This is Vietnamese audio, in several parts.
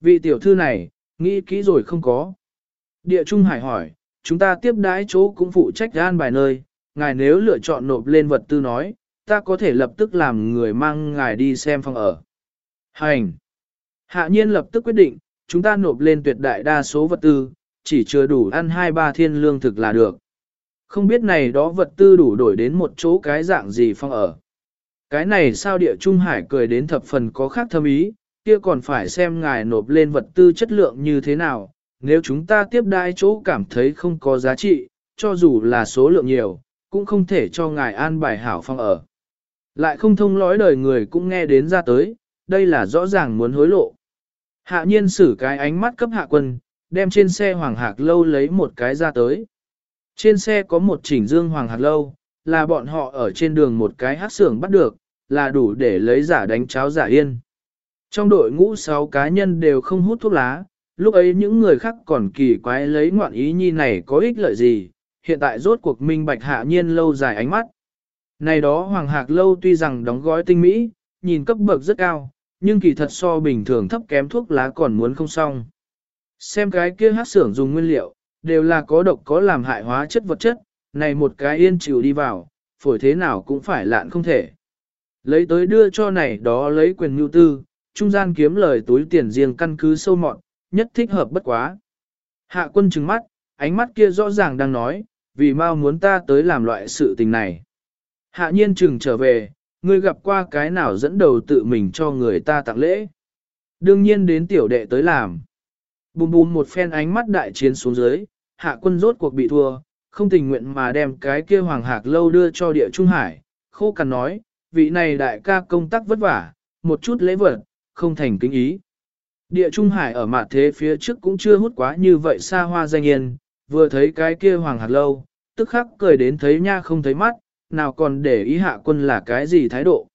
Vị tiểu thư này, nghĩ kỹ rồi không có. Địa Trung Hải hỏi, chúng ta tiếp đãi chỗ cũng phụ trách gan bài nơi, ngài nếu lựa chọn nộp lên vật tư nói, ta có thể lập tức làm người mang ngài đi xem phòng ở. Hành! Hạ nhiên lập tức quyết định, chúng ta nộp lên tuyệt đại đa số vật tư, chỉ chưa đủ ăn hai ba thiên lương thực là được. Không biết này đó vật tư đủ đổi đến một chỗ cái dạng gì phong ở. Cái này sao địa trung hải cười đến thập phần có khác thâm ý, kia còn phải xem ngài nộp lên vật tư chất lượng như thế nào, nếu chúng ta tiếp đai chỗ cảm thấy không có giá trị, cho dù là số lượng nhiều, cũng không thể cho ngài an bài hảo phong ở. Lại không thông lõi đời người cũng nghe đến ra tới, đây là rõ ràng muốn hối lộ. Hạ nhiên xử cái ánh mắt cấp hạ quân, đem trên xe hoàng hạc lâu lấy một cái ra tới. Trên xe có một chỉnh dương hoàng hạc lâu, là bọn họ ở trên đường một cái hát xưởng bắt được, là đủ để lấy giả đánh cháo giả yên. Trong đội ngũ sáu cá nhân đều không hút thuốc lá, lúc ấy những người khác còn kỳ quái lấy ngoạn ý nhi này có ích lợi gì, hiện tại rốt cuộc minh bạch hạ nhiên lâu dài ánh mắt. Này đó hoàng hạc lâu tuy rằng đóng gói tinh mỹ, nhìn cấp bậc rất cao, nhưng kỳ thật so bình thường thấp kém thuốc lá còn muốn không xong. Xem cái kia hát xưởng dùng nguyên liệu, đều là có độc có làm hại hóa chất vật chất, này một cái yên chịu đi vào, phổi thế nào cũng phải lạn không thể. Lấy tới đưa cho này đó lấy quyền nhu tư, trung gian kiếm lời túi tiền riêng căn cứ sâu mọn, nhất thích hợp bất quá. Hạ quân trừng mắt, ánh mắt kia rõ ràng đang nói, vì mau muốn ta tới làm loại sự tình này. Hạ nhiên trừng trở về, ngươi gặp qua cái nào dẫn đầu tự mình cho người ta tặng lễ. Đương nhiên đến tiểu đệ tới làm. Bùm bùm một phen ánh mắt đại chiến xuống dưới, hạ quân rốt cuộc bị thua, không tình nguyện mà đem cái kia hoàng hạc lâu đưa cho địa trung hải, khô cằn nói, vị này đại ca công tác vất vả, một chút lễ vật, không thành kính ý. Địa trung hải ở mặt thế phía trước cũng chưa hút quá như vậy xa hoa danh yên, vừa thấy cái kia hoàng hạt lâu, tức khắc cười đến thấy nha không thấy mắt, nào còn để ý hạ quân là cái gì thái độ.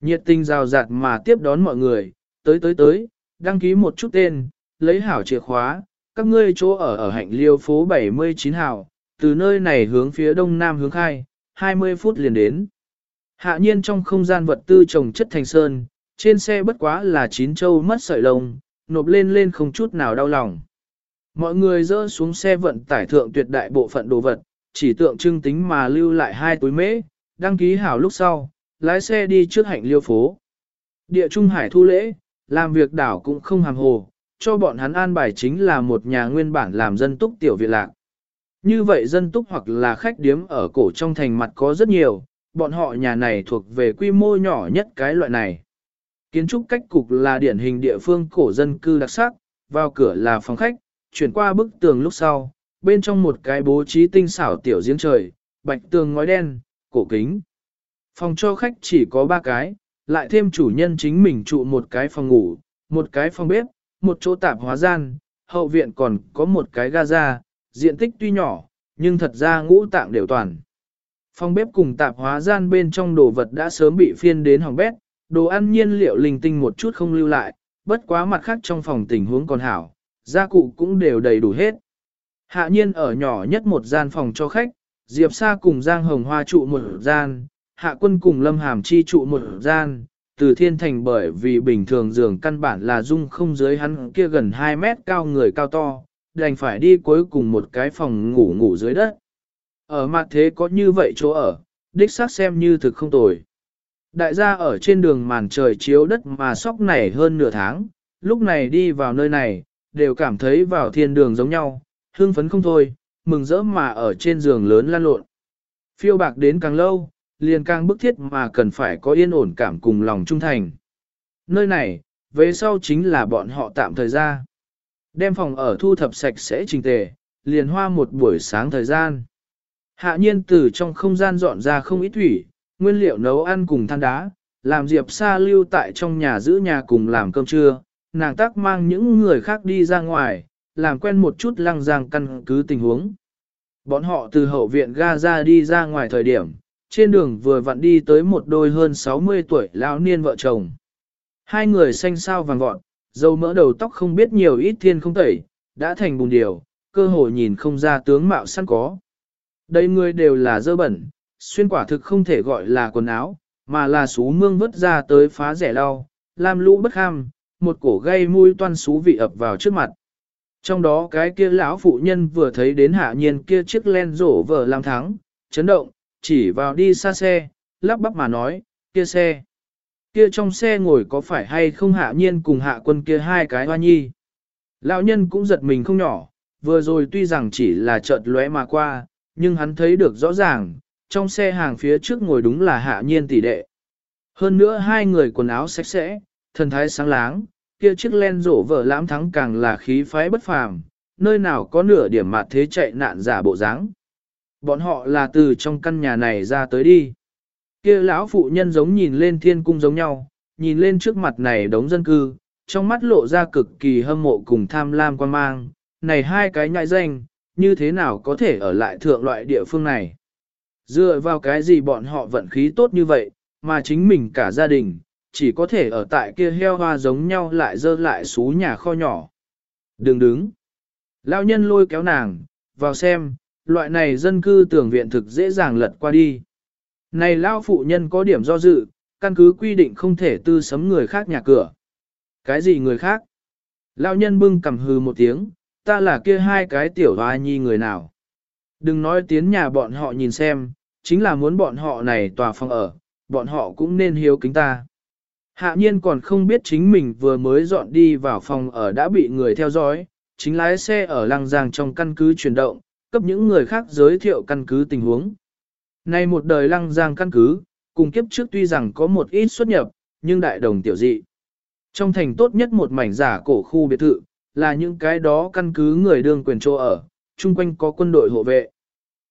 Nhiệt tình rào rạt mà tiếp đón mọi người, tới tới tới, đăng ký một chút tên, lấy hảo chìa khóa, các ngươi chỗ ở ở hạnh liêu phố 79 hảo, từ nơi này hướng phía đông nam hướng khai, 20 phút liền đến. Hạ nhiên trong không gian vật tư trồng chất thành sơn, trên xe bất quá là chín châu mất sợi lông, nộp lên lên không chút nào đau lòng. Mọi người dỡ xuống xe vận tải thượng tuyệt đại bộ phận đồ vật, chỉ tượng trưng tính mà lưu lại hai túi mễ, đăng ký hảo lúc sau, lái xe đi trước hạnh liêu phố. Địa Trung Hải thu lễ, làm việc đảo cũng không hàm hồ, cho bọn hắn an bài chính là một nhà nguyên bản làm dân túc tiểu viện lạc. Như vậy dân túc hoặc là khách điếm ở cổ trong thành mặt có rất nhiều, bọn họ nhà này thuộc về quy mô nhỏ nhất cái loại này. Kiến trúc cách cục là điển hình địa phương cổ dân cư đặc sắc, vào cửa là phòng khách, chuyển qua bức tường lúc sau, bên trong một cái bố trí tinh xảo tiểu giếng trời, bạch tường ngói đen, cổ kính. Phòng cho khách chỉ có ba cái, lại thêm chủ nhân chính mình trụ một cái phòng ngủ, một cái phòng bếp, một chỗ tạp hóa gian, hậu viện còn có một cái gaza, diện tích tuy nhỏ, nhưng thật ra ngũ tạng đều toàn. Phòng bếp cùng tạp hóa gian bên trong đồ vật đã sớm bị phiên đến hỏng bét, đồ ăn nhiên liệu linh tinh một chút không lưu lại, bất quá mặt khác trong phòng tình huống còn hảo, gia cụ cũng đều đầy đủ hết. Hạ nhiên ở nhỏ nhất một gian phòng cho khách, Diệp Sa cùng Giang Hồng Hoa trụ một gian, Hạ Quân cùng Lâm Hàm Chi trụ một gian, từ thiên thành bởi vì bình thường giường căn bản là dung không dưới hắn kia gần 2 mét cao người cao to, đành phải đi cuối cùng một cái phòng ngủ ngủ dưới đất. Ở mặt thế có như vậy chỗ ở, đích xác xem như thực không tồi. Đại gia ở trên đường màn trời chiếu đất mà sóc nảy hơn nửa tháng, lúc này đi vào nơi này, đều cảm thấy vào thiên đường giống nhau, hương phấn không thôi, mừng rỡ mà ở trên giường lớn lan lộn. Phiêu bạc đến càng lâu, liền càng bức thiết mà cần phải có yên ổn cảm cùng lòng trung thành. Nơi này, về sau chính là bọn họ tạm thời ra. Đem phòng ở thu thập sạch sẽ trình tề, liền hoa một buổi sáng thời gian. Hạ nhiên từ trong không gian dọn ra không ít thủy, nguyên liệu nấu ăn cùng than đá, làm Diệp Sa lưu tại trong nhà giữ nhà cùng làm cơm trưa, nàng tác mang những người khác đi ra ngoài, làm quen một chút lăng giang căn cứ tình huống. Bọn họ từ hậu viện ga ra đi ra ngoài thời điểm, trên đường vừa vặn đi tới một đôi hơn 60 tuổi lão niên vợ chồng. Hai người xanh sao vàng vọt, dâu mỡ đầu tóc không biết nhiều ít thiên không tẩy, đã thành bùn điều, cơ hội nhìn không ra tướng mạo săn có. Đây người đều là dơ bẩn, xuyên quả thực không thể gọi là quần áo, mà là xú mương vứt ra tới phá rẻ lau, làm lũ bất ham, một cổ gây mũi toan xú vị ập vào trước mặt. Trong đó cái kia lão phụ nhân vừa thấy đến hạ nhiên kia chiếc len rổ vờ làm thắng, chấn động, chỉ vào đi xa xe, lắp bắp mà nói, kia xe. Kia trong xe ngồi có phải hay không hạ nhiên cùng hạ quân kia hai cái hoa nhi. Lão nhân cũng giật mình không nhỏ, vừa rồi tuy rằng chỉ là chợt lóe mà qua, nhưng hắn thấy được rõ ràng, trong xe hàng phía trước ngồi đúng là hạ nhiên tỷ đệ. Hơn nữa hai người quần áo sạch sẽ, thần thái sáng láng, kia chiếc len rổ vở lãm thắng càng là khí phái bất phàm, nơi nào có nửa điểm mặt thế chạy nạn giả bộ dáng. Bọn họ là từ trong căn nhà này ra tới đi. Kia lão phụ nhân giống nhìn lên thiên cung giống nhau, nhìn lên trước mặt này đống dân cư, trong mắt lộ ra cực kỳ hâm mộ cùng tham lam quan mang, này hai cái nhại danh, như thế nào có thể ở lại thượng loại địa phương này. Dựa vào cái gì bọn họ vận khí tốt như vậy, mà chính mình cả gia đình, chỉ có thể ở tại kia heo hoa giống nhau lại dơ lại xú nhà kho nhỏ. Đừng đứng. Lão nhân lôi kéo nàng, vào xem, loại này dân cư tưởng viện thực dễ dàng lật qua đi. Này lão phụ nhân có điểm do dự, căn cứ quy định không thể tư sấm người khác nhà cửa. Cái gì người khác? Lão nhân bưng cầm hừ một tiếng, ta là kia hai cái tiểu hoa nhi người nào. Đừng nói tiến nhà bọn họ nhìn xem, chính là muốn bọn họ này tòa phòng ở, bọn họ cũng nên hiếu kính ta. Hạ nhiên còn không biết chính mình vừa mới dọn đi vào phòng ở đã bị người theo dõi, chính lái xe ở lăng giang trong căn cứ chuyển động, cấp những người khác giới thiệu căn cứ tình huống. Nay một đời lăng giang căn cứ, cùng kiếp trước tuy rằng có một ít xuất nhập, nhưng đại đồng tiểu dị. Trong thành tốt nhất một mảnh giả cổ khu biệt thự, là những cái đó căn cứ người đương quyền chỗ ở, chung quanh có quân đội hộ vệ.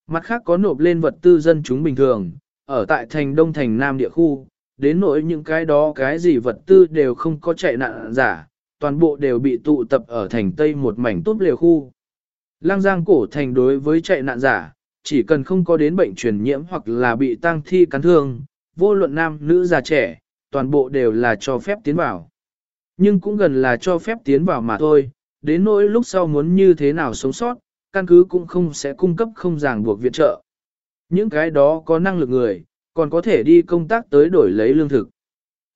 Mặt khác có nộp lên vật tư dân chúng bình thường, ở tại thành đông thành nam địa khu, đến nỗi những cái đó cái gì vật tư đều không có chạy nạn giả, toàn bộ đều bị tụ tập ở thành tây một mảnh tốt liều khu. lang giang cổ thành đối với chạy nạn giả, chỉ cần không có đến bệnh truyền nhiễm hoặc là bị tăng thi cắn thương, vô luận nam nữ già trẻ, toàn bộ đều là cho phép tiến vào. Nhưng cũng gần là cho phép tiến vào mà thôi, đến nỗi lúc sau muốn như thế nào sống sót, căn cứ cũng không sẽ cung cấp không ràng buộc viện trợ. Những cái đó có năng lực người, còn có thể đi công tác tới đổi lấy lương thực.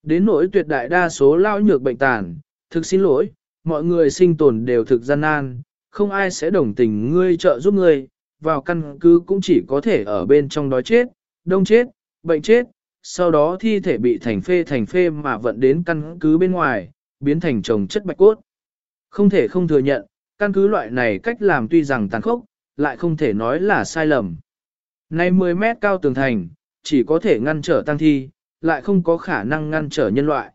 Đến nỗi tuyệt đại đa số lao nhược bệnh tàn, thực xin lỗi, mọi người sinh tồn đều thực gian nan, không ai sẽ đồng tình ngươi trợ giúp ngươi, vào căn cứ cũng chỉ có thể ở bên trong đói chết, đông chết, bệnh chết, sau đó thi thể bị thành phê thành phê mà vận đến căn cứ bên ngoài, biến thành trồng chất bạch cốt. Không thể không thừa nhận, căn cứ loại này cách làm tuy rằng tàn khốc, lại không thể nói là sai lầm. Nay 10 mét cao tường thành, chỉ có thể ngăn trở tăng thi, lại không có khả năng ngăn trở nhân loại.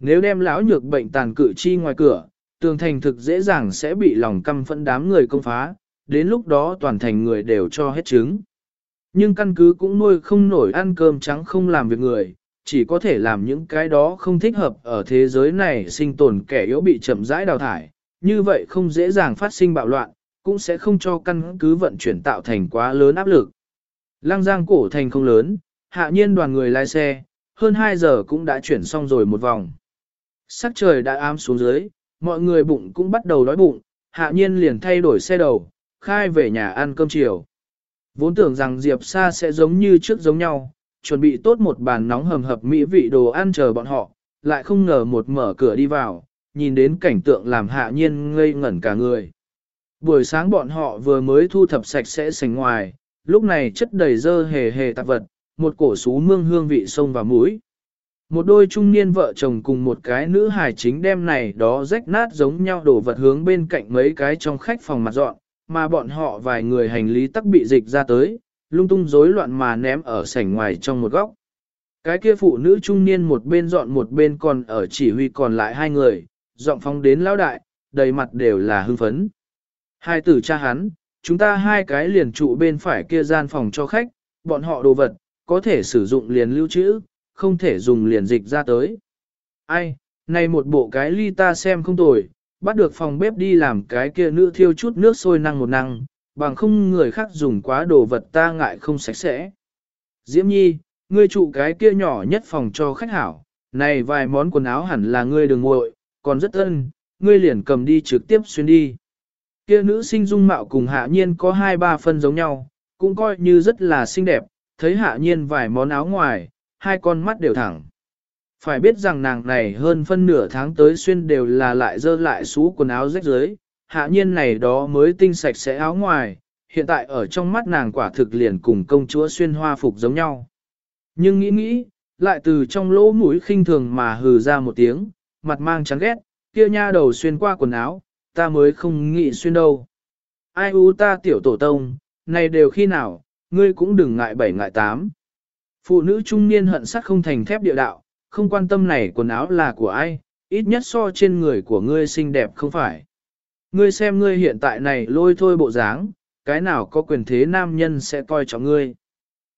Nếu đem lão nhược bệnh tàn cự chi ngoài cửa, tường thành thực dễ dàng sẽ bị lòng căm phẫn đám người công phá, đến lúc đó toàn thành người đều cho hết trứng. Nhưng căn cứ cũng nuôi không nổi ăn cơm trắng không làm việc người, chỉ có thể làm những cái đó không thích hợp ở thế giới này sinh tồn kẻ yếu bị chậm rãi đào thải, như vậy không dễ dàng phát sinh bạo loạn, cũng sẽ không cho căn cứ vận chuyển tạo thành quá lớn áp lực. Lăng giang cổ thành không lớn, hạ nhiên đoàn người lái xe, hơn 2 giờ cũng đã chuyển xong rồi một vòng. Sắc trời đã ám xuống dưới, mọi người bụng cũng bắt đầu đói bụng, hạ nhiên liền thay đổi xe đầu, khai về nhà ăn cơm chiều. Vốn tưởng rằng Diệp Sa sẽ giống như trước giống nhau, chuẩn bị tốt một bàn nóng hầm hập mỹ vị đồ ăn chờ bọn họ, lại không ngờ một mở cửa đi vào, nhìn đến cảnh tượng làm hạ nhiên ngây ngẩn cả người. Buổi sáng bọn họ vừa mới thu thập sạch sẽ sành ngoài, lúc này chất đầy dơ hề hề tạp vật, một cổ sú mương hương vị sông vào mũi. Một đôi trung niên vợ chồng cùng một cái nữ hài chính đem này đó rách nát giống nhau đổ vật hướng bên cạnh mấy cái trong khách phòng mặt dọn, mà bọn họ vài người hành lý tắc bị dịch ra tới, lung tung rối loạn mà ném ở sảnh ngoài trong một góc. Cái kia phụ nữ trung niên một bên dọn một bên còn ở chỉ huy còn lại hai người, dọn phóng đến lão đại, đầy mặt đều là hưng phấn. Hai tử cha hắn, chúng ta hai cái liền trụ bên phải kia gian phòng cho khách, bọn họ đồ vật, có thể sử dụng liền lưu trữ, không thể dùng liền dịch ra tới. Ai, này một bộ cái ly ta xem không tồi, bắt được phòng bếp đi làm cái kia nữ thiêu chút nước sôi năng một năng, bằng không người khác dùng quá đồ vật ta ngại không sạch sẽ. Diễm Nhi, ngươi trụ cái kia nhỏ nhất phòng cho khách hảo, này vài món quần áo hẳn là ngươi đừng nguội, còn rất ân, ngươi liền cầm đi trực tiếp xuyên đi. Kia nữ sinh dung mạo cùng hạ nhiên có hai ba phân giống nhau, cũng coi như rất là xinh đẹp, thấy hạ nhiên vài món áo ngoài, hai con mắt đều thẳng. Phải biết rằng nàng này hơn phân nửa tháng tới xuyên đều là lại dơ lại xú quần áo rách dưới, hạ nhiên này đó mới tinh sạch sẽ áo ngoài, hiện tại ở trong mắt nàng quả thực liền cùng công chúa xuyên hoa phục giống nhau. Nhưng nghĩ nghĩ, lại từ trong lỗ mũi khinh thường mà hừ ra một tiếng, mặt mang chán ghét, kia nha đầu xuyên qua quần áo, ta mới không nghĩ xuyên đâu. Ai u ta tiểu tổ tông, này đều khi nào, ngươi cũng đừng ngại bảy ngại tám. Phụ nữ trung niên hận sắt không thành thép địa đạo, không quan tâm này quần áo là của ai, ít nhất so trên người của ngươi xinh đẹp không phải. Ngươi xem ngươi hiện tại này lôi thôi bộ dáng, cái nào có quyền thế nam nhân sẽ coi trọng ngươi.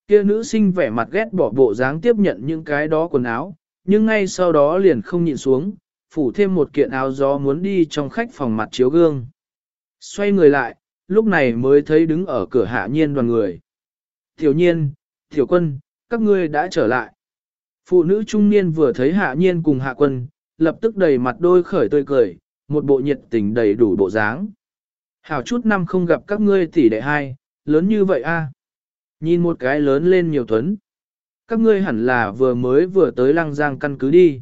Kia nữ sinh vẻ mặt ghét bỏ bộ dáng tiếp nhận những cái đó quần áo, nhưng ngay sau đó liền không nhịn xuống, phủ thêm một kiện áo gió muốn đi trong khách phòng mặt chiếu gương. Xoay người lại, lúc này mới thấy đứng ở cửa hạ nhiên đoàn người. Tiểu nhiên, tiểu quân, các ngươi đã trở lại. Phụ nữ trung niên vừa thấy hạ nhiên cùng hạ quân, lập tức đầy mặt đôi khởi tươi cười, một bộ nhiệt tình đầy đủ bộ dáng. Hảo chút năm không gặp các ngươi tỷ đệ hai, lớn như vậy a. Nhìn một cái lớn lên nhiều tuấn. Các ngươi hẳn là vừa mới vừa tới lăng giang căn cứ đi.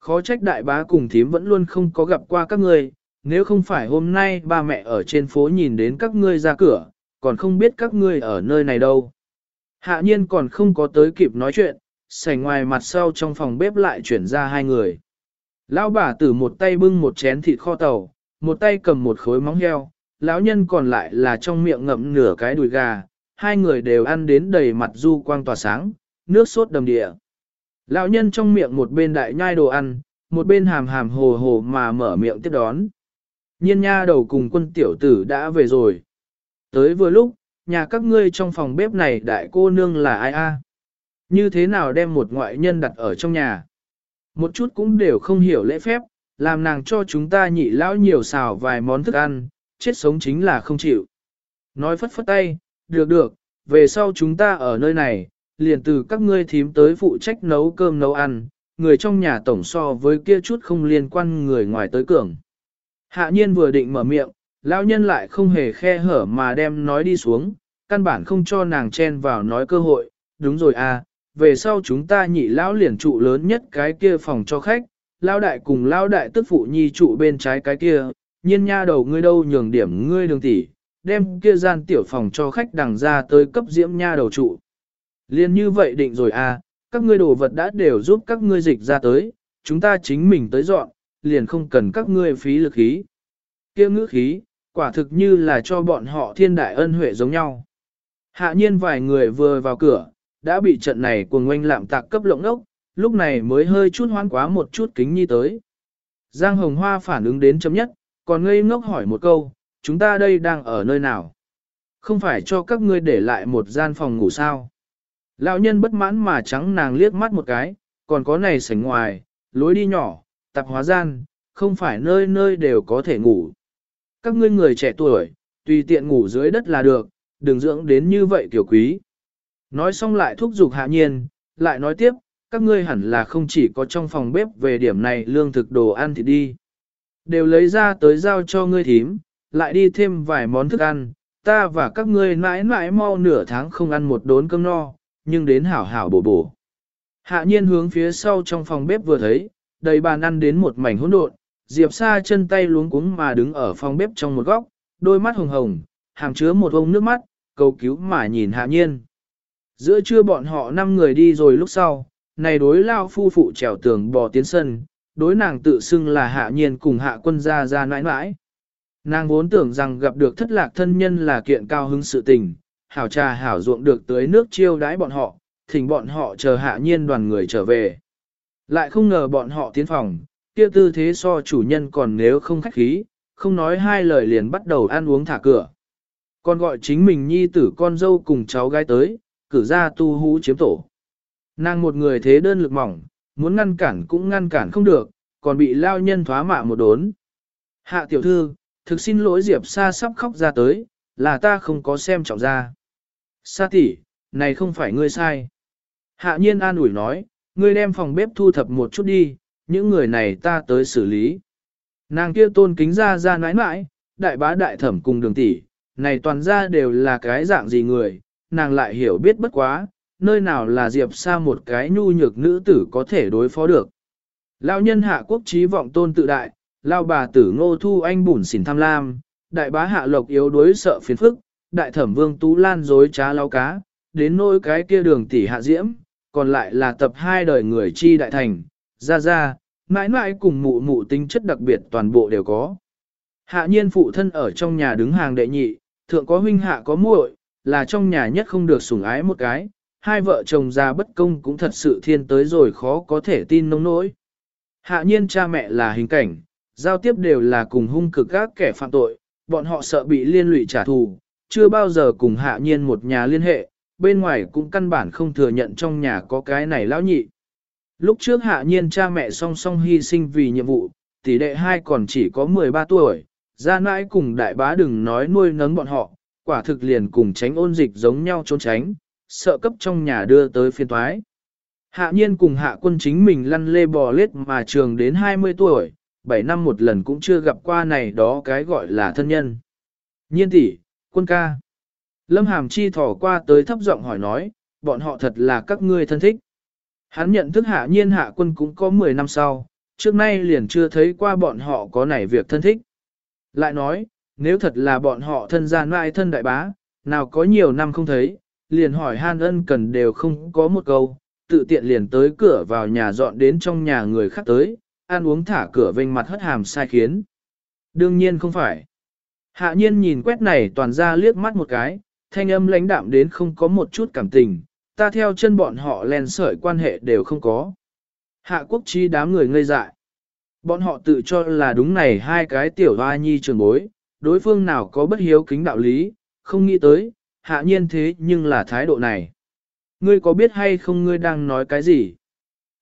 Khó trách đại bá cùng thím vẫn luôn không có gặp qua các ngươi, nếu không phải hôm nay ba mẹ ở trên phố nhìn đến các ngươi ra cửa, còn không biết các ngươi ở nơi này đâu. Hạ nhiên còn không có tới kịp nói chuyện, sảnh ngoài mặt sau trong phòng bếp lại chuyển ra hai người. Lão bà tử một tay bưng một chén thịt kho tàu, một tay cầm một khối móng heo, lão nhân còn lại là trong miệng ngậm nửa cái đùi gà, hai người đều ăn đến đầy mặt du quang tỏa sáng, nước sốt đầm địa. Lão nhân trong miệng một bên đại nhai đồ ăn, một bên hàm hàm hồ hồ mà mở miệng tiếp đón. Nhiên nha đầu cùng quân tiểu tử đã về rồi. Tới vừa lúc, nhà các ngươi trong phòng bếp này đại cô nương là ai a? Như thế nào đem một ngoại nhân đặt ở trong nhà? Một chút cũng đều không hiểu lễ phép, làm nàng cho chúng ta nhị lão nhiều xào vài món thức ăn, chết sống chính là không chịu. Nói phất phất tay, được được, về sau chúng ta ở nơi này, liền từ các ngươi thím tới phụ trách nấu cơm nấu ăn, người trong nhà tổng so với kia chút không liên quan người ngoài tới cường. Hạ nhiên vừa định mở miệng, lão nhân lại không hề khe hở mà đem nói đi xuống, căn bản không cho nàng chen vào nói cơ hội, đúng rồi à, về sau chúng ta nhị lão liền trụ lớn nhất cái kia phòng cho khách, lão đại cùng lão đại tức phụ nhi trụ bên trái cái kia, nhiên nha đầu ngươi đâu nhường điểm ngươi đường tỷ, đem kia gian tiểu phòng cho khách đằng ra tới cấp diễm nha đầu trụ. Liên như vậy định rồi à, các ngươi đồ vật đã đều giúp các ngươi dịch ra tới, chúng ta chính mình tới dọn, liền không cần các ngươi phí lực khí. Kia ngữ khí, quả thực như là cho bọn họ thiên đại ân huệ giống nhau. Hạ nhiên vài người vừa vào cửa, đã bị trận này cuồng ngoanh lạm tạc cấp lộng ốc, lúc này mới hơi chút hoan quá một chút kính nhi tới. Giang Hồng Hoa phản ứng đến chấm nhất, còn ngây ngốc hỏi một câu, chúng ta đây đang ở nơi nào? Không phải cho các ngươi để lại một gian phòng ngủ sao? Lão nhân bất mãn mà trắng nàng liếc mắt một cái, còn có này sảnh ngoài, lối đi nhỏ, tạp hóa gian, không phải nơi nơi đều có thể ngủ. Các ngươi người trẻ tuổi, tùy tiện ngủ dưới đất là được, đừng dưỡng đến như vậy tiểu quý. Nói xong lại thúc giục hạ nhiên, lại nói tiếp, các ngươi hẳn là không chỉ có trong phòng bếp về điểm này lương thực đồ ăn thì đi. Đều lấy ra tới giao cho ngươi thím, lại đi thêm vài món thức ăn, ta và các ngươi mãi mãi mau nửa tháng không ăn một đốn cơm no, nhưng đến hảo hảo bổ bổ. Hạ nhiên hướng phía sau trong phòng bếp vừa thấy, đầy bàn ăn đến một mảnh hỗn độn, Diệp Sa chân tay luống cuống mà đứng ở phòng bếp trong một góc, đôi mắt hồng hồng, hàm chứa một ông nước mắt, cầu cứu mà nhìn hạ nhiên. Giữa trưa bọn họ năm người đi rồi lúc sau, này đối lao phu phụ trèo tường bò tiến sân, đối nàng tự xưng là hạ nhiên cùng hạ quân gia ra nãi nãi. Nàng vốn tưởng rằng gặp được thất lạc thân nhân là kiện cao hứng sự tình, hảo trà hảo ruộng được tới nước chiêu đãi bọn họ, thỉnh bọn họ chờ hạ nhiên đoàn người trở về. Lại không ngờ bọn họ tiến phòng, kia tư thế so chủ nhân còn nếu không khách khí, không nói hai lời liền bắt đầu ăn uống thả cửa. Còn gọi chính mình nhi tử con dâu cùng cháu gái tới, cử ra tu hú chiếm tổ. Nàng một người thế đơn lực mỏng, muốn ngăn cản cũng ngăn cản không được, còn bị lao nhân thoá mạ một đốn. Hạ tiểu thư, thực xin lỗi Diệp Sa sắp khóc ra tới, là ta không có xem trọng ra. Sa tỷ, này không phải ngươi sai. Hạ nhiên an ủi nói, ngươi đem phòng bếp thu thập một chút đi, những người này ta tới xử lý. Nàng kia tôn kính ra ra nãi nãi, đại bá đại thẩm cùng đường tỷ, này toàn ra đều là cái dạng gì người, nàng lại hiểu biết bất quá, nơi nào là Diệp Sa một cái nhu nhược nữ tử có thể đối phó được. Lão nhân hạ quốc trí vọng tôn tự đại, lao bà tử ngô thu anh bùn xỉn tham lam, đại bá hạ lộc yếu đối sợ phiền phức, đại thẩm vương tú lan dối trá lao cá, đến nỗi cái kia đường tỷ hạ diễm, còn lại là tập hai đời người chi đại thành, ra ra, mãi mãi cùng mụ mụ tính chất đặc biệt toàn bộ đều có. Hạ nhiên phụ thân ở trong nhà đứng hàng đệ nhị, thượng có huynh hạ có muội, là trong nhà nhất không được sủng ái một cái, hai vợ chồng già bất công cũng thật sự thiên tới rồi khó có thể tin nông nỗi. Hạ nhiên cha mẹ là hình cảnh, giao tiếp đều là cùng hung cực các kẻ phạm tội, bọn họ sợ bị liên lụy trả thù, chưa bao giờ cùng hạ nhiên một nhà liên hệ, bên ngoài cũng căn bản không thừa nhận trong nhà có cái này lão nhị. Lúc trước hạ nhiên cha mẹ song song hy sinh vì nhiệm vụ, tỷ đệ hai còn chỉ có 13 tuổi, ra nãi cùng đại bá đừng nói nuôi nấng bọn họ, quả thực liền cùng tránh ôn dịch giống nhau trốn tránh, sợ cấp trong nhà đưa tới phiên toái. Hạ nhiên cùng hạ quân chính mình lăn lê bò lết mà trường đến 20 tuổi, 7 năm một lần cũng chưa gặp qua này đó cái gọi là thân nhân. Nhiên tỷ, quân ca. Lâm Hàm Chi thỏ qua tới thấp giọng hỏi nói, bọn họ thật là các ngươi thân thích. Hắn nhận thức hạ nhiên hạ quân cũng có 10 năm sau, trước nay liền chưa thấy qua bọn họ có nảy việc thân thích. Lại nói, nếu thật là bọn họ thân gian mai thân đại bá, nào có nhiều năm không thấy, liền hỏi han ân cần đều không có một câu, tự tiện liền tới cửa vào nhà dọn đến trong nhà người khác tới, ăn uống thả cửa vênh mặt hất hàm sai khiến. Đương nhiên không phải. Hạ nhiên nhìn quét này toàn ra liếc mắt một cái, thanh âm lãnh đạm đến không có một chút cảm tình, ta theo chân bọn họ len sợi quan hệ đều không có. Hạ quốc chi đám người ngây dại. Bọn họ tự cho là đúng này hai cái tiểu hoa nhi trường bối, đối phương nào có bất hiếu kính đạo lý, không nghĩ tới, hạ nhiên thế nhưng là thái độ này. Ngươi có biết hay không ngươi đang nói cái gì?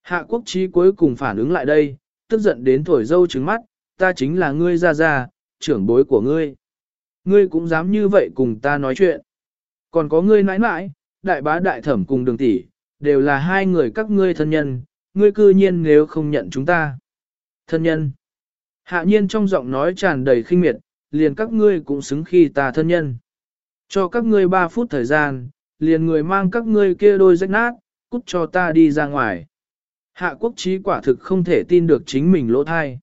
Hạ quốc trí cuối cùng phản ứng lại đây, tức giận đến thổi dâu trứng mắt, ta chính là ngươi ra ra, trưởng bối của ngươi. Ngươi cũng dám như vậy cùng ta nói chuyện. Còn có ngươi nãi nãi, đại bá đại thẩm cùng đường tỷ, đều là hai người các ngươi thân nhân, ngươi cư nhiên nếu không nhận chúng ta. Thân nhân. Hạ nhiên trong giọng nói tràn đầy khinh miệt, liền các ngươi cũng xứng khi ta thân nhân. Cho các ngươi ba phút thời gian, liền người mang các ngươi kia đôi rách nát, cút cho ta đi ra ngoài. Hạ quốc trí quả thực không thể tin được chính mình lỗ thai.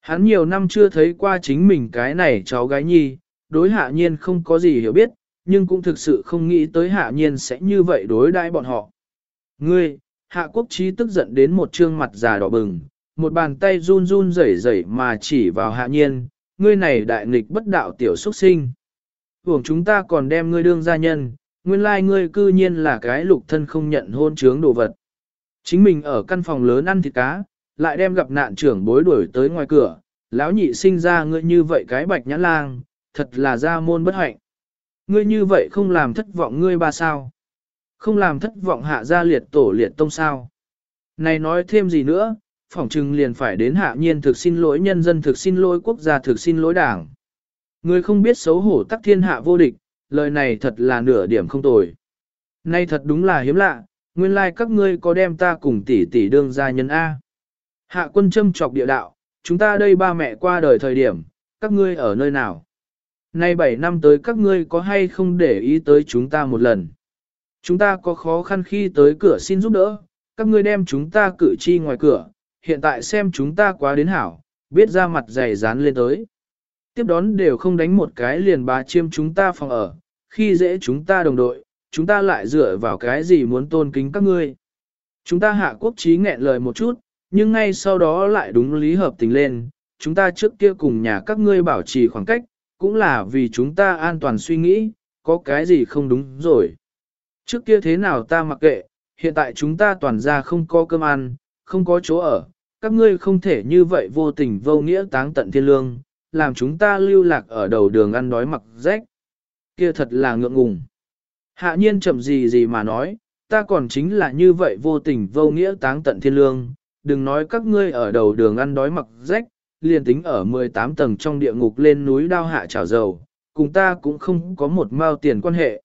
Hắn nhiều năm chưa thấy qua chính mình cái này cháu gái nhi, đối hạ nhiên không có gì hiểu biết, nhưng cũng thực sự không nghĩ tới hạ nhiên sẽ như vậy đối đãi bọn họ. Ngươi, hạ quốc trí tức giận đến một trương mặt già đỏ bừng, một bàn tay run run rẩy rẩy mà chỉ vào hạ nhiên, ngươi này đại nghịch bất đạo tiểu xuất sinh. Hưởng chúng ta còn đem ngươi đương gia nhân, nguyên lai ngươi cư nhiên là cái lục thân không nhận hôn trướng đồ vật. Chính mình ở căn phòng lớn ăn thịt cá, lại đem gặp nạn trưởng bối đuổi tới ngoài cửa, lão nhị sinh ra ngươi như vậy cái bạch nhãn lang, thật là gia môn bất hạnh. Ngươi như vậy không làm thất vọng ngươi ba sao? Không làm thất vọng hạ gia liệt tổ liệt tông sao? Này nói thêm gì nữa, phỏng chừng liền phải đến hạ nhiên thực xin lỗi nhân dân thực xin lỗi quốc gia thực xin lỗi đảng. Ngươi không biết xấu hổ tắc thiên hạ vô địch, lời này thật là nửa điểm không tồi. Nay thật đúng là hiếm lạ, nguyên lai like các ngươi có đem ta cùng tỷ tỷ đương gia nhân A. Hạ quân châm trọc địa đạo, chúng ta đây ba mẹ qua đời thời điểm, các ngươi ở nơi nào? Nay 7 năm tới các ngươi có hay không để ý tới chúng ta một lần? Chúng ta có khó khăn khi tới cửa xin giúp đỡ, các ngươi đem chúng ta cử chi ngoài cửa, hiện tại xem chúng ta quá đến hảo, biết ra mặt dày dán lên tới. Tiếp đón đều không đánh một cái liền bá chiêm chúng ta phòng ở, khi dễ chúng ta đồng đội, chúng ta lại dựa vào cái gì muốn tôn kính các ngươi. Chúng ta hạ quốc trí nghẹn lời một chút, nhưng ngay sau đó lại đúng lý hợp tình lên, chúng ta trước kia cùng nhà các ngươi bảo trì khoảng cách, cũng là vì chúng ta an toàn suy nghĩ, có cái gì không đúng rồi. Trước kia thế nào ta mặc kệ, hiện tại chúng ta toàn ra không có cơm ăn, không có chỗ ở, các ngươi không thể như vậy vô tình vô nghĩa táng tận thiên lương, làm chúng ta lưu lạc ở đầu đường ăn đói mặc rách. Kia thật là ngượng ngùng. Hạ nhiên chậm gì gì mà nói, ta còn chính là như vậy vô tình vô nghĩa táng tận thiên lương, đừng nói các ngươi ở đầu đường ăn đói mặc rách, liền tính ở 18 tầng trong địa ngục lên núi đao hạ trào dầu, cùng ta cũng không có một mao tiền quan hệ.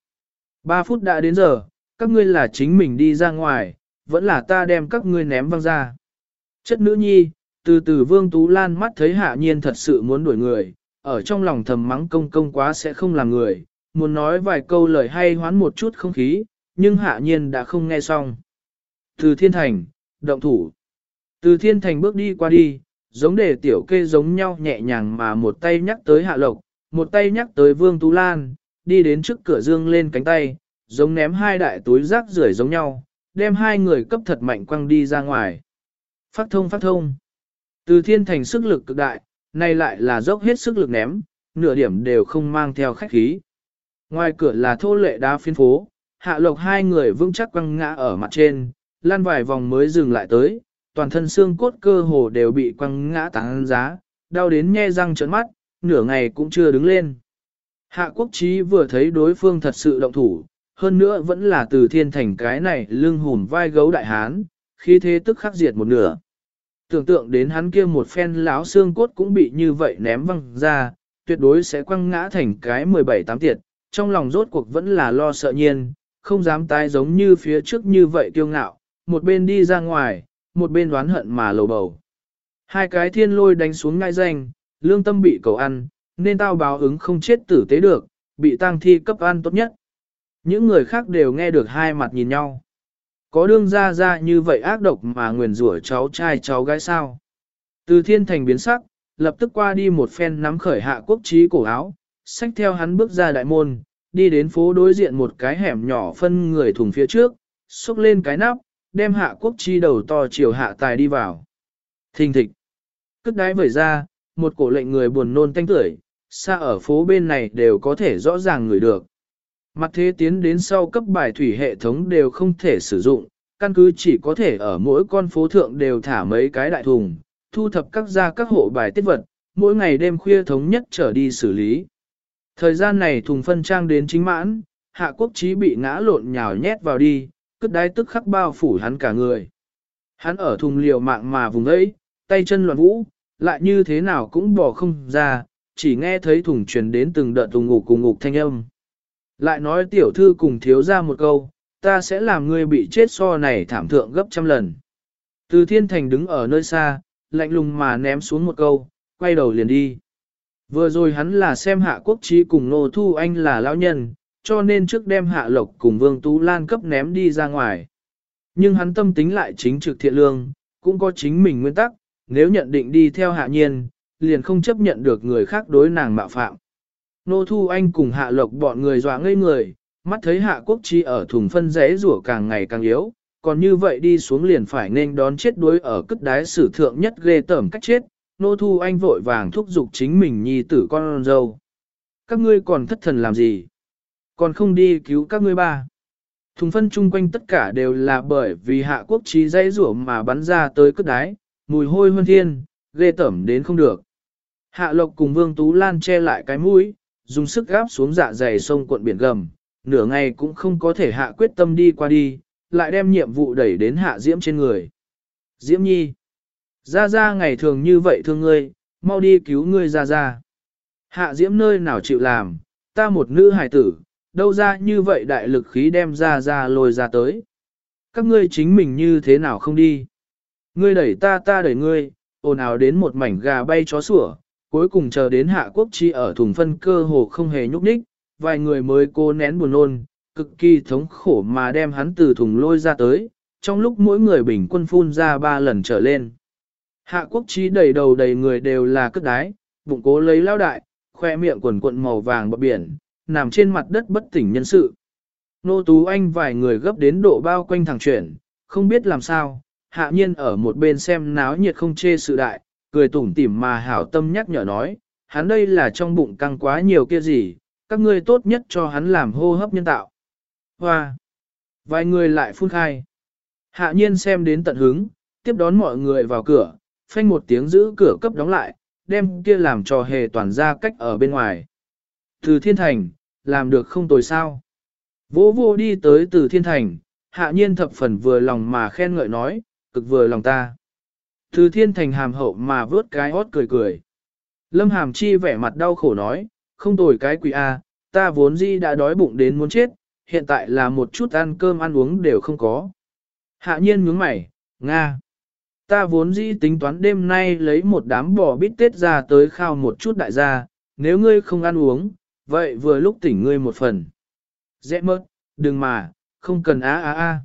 3 phút đã đến giờ, các ngươi là chính mình đi ra ngoài, vẫn là ta đem các ngươi ném văng ra. Chất nữ nhi, từ từ vương tú lan mắt thấy hạ nhiên thật sự muốn đuổi người, ở trong lòng thầm mắng công công quá sẽ không làm người, muốn nói vài câu lời hay hoán một chút không khí, nhưng hạ nhiên đã không nghe xong. Từ thiên thành, động thủ. Từ thiên thành bước đi qua đi, giống để tiểu kê giống nhau nhẹ nhàng mà một tay nhắc tới hạ lộc, một tay nhắc tới vương tú lan, đi đến trước cửa dương lên cánh tay, giống ném hai đại túi rác rưởi giống nhau, đem hai người cấp thật mạnh quăng đi ra ngoài. Phát thông phát thông. Từ thiên thành sức lực cực đại, nay lại là dốc hết sức lực ném, nửa điểm đều không mang theo khách khí. Ngoài cửa là thô lệ đá phiên phố, hạ lộc hai người vững chắc quăng ngã ở mặt trên, lan vài vòng mới dừng lại tới, toàn thân xương cốt cơ hồ đều bị quăng ngã tán giá, đau đến nhe răng trợn mắt, nửa ngày cũng chưa đứng lên. Hạ quốc trí vừa thấy đối phương thật sự động thủ, hơn nữa vẫn là từ thiên thành cái này lưng hùn vai gấu đại hán, khi thế tức khắc diệt một nửa. Tưởng tượng đến hắn kia một phen láo xương cốt cũng bị như vậy ném văng ra, tuyệt đối sẽ quăng ngã thành cái 17 tám tiệt, trong lòng rốt cuộc vẫn là lo sợ nhiên, không dám tái giống như phía trước như vậy kiêu ngạo, một bên đi ra ngoài, một bên đoán hận mà lầu bầu. Hai cái thiên lôi đánh xuống ngai danh, lương tâm bị cầu ăn, nên tao báo ứng không chết tử tế được, bị tang thi cấp ăn tốt nhất. Những người khác đều nghe được hai mặt nhìn nhau. Có đương ra ra như vậy ác độc mà nguyền rủa cháu trai cháu gái sao. Từ thiên thành biến sắc, lập tức qua đi một phen nắm khởi hạ quốc trí cổ áo, xách theo hắn bước ra đại môn, đi đến phố đối diện một cái hẻm nhỏ phân người thùng phía trước, xúc lên cái nắp, đem hạ quốc chi đầu to chiều hạ tài đi vào. Thình thịch. Cất đáy vẩy ra, một cổ lệnh người buồn nôn tanh tưởi, xa ở phố bên này đều có thể rõ ràng người được. Mặt thế tiến đến sau cấp bài thủy hệ thống đều không thể sử dụng, căn cứ chỉ có thể ở mỗi con phố thượng đều thả mấy cái đại thùng, thu thập các gia các hộ bài tiết vật, mỗi ngày đêm khuya thống nhất trở đi xử lý. Thời gian này thùng phân trang đến chính mãn, hạ quốc trí bị ngã lộn nhào nhét vào đi, cất đái tức khắc bao phủ hắn cả người. Hắn ở thùng liều mạng mà vùng ấy, tay chân loạn vũ, lại như thế nào cũng bỏ không ra, chỉ nghe thấy thùng truyền đến từng đợt thùng ngục cùng ngục thanh âm. Lại nói tiểu thư cùng thiếu ra một câu, ta sẽ làm ngươi bị chết so này thảm thượng gấp trăm lần. Từ thiên thành đứng ở nơi xa, lạnh lùng mà ném xuống một câu, quay đầu liền đi. Vừa rồi hắn là xem hạ quốc trí cùng nô thu anh là lão nhân, cho nên trước đem hạ lộc cùng vương tú lan cấp ném đi ra ngoài. Nhưng hắn tâm tính lại chính trực thiện lương, cũng có chính mình nguyên tắc, nếu nhận định đi theo hạ nhiên, liền không chấp nhận được người khác đối nàng mạo phạm. Nô thu anh cùng hạ lộc bọn người dọa ngây người, mắt thấy hạ quốc chi ở thùng phân rẽ rủa càng ngày càng yếu, còn như vậy đi xuống liền phải nên đón chết đuối ở cất đái sử thượng nhất ghê tởm cách chết, nô thu anh vội vàng thúc giục chính mình nhi tử con dâu. Các ngươi còn thất thần làm gì? Còn không đi cứu các ngươi ba. Thùng phân chung quanh tất cả đều là bởi vì hạ quốc trí dây rủa mà bắn ra tới cất đái, mùi hôi hơn thiên, ghê tởm đến không được. Hạ lộc cùng vương tú lan che lại cái mũi, dùng sức gáp xuống dạ dày sông cuộn biển gầm, nửa ngày cũng không có thể hạ quyết tâm đi qua đi, lại đem nhiệm vụ đẩy đến hạ diễm trên người. Diễm nhi, ra ra ngày thường như vậy thương ngươi, mau đi cứu ngươi ra ra. Hạ diễm nơi nào chịu làm, ta một nữ hài tử, đâu ra như vậy đại lực khí đem ra ra lôi ra tới. Các ngươi chính mình như thế nào không đi. Ngươi đẩy ta ta đẩy ngươi, ồn ào đến một mảnh gà bay chó sủa, cuối cùng chờ đến hạ quốc chi ở thùng phân cơ hồ không hề nhúc nhích, vài người mới cố nén buồn nôn, cực kỳ thống khổ mà đem hắn từ thùng lôi ra tới, trong lúc mỗi người bình quân phun ra ba lần trở lên. Hạ quốc chi đầy đầu đầy người đều là cất đái, bụng cố lấy lao đại, khoe miệng quần cuộn màu vàng bọc biển, nằm trên mặt đất bất tỉnh nhân sự. Nô Tú Anh vài người gấp đến độ bao quanh thằng chuyển, không biết làm sao, hạ nhiên ở một bên xem náo nhiệt không chê sự đại, cười tủm tỉm mà hảo tâm nhắc nhở nói, hắn đây là trong bụng căng quá nhiều kia gì, các ngươi tốt nhất cho hắn làm hô hấp nhân tạo. Hoa! Vài người lại phun khai. Hạ nhiên xem đến tận hứng, tiếp đón mọi người vào cửa, phanh một tiếng giữ cửa cấp đóng lại, đem kia làm trò hề toàn ra cách ở bên ngoài. Từ thiên thành, làm được không tồi sao. Vô vô đi tới từ thiên thành, hạ nhiên thập phần vừa lòng mà khen ngợi nói, cực vừa lòng ta. Từ thiên thành hàm hậu mà vớt cái hót cười cười. Lâm hàm chi vẻ mặt đau khổ nói, không tồi cái quỷ A, ta vốn di đã đói bụng đến muốn chết, hiện tại là một chút ăn cơm ăn uống đều không có. Hạ nhiên nhướng mày, Nga. Ta vốn dĩ tính toán đêm nay lấy một đám bò bít tết ra tới khao một chút đại gia, nếu ngươi không ăn uống, vậy vừa lúc tỉnh ngươi một phần. Dễ mất đừng mà, không cần á á á.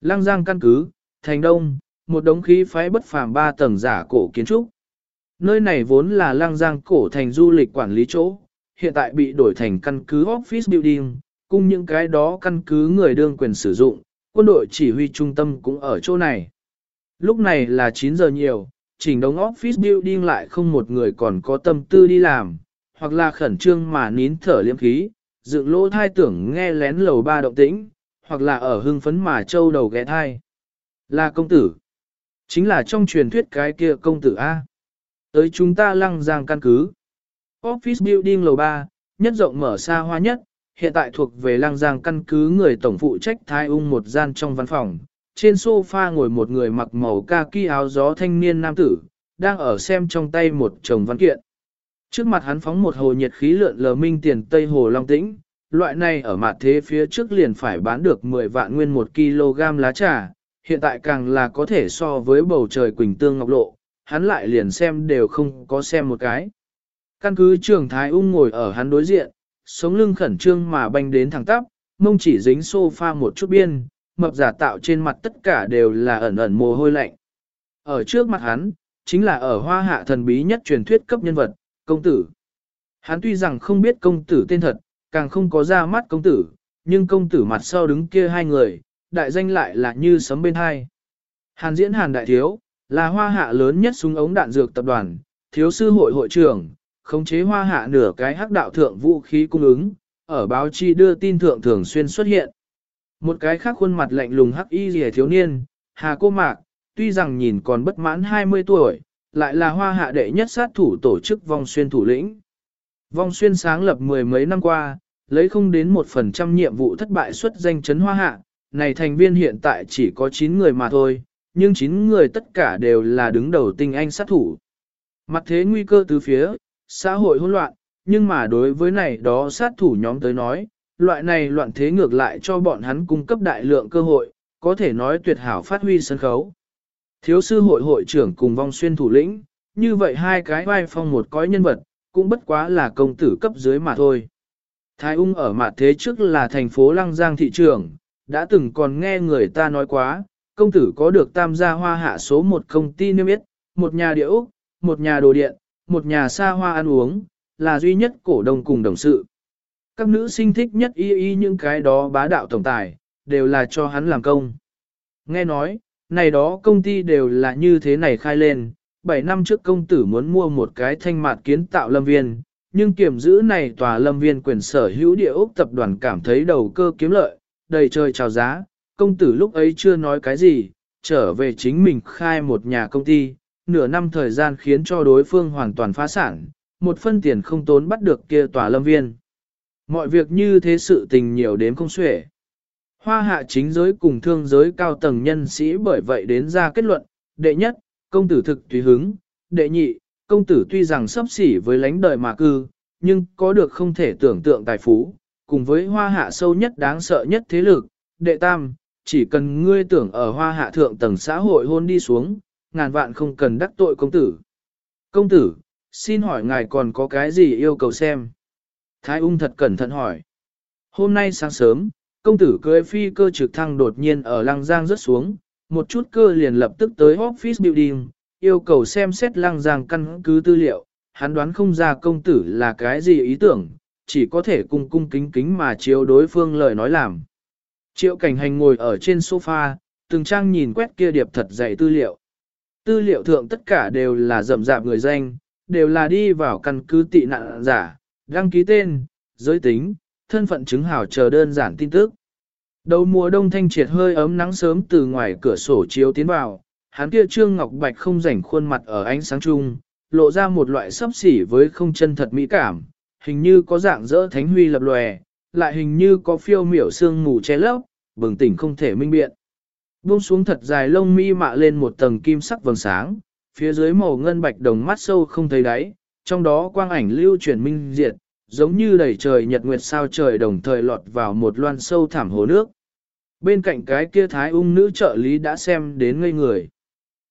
Lăng giang căn cứ, thành đông, một đống khí phái bất phàm ba tầng giả cổ kiến trúc. Nơi này vốn là lăng giang cổ thành du lịch quản lý chỗ, hiện tại bị đổi thành căn cứ office building, cùng những cái đó căn cứ người đương quyền sử dụng, quân đội chỉ huy trung tâm cũng ở chỗ này. Lúc này là 9 giờ nhiều, chỉnh đống office building lại không một người còn có tâm tư đi làm, hoặc là khẩn trương mà nín thở liêm khí, dựng lỗ thai tưởng nghe lén lầu ba động tĩnh, hoặc là ở hưng phấn mà châu đầu ghé thai. Là công tử. Chính là trong truyền thuyết cái kia công tử A. Tới chúng ta lăng giang căn cứ. Office building lầu 3, nhất rộng mở xa hoa nhất, hiện tại thuộc về lăng giang căn cứ người tổng phụ trách thai ung một gian trong văn phòng. Trên sofa ngồi một người mặc màu kaki áo gió thanh niên nam tử, đang ở xem trong tay một chồng văn kiện. Trước mặt hắn phóng một hồ nhiệt khí lượn lờ minh tiền Tây Hồ Long Tĩnh, loại này ở mặt thế phía trước liền phải bán được 10 vạn nguyên 1 kg lá trà, hiện tại càng là có thể so với bầu trời quỳnh tương ngọc lộ, hắn lại liền xem đều không có xem một cái. Căn cứ trường Thái Ung ngồi ở hắn đối diện, sống lưng khẩn trương mà banh đến thẳng tắp, mông chỉ dính sofa một chút biên, mập giả tạo trên mặt tất cả đều là ẩn ẩn mồ hôi lạnh. Ở trước mặt hắn, chính là ở hoa hạ thần bí nhất truyền thuyết cấp nhân vật, công tử. Hắn tuy rằng không biết công tử tên thật, càng không có ra mắt công tử, nhưng công tử mặt sau đứng kia hai người, đại danh lại là như sấm bên hai. Hàn diễn Hàn Đại Thiếu, là hoa hạ lớn nhất súng ống đạn dược tập đoàn, thiếu sư hội hội trưởng, khống chế hoa hạ nửa cái hắc đạo thượng vũ khí cung ứng, ở báo chi đưa tin thượng thường xuyên xuất hiện. Một cái khác khuôn mặt lạnh lùng hắc y rìa thiếu niên, Hà Cô Mạc, tuy rằng nhìn còn bất mãn 20 tuổi, lại là hoa hạ đệ nhất sát thủ tổ chức vong xuyên thủ lĩnh. Vong xuyên sáng lập mười mấy năm qua, lấy không đến một phần trăm nhiệm vụ thất bại xuất danh chấn hoa hạ, này thành viên hiện tại chỉ có 9 người mà thôi, nhưng 9 người tất cả đều là đứng đầu tinh anh sát thủ. Mặt thế nguy cơ từ phía, xã hội hỗn loạn, nhưng mà đối với này đó sát thủ nhóm tới nói, loại này loạn thế ngược lại cho bọn hắn cung cấp đại lượng cơ hội, có thể nói tuyệt hảo phát huy sân khấu. Thiếu sư hội hội trưởng cùng vong xuyên thủ lĩnh, như vậy hai cái vai phong một cõi nhân vật, cũng bất quá là công tử cấp dưới mà thôi. Thái ung ở mặt thế trước là thành phố Lăng Giang thị trường, đã từng còn nghe người ta nói quá, công tử có được tam gia hoa hạ số một công ty niêm yết, một nhà địa Úc, một nhà đồ điện, một nhà xa hoa ăn uống, là duy nhất cổ đông cùng đồng sự. Các nữ sinh thích nhất y y những cái đó bá đạo tổng tài, đều là cho hắn làm công. Nghe nói, này đó công ty đều là như thế này khai lên, 7 năm trước công tử muốn mua một cái thanh mạt kiến tạo lâm viên, nhưng kiểm giữ này tòa lâm viên quyền sở hữu địa ốc tập đoàn cảm thấy đầu cơ kiếm lợi, đầy trời chào giá, công tử lúc ấy chưa nói cái gì, trở về chính mình khai một nhà công ty, nửa năm thời gian khiến cho đối phương hoàn toàn phá sản, một phân tiền không tốn bắt được kia tòa lâm viên. Mọi việc như thế sự tình nhiều đến không xuể. Hoa hạ chính giới cùng thương giới cao tầng nhân sĩ bởi vậy đến ra kết luận, đệ nhất, công tử thực tùy hứng, đệ nhị, công tử tuy rằng sắp xỉ với lãnh đời mà cư, nhưng có được không thể tưởng tượng tài phú, cùng với hoa hạ sâu nhất đáng sợ nhất thế lực, đệ tam, chỉ cần ngươi tưởng ở hoa hạ thượng tầng xã hội hôn đi xuống, ngàn vạn không cần đắc tội công tử. Công tử, xin hỏi ngài còn có cái gì yêu cầu xem? Thái ung thật cẩn thận hỏi. Hôm nay sáng sớm, công tử cưới phi cơ trực thăng đột nhiên ở Lăng Giang rớt xuống, một chút cơ liền lập tức tới office building, yêu cầu xem xét Lăng Giang căn cứ tư liệu, hắn đoán không ra công tử là cái gì ý tưởng, chỉ có thể cung cung kính kính mà chiếu đối phương lời nói làm. Triệu cảnh hành ngồi ở trên sofa, từng trang nhìn quét kia điệp thật dày tư liệu. Tư liệu thượng tất cả đều là rậm rạp người danh, đều là đi vào căn cứ tị nạn giả, đăng ký tên, giới tính, thân phận chứng hào chờ đơn giản tin tức. Đầu mùa đông thanh triệt hơi ấm nắng sớm từ ngoài cửa sổ chiếu tiến vào, hắn kia trương ngọc bạch không rảnh khuôn mặt ở ánh sáng chung, lộ ra một loại sấp xỉ với không chân thật mỹ cảm, hình như có dạng dỡ thánh huy lập lòe, lại hình như có phiêu miểu sương mù che lấp, bừng tỉnh không thể minh biện. Buông xuống thật dài lông mi mạ lên một tầng kim sắc vầng sáng, phía dưới màu ngân bạch đồng mắt sâu không thấy đáy, trong đó quang ảnh lưu chuyển minh diệt, giống như đầy trời nhật nguyệt sao trời đồng thời lọt vào một loan sâu thảm hồ nước. Bên cạnh cái kia thái ung nữ trợ lý đã xem đến ngây người.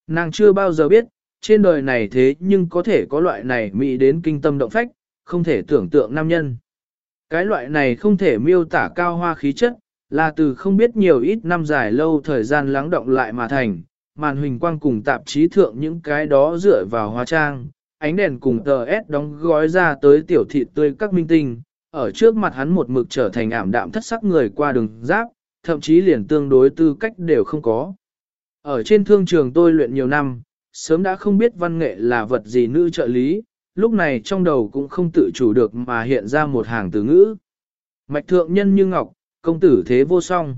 Nàng chưa bao giờ biết, trên đời này thế nhưng có thể có loại này mỹ đến kinh tâm động phách, không thể tưởng tượng nam nhân. Cái loại này không thể miêu tả cao hoa khí chất, là từ không biết nhiều ít năm dài lâu thời gian lắng động lại mà thành, màn huỳnh quang cùng tạp chí thượng những cái đó dựa vào hóa trang, ánh đèn cùng tờ S đóng gói ra tới tiểu thị tươi các minh tinh, ở trước mặt hắn một mực trở thành ảm đạm thất sắc người qua đường giáp, thậm chí liền tương đối tư cách đều không có. Ở trên thương trường tôi luyện nhiều năm, sớm đã không biết văn nghệ là vật gì nữ trợ lý, lúc này trong đầu cũng không tự chủ được mà hiện ra một hàng từ ngữ. Mạch thượng nhân như ngọc, công tử thế vô song.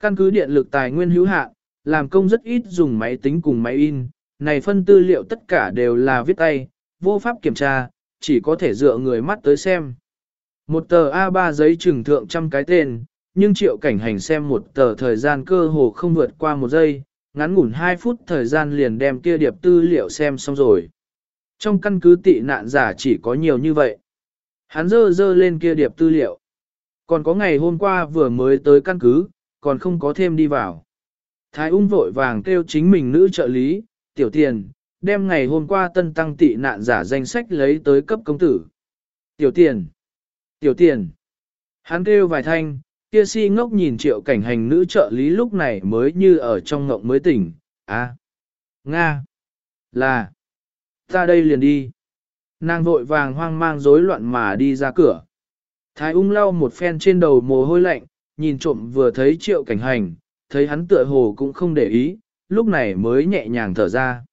Căn cứ điện lực tài nguyên hữu hạn, làm công rất ít dùng máy tính cùng máy in, này phân tư liệu tất cả đều là viết tay, vô pháp kiểm tra, chỉ có thể dựa người mắt tới xem. Một tờ A3 giấy trừng thượng trăm cái tên, nhưng triệu cảnh hành xem một tờ thời gian cơ hồ không vượt qua một giây, ngắn ngủn 2 phút thời gian liền đem kia điệp tư liệu xem xong rồi. Trong căn cứ tị nạn giả chỉ có nhiều như vậy. Hắn dơ dơ lên kia điệp tư liệu. Còn có ngày hôm qua vừa mới tới căn cứ, còn không có thêm đi vào. Thái ung vội vàng kêu chính mình nữ trợ lý, tiểu tiền, đem ngày hôm qua tân tăng tị nạn giả danh sách lấy tới cấp công tử. Tiểu tiền, tiểu tiền. Hắn kêu vài thanh, kia si ngốc nhìn triệu cảnh hành nữ trợ lý lúc này mới như ở trong ngộng mới tỉnh. À, Nga, là, ta đây liền đi. Nàng vội vàng hoang mang rối loạn mà đi ra cửa. Thái ung lau một phen trên đầu mồ hôi lạnh, nhìn trộm vừa thấy triệu cảnh hành, thấy hắn tựa hồ cũng không để ý, lúc này mới nhẹ nhàng thở ra.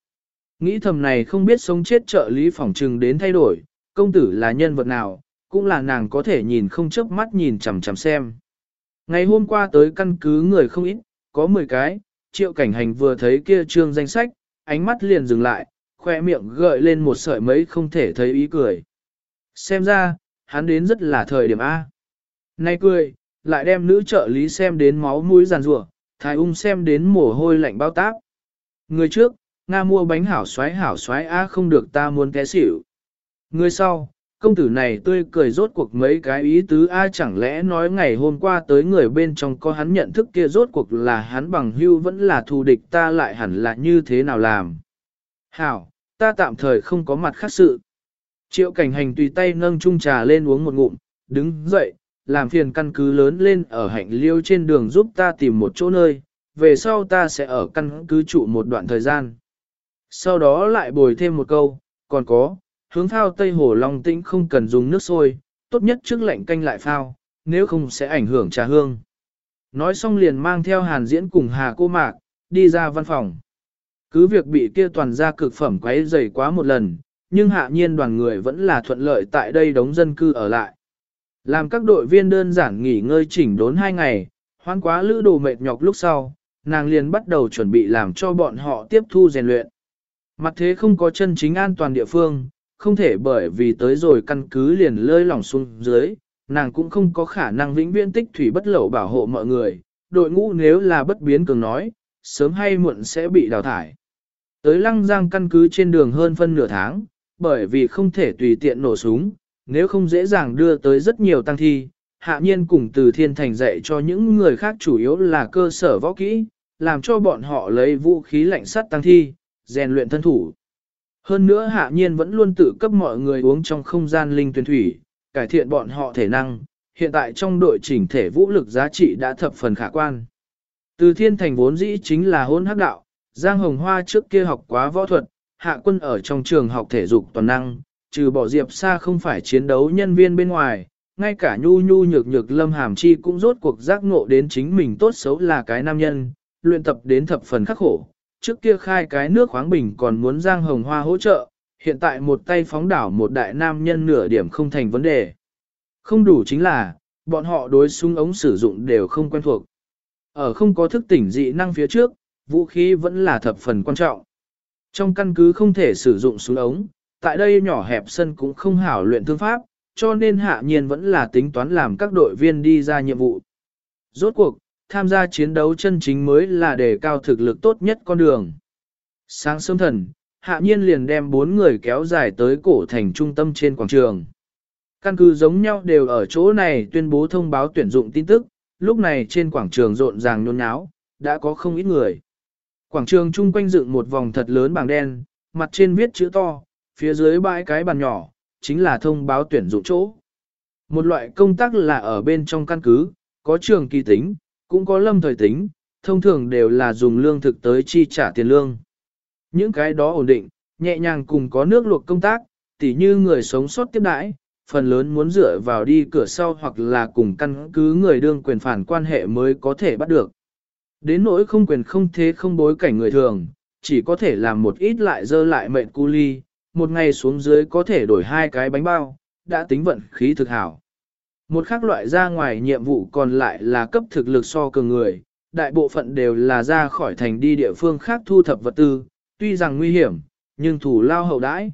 Nghĩ thầm này không biết sống chết trợ lý phỏng trừng đến thay đổi, công tử là nhân vật nào, cũng là nàng có thể nhìn không chớp mắt nhìn chằm chằm xem. Ngày hôm qua tới căn cứ người không ít, có 10 cái, triệu cảnh hành vừa thấy kia trương danh sách, ánh mắt liền dừng lại, khoe miệng gợi lên một sợi mấy không thể thấy ý cười. Xem ra, hắn đến rất là thời điểm A. Nay cười, lại đem nữ trợ lý xem đến máu mũi giàn rủa thái ung xem đến mồ hôi lạnh bao táp. Người trước, Nga mua bánh hảo xoái hảo xoái A không được ta muốn té xỉu. Người sau, công tử này tươi cười rốt cuộc mấy cái ý tứ A chẳng lẽ nói ngày hôm qua tới người bên trong có hắn nhận thức kia rốt cuộc là hắn bằng hưu vẫn là thù địch ta lại hẳn là như thế nào làm. Hảo, ta tạm thời không có mặt khác sự. Triệu cảnh hành tùy tay nâng chung trà lên uống một ngụm, đứng dậy, làm phiền căn cứ lớn lên ở hạnh liêu trên đường giúp ta tìm một chỗ nơi, về sau ta sẽ ở căn cứ trụ một đoạn thời gian. Sau đó lại bồi thêm một câu, còn có, hướng phao Tây Hồ Long Tĩnh không cần dùng nước sôi, tốt nhất trước lạnh canh lại phao, nếu không sẽ ảnh hưởng trà hương. Nói xong liền mang theo hàn diễn cùng hà cô mạc, đi ra văn phòng. Cứ việc bị kia toàn ra cực phẩm quấy dày quá một lần, nhưng hạ nhiên đoàn người vẫn là thuận lợi tại đây đóng dân cư ở lại. Làm các đội viên đơn giản nghỉ ngơi chỉnh đốn hai ngày, hoan quá lữ đồ mệt nhọc lúc sau, nàng liền bắt đầu chuẩn bị làm cho bọn họ tiếp thu rèn luyện. Mặt thế không có chân chính an toàn địa phương, không thể bởi vì tới rồi căn cứ liền lơi lỏng xuống dưới, nàng cũng không có khả năng vĩnh viễn tích thủy bất lẩu bảo hộ mọi người, đội ngũ nếu là bất biến cường nói, sớm hay muộn sẽ bị đào thải. Tới lăng giang căn cứ trên đường hơn phân nửa tháng, bởi vì không thể tùy tiện nổ súng, nếu không dễ dàng đưa tới rất nhiều tăng thi. Hạ nhiên cùng từ thiên thành dạy cho những người khác chủ yếu là cơ sở võ kỹ, làm cho bọn họ lấy vũ khí lạnh sắt tăng thi, rèn luyện thân thủ. Hơn nữa hạ nhiên vẫn luôn tự cấp mọi người uống trong không gian linh tuyển thủy, cải thiện bọn họ thể năng, hiện tại trong đội chỉnh thể vũ lực giá trị đã thập phần khả quan. Từ thiên thành vốn dĩ chính là hôn hắc đạo, Giang Hồng Hoa trước kia học quá võ thuật, hạ quân ở trong trường học thể dục toàn năng, trừ bỏ Diệp Sa không phải chiến đấu nhân viên bên ngoài, ngay cả nhu nhu nhược nhược lâm hàm chi cũng rốt cuộc giác ngộ đến chính mình tốt xấu là cái nam nhân, luyện tập đến thập phần khắc khổ. Trước kia khai cái nước khoáng bình còn muốn Giang Hồng Hoa hỗ trợ, hiện tại một tay phóng đảo một đại nam nhân nửa điểm không thành vấn đề. Không đủ chính là, bọn họ đối súng ống sử dụng đều không quen thuộc. Ở không có thức tỉnh dị năng phía trước, vũ khí vẫn là thập phần quan trọng. Trong căn cứ không thể sử dụng súng ống, tại đây nhỏ hẹp sân cũng không hảo luyện thương pháp, cho nên hạ nhiên vẫn là tính toán làm các đội viên đi ra nhiệm vụ. Rốt cuộc, tham gia chiến đấu chân chính mới là đề cao thực lực tốt nhất con đường. Sáng sớm thần, hạ nhiên liền đem bốn người kéo dài tới cổ thành trung tâm trên quảng trường. Căn cứ giống nhau đều ở chỗ này tuyên bố thông báo tuyển dụng tin tức, lúc này trên quảng trường rộn ràng nhôn nháo, đã có không ít người. Quảng trường chung quanh dựng một vòng thật lớn bảng đen, mặt trên viết chữ to, phía dưới bãi cái bàn nhỏ, chính là thông báo tuyển dụng chỗ. Một loại công tác là ở bên trong căn cứ, có trường kỳ tính, cũng có lâm thời tính, thông thường đều là dùng lương thực tới chi trả tiền lương. Những cái đó ổn định, nhẹ nhàng cùng có nước luộc công tác, tỉ như người sống sót tiếp đãi, phần lớn muốn dựa vào đi cửa sau hoặc là cùng căn cứ người đương quyền phản quan hệ mới có thể bắt được. Đến nỗi không quyền không thế không bối cảnh người thường, chỉ có thể làm một ít lại dơ lại mệnh cu ly, một ngày xuống dưới có thể đổi hai cái bánh bao, đã tính vận khí thực hảo. Một khác loại ra ngoài nhiệm vụ còn lại là cấp thực lực so cường người, đại bộ phận đều là ra khỏi thành đi địa phương khác thu thập vật tư, tuy rằng nguy hiểm, nhưng thủ lao hậu đãi.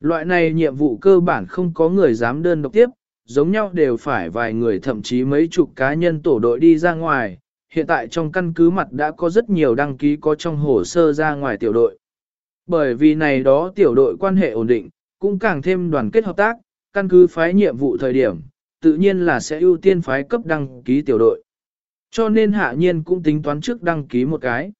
Loại này nhiệm vụ cơ bản không có người dám đơn độc tiếp, giống nhau đều phải vài người thậm chí mấy chục cá nhân tổ đội đi ra ngoài. Hiện tại trong căn cứ mặt đã có rất nhiều đăng ký có trong hồ sơ ra ngoài tiểu đội. Bởi vì này đó tiểu đội quan hệ ổn định, cũng càng thêm đoàn kết hợp tác, căn cứ phái nhiệm vụ thời điểm, tự nhiên là sẽ ưu tiên phái cấp đăng ký tiểu đội. Cho nên hạ nhiên cũng tính toán trước đăng ký một cái.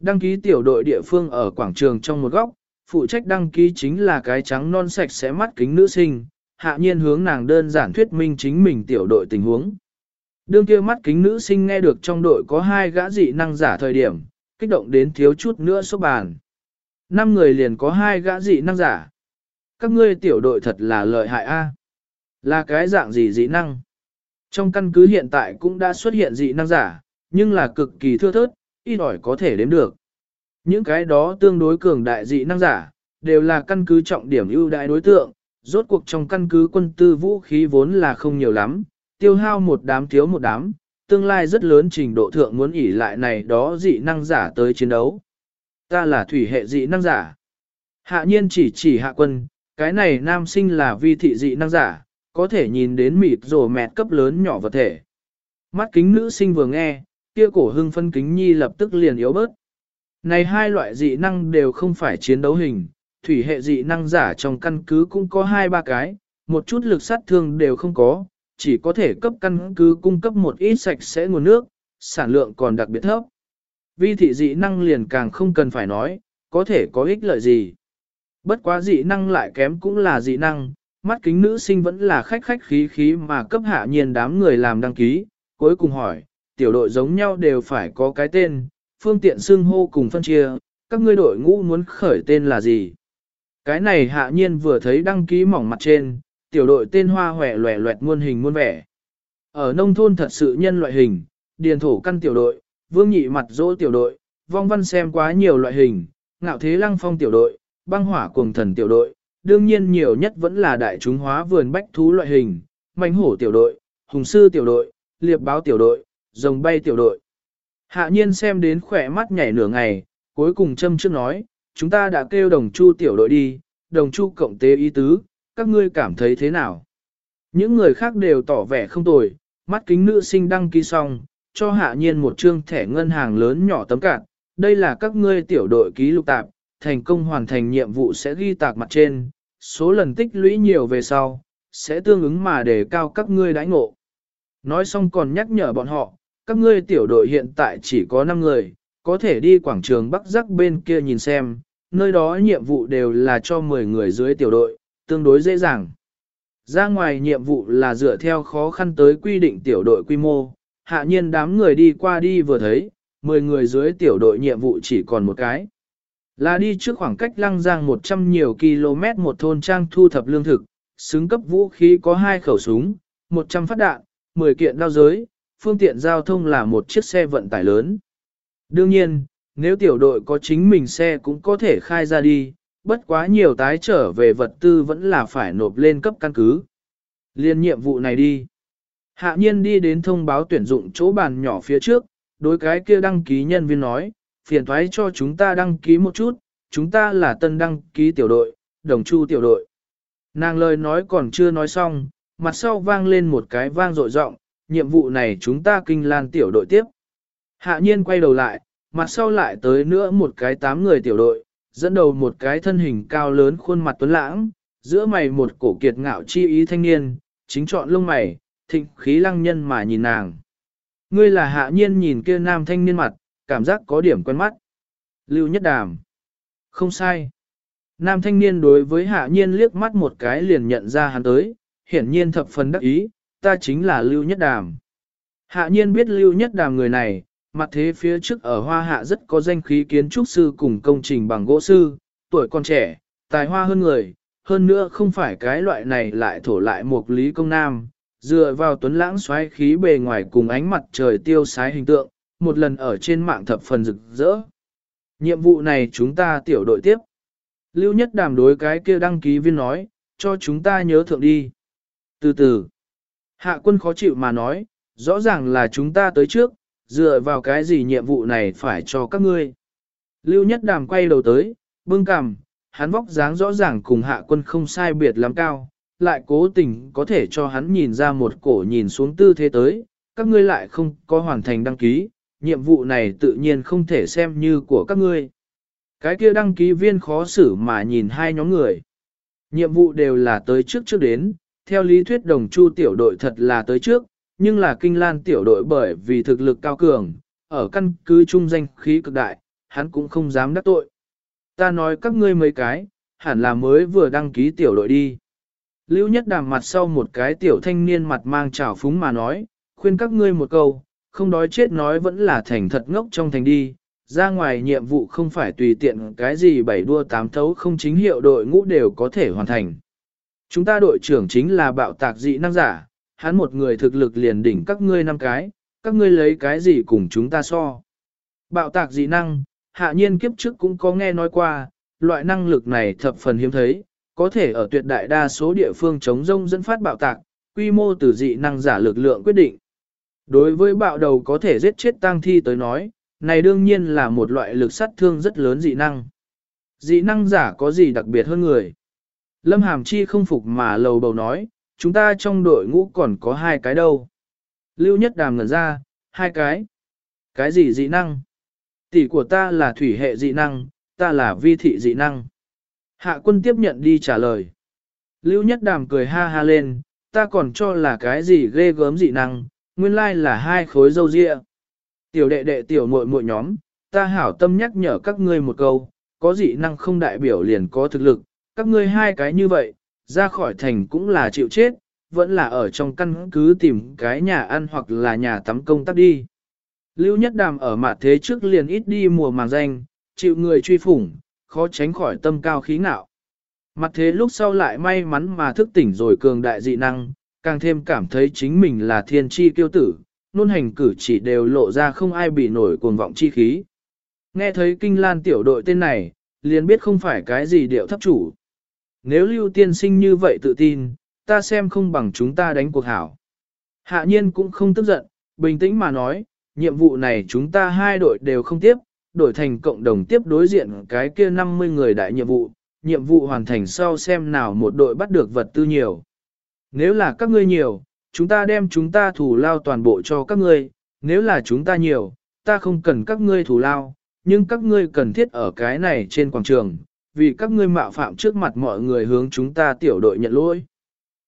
Đăng ký tiểu đội địa phương ở quảng trường trong một góc, phụ trách đăng ký chính là cái trắng non sạch sẽ mắt kính nữ sinh, hạ nhiên hướng nàng đơn giản thuyết minh chính mình tiểu đội tình huống. Đương kia mắt kính nữ sinh nghe được trong đội có hai gã dị năng giả thời điểm, kích động đến thiếu chút nữa số bàn. Năm người liền có hai gã dị năng giả. Các ngươi tiểu đội thật là lợi hại a. Là cái dạng gì dị năng? Trong căn cứ hiện tại cũng đã xuất hiện dị năng giả, nhưng là cực kỳ thưa thớt, ít ỏi có thể đếm được. Những cái đó tương đối cường đại dị năng giả, đều là căn cứ trọng điểm ưu đại đối tượng, rốt cuộc trong căn cứ quân tư vũ khí vốn là không nhiều lắm, tiêu hao một đám thiếu một đám, tương lai rất lớn trình độ thượng muốn ỉ lại này đó dị năng giả tới chiến đấu. Ta là thủy hệ dị năng giả. Hạ nhiên chỉ chỉ hạ quân, cái này nam sinh là vi thị dị năng giả, có thể nhìn đến mịt rồ mẹt cấp lớn nhỏ vật thể. Mắt kính nữ sinh vừa nghe, kia cổ hưng phân kính nhi lập tức liền yếu bớt. Này hai loại dị năng đều không phải chiến đấu hình, thủy hệ dị năng giả trong căn cứ cũng có hai ba cái, một chút lực sát thương đều không có, chỉ có thể cấp căn cứ cung cấp một ít sạch sẽ nguồn nước, sản lượng còn đặc biệt thấp. Vi thị dị năng liền càng không cần phải nói, có thể có ích lợi gì. Bất quá dị năng lại kém cũng là dị năng, mắt kính nữ sinh vẫn là khách khách khí khí mà cấp hạ nhiên đám người làm đăng ký, cuối cùng hỏi, tiểu đội giống nhau đều phải có cái tên, phương tiện xưng hô cùng phân chia, các ngươi đội ngũ muốn khởi tên là gì? Cái này hạ nhiên vừa thấy đăng ký mỏng mặt trên, tiểu đội tên hoa hòe loẹ loẹt muôn hình muôn vẻ. Ở nông thôn thật sự nhân loại hình, điền thổ căn tiểu đội, vương nhị mặt dỗ tiểu đội, vong văn xem quá nhiều loại hình, ngạo thế lăng phong tiểu đội, băng hỏa cuồng thần tiểu đội, đương nhiên nhiều nhất vẫn là đại chúng hóa vườn bách thú loại hình, manh hổ tiểu đội, hùng sư tiểu đội, liệp báo tiểu đội, rồng bay tiểu đội. Hạ nhiên xem đến khỏe mắt nhảy nửa ngày, cuối cùng châm trước nói, chúng ta đã kêu đồng chu tiểu đội đi, đồng chu cộng tế ý tứ, các ngươi cảm thấy thế nào? Những người khác đều tỏ vẻ không tồi, mắt kính nữ sinh đăng ký xong, cho hạ nhiên một trương thẻ ngân hàng lớn nhỏ tấm cạn, đây là các ngươi tiểu đội ký lục tạp, thành công hoàn thành nhiệm vụ sẽ ghi tạc mặt trên, số lần tích lũy nhiều về sau, sẽ tương ứng mà đề cao các ngươi đãi ngộ. Nói xong còn nhắc nhở bọn họ, các ngươi tiểu đội hiện tại chỉ có 5 người, có thể đi quảng trường Bắc Giác bên kia nhìn xem, nơi đó nhiệm vụ đều là cho 10 người dưới tiểu đội, tương đối dễ dàng. Ra ngoài nhiệm vụ là dựa theo khó khăn tới quy định tiểu đội quy mô, hạ nhiên đám người đi qua đi vừa thấy, 10 người dưới tiểu đội nhiệm vụ chỉ còn một cái. Là đi trước khoảng cách lăng giang 100 nhiều km một thôn trang thu thập lương thực, xứng cấp vũ khí có hai khẩu súng, 100 phát đạn, 10 kiện đao giới, phương tiện giao thông là một chiếc xe vận tải lớn. Đương nhiên, nếu tiểu đội có chính mình xe cũng có thể khai ra đi, bất quá nhiều tái trở về vật tư vẫn là phải nộp lên cấp căn cứ. Liên nhiệm vụ này đi. Hạ nhiên đi đến thông báo tuyển dụng chỗ bàn nhỏ phía trước, đối cái kia đăng ký nhân viên nói, phiền thoái cho chúng ta đăng ký một chút, chúng ta là tân đăng ký tiểu đội, đồng chu tiểu đội. Nàng lời nói còn chưa nói xong, mặt sau vang lên một cái vang rội rộng, nhiệm vụ này chúng ta kinh lan tiểu đội tiếp. Hạ nhiên quay đầu lại, mặt sau lại tới nữa một cái tám người tiểu đội, dẫn đầu một cái thân hình cao lớn khuôn mặt tuấn lãng, giữa mày một cổ kiệt ngạo chi ý thanh niên, chính chọn lông mày, thịnh khí lăng nhân mà nhìn nàng. Ngươi là hạ nhiên nhìn kia nam thanh niên mặt, cảm giác có điểm quen mắt. Lưu Nhất Đàm. Không sai. Nam thanh niên đối với hạ nhiên liếc mắt một cái liền nhận ra hắn tới, hiển nhiên thập phần đắc ý, ta chính là Lưu Nhất Đàm. Hạ nhiên biết lưu nhất đàm người này, mặt thế phía trước ở hoa hạ rất có danh khí kiến trúc sư cùng công trình bằng gỗ sư, tuổi còn trẻ, tài hoa hơn người, hơn nữa không phải cái loại này lại thổ lại một lý công nam, dựa vào tuấn lãng xoáy khí bề ngoài cùng ánh mặt trời tiêu sái hình tượng, một lần ở trên mạng thập phần rực rỡ. Nhiệm vụ này chúng ta tiểu đội tiếp. Lưu nhất đàm đối cái kia đăng ký viên nói, cho chúng ta nhớ thượng đi. Từ từ, hạ quân khó chịu mà nói, rõ ràng là chúng ta tới trước, dựa vào cái gì nhiệm vụ này phải cho các ngươi. Lưu nhất đàm quay đầu tới, bưng cằm, hắn vóc dáng rõ ràng cùng hạ quân không sai biệt lắm cao, lại cố tình có thể cho hắn nhìn ra một cổ nhìn xuống tư thế tới, các ngươi lại không có hoàn thành đăng ký, nhiệm vụ này tự nhiên không thể xem như của các ngươi. Cái kia đăng ký viên khó xử mà nhìn hai nhóm người. Nhiệm vụ đều là tới trước trước đến, theo lý thuyết đồng chu tiểu đội thật là tới trước, nhưng là kinh lan tiểu đội bởi vì thực lực cao cường, ở căn cứ trung danh khí cực đại, hắn cũng không dám đắc tội. Ta nói các ngươi mấy cái, hẳn là mới vừa đăng ký tiểu đội đi. Lưu nhất đàm mặt sau một cái tiểu thanh niên mặt mang trào phúng mà nói, khuyên các ngươi một câu, không đói chết nói vẫn là thành thật ngốc trong thành đi, ra ngoài nhiệm vụ không phải tùy tiện cái gì bảy đua tám thấu không chính hiệu đội ngũ đều có thể hoàn thành. Chúng ta đội trưởng chính là bạo tạc dị năng giả, hắn một người thực lực liền đỉnh các ngươi năm cái, các ngươi lấy cái gì cùng chúng ta so. Bạo tạc dị năng, hạ nhiên kiếp trước cũng có nghe nói qua, loại năng lực này thập phần hiếm thấy, có thể ở tuyệt đại đa số địa phương chống rông dẫn phát bạo tạc, quy mô từ dị năng giả lực lượng quyết định. Đối với bạo đầu có thể giết chết tang thi tới nói, này đương nhiên là một loại lực sát thương rất lớn dị năng. Dị năng giả có gì đặc biệt hơn người? Lâm Hàm Chi không phục mà lầu bầu nói, chúng ta trong đội ngũ còn có hai cái đâu. Lưu Nhất Đàm ngẩn ra, hai cái. Cái gì dị năng? Tỷ của ta là thủy hệ dị năng, ta là vi thị dị năng. Hạ quân tiếp nhận đi trả lời. Lưu Nhất Đàm cười ha ha lên, ta còn cho là cái gì ghê gớm dị năng, nguyên lai là hai khối dâu ria. Tiểu đệ đệ tiểu muội muội nhóm, ta hảo tâm nhắc nhở các ngươi một câu, có dị năng không đại biểu liền có thực lực, các ngươi hai cái như vậy, ra khỏi thành cũng là chịu chết, vẫn là ở trong căn cứ tìm cái nhà ăn hoặc là nhà tắm công tác đi. Lưu Nhất Đàm ở mặt thế trước liền ít đi mùa màng danh, chịu người truy phủng, khó tránh khỏi tâm cao khí ngạo. Mặt thế lúc sau lại may mắn mà thức tỉnh rồi cường đại dị năng, càng thêm cảm thấy chính mình là thiên tri kiêu tử, nôn hành cử chỉ đều lộ ra không ai bị nổi cuồng vọng chi khí. Nghe thấy kinh lan tiểu đội tên này, liền biết không phải cái gì điệu thấp chủ. Nếu lưu tiên sinh như vậy tự tin, ta xem không bằng chúng ta đánh cuộc hảo. Hạ nhiên cũng không tức giận, bình tĩnh mà nói, nhiệm vụ này chúng ta hai đội đều không tiếp, đổi thành cộng đồng tiếp đối diện cái kia 50 người đại nhiệm vụ, nhiệm vụ hoàn thành sau xem nào một đội bắt được vật tư nhiều. Nếu là các ngươi nhiều, chúng ta đem chúng ta thủ lao toàn bộ cho các ngươi, nếu là chúng ta nhiều, ta không cần các ngươi thủ lao, nhưng các ngươi cần thiết ở cái này trên quảng trường, vì các ngươi mạo phạm trước mặt mọi người hướng chúng ta tiểu đội nhận lỗi.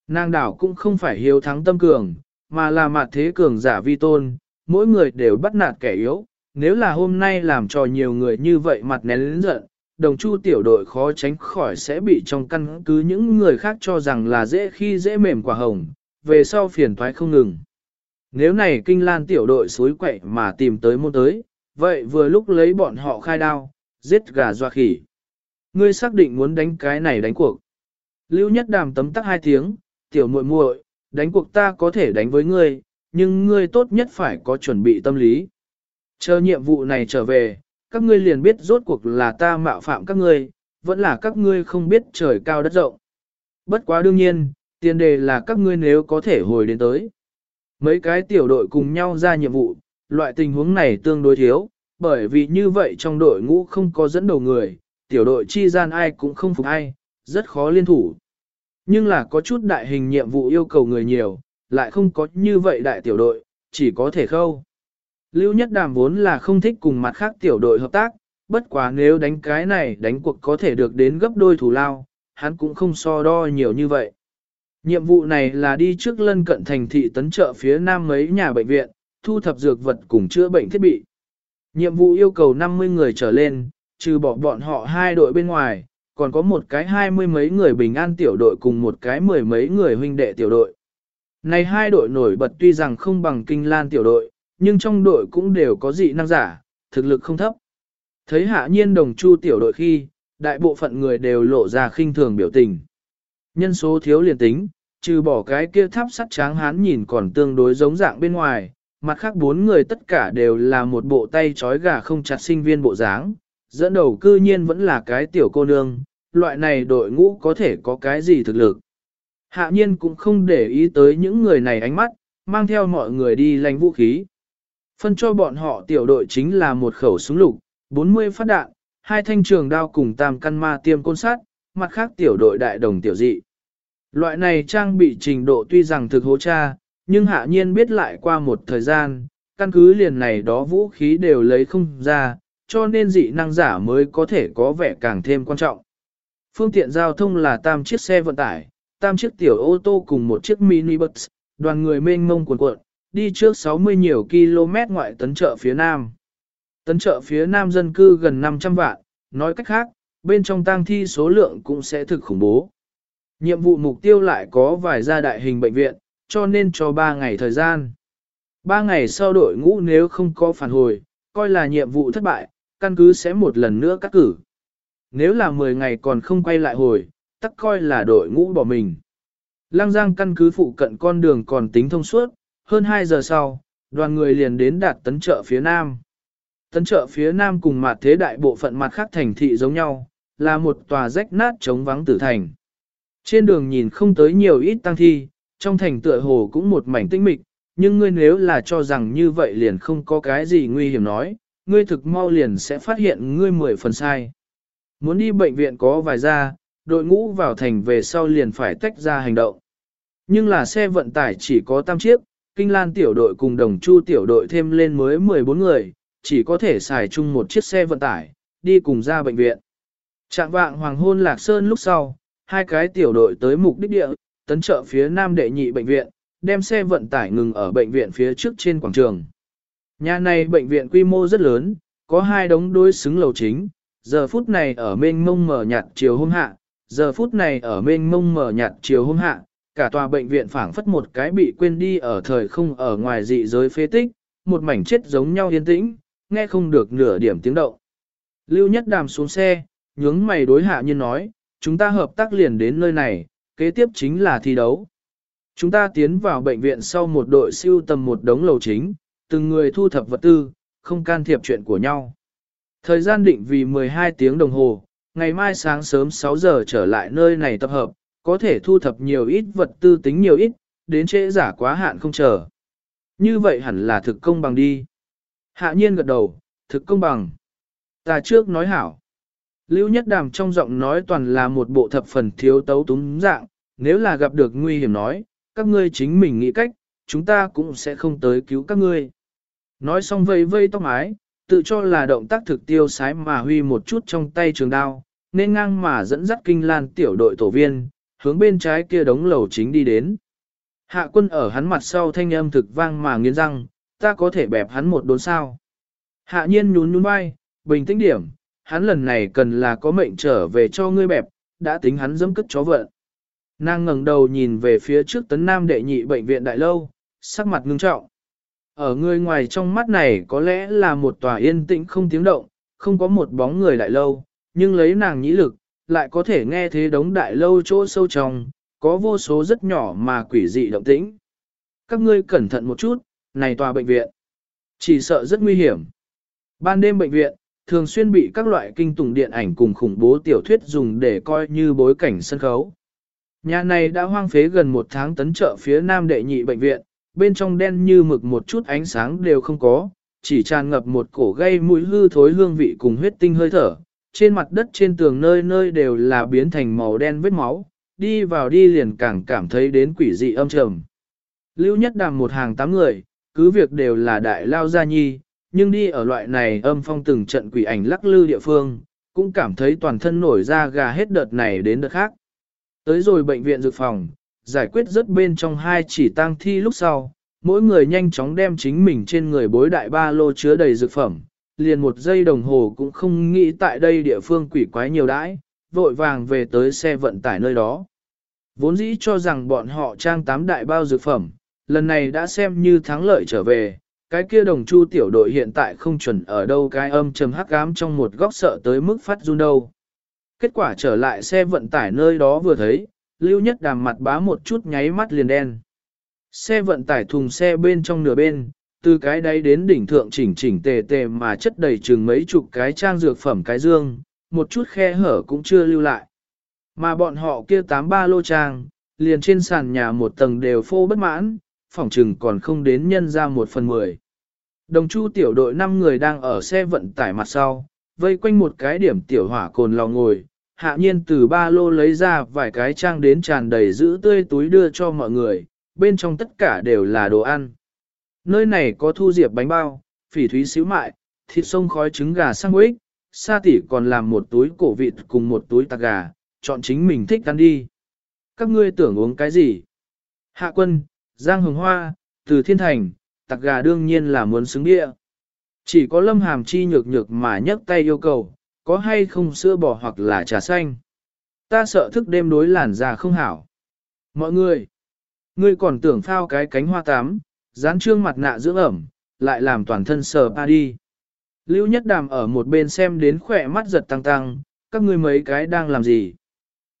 Nàng đảo cũng không phải hiếu thắng tâm cường, mà là mặt thế cường giả vi tôn, mỗi người đều bắt nạt kẻ yếu. Nếu là hôm nay làm cho nhiều người như vậy mặt nén lớn giận, đồng chu tiểu đội khó tránh khỏi sẽ bị trong căn cứ những người khác cho rằng là dễ khi dễ mềm quả hồng, về sau phiền toái không ngừng. Nếu này kinh lan tiểu đội suối quậy mà tìm tới môn tới, vậy vừa lúc lấy bọn họ khai đao, giết gà doa khỉ. Ngươi xác định muốn đánh cái này đánh cuộc. Lưu nhất đàm tấm tắc hai tiếng, tiểu muội muội, đánh cuộc ta có thể đánh với ngươi, nhưng ngươi tốt nhất phải có chuẩn bị tâm lý. Chờ nhiệm vụ này trở về, các ngươi liền biết rốt cuộc là ta mạo phạm các ngươi, vẫn là các ngươi không biết trời cao đất rộng. Bất quá đương nhiên, tiền đề là các ngươi nếu có thể hồi đến tới. Mấy cái tiểu đội cùng nhau ra nhiệm vụ, loại tình huống này tương đối thiếu, bởi vì như vậy trong đội ngũ không có dẫn đầu người, tiểu đội chi gian ai cũng không phục ai, rất khó liên thủ. Nhưng là có chút đại hình nhiệm vụ yêu cầu người nhiều, lại không có như vậy đại tiểu đội, chỉ có thể khâu. Lưu Nhất Đàm vốn là không thích cùng mặt khác tiểu đội hợp tác, bất quá nếu đánh cái này đánh cuộc có thể được đến gấp đôi thủ lao, hắn cũng không so đo nhiều như vậy. Nhiệm vụ này là đi trước lân cận thành thị tấn trợ phía nam mấy nhà bệnh viện, thu thập dược vật cùng chữa bệnh thiết bị. Nhiệm vụ yêu cầu 50 người trở lên, trừ bỏ bọn họ hai đội bên ngoài, còn có một cái hai mươi mấy người bình an tiểu đội cùng một cái mười mấy người huynh đệ tiểu đội. Này hai đội nổi bật tuy rằng không bằng kinh lan tiểu đội, nhưng trong đội cũng đều có dị năng giả, thực lực không thấp. Thấy hạ nhiên đồng chu tiểu đội khi, đại bộ phận người đều lộ ra khinh thường biểu tình. Nhân số thiếu liền tính, trừ bỏ cái kia tháp sắt tráng hán nhìn còn tương đối giống dạng bên ngoài, mặt khác bốn người tất cả đều là một bộ tay trói gà không chặt sinh viên bộ dáng, dẫn đầu cư nhiên vẫn là cái tiểu cô nương, loại này đội ngũ có thể có cái gì thực lực. Hạ nhiên cũng không để ý tới những người này ánh mắt, mang theo mọi người đi lành vũ khí. Phân cho bọn họ tiểu đội chính là một khẩu súng lục, 40 phát đạn, hai thanh trường đao cùng tam căn ma tiêm côn sát, mặt khác tiểu đội đại đồng tiểu dị. Loại này trang bị trình độ tuy rằng thực hố cha, nhưng hạ nhiên biết lại qua một thời gian, căn cứ liền này đó vũ khí đều lấy không ra, cho nên dị năng giả mới có thể có vẻ càng thêm quan trọng. Phương tiện giao thông là tam chiếc xe vận tải, tam chiếc tiểu ô tô cùng một chiếc mini bus, đoàn người mênh mông cuộn cuộn, đi trước 60 nhiều km ngoại tấn chợ phía nam. Tấn chợ phía nam dân cư gần 500 vạn, nói cách khác, bên trong tang thi số lượng cũng sẽ thực khủng bố. Nhiệm vụ mục tiêu lại có vài gia đại hình bệnh viện, cho nên cho 3 ngày thời gian. 3 ngày sau đội ngũ nếu không có phản hồi, coi là nhiệm vụ thất bại, căn cứ sẽ một lần nữa cắt cử. Nếu là 10 ngày còn không quay lại hồi, tắc coi là đội ngũ bỏ mình. Lăng Giang căn cứ phụ cận con đường còn tính thông suốt, hơn 2 giờ sau, đoàn người liền đến đạt tấn chợ phía nam. Tấn chợ phía nam cùng mặt thế đại bộ phận mặt khác thành thị giống nhau, là một tòa rách nát trống vắng tử thành. Trên đường nhìn không tới nhiều ít tăng thi, trong thành tựa hồ cũng một mảnh tinh mịch, nhưng ngươi nếu là cho rằng như vậy liền không có cái gì nguy hiểm nói, ngươi thực mau liền sẽ phát hiện ngươi mười phần sai. Muốn đi bệnh viện có vài ra, đội ngũ vào thành về sau liền phải tách ra hành động. Nhưng là xe vận tải chỉ có tam chiếc, Kinh Lan tiểu đội cùng đồng chu tiểu đội thêm lên mới 14 người, chỉ có thể xài chung một chiếc xe vận tải, đi cùng ra bệnh viện. Trạng vạng hoàng hôn lạc sơn lúc sau, hai cái tiểu đội tới mục đích địa, tấn trợ phía nam đệ nhị bệnh viện, đem xe vận tải ngừng ở bệnh viện phía trước trên quảng trường. Nhà này bệnh viện quy mô rất lớn, có hai đống đối xứng lầu chính, giờ phút này ở mênh mông mở nhạt chiều hôm hạ, giờ phút này ở mênh mông mở nhạt chiều hôm hạ, cả tòa bệnh viện phảng phất một cái bị quên đi ở thời không ở ngoài dị giới phế tích, một mảnh chết giống nhau yên tĩnh, nghe không được nửa điểm tiếng động. Lưu Nhất Đàm xuống xe, nhướng mày đối hạ nhân nói, chúng ta hợp tác liền đến nơi này, kế tiếp chính là thi đấu. Chúng ta tiến vào bệnh viện sau một đội siêu tầm một đống lầu chính, từng người thu thập vật tư, không can thiệp chuyện của nhau. Thời gian định vì 12 tiếng đồng hồ, ngày mai sáng sớm 6 giờ trở lại nơi này tập hợp, có thể thu thập nhiều ít vật tư tính nhiều ít, đến trễ giả quá hạn không chờ. Như vậy hẳn là thực công bằng đi. Hạ nhiên gật đầu, thực công bằng. Ta trước nói hảo. Lưu Nhất Đàm trong giọng nói toàn là một bộ thập phần thiếu tấu túng dạng, nếu là gặp được nguy hiểm nói, các ngươi chính mình nghĩ cách, chúng ta cũng sẽ không tới cứu các ngươi. Nói xong vây vây tóc mái, tự cho là động tác thực tiêu sái mà huy một chút trong tay trường đao, nên ngang mà dẫn dắt kinh lan tiểu đội tổ viên, hướng bên trái kia đống lầu chính đi đến. Hạ quân ở hắn mặt sau thanh âm thực vang mà nghiến răng, ta có thể bẹp hắn một đốn sao. Hạ nhiên nhún nhún vai, bình tĩnh điểm, hắn lần này cần là có mệnh trở về cho ngươi bẹp, đã tính hắn dẫm cất chó vợ. Nàng ngẩng đầu nhìn về phía trước tấn nam đệ nhị bệnh viện đại lâu, sắc mặt ngưng trọng. Ở người ngoài trong mắt này có lẽ là một tòa yên tĩnh không tiếng động, không có một bóng người đại lâu, nhưng lấy nàng nhĩ lực, lại có thể nghe thế đống đại lâu chỗ sâu trong, có vô số rất nhỏ mà quỷ dị động tĩnh. Các ngươi cẩn thận một chút, này tòa bệnh viện. Chỉ sợ rất nguy hiểm. Ban đêm bệnh viện, thường xuyên bị các loại kinh tủng điện ảnh cùng khủng bố tiểu thuyết dùng để coi như bối cảnh sân khấu. Nhà này đã hoang phế gần một tháng tấn trợ phía nam đệ nhị bệnh viện, bên trong đen như mực một chút ánh sáng đều không có, chỉ tràn ngập một cổ gây mũi hư thối hương vị cùng huyết tinh hơi thở. Trên mặt đất trên tường nơi nơi đều là biến thành màu đen vết máu, đi vào đi liền càng cảm thấy đến quỷ dị âm trầm. Lưu nhất đàm một hàng tám người, cứ việc đều là đại lao gia nhi, nhưng đi ở loại này âm phong từng trận quỷ ảnh lắc lư địa phương, cũng cảm thấy toàn thân nổi ra gà hết đợt này đến đợt khác. Tới rồi bệnh viện dược phòng, giải quyết rất bên trong hai chỉ tang thi lúc sau, mỗi người nhanh chóng đem chính mình trên người bối đại ba lô chứa đầy dược phẩm, liền một giây đồng hồ cũng không nghĩ tại đây địa phương quỷ quái nhiều đãi, vội vàng về tới xe vận tải nơi đó. Vốn dĩ cho rằng bọn họ trang tám đại bao dược phẩm, lần này đã xem như thắng lợi trở về, cái kia đồng chu tiểu đội hiện tại không chuẩn ở đâu cái âm trầm hắc ám trong một góc sợ tới mức phát run đâu. Kết quả trở lại xe vận tải nơi đó vừa thấy, lưu nhất đàm mặt bá một chút nháy mắt liền đen. Xe vận tải thùng xe bên trong nửa bên, từ cái đáy đến đỉnh thượng chỉnh chỉnh tề tề mà chất đầy chừng mấy chục cái trang dược phẩm cái dương, một chút khe hở cũng chưa lưu lại. Mà bọn họ kia tám ba lô trang, liền trên sàn nhà một tầng đều phô bất mãn, phỏng chừng còn không đến nhân ra một phần mười. Đồng chu tiểu đội 5 người đang ở xe vận tải mặt sau, vây quanh một cái điểm tiểu hỏa cồn lò ngồi, hạ nhiên từ ba lô lấy ra vài cái trang đến tràn đầy giữ tươi túi đưa cho mọi người, bên trong tất cả đều là đồ ăn. Nơi này có thu diệp bánh bao, phỉ thúy xíu mại, thịt sông khói trứng gà sang quýt, sa tỷ còn làm một túi cổ vịt cùng một túi tạc gà, chọn chính mình thích ăn đi. Các ngươi tưởng uống cái gì? Hạ quân, Giang Hồng Hoa, từ Thiên Thành, tặc gà đương nhiên là muốn xứng địa. Chỉ có lâm hàm chi nhược nhược mà nhấc tay yêu cầu, có hay không sữa bò hoặc là trà xanh. Ta sợ thức đêm đối làn già không hảo. Mọi người, ngươi còn tưởng phao cái cánh hoa tám, dán trương mặt nạ dưỡng ẩm, lại làm toàn thân sờ pa đi. Lưu Nhất Đàm ở một bên xem đến khỏe mắt giật tăng tăng, các ngươi mấy cái đang làm gì?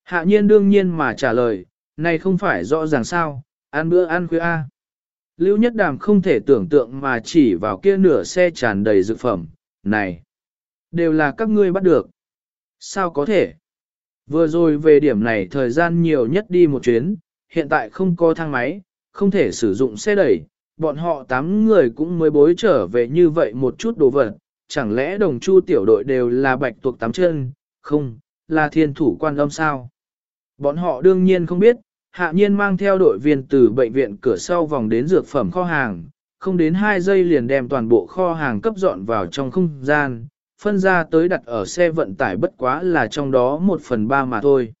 Hạ nhiên đương nhiên mà trả lời, này không phải rõ ràng sao, ăn bữa ăn khuya A. Lưu Nhất Đàm không thể tưởng tượng mà chỉ vào kia nửa xe tràn đầy dược phẩm, này, đều là các ngươi bắt được. Sao có thể? Vừa rồi về điểm này thời gian nhiều nhất đi một chuyến, hiện tại không có thang máy, không thể sử dụng xe đẩy, bọn họ tám người cũng mới bối trở về như vậy một chút đồ vật, chẳng lẽ đồng chu tiểu đội đều là bạch tuộc tám chân, không, là thiên thủ quan âm sao? Bọn họ đương nhiên không biết, hạ nhiên mang theo đội viên từ bệnh viện cửa sau vòng đến dược phẩm kho hàng, không đến 2 giây liền đem toàn bộ kho hàng cấp dọn vào trong không gian, phân ra tới đặt ở xe vận tải bất quá là trong đó 1 phần 3 mà thôi.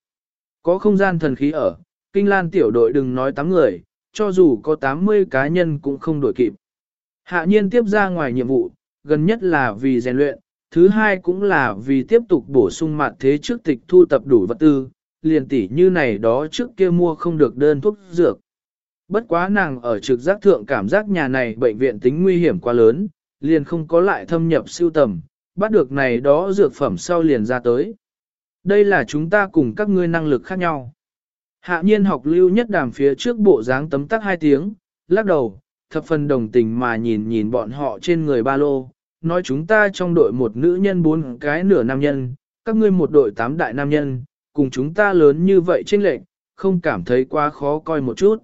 Có không gian thần khí ở, kinh lan tiểu đội đừng nói 8 người, cho dù có 80 cá nhân cũng không đổi kịp. Hạ nhiên tiếp ra ngoài nhiệm vụ, gần nhất là vì rèn luyện, thứ hai cũng là vì tiếp tục bổ sung mặt thế trước tịch thu tập đủ vật tư, liền tỉ như này đó trước kia mua không được đơn thuốc dược. Bất quá nàng ở trực giác thượng cảm giác nhà này bệnh viện tính nguy hiểm quá lớn, liền không có lại thâm nhập siêu tầm, bắt được này đó dược phẩm sau liền ra tới. Đây là chúng ta cùng các ngươi năng lực khác nhau. Hạ nhiên học lưu nhất đàm phía trước bộ dáng tấm tắc hai tiếng, lắc đầu, thập phần đồng tình mà nhìn nhìn bọn họ trên người ba lô, nói chúng ta trong đội một nữ nhân bốn cái nửa nam nhân, các ngươi một đội tám đại nam nhân, cùng chúng ta lớn như vậy trên lệnh, không cảm thấy quá khó coi một chút.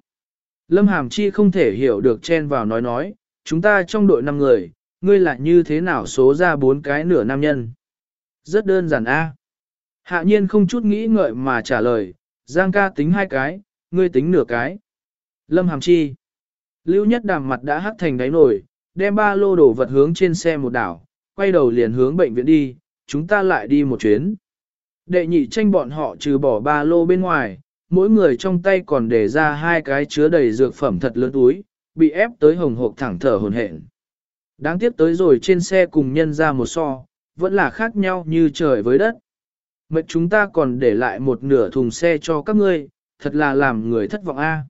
Lâm Hàm Chi không thể hiểu được chen vào nói nói, chúng ta trong đội năm người, ngươi lại như thế nào số ra bốn cái nửa nam nhân. Rất đơn giản a. Hạ nhiên không chút nghĩ ngợi mà trả lời, Giang ca tính hai cái, ngươi tính nửa cái. Lâm Hàm Chi. Lưu nhất đàm mặt đã hắt thành đáy nổi, đem ba lô đổ vật hướng trên xe một đảo, quay đầu liền hướng bệnh viện đi, chúng ta lại đi một chuyến. Đệ nhị tranh bọn họ trừ bỏ ba lô bên ngoài, mỗi người trong tay còn để ra hai cái chứa đầy dược phẩm thật lớn túi, bị ép tới hồng hộp thẳng thở hồn hển. Đáng tiếc tới rồi trên xe cùng nhân ra một so, vẫn là khác nhau như trời với đất. Mệt chúng ta còn để lại một nửa thùng xe cho các ngươi, thật là làm người thất vọng a.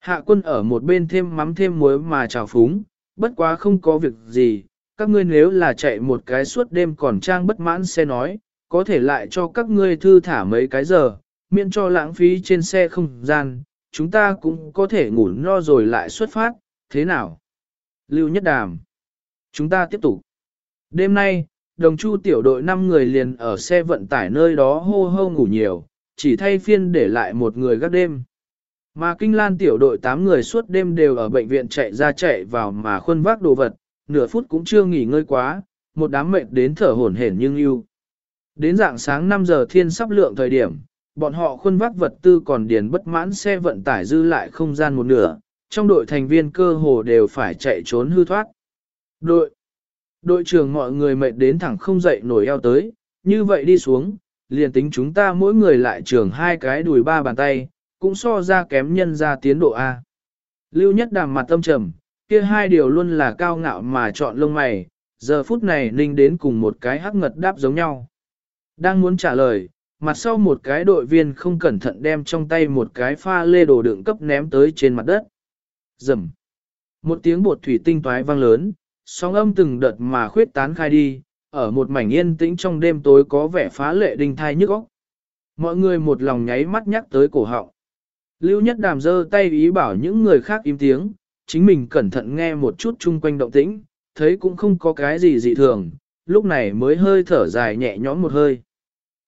Hạ quân ở một bên thêm mắm thêm muối mà trào phúng, bất quá không có việc gì, các ngươi nếu là chạy một cái suốt đêm còn trang bất mãn xe nói, có thể lại cho các ngươi thư thả mấy cái giờ, miễn cho lãng phí trên xe không gian, chúng ta cũng có thể ngủ no rồi lại xuất phát, thế nào? Lưu Nhất Đàm Chúng ta tiếp tục. Đêm nay, đồng chu tiểu đội 5 người liền ở xe vận tải nơi đó hô hô ngủ nhiều, chỉ thay phiên để lại một người gác đêm. Mà kinh lan tiểu đội 8 người suốt đêm đều ở bệnh viện chạy ra chạy vào mà khuân vác đồ vật, nửa phút cũng chưa nghỉ ngơi quá, một đám mệt đến thở hổn hển nhưng yêu. Đến dạng sáng 5 giờ thiên sắp lượng thời điểm, bọn họ khuân vác vật tư còn điền bất mãn xe vận tải dư lại không gian một nửa, trong đội thành viên cơ hồ đều phải chạy trốn hư thoát. Đội Đội trưởng mọi người mệt đến thẳng không dậy nổi eo tới, như vậy đi xuống, liền tính chúng ta mỗi người lại trưởng hai cái đùi ba bàn tay, cũng so ra kém nhân ra tiến độ A. Lưu nhất đàm mặt tâm trầm, kia hai điều luôn là cao ngạo mà chọn lông mày, giờ phút này ninh đến cùng một cái hắc ngật đáp giống nhau. Đang muốn trả lời, mặt sau một cái đội viên không cẩn thận đem trong tay một cái pha lê đồ đựng cấp ném tới trên mặt đất. Rầm. Một tiếng bột thủy tinh toái vang lớn, sóng âm từng đợt mà khuyết tán khai đi, ở một mảnh yên tĩnh trong đêm tối có vẻ phá lệ đinh thai nhức óc. Mọi người một lòng nháy mắt nhắc tới cổ họng. Lưu Nhất Đàm giơ tay ý bảo những người khác im tiếng, chính mình cẩn thận nghe một chút chung quanh động tĩnh, thấy cũng không có cái gì dị thường, lúc này mới hơi thở dài nhẹ nhõm một hơi.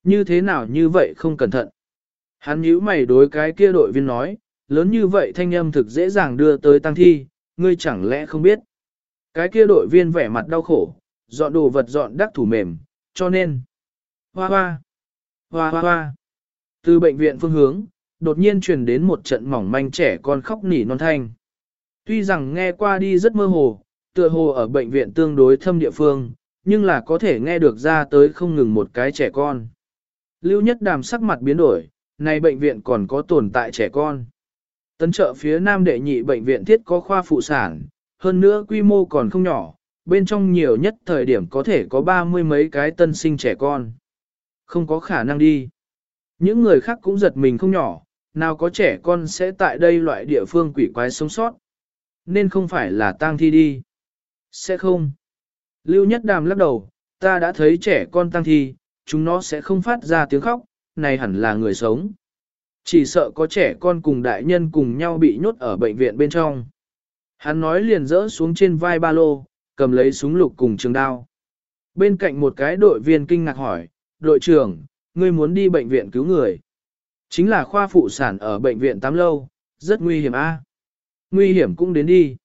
Như thế nào như vậy không cẩn thận. Hắn nhíu mày đối cái kia đội viên nói, lớn như vậy thanh âm thực dễ dàng đưa tới tăng thi, ngươi chẳng lẽ không biết. Cái kia đội viên vẻ mặt đau khổ, dọn đồ vật dọn đắc thủ mềm, cho nên. Hoa hoa, hoa hoa hoa. Từ bệnh viện phương hướng, đột nhiên truyền đến một trận mỏng manh trẻ con khóc nỉ non thanh. Tuy rằng nghe qua đi rất mơ hồ, tựa hồ ở bệnh viện tương đối thâm địa phương, nhưng là có thể nghe được ra tới không ngừng một cái trẻ con. Lưu nhất đàm sắc mặt biến đổi, này bệnh viện còn có tồn tại trẻ con. Tấn trợ phía nam đệ nhị bệnh viện thiết có khoa phụ sản, hơn nữa quy mô còn không nhỏ, bên trong nhiều nhất thời điểm có thể có ba mươi mấy cái tân sinh trẻ con. Không có khả năng đi. Những người khác cũng giật mình không nhỏ, nào có trẻ con sẽ tại đây loại địa phương quỷ quái sống sót. Nên không phải là tang thi đi. Sẽ không. Lưu Nhất Đàm lắc đầu, ta đã thấy trẻ con tang thi, chúng nó sẽ không phát ra tiếng khóc, này hẳn là người sống. Chỉ sợ có trẻ con cùng đại nhân cùng nhau bị nhốt ở bệnh viện bên trong. Hắn nói liền rỡ xuống trên vai ba lô, cầm lấy súng lục cùng trường đao. Bên cạnh một cái đội viên kinh ngạc hỏi, đội trưởng, ngươi muốn đi bệnh viện cứu người. Chính là khoa phụ sản ở bệnh viện tám lâu, rất nguy hiểm a. Nguy hiểm cũng đến đi.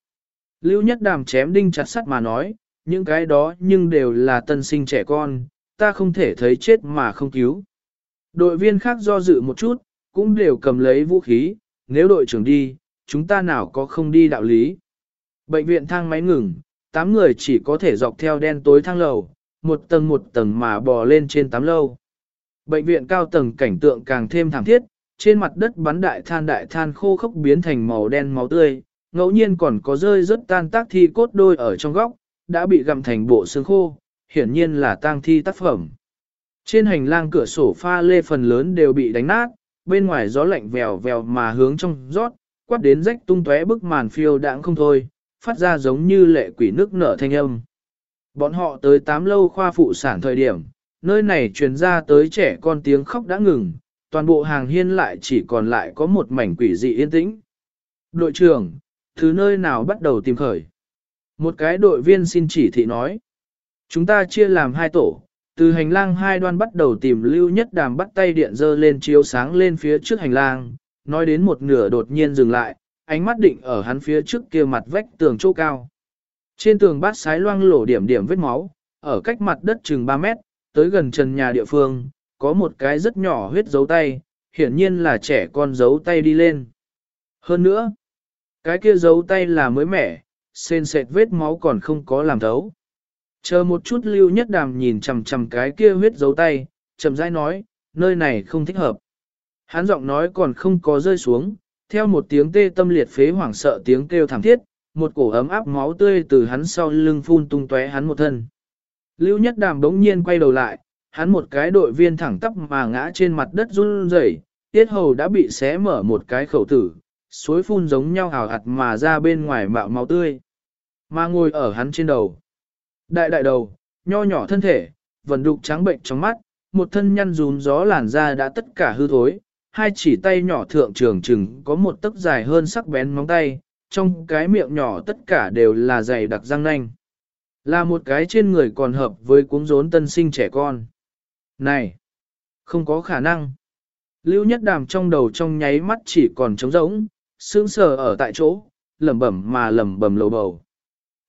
Lưu Nhất Đàm chém đinh chặt sắt mà nói, những cái đó nhưng đều là tân sinh trẻ con, ta không thể thấy chết mà không cứu. Đội viên khác do dự một chút, cũng đều cầm lấy vũ khí, nếu đội trưởng đi, chúng ta nào có không đi đạo lý. Bệnh viện thang máy ngừng, tám người chỉ có thể dọc theo đen tối thang lầu, một tầng một tầng mà bò lên trên tám lâu. Bệnh viện cao tầng cảnh tượng càng thêm thảm thiết, trên mặt đất bắn đại than đại than khô khốc biến thành màu đen máu tươi, ngẫu nhiên còn có rơi rất tan tác thi cốt đôi ở trong góc, đã bị gặm thành bộ xương khô, hiển nhiên là tang thi tác phẩm. Trên hành lang cửa sổ pha lê phần lớn đều bị đánh nát, bên ngoài gió lạnh vèo vèo mà hướng trong rót, quát đến rách tung tóe bức màn phiêu đãng không thôi, phát ra giống như lệ quỷ nước nở thanh âm. Bọn họ tới tám lâu khoa phụ sản thời điểm, nơi này truyền ra tới trẻ con tiếng khóc đã ngừng, toàn bộ hàng hiên lại chỉ còn lại có một mảnh quỷ dị yên tĩnh. Đội trưởng, thứ nơi nào bắt đầu tìm khởi? Một cái đội viên xin chỉ thị nói. Chúng ta chia làm hai tổ, từ hành lang hai đoan bắt đầu tìm lưu nhất đàm bắt tay điện dơ lên chiếu sáng lên phía trước hành lang, nói đến một nửa đột nhiên dừng lại, ánh mắt định ở hắn phía trước kia mặt vách tường chỗ cao. Trên tường bát sái loang lổ điểm điểm vết máu, ở cách mặt đất chừng 3 mét, tới gần trần nhà địa phương, có một cái rất nhỏ huyết dấu tay, hiển nhiên là trẻ con dấu tay đi lên. Hơn nữa, cái kia dấu tay là mới mẻ, sên sệt vết máu còn không có làm thấu. Chờ một chút lưu nhất đàm nhìn chằm chằm cái kia huyết dấu tay, chậm rãi nói, nơi này không thích hợp. Hắn giọng nói còn không có rơi xuống, theo một tiếng tê tâm liệt phế hoảng sợ tiếng kêu thảm thiết, một cổ ấm áp máu tươi từ hắn sau lưng phun tung tóe hắn một thân. Lưu nhất đàm đống nhiên quay đầu lại, hắn một cái đội viên thẳng tắp mà ngã trên mặt đất run rẩy, tiết hầu đã bị xé mở một cái khẩu tử, suối phun giống nhau hào hạt mà ra bên ngoài mạo máu tươi. Mà ngồi ở hắn trên đầu. Đại đại đầu, nho nhỏ thân thể, vần đục trắng bệnh trong mắt, một thân nhăn rún gió làn da đã tất cả hư thối, hai chỉ tay nhỏ thượng trường trừng có một tấc dài hơn sắc bén móng tay, trong cái miệng nhỏ tất cả đều là dày đặc răng nanh. Là một cái trên người còn hợp với cuống rốn tân sinh trẻ con. Này! Không có khả năng. Lưu nhất đàm trong đầu trong nháy mắt chỉ còn trống rỗng, sững sờ ở tại chỗ, lẩm bẩm mà lẩm bẩm lầu bầu.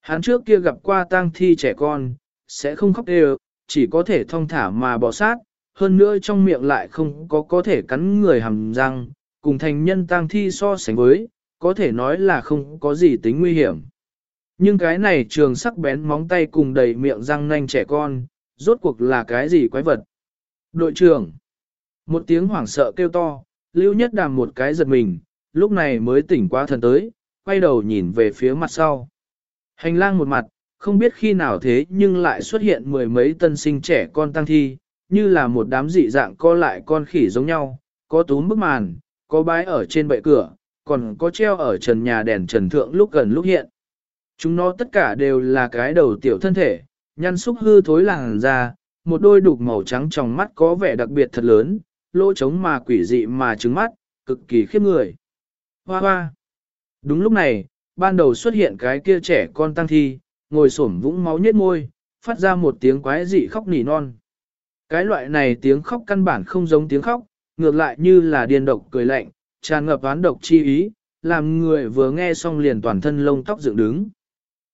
Hắn trước kia gặp qua tang thi trẻ con, sẽ không khóc đều, chỉ có thể thong thả mà bỏ sát, hơn nữa trong miệng lại không có có thể cắn người hầm răng, cùng thành nhân tang thi so sánh với, có thể nói là không có gì tính nguy hiểm. Nhưng cái này trường sắc bén móng tay cùng đầy miệng răng nanh trẻ con, rốt cuộc là cái gì quái vật. Đội trưởng, một tiếng hoảng sợ kêu to, lưu nhất đàm một cái giật mình, lúc này mới tỉnh qua thần tới, quay đầu nhìn về phía mặt sau. Hành lang một mặt, không biết khi nào thế nhưng lại xuất hiện mười mấy tân sinh trẻ con tăng thi, như là một đám dị dạng co lại con khỉ giống nhau, có túm bức màn, có bái ở trên bệ cửa, còn có treo ở trần nhà đèn trần thượng lúc gần lúc hiện. Chúng nó tất cả đều là cái đầu tiểu thân thể, nhăn xúc hư thối làng ra, một đôi đục màu trắng trong mắt có vẻ đặc biệt thật lớn, lỗ trống mà quỷ dị mà trứng mắt, cực kỳ khiếp người. Hoa hoa! Đúng lúc này, ban đầu xuất hiện cái kia trẻ con tăng thi, ngồi xổm vũng máu nhết môi, phát ra một tiếng quái dị khóc nỉ non. Cái loại này tiếng khóc căn bản không giống tiếng khóc, ngược lại như là điên độc cười lạnh, tràn ngập oán độc chi ý, làm người vừa nghe xong liền toàn thân lông tóc dựng đứng.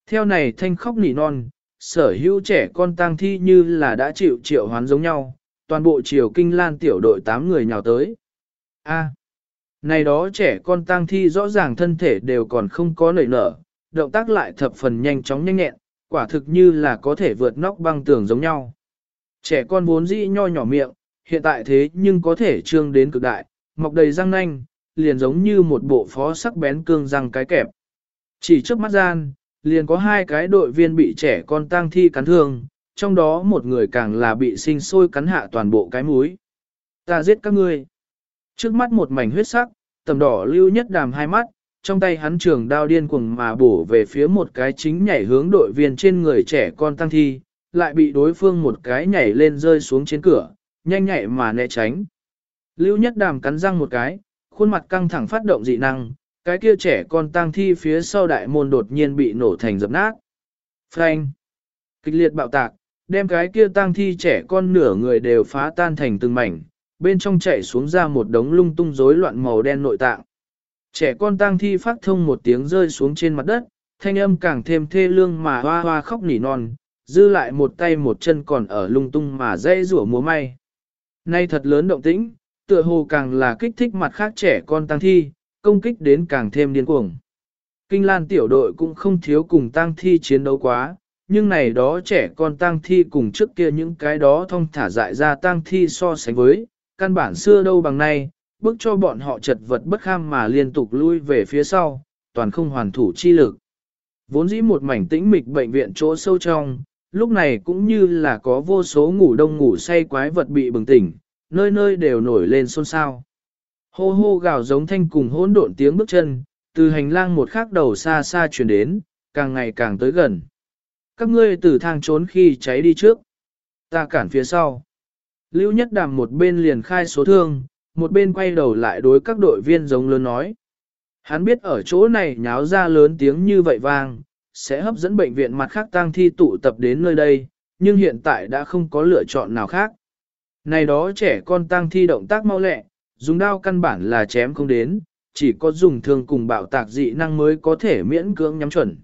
Theo này thanh khóc nỉ non, sở hữu trẻ con tang thi như là đã chịu triệu hoán giống nhau, toàn bộ triều kinh lan tiểu đội 8 người nhào tới. A. này đó trẻ con tang thi rõ ràng thân thể đều còn không có nảy nở, động tác lại thập phần nhanh chóng nhanh nhẹn, quả thực như là có thể vượt nóc băng tường giống nhau. Trẻ con vốn dĩ nho nhỏ miệng, hiện tại thế nhưng có thể trương đến cực đại, mọc đầy răng nanh, liền giống như một bộ phó sắc bén cương răng cái kẹp. Chỉ trước mắt gian, liền có hai cái đội viên bị trẻ con tang thi cắn thương, trong đó một người càng là bị sinh sôi cắn hạ toàn bộ cái mũi. Ta giết các ngươi. Trước mắt một mảnh huyết sắc, tầm đỏ lưu nhất đàm hai mắt, trong tay hắn trường đao điên cuồng mà bổ về phía một cái chính nhảy hướng đội viên trên người trẻ con tăng thi, lại bị đối phương một cái nhảy lên rơi xuống trên cửa, nhanh nhạy mà né tránh. Lưu nhất đàm cắn răng một cái, khuôn mặt căng thẳng phát động dị năng, cái kia trẻ con tang thi phía sau đại môn đột nhiên bị nổ thành dập nát. Frank! Kịch liệt bạo tạc, đem cái kia tang thi trẻ con nửa người đều phá tan thành từng mảnh, bên trong chảy xuống ra một đống lung tung rối loạn màu đen nội tạng. Trẻ con tang thi phát thông một tiếng rơi xuống trên mặt đất, thanh âm càng thêm thê lương mà hoa hoa khóc nỉ non, dư lại một tay một chân còn ở lung tung mà dây rủa múa may. Nay thật lớn động tĩnh, tựa hồ càng là kích thích mặt khác trẻ con tăng thi, công kích đến càng thêm điên cuồng. Kinh Lan tiểu đội cũng không thiếu cùng tăng thi chiến đấu quá, nhưng này đó trẻ con tăng thi cùng trước kia những cái đó thông thả dại ra tăng thi so sánh với, căn bản xưa đâu bằng nay, bước cho bọn họ chật vật bất kham mà liên tục lui về phía sau, toàn không hoàn thủ chi lực. Vốn dĩ một mảnh tĩnh mịch bệnh viện chỗ sâu trong, lúc này cũng như là có vô số ngủ đông ngủ say quái vật bị bừng tỉnh, nơi nơi đều nổi lên xôn xao. Hô hô gào giống thanh cùng hỗn độn tiếng bước chân, từ hành lang một khắc đầu xa xa truyền đến, càng ngày càng tới gần. Các ngươi từ thang trốn khi cháy đi trước. Ta cản phía sau. Lưu Nhất Đàm một bên liền khai số thương, một bên quay đầu lại đối các đội viên giống lớn nói. Hắn biết ở chỗ này nháo ra lớn tiếng như vậy vang, sẽ hấp dẫn bệnh viện mặt khác tang thi tụ tập đến nơi đây, nhưng hiện tại đã không có lựa chọn nào khác. Này đó trẻ con tang thi động tác mau lẹ, dùng đao căn bản là chém không đến, chỉ có dùng thương cùng bạo tạc dị năng mới có thể miễn cưỡng nhắm chuẩn.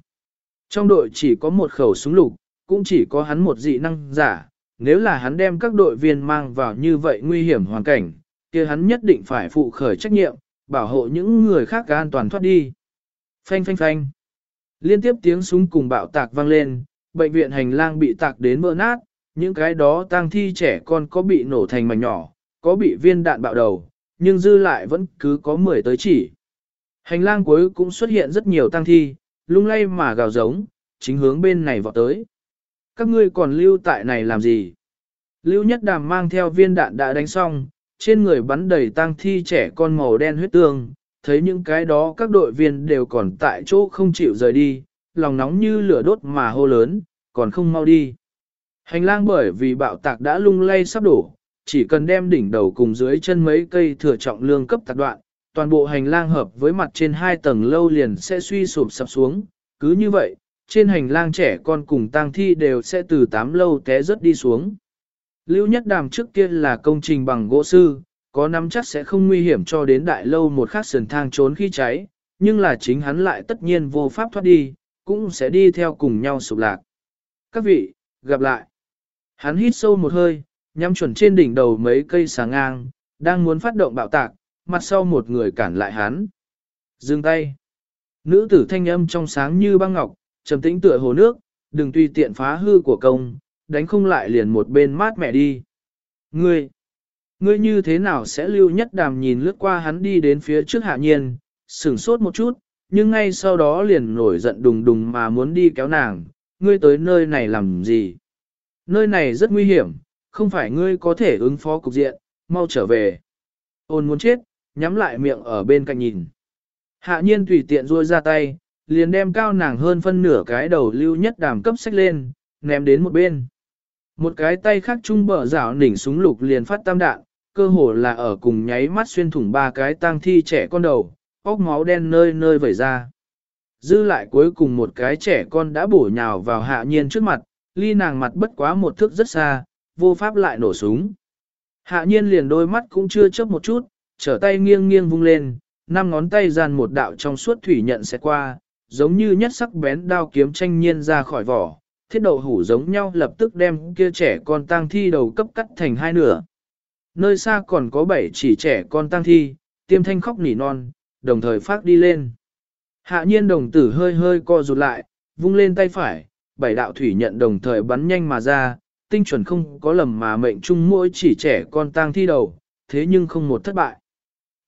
Trong đội chỉ có một khẩu súng lục, cũng chỉ có hắn một dị năng giả, nếu là hắn đem các đội viên mang vào như vậy nguy hiểm hoàn cảnh, kia hắn nhất định phải phụ khởi trách nhiệm, bảo hộ những người khác an toàn thoát đi. Phanh phanh phanh. Liên tiếp tiếng súng cùng bạo tạc vang lên, bệnh viện hành lang bị tạc đến vỡ nát, những cái đó tang thi trẻ con có bị nổ thành mảnh nhỏ, có bị viên đạn bạo đầu, nhưng dư lại vẫn cứ có 10 tới chỉ. Hành lang cuối cũng xuất hiện rất nhiều tang thi, lung lay mà gào giống, chính hướng bên này vọt tới. Các ngươi còn lưu tại này làm gì? Lưu nhất đàm mang theo viên đạn đã đánh xong, trên người bắn đầy tang thi trẻ con màu đen huyết tương, thấy những cái đó các đội viên đều còn tại chỗ không chịu rời đi, lòng nóng như lửa đốt mà hô lớn, còn không mau đi. Hành lang bởi vì bạo tạc đã lung lay sắp đổ, chỉ cần đem đỉnh đầu cùng dưới chân mấy cây thừa trọng lương cấp tạc đoạn, toàn bộ hành lang hợp với mặt trên hai tầng lâu liền sẽ suy sụp sập xuống. Cứ như vậy, trên hành lang trẻ con cùng tang thi đều sẽ từ tám lâu té rớt đi xuống. Lưu Nhất Đàm trước kia là công trình bằng gỗ sư, có nắm chắc sẽ không nguy hiểm cho đến đại lâu một khắc sườn thang trốn khi cháy, nhưng là chính hắn lại tất nhiên vô pháp thoát đi, cũng sẽ đi theo cùng nhau sụp lạc. Các vị, gặp lại. Hắn hít sâu một hơi, nhắm chuẩn trên đỉnh đầu mấy cây sáng ngang, đang muốn phát động bạo tạc, mặt sau một người cản lại hắn. Dừng tay. Nữ tử thanh âm trong sáng như băng ngọc, trầm tĩnh tựa hồ nước, đừng tùy tiện phá hư của công, đánh không lại liền một bên mát mẹ đi. Ngươi, ngươi như thế nào sẽ lưu nhất đàm nhìn lướt qua hắn đi đến phía trước hạ nhiên, sửng sốt một chút, nhưng ngay sau đó liền nổi giận đùng đùng mà muốn đi kéo nàng, ngươi tới nơi này làm gì? Nơi này rất nguy hiểm, không phải ngươi có thể ứng phó cục diện, mau trở về. Ôn muốn chết, nhắm lại miệng ở bên cạnh nhìn. Hạ nhiên tùy tiện ruôi ra tay, liền đem cao nàng hơn phân nửa cái đầu lưu nhất đàm cấp sách lên, ném đến một bên. Một cái tay khác trung bờ rảo nỉnh súng lục liền phát tam đạn, cơ hồ là ở cùng nháy mắt xuyên thủng ba cái tang thi trẻ con đầu, óc máu đen nơi nơi vẩy ra. Dư lại cuối cùng một cái trẻ con đã bổ nhào vào hạ nhiên trước mặt, ly nàng mặt bất quá một thước rất xa, vô pháp lại nổ súng. Hạ nhiên liền đôi mắt cũng chưa chớp một chút, trở tay nghiêng nghiêng vung lên, năm ngón tay dàn một đạo trong suốt thủy nhận sẽ qua, giống như nhất sắc bén đao kiếm tranh nhiên ra khỏi vỏ, thiết đậu hủ giống nhau lập tức đem kia trẻ con tang thi đầu cấp cắt thành hai nửa. Nơi xa còn có bảy chỉ trẻ con tang thi, tiêm thanh khóc nỉ non, đồng thời phát đi lên. Hạ nhiên đồng tử hơi hơi co rụt lại, vung lên tay phải, bảy đạo thủy nhận đồng thời bắn nhanh mà ra, tinh chuẩn không có lầm mà mệnh chung mỗi chỉ trẻ con tang thi đầu, thế nhưng không một thất bại.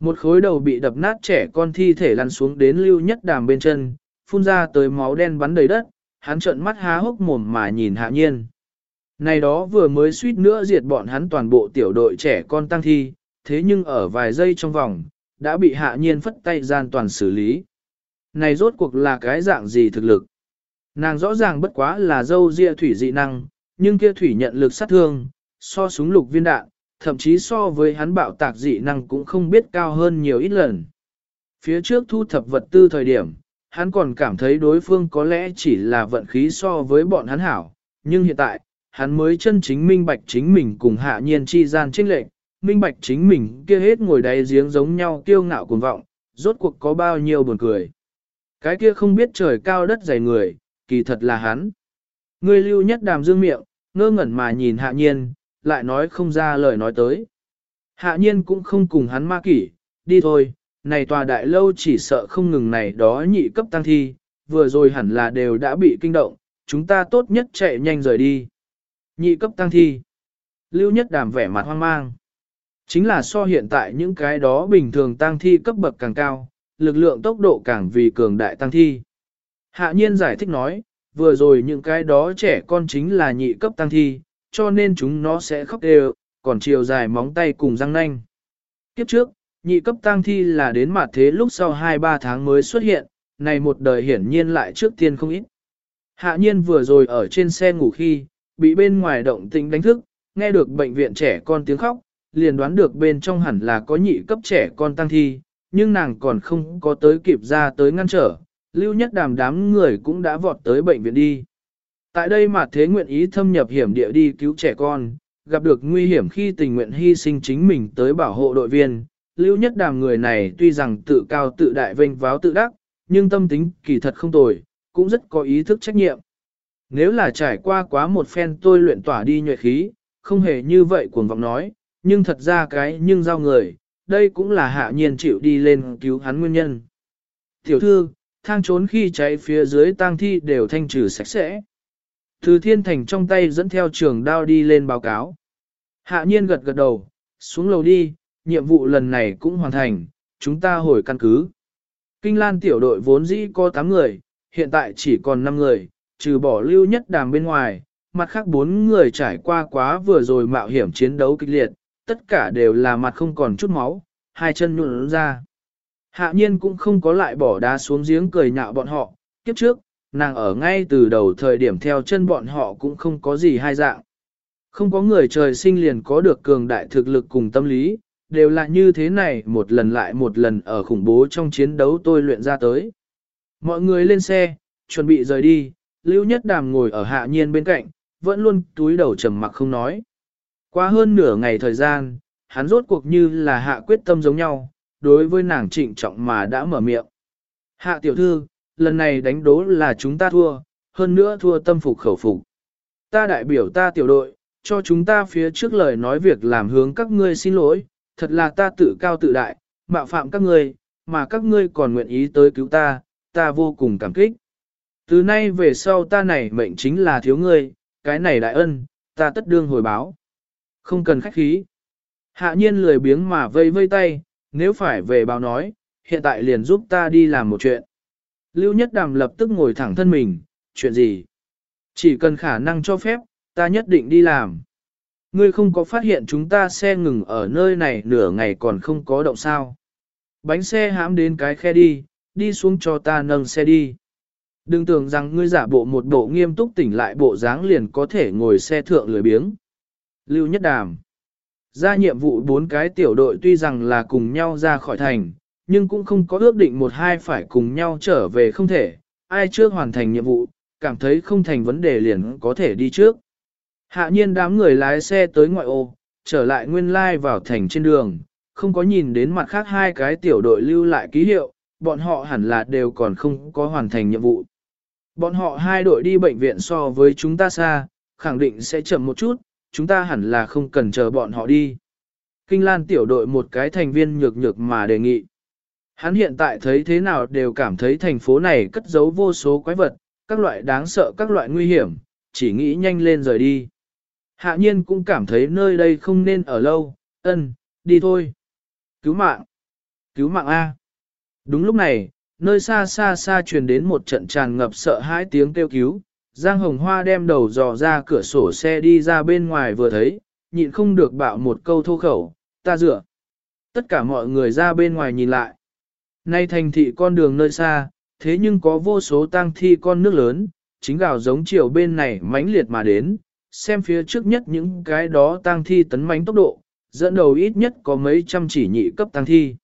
Một khối đầu bị đập nát trẻ con thi thể lăn xuống đến lưu nhất đàm bên chân, phun ra tới máu đen bắn đầy đất, hắn trợn mắt há hốc mồm mà nhìn hạ nhiên. Này đó vừa mới suýt nữa diệt bọn hắn toàn bộ tiểu đội trẻ con tăng thi, thế nhưng ở vài giây trong vòng, đã bị hạ nhiên phất tay gian toàn xử lý. Này rốt cuộc là cái dạng gì thực lực? Nàng rõ ràng bất quá là dâu ria thủy dị năng, nhưng kia thủy nhận lực sát thương, so súng lục viên đạn, thậm chí so với hắn bạo tạc dị năng cũng không biết cao hơn nhiều ít lần. Phía trước thu thập vật tư thời điểm, hắn còn cảm thấy đối phương có lẽ chỉ là vận khí so với bọn hắn hảo, nhưng hiện tại, hắn mới chân chính minh bạch chính mình cùng hạ nhiên chi gian trinh lệnh, minh bạch chính mình kia hết ngồi đáy giếng giống nhau kiêu ngạo cuồng vọng, rốt cuộc có bao nhiêu buồn cười. Cái kia không biết trời cao đất dày người, kỳ thật là hắn. Người lưu nhất đàm dương miệng, ngơ ngẩn mà nhìn hạ nhiên, lại nói không ra lời nói tới. Hạ nhiên cũng không cùng hắn ma kỷ, đi thôi, này tòa đại lâu chỉ sợ không ngừng này đó nhị cấp tăng thi, vừa rồi hẳn là đều đã bị kinh động, chúng ta tốt nhất chạy nhanh rời đi. Nhị cấp tăng thi. Lưu nhất đàm vẻ mặt hoang mang. Chính là so hiện tại những cái đó bình thường tăng thi cấp bậc càng cao, lực lượng tốc độ càng vì cường đại tăng thi. Hạ nhiên giải thích nói, vừa rồi những cái đó trẻ con chính là nhị cấp tăng thi, cho nên chúng nó sẽ khóc đều, còn chiều dài móng tay cùng răng nanh. Kiếp trước, nhị cấp tăng thi là đến mặt thế lúc sau 2-3 tháng mới xuất hiện, này một đời hiển nhiên lại trước tiên không ít. Hạ nhiên vừa rồi ở trên xe ngủ khi, bị bên ngoài động tĩnh đánh thức, nghe được bệnh viện trẻ con tiếng khóc, liền đoán được bên trong hẳn là có nhị cấp trẻ con tăng thi, nhưng nàng còn không có tới kịp ra tới ngăn trở, lưu nhất đàm đám người cũng đã vọt tới bệnh viện đi. Tại đây mà thế nguyện ý thâm nhập hiểm địa đi cứu trẻ con, gặp được nguy hiểm khi tình nguyện hy sinh chính mình tới bảo hộ đội viên, lưu nhất đàm người này tuy rằng tự cao tự đại vênh váo tự đắc, nhưng tâm tính kỳ thật không tồi, cũng rất có ý thức trách nhiệm. Nếu là trải qua quá một phen tôi luyện tỏa đi nhuệ khí, không hề như vậy cuồng vọng nói, nhưng thật ra cái nhưng giao người, đây cũng là hạ nhiên chịu đi lên cứu hắn nguyên nhân. Tiểu thư, thang trốn khi cháy phía dưới tang thi đều thanh trừ sạch sẽ. Từ thiên thành trong tay dẫn theo trường đao đi lên báo cáo. Hạ nhiên gật gật đầu, xuống lầu đi, nhiệm vụ lần này cũng hoàn thành, chúng ta hồi căn cứ. Kinh Lan tiểu đội vốn dĩ có 8 người, hiện tại chỉ còn 5 người, trừ bỏ lưu nhất đàm bên ngoài, mặt khác 4 người trải qua quá vừa rồi mạo hiểm chiến đấu kịch liệt, tất cả đều là mặt không còn chút máu, hai chân nhuộn ra. Hạ nhiên cũng không có lại bỏ đá xuống giếng cười nhạo bọn họ, kiếp trước, nàng ở ngay từ đầu thời điểm theo chân bọn họ cũng không có gì hai dạng. Không có người trời sinh liền có được cường đại thực lực cùng tâm lý, đều là như thế này một lần lại một lần ở khủng bố trong chiến đấu tôi luyện ra tới. Mọi người lên xe, chuẩn bị rời đi, Lưu Nhất Đàm ngồi ở hạ nhiên bên cạnh, vẫn luôn túi đầu trầm mặc không nói. Qua hơn nửa ngày thời gian, hắn rốt cuộc như là hạ quyết tâm giống nhau, đối với nàng trịnh trọng mà đã mở miệng. Hạ tiểu thư, lần này đánh đố là chúng ta thua, hơn nữa thua tâm phục khẩu phục. Ta đại biểu ta tiểu đội, cho chúng ta phía trước lời nói việc làm hướng các ngươi xin lỗi, thật là ta tự cao tự đại, mạo phạm các ngươi, mà các ngươi còn nguyện ý tới cứu ta, ta vô cùng cảm kích. Từ nay về sau ta này mệnh chính là thiếu ngươi, cái này đại ân, ta tất đương hồi báo. Không cần khách khí. Hạ nhiên lười biếng mà vây vây tay, nếu phải về báo nói, hiện tại liền giúp ta đi làm một chuyện. Lưu Nhất Đàm lập tức ngồi thẳng thân mình, chuyện gì? Chỉ cần khả năng cho phép, ta nhất định đi làm. Ngươi không có phát hiện chúng ta xe ngừng ở nơi này nửa ngày còn không có động sao. Bánh xe hãm đến cái khe đi, đi xuống cho ta nâng xe đi. Đừng tưởng rằng ngươi giả bộ một bộ nghiêm túc tỉnh lại bộ dáng liền có thể ngồi xe thượng lười biếng. Lưu Nhất Đàm Ra nhiệm vụ bốn cái tiểu đội tuy rằng là cùng nhau ra khỏi thành, nhưng cũng không có ước định một hai phải cùng nhau trở về không thể, ai trước hoàn thành nhiệm vụ, cảm thấy không thành vấn đề liền có thể đi trước. Hạ nhiên đám người lái xe tới ngoại ô, trở lại nguyên lai vào thành trên đường, không có nhìn đến mặt khác hai cái tiểu đội lưu lại ký hiệu, bọn họ hẳn là đều còn không có hoàn thành nhiệm vụ. Bọn họ hai đội đi bệnh viện so với chúng ta xa, khẳng định sẽ chậm một chút, chúng ta hẳn là không cần chờ bọn họ đi. Kinh Lan tiểu đội một cái thành viên nhược nhược mà đề nghị. Hắn hiện tại thấy thế nào đều cảm thấy thành phố này cất giấu vô số quái vật, các loại đáng sợ các loại nguy hiểm, chỉ nghĩ nhanh lên rời đi. Hạ nhiên cũng cảm thấy nơi đây không nên ở lâu, ân, đi thôi. Cứu mạng! Cứu mạng A! Đúng lúc này, nơi xa xa xa truyền đến một trận tràn ngập sợ hãi tiếng kêu cứu. Giang Hồng Hoa đem đầu dò ra cửa sổ xe đi ra bên ngoài vừa thấy, nhịn không được bạo một câu thô khẩu, ta dựa. Tất cả mọi người ra bên ngoài nhìn lại. Nay thành thị con đường nơi xa, thế nhưng có vô số tang thi con nước lớn, chính gào giống chiều bên này mãnh liệt mà đến, xem phía trước nhất những cái đó tang thi tấn mãnh tốc độ, dẫn đầu ít nhất có mấy trăm chỉ nhị cấp tang thi.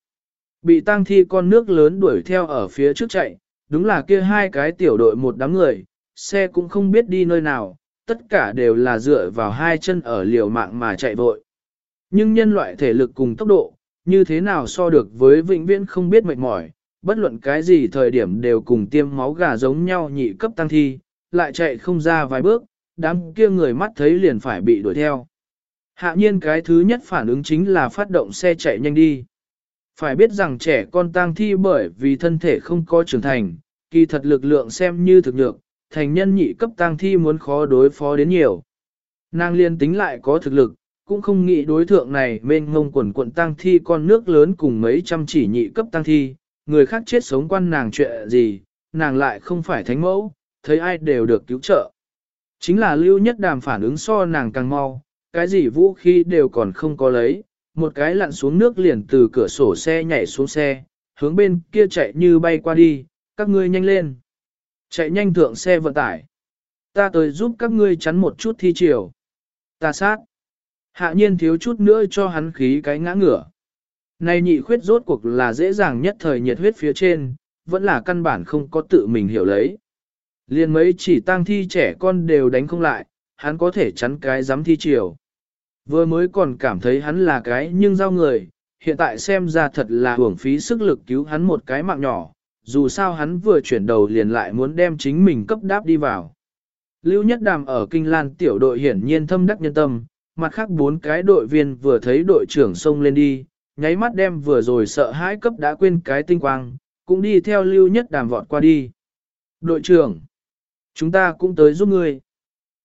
Bị tang thi con nước lớn đuổi theo ở phía trước chạy, đúng là kia hai cái tiểu đội một đám người, xe cũng không biết đi nơi nào, tất cả đều là dựa vào hai chân ở liều mạng mà chạy vội. Nhưng nhân loại thể lực cùng tốc độ, như thế nào so được với vĩnh viễn không biết mệt mỏi, bất luận cái gì thời điểm đều cùng tiêm máu gà giống nhau nhị cấp tăng thi, lại chạy không ra vài bước, đám kia người mắt thấy liền phải bị đuổi theo. Hạ nhiên cái thứ nhất phản ứng chính là phát động xe chạy nhanh đi. Phải biết rằng trẻ con tang thi bởi vì thân thể không có trưởng thành, kỳ thật lực lượng xem như thực lượng, thành nhân nhị cấp tang thi muốn khó đối phó đến nhiều. Nàng liên tính lại có thực lực, cũng không nghĩ đối thượng này mênh ngông quần quận tang thi con nước lớn cùng mấy trăm chỉ nhị cấp tang thi, người khác chết sống quan nàng chuyện gì, nàng lại không phải thánh mẫu, thấy ai đều được cứu trợ. Chính là lưu nhất đàm phản ứng so nàng càng mau, cái gì vũ khí đều còn không có lấy, một cái lặn xuống nước liền từ cửa sổ xe nhảy xuống xe, hướng bên kia chạy như bay qua đi, các ngươi nhanh lên. Chạy nhanh thượng xe vận tải. Ta tới giúp các ngươi chắn một chút thi chiều. Ta sát. Hạ nhiên thiếu chút nữa cho hắn khí cái ngã ngửa. Này nhị khuyết rốt cuộc là dễ dàng nhất thời nhiệt huyết phía trên, vẫn là căn bản không có tự mình hiểu lấy. Liên mấy chỉ tang thi trẻ con đều đánh không lại, hắn có thể chắn cái dám thi chiều. Vừa mới còn cảm thấy hắn là cái nhưng giao người, hiện tại xem ra thật là hưởng phí sức lực cứu hắn một cái mạng nhỏ, dù sao hắn vừa chuyển đầu liền lại muốn đem chính mình cấp đáp đi vào. Lưu Nhất Đàm ở Kinh Lan tiểu đội hiển nhiên thâm đắc nhân tâm, mặt khác bốn cái đội viên vừa thấy đội trưởng xông lên đi, nháy mắt đem vừa rồi sợ hãi cấp đã quên cái tinh quang, cũng đi theo Lưu Nhất Đàm vọt qua đi. Đội trưởng, chúng ta cũng tới giúp ngươi.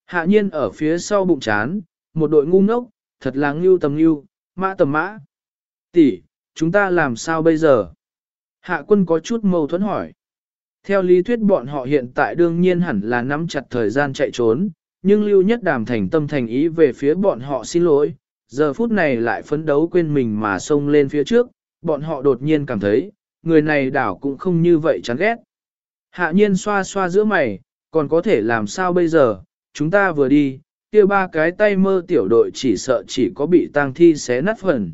Hạ nhiên ở phía sau bụng chán, một đội ngu ngốc, thật là ngưu tầm ngưu, mã tầm mã. Tỷ, chúng ta làm sao bây giờ? Hạ quân có chút mâu thuẫn hỏi. Theo lý thuyết bọn họ hiện tại đương nhiên hẳn là nắm chặt thời gian chạy trốn, nhưng lưu nhất đàm thành tâm thành ý về phía bọn họ xin lỗi, giờ phút này lại phấn đấu quên mình mà xông lên phía trước, bọn họ đột nhiên cảm thấy, người này đảo cũng không như vậy chán ghét. Hạ nhiên xoa xoa giữa mày, còn có thể làm sao bây giờ, chúng ta vừa đi, kia ba cái tay mơ tiểu đội chỉ sợ chỉ có bị tang thi xé nát phần.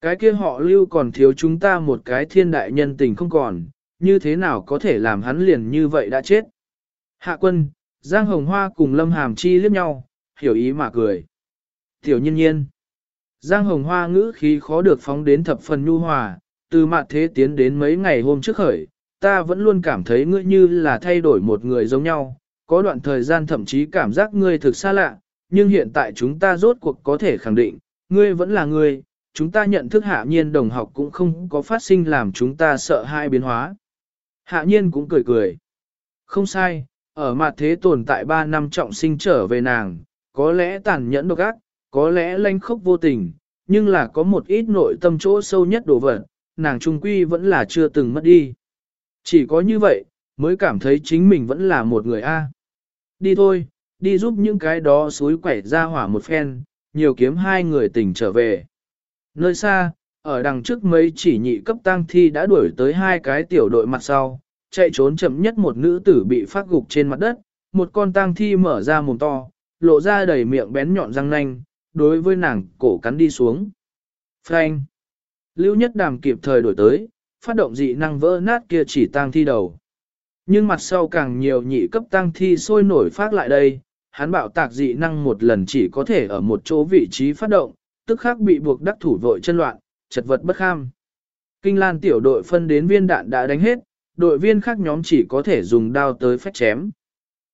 Cái kia họ lưu còn thiếu chúng ta một cái thiên đại nhân tình không còn, như thế nào có thể làm hắn liền như vậy đã chết. Hạ quân, Giang Hồng Hoa cùng Lâm Hàm Chi liếc nhau, hiểu ý mà cười. Tiểu nhiên nhiên. Giang Hồng Hoa ngữ khí khó được phóng đến thập phần nhu hòa, từ mạn thế tiến đến mấy ngày hôm trước khởi, ta vẫn luôn cảm thấy ngươi như là thay đổi một người giống nhau, có đoạn thời gian thậm chí cảm giác ngươi thực xa lạ, nhưng hiện tại chúng ta rốt cuộc có thể khẳng định, ngươi vẫn là ngươi, chúng ta nhận thức hạ nhiên đồng học cũng không có phát sinh làm chúng ta sợ hai biến hóa. Hạ nhiên cũng cười cười. Không sai, ở mặt thế tồn tại 3 năm trọng sinh trở về nàng, có lẽ tàn nhẫn độc ác, có lẽ lanh khốc vô tình, nhưng là có một ít nội tâm chỗ sâu nhất đồ vật, nàng trung quy vẫn là chưa từng mất đi. Chỉ có như vậy, mới cảm thấy chính mình vẫn là một người A. Đi thôi, đi giúp những cái đó suối quẩy ra hỏa một phen, nhiều kiếm hai người tỉnh trở về. Nơi xa, ở đằng trước mấy chỉ nhị cấp tang thi đã đuổi tới hai cái tiểu đội mặt sau, chạy trốn chậm nhất một nữ tử bị phát gục trên mặt đất, một con tang thi mở ra mồm to, lộ ra đầy miệng bén nhọn răng nanh, đối với nàng cổ cắn đi xuống. Frank! Lưu nhất đàm kịp thời đổi tới, phát động dị năng vỡ nát kia chỉ tang thi đầu. Nhưng mặt sau càng nhiều nhị cấp tang thi sôi nổi phát lại đây, hắn bạo tạc dị năng một lần chỉ có thể ở một chỗ vị trí phát động, tức khắc bị buộc đắc thủ vội chân loạn, chật vật bất kham. Kinh lan tiểu đội phân đến viên đạn đã đánh hết, đội viên khác nhóm chỉ có thể dùng đao tới phách chém.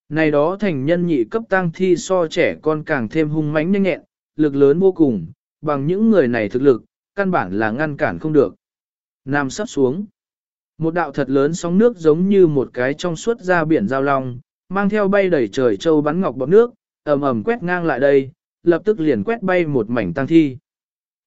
Này đó thành nhân nhị cấp tăng thi so trẻ con càng thêm hung mãnh nhanh nhẹn, lực lớn vô cùng, bằng những người này thực lực, căn bản là ngăn cản không được. Nam sắp xuống. Một đạo thật lớn sóng nước giống như một cái trong suốt ra biển giao long, mang theo bay đầy trời châu bắn ngọc bọt nước, ầm ầm quét ngang lại đây, lập tức liền quét bay một mảnh tăng thi.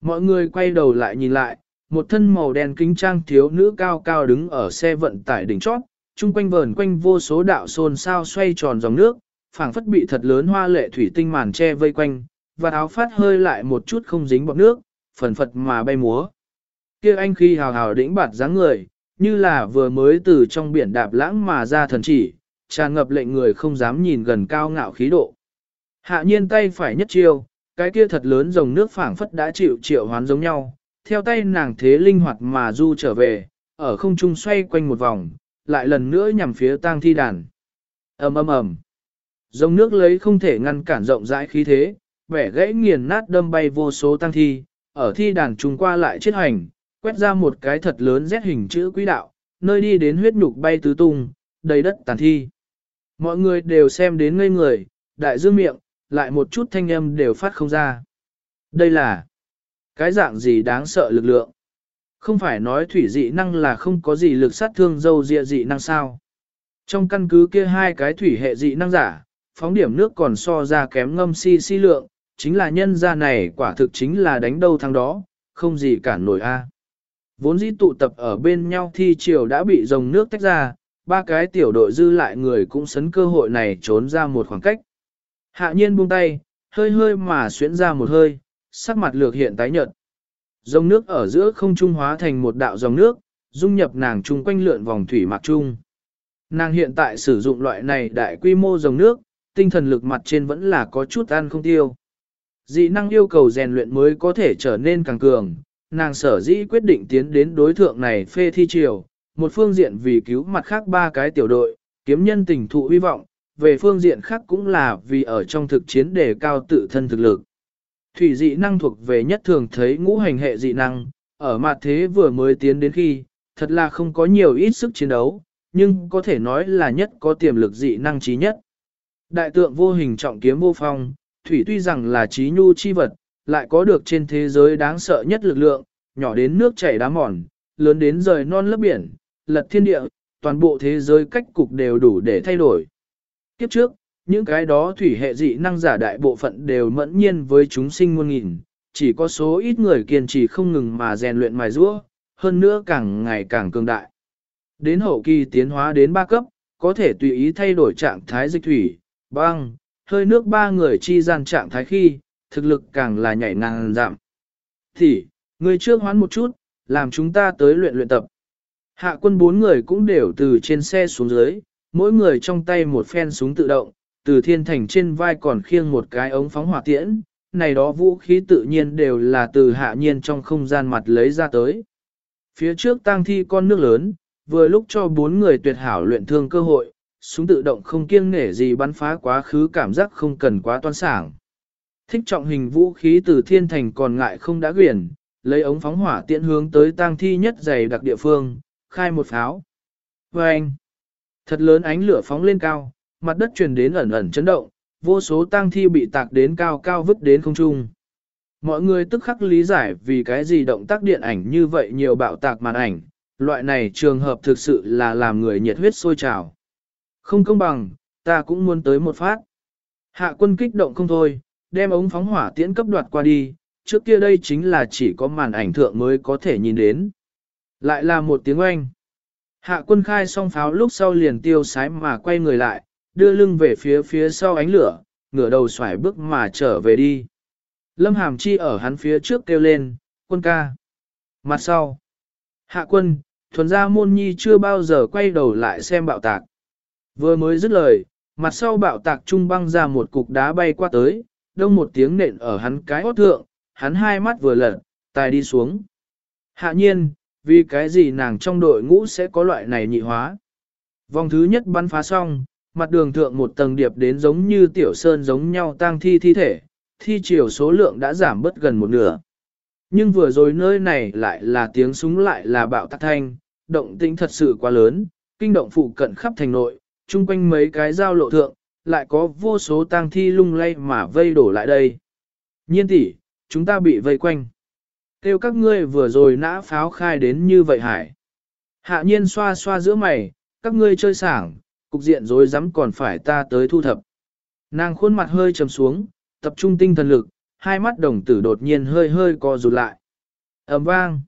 Mọi người quay đầu lại nhìn lại, một thân màu đen kính trang thiếu nữ cao cao đứng ở xe vận tải đỉnh chót, chung quanh vờn quanh vô số đạo xôn sao xoay tròn dòng nước, phảng phất bị thật lớn hoa lệ thủy tinh màn che vây quanh, và áo phát hơi lại một chút không dính bọt nước, phần phật mà bay múa. Kia anh khi hào hào đĩnh bạt dáng người, như là vừa mới từ trong biển đạp lãng mà ra thần chỉ, tràn ngập lệnh người không dám nhìn gần cao ngạo khí độ. Hạ nhiên tay phải nhất chiêu, cái kia thật lớn dòng nước phảng phất đã chịu triệu hoán giống nhau, theo tay nàng thế linh hoạt mà du trở về, ở không trung xoay quanh một vòng, lại lần nữa nhằm phía tang thi đàn. ầm ầm ầm, dòng nước lấy không thể ngăn cản rộng rãi khí thế, vẻ gãy nghiền nát đâm bay vô số tang thi, ở thi đàn trùng qua lại chết hành, quét ra một cái thật lớn rét hình chữ quỹ đạo, nơi đi đến huyết nhục bay tứ tung, đầy đất tàn thi. Mọi người đều xem đến ngây người, đại dương miệng, lại một chút thanh âm đều phát không ra. Đây là cái dạng gì đáng sợ lực lượng? Không phải nói thủy dị năng là không có gì lực sát thương dâu dịa dị năng sao? Trong căn cứ kia hai cái thủy hệ dị năng giả, phóng điểm nước còn so ra kém ngâm si si lượng, chính là nhân gia này quả thực chính là đánh đâu thắng đó, không gì cản nổi a. Vốn dĩ tụ tập ở bên nhau thi triều đã bị dòng nước tách ra, ba cái tiểu đội dư lại người cũng sấn cơ hội này trốn ra một khoảng cách. Hạ nhiên buông tay, hơi hơi mà xuyễn ra một hơi, sắc mặt lược hiện tái nhợt. Dòng nước ở giữa không trung hóa thành một đạo dòng nước, dung nhập nàng chung quanh lượn vòng thủy mạc trung. Nàng hiện tại sử dụng loại này đại quy mô dòng nước, tinh thần lực mặt trên vẫn là có chút ăn không tiêu. Dị năng yêu cầu rèn luyện mới có thể trở nên càng cường, nàng sở dĩ quyết định tiến đến đối thượng này phê thi triều, một phương diện vì cứu mặt khác ba cái tiểu đội, kiếm nhân tình thụ hy vọng, về phương diện khác cũng là vì ở trong thực chiến đề cao tự thân thực lực. Thủy dị năng thuộc về nhất thường thấy ngũ hành hệ dị năng, ở mặt thế vừa mới tiến đến khi, thật là không có nhiều ít sức chiến đấu, nhưng có thể nói là nhất có tiềm lực dị năng trí nhất. Đại tượng vô hình trọng kiếm vô phong, thủy tuy rằng là trí nhu chi vật, lại có được trên thế giới đáng sợ nhất lực lượng, nhỏ đến nước chảy đá mòn, lớn đến rời non lớp biển, lật thiên địa, toàn bộ thế giới cách cục đều đủ để thay đổi. Kiếp trước, những cái đó thủy hệ dị năng giả đại bộ phận đều mẫn nhiên với chúng sinh muôn nghìn, chỉ có số ít người kiên trì không ngừng mà rèn luyện mài rũa, hơn nữa càng ngày càng cường đại. Đến hậu kỳ tiến hóa đến ba cấp, có thể tùy ý thay đổi trạng thái dịch thủy, băng, hơi nước ba người chi gian trạng thái khi, thực lực càng là nhảy ngang giảm. Thì, người trước hoán một chút, làm chúng ta tới luyện luyện tập. Hạ quân bốn người cũng đều từ trên xe xuống dưới, mỗi người trong tay một phen súng tự động, từ thiên thành trên vai còn khiêng một cái ống phóng hỏa tiễn, này đó vũ khí tự nhiên đều là từ hạ nhiên trong không gian mặt lấy ra tới. Phía trước tang thi con nước lớn, vừa lúc cho bốn người tuyệt hảo luyện thương cơ hội, súng tự động không kiêng nể gì bắn phá quá khứ cảm giác không cần quá toan sảng. Thích trọng hình vũ khí từ thiên thành còn ngại không đã quyển, lấy ống phóng hỏa tiễn hướng tới tang thi nhất dày đặc địa phương, khai một pháo. Và anh, thật lớn ánh lửa phóng lên cao, mặt đất truyền đến ẩn ẩn chấn động, vô số tang thi bị tạc đến cao cao vứt đến không trung. Mọi người tức khắc lý giải vì cái gì động tác điện ảnh như vậy nhiều bạo tạc màn ảnh, loại này trường hợp thực sự là làm người nhiệt huyết sôi trào. Không công bằng, ta cũng muốn tới một phát. Hạ quân kích động không thôi, đem ống phóng hỏa tiễn cấp đoạt qua đi, trước kia đây chính là chỉ có màn ảnh thượng mới có thể nhìn đến. Lại là một tiếng oanh. Hạ quân khai xong pháo lúc sau liền tiêu sái mà quay người lại, đưa lưng về phía phía sau ánh lửa, ngửa đầu xoải bước mà trở về đi. Lâm Hàm Chi ở hắn phía trước kêu lên, quân ca. Mặt sau. Hạ quân, thuần gia môn nhi chưa bao giờ quay đầu lại xem bạo tạc. Vừa mới dứt lời, mặt sau bạo tạc trung băng ra một cục đá bay qua tới, đông một tiếng nện ở hắn cái hót thượng, hắn hai mắt vừa lật, tài đi xuống. Hạ nhiên, vì cái gì nàng trong đội ngũ sẽ có loại này nhị hóa. Vòng thứ nhất bắn phá xong, mặt đường thượng một tầng điệp đến giống như tiểu sơn giống nhau tang thi thi thể, thi chiều số lượng đã giảm bất gần một nửa. Nhưng vừa rồi nơi này lại là tiếng súng lại là bạo tạc thanh, động tĩnh thật sự quá lớn, kinh động phụ cận khắp thành nội, chung quanh mấy cái giao lộ thượng, lại có vô số tang thi lung lay mà vây đổ lại đây. Nhiên tỷ, chúng ta bị vây quanh. Kêu các ngươi vừa rồi nã pháo khai đến như vậy hải. Hạ nhiên xoa xoa giữa mày, các ngươi chơi sảng, cục diện rối rắm còn phải ta tới thu thập. Nàng khuôn mặt hơi trầm xuống, tập trung tinh thần lực, hai mắt đồng tử đột nhiên hơi hơi co rụt lại. ầm vang.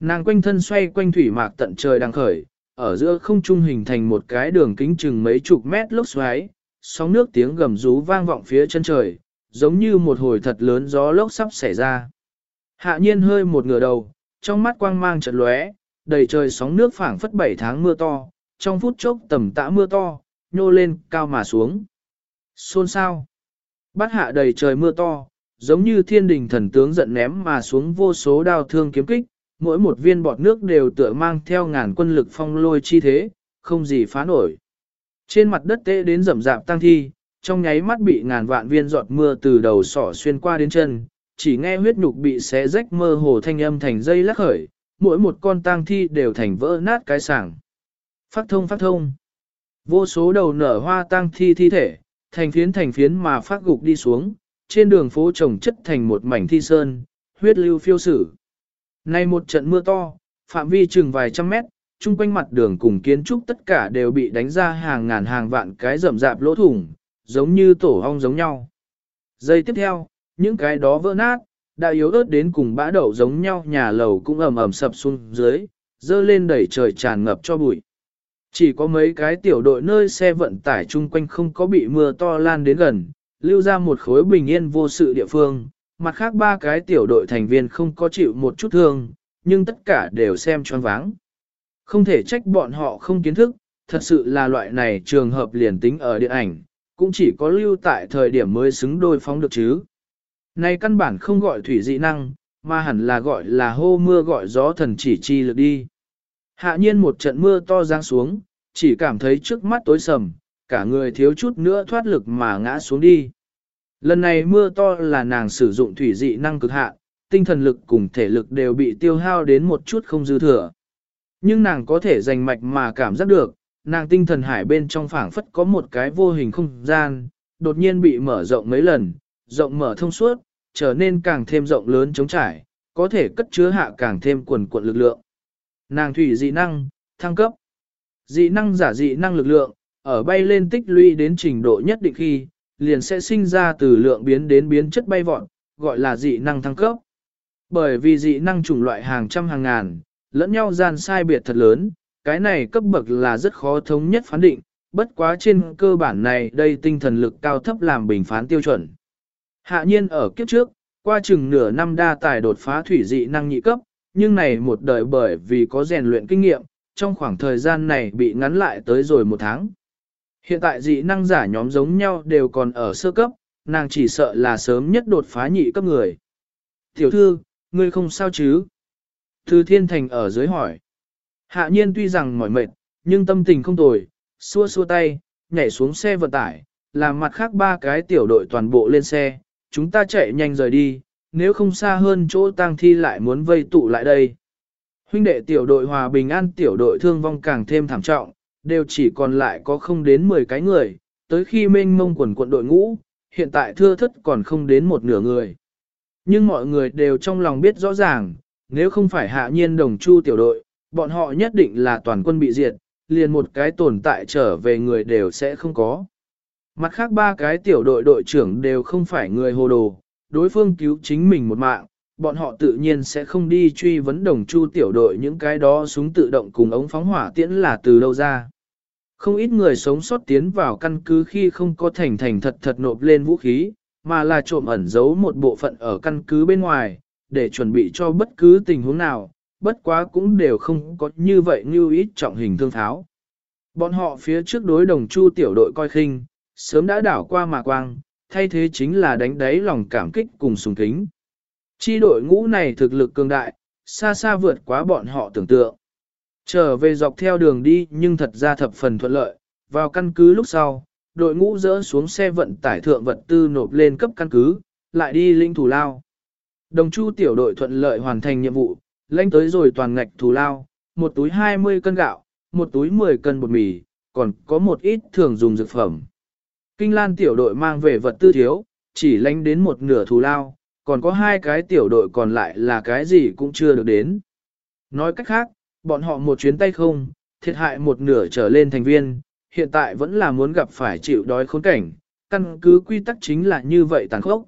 Nàng quanh thân xoay quanh thủy mạc tận trời đang khởi, ở giữa không trung hình thành một cái đường kính chừng mấy chục mét lốc xoáy, sóng nước tiếng gầm rú vang vọng phía chân trời, giống như một hồi thật lớn gió lốc sắp xảy ra. Hạ nhiên hơi một ngửa đầu, trong mắt quang mang chợt lóe, đầy trời sóng nước phảng phất bảy tháng mưa to, trong phút chốc tầm tã mưa to, nhô lên, cao mà xuống. Xôn sao? Bắt hạ đầy trời mưa to, giống như thiên đình thần tướng giận ném mà xuống vô số đao thương kiếm kích, mỗi một viên bọt nước đều tựa mang theo ngàn quân lực phong lôi chi thế, không gì phá nổi. Trên mặt đất tê đến rậm rạp tăng thi, trong nháy mắt bị ngàn vạn viên giọt mưa từ đầu sỏ xuyên qua đến chân, chỉ nghe huyết nhục bị xé rách mơ hồ thanh âm thành dây lắc khởi, mỗi một con tang thi đều thành vỡ nát cái sảng. Phát thông phát thông. Vô số đầu nở hoa tang thi thi thể, thành phiến thành phiến mà phát gục đi xuống, trên đường phố trồng chất thành một mảnh thi sơn, huyết lưu phiêu sử. Nay một trận mưa to, phạm vi chừng vài trăm mét, chung quanh mặt đường cùng kiến trúc tất cả đều bị đánh ra hàng ngàn hàng vạn cái rậm rạp lỗ thủng, giống như tổ ong giống nhau. Giây tiếp theo, những cái đó vỡ nát, đã yếu ớt đến cùng bã đậu giống nhau nhà lầu cũng ầm ầm sập xuống dưới, dơ lên đẩy trời tràn ngập cho bụi. Chỉ có mấy cái tiểu đội nơi xe vận tải chung quanh không có bị mưa to lan đến gần, lưu ra một khối bình yên vô sự địa phương, mặt khác ba cái tiểu đội thành viên không có chịu một chút thương, nhưng tất cả đều xem choáng váng. Không thể trách bọn họ không kiến thức, thật sự là loại này trường hợp liền tính ở điện ảnh, cũng chỉ có lưu tại thời điểm mới xứng đôi phóng được chứ. Này căn bản không gọi thủy dị năng, mà hẳn là gọi là hô mưa gọi gió thần chỉ chi lực đi. Hạ nhiên một trận mưa to giáng xuống, chỉ cảm thấy trước mắt tối sầm, cả người thiếu chút nữa thoát lực mà ngã xuống đi. Lần này mưa to là nàng sử dụng thủy dị năng cực hạn, tinh thần lực cùng thể lực đều bị tiêu hao đến một chút không dư thừa. Nhưng nàng có thể dành mạch mà cảm giác được, nàng tinh thần hải bên trong phảng phất có một cái vô hình không gian, đột nhiên bị mở rộng mấy lần, rộng mở thông suốt, trở nên càng thêm rộng lớn chống trải, có thể cất chứa hạ càng thêm quần cuộn lực lượng. Nàng thủy dị năng, thăng cấp. Dị năng giả dị năng lực lượng, ở bay lên tích lũy đến trình độ nhất định khi, liền sẽ sinh ra từ lượng biến đến biến chất bay vọt, gọi là dị năng thăng cấp. Bởi vì dị năng chủng loại hàng trăm hàng ngàn, lẫn nhau gian sai biệt thật lớn, cái này cấp bậc là rất khó thống nhất phán định, bất quá trên cơ bản này đây tinh thần lực cao thấp làm bình phán tiêu chuẩn. Hạ nhiên ở kiếp trước, qua chừng nửa năm đa tài đột phá thủy dị năng nhị cấp, nhưng này một đời bởi vì có rèn luyện kinh nghiệm, trong khoảng thời gian này bị ngắn lại tới rồi một tháng. Hiện tại dị năng giả nhóm giống nhau đều còn ở sơ cấp, nàng chỉ sợ là sớm nhất đột phá nhị cấp người. Tiểu thư, ngươi không sao chứ? Thư Thiên Thành ở dưới hỏi. Hạ nhiên tuy rằng mỏi mệt, nhưng tâm tình không tồi, xua xua tay, nhảy xuống xe vận tải, làm mặt khác ba cái tiểu đội toàn bộ lên xe, chúng ta chạy nhanh rời đi, nếu không xa hơn chỗ tang thi lại muốn vây tụ lại đây. Huynh đệ tiểu đội hòa bình an tiểu đội thương vong càng thêm thảm trọng, đều chỉ còn lại có không đến 10 cái người, tới khi mênh mông quần quận đội ngũ, hiện tại thưa thất còn không đến một nửa người. Nhưng mọi người đều trong lòng biết rõ ràng, nếu không phải hạ nhiên đồng chu tiểu đội, bọn họ nhất định là toàn quân bị diệt, liền một cái tồn tại trở về người đều sẽ không có. Mặt khác ba cái tiểu đội đội trưởng đều không phải người hồ đồ, đối phương cứu chính mình một mạng, bọn họ tự nhiên sẽ không đi truy vấn đồng chu tiểu đội những cái đó súng tự động cùng ống phóng hỏa tiễn là từ đâu ra. Không ít người sống sót tiến vào căn cứ khi không có thành thành thật thật nộp lên vũ khí, mà là trộm ẩn giấu một bộ phận ở căn cứ bên ngoài, để chuẩn bị cho bất cứ tình huống nào, bất quá cũng đều không có như vậy như ít trọng hình thương tháo. Bọn họ phía trước đối đồng chu tiểu đội coi khinh, sớm đã đảo qua mà quang, thay thế chính là đánh đáy lòng cảm kích cùng sùng kính. Chi đội ngũ này thực lực cường đại, xa xa vượt quá bọn họ tưởng tượng. Trở về dọc theo đường đi nhưng thật ra thập phần thuận lợi, vào căn cứ lúc sau, đội ngũ dỡ xuống xe vận tải thượng vật tư nộp lên cấp căn cứ, lại đi linh thủ lao. Đồng chu tiểu đội thuận lợi hoàn thành nhiệm vụ, lãnh tới rồi toàn ngạch thù lao, một túi 20 cân gạo, một túi 10 cân bột mì, còn có một ít thường dùng dược phẩm. Kinh Lan tiểu đội mang về vật tư thiếu, chỉ lãnh đến một nửa thù lao, còn có hai cái tiểu đội còn lại là cái gì cũng chưa được đến. Nói cách khác, bọn họ một chuyến tay không, thiệt hại một nửa trở lên thành viên, hiện tại vẫn là muốn gặp phải chịu đói khốn cảnh, căn cứ quy tắc chính là như vậy tàn khốc.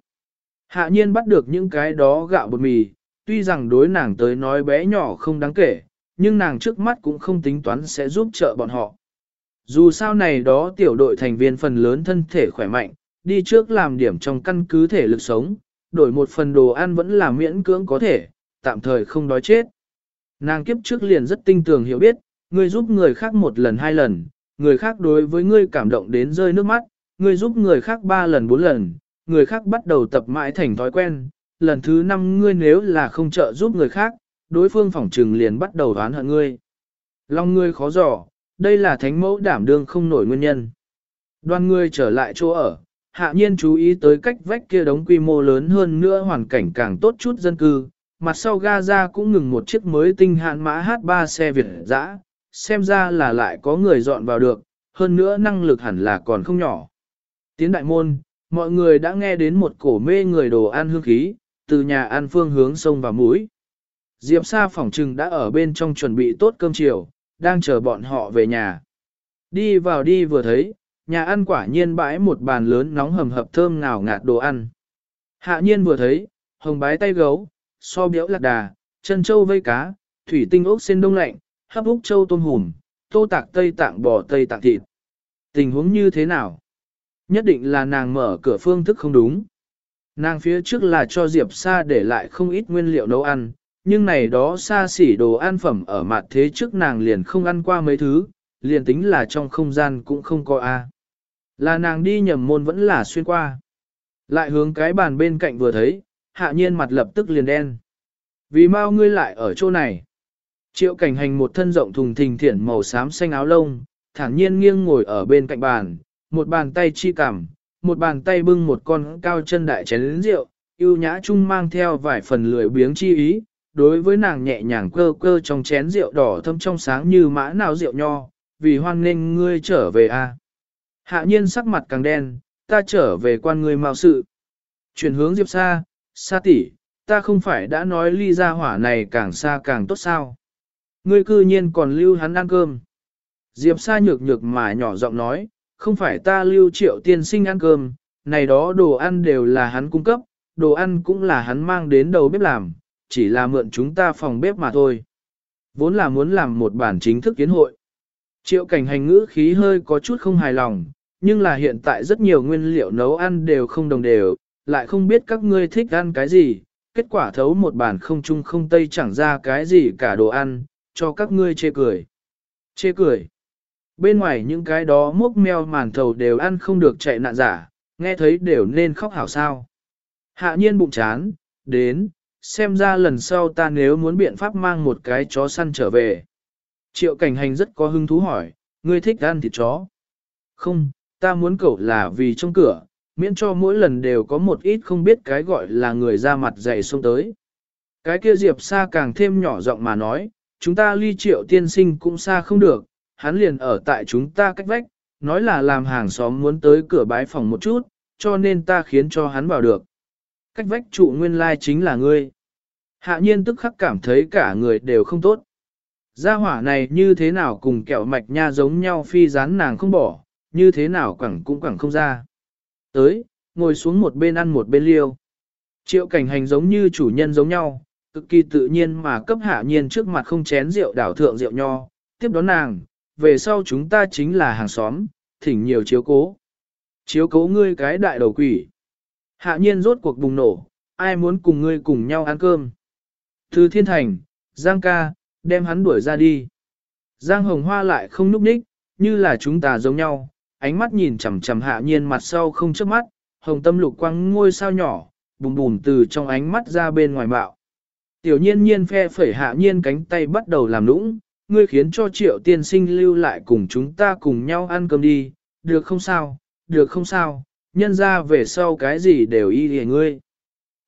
Hạ nhiên bắt được những cái đó gạo bột mì, tuy rằng đối nàng tới nói bé nhỏ không đáng kể, nhưng nàng trước mắt cũng không tính toán sẽ giúp trợ bọn họ. Dù sao này đó tiểu đội thành viên phần lớn thân thể khỏe mạnh, đi trước làm điểm trong căn cứ thể lực sống, đổi một phần đồ ăn vẫn là miễn cưỡng có thể, tạm thời không đói chết. Nàng kiếp trước liền rất tinh tường hiểu biết, ngươi giúp người khác một lần hai lần, người khác đối với ngươi cảm động đến rơi nước mắt, ngươi giúp người khác ba lần bốn lần, người khác bắt đầu tập mãi thành thói quen, lần thứ năm ngươi nếu là không trợ giúp người khác, đối phương phỏng trừng liền bắt đầu đoán hận ngươi. Long ngươi khó dò, đây là thánh mẫu đảm đương không nổi nguyên nhân. Đoàn ngươi trở lại chỗ ở, hạ nhiên chú ý tới cách vách kia đống quy mô lớn hơn nữa hoàn cảnh càng tốt chút dân cư, mặt sau Gaza cũng ngừng một chiếc mới tinh hạn mã H3 xe Việt dã, xem ra là lại có người dọn vào được, hơn nữa năng lực hẳn là còn không nhỏ. Tiến đại môn, mọi người đã nghe đến một cổ mê người đồ ăn hương khí, từ nhà ăn phương hướng sông và mũi. Diệp Sa phỏng trừng đã ở bên trong chuẩn bị tốt cơm chiều, đang chờ bọn họ về nhà. Đi vào đi vừa thấy, nhà ăn quả nhiên bãi một bàn lớn nóng hầm hập thơm ngào ngạt đồ ăn. Hạ nhiên vừa thấy, hồng bái tay gấu, so béo lạc đà, chân châu vây cá, thủy tinh ốc xin đông lạnh, hấp úc châu tôm hùm, tô tạc tây tạng bò tây tạng thịt. Tình huống như thế nào? Nhất định là nàng mở cửa phương thức không đúng. Nàng phía trước là cho Diệp Sa để lại không ít nguyên liệu nấu ăn, nhưng này đó xa xỉ đồ ăn phẩm ở mặt thế trước nàng liền không ăn qua mấy thứ, liền tính là trong không gian cũng không có A. Là nàng đi nhầm môn vẫn là xuyên qua. Lại hướng cái bàn bên cạnh vừa thấy, hạ nhiên mặt lập tức liền đen. Vì mau ngươi lại ở chỗ này. Triệu cảnh hành một thân rộng thùng thình thiển màu xám xanh áo lông, thản nhiên nghiêng ngồi ở bên cạnh bàn, một bàn tay chi cảm, một bàn tay bưng một con cao chân đại chén rượu, yêu nhã chung mang theo vài phần lười biếng chi ý, đối với nàng nhẹ nhàng cơ cơ trong chén rượu đỏ thâm trong sáng như mã nào rượu nho, vì hoan nên ngươi trở về a. À. Hạ nhiên sắc mặt càng đen, ta trở về quan ngươi mạo sự. Chuyển hướng Diệp xa, xa tỷ, ta không phải đã nói ly ra hỏa này càng xa càng tốt sao. Ngươi cư nhiên còn lưu hắn ăn cơm. Diệp xa nhược nhược mà nhỏ giọng nói, không phải ta lưu triệu tiên sinh ăn cơm, này đó đồ ăn đều là hắn cung cấp, đồ ăn cũng là hắn mang đến đầu bếp làm, chỉ là mượn chúng ta phòng bếp mà thôi. Vốn là muốn làm một bản chính thức kiến hội. Triệu cảnh hành ngữ khí hơi có chút không hài lòng, nhưng là hiện tại rất nhiều nguyên liệu nấu ăn đều không đồng đều, lại không biết các ngươi thích ăn cái gì, kết quả thấu một bản không chung không tây chẳng ra cái gì cả đồ ăn, cho các ngươi chê cười. Chê cười. Bên ngoài những cái đó mốc meo màn thầu đều ăn không được chạy nạn giả, nghe thấy đều nên khóc hảo sao. Hạ nhiên bụng chán, đến, xem ra lần sau ta nếu muốn biện pháp mang một cái chó săn trở về. Triệu cảnh hành rất có hứng thú hỏi, ngươi thích ăn thịt chó? Không, ta muốn cậu là vì trong cửa, miễn cho mỗi lần đều có một ít không biết cái gọi là người ra mặt dày xông tới. Cái kia Diệp xa càng thêm nhỏ giọng mà nói, chúng ta ly triệu tiên sinh cũng xa không được, hắn liền ở tại chúng ta cách vách, nói là làm hàng xóm muốn tới cửa bái phòng một chút, cho nên ta khiến cho hắn vào được. Cách vách trụ nguyên lai chính là ngươi. Hạ nhiên tức khắc cảm thấy cả người đều không tốt. Gia hỏa này như thế nào cùng kẹo mạch nha giống nhau phi rán nàng không bỏ, như thế nào quẳng cũng quẳng không ra. Tới, ngồi xuống một bên ăn một bên liêu. Triệu cảnh hành giống như chủ nhân giống nhau, cực kỳ tự nhiên mà cấp hạ nhiên trước mặt không chén rượu đảo thượng rượu nho, tiếp đón nàng, về sau chúng ta chính là hàng xóm, thỉnh nhiều chiếu cố. Chiếu cố ngươi cái đại đầu quỷ. Hạ nhiên rốt cuộc bùng nổ, ai muốn cùng ngươi cùng nhau ăn cơm. Từ thiên thành, Giang ca, đem hắn đuổi ra đi. Giang hồng hoa lại không núp ních, như là chúng ta giống nhau, ánh mắt nhìn chằm chằm hạ nhiên mặt sau không chớp mắt, hồng tâm lục quang ngôi sao nhỏ, bùm bùm từ trong ánh mắt ra bên ngoài bạo. Tiểu nhiên nhiên phe phẩy hạ nhiên cánh tay bắt đầu làm lũng, ngươi khiến cho triệu tiên sinh lưu lại cùng chúng ta cùng nhau ăn cơm đi, được không sao, được không sao, nhân ra về sau cái gì đều y hề ngươi.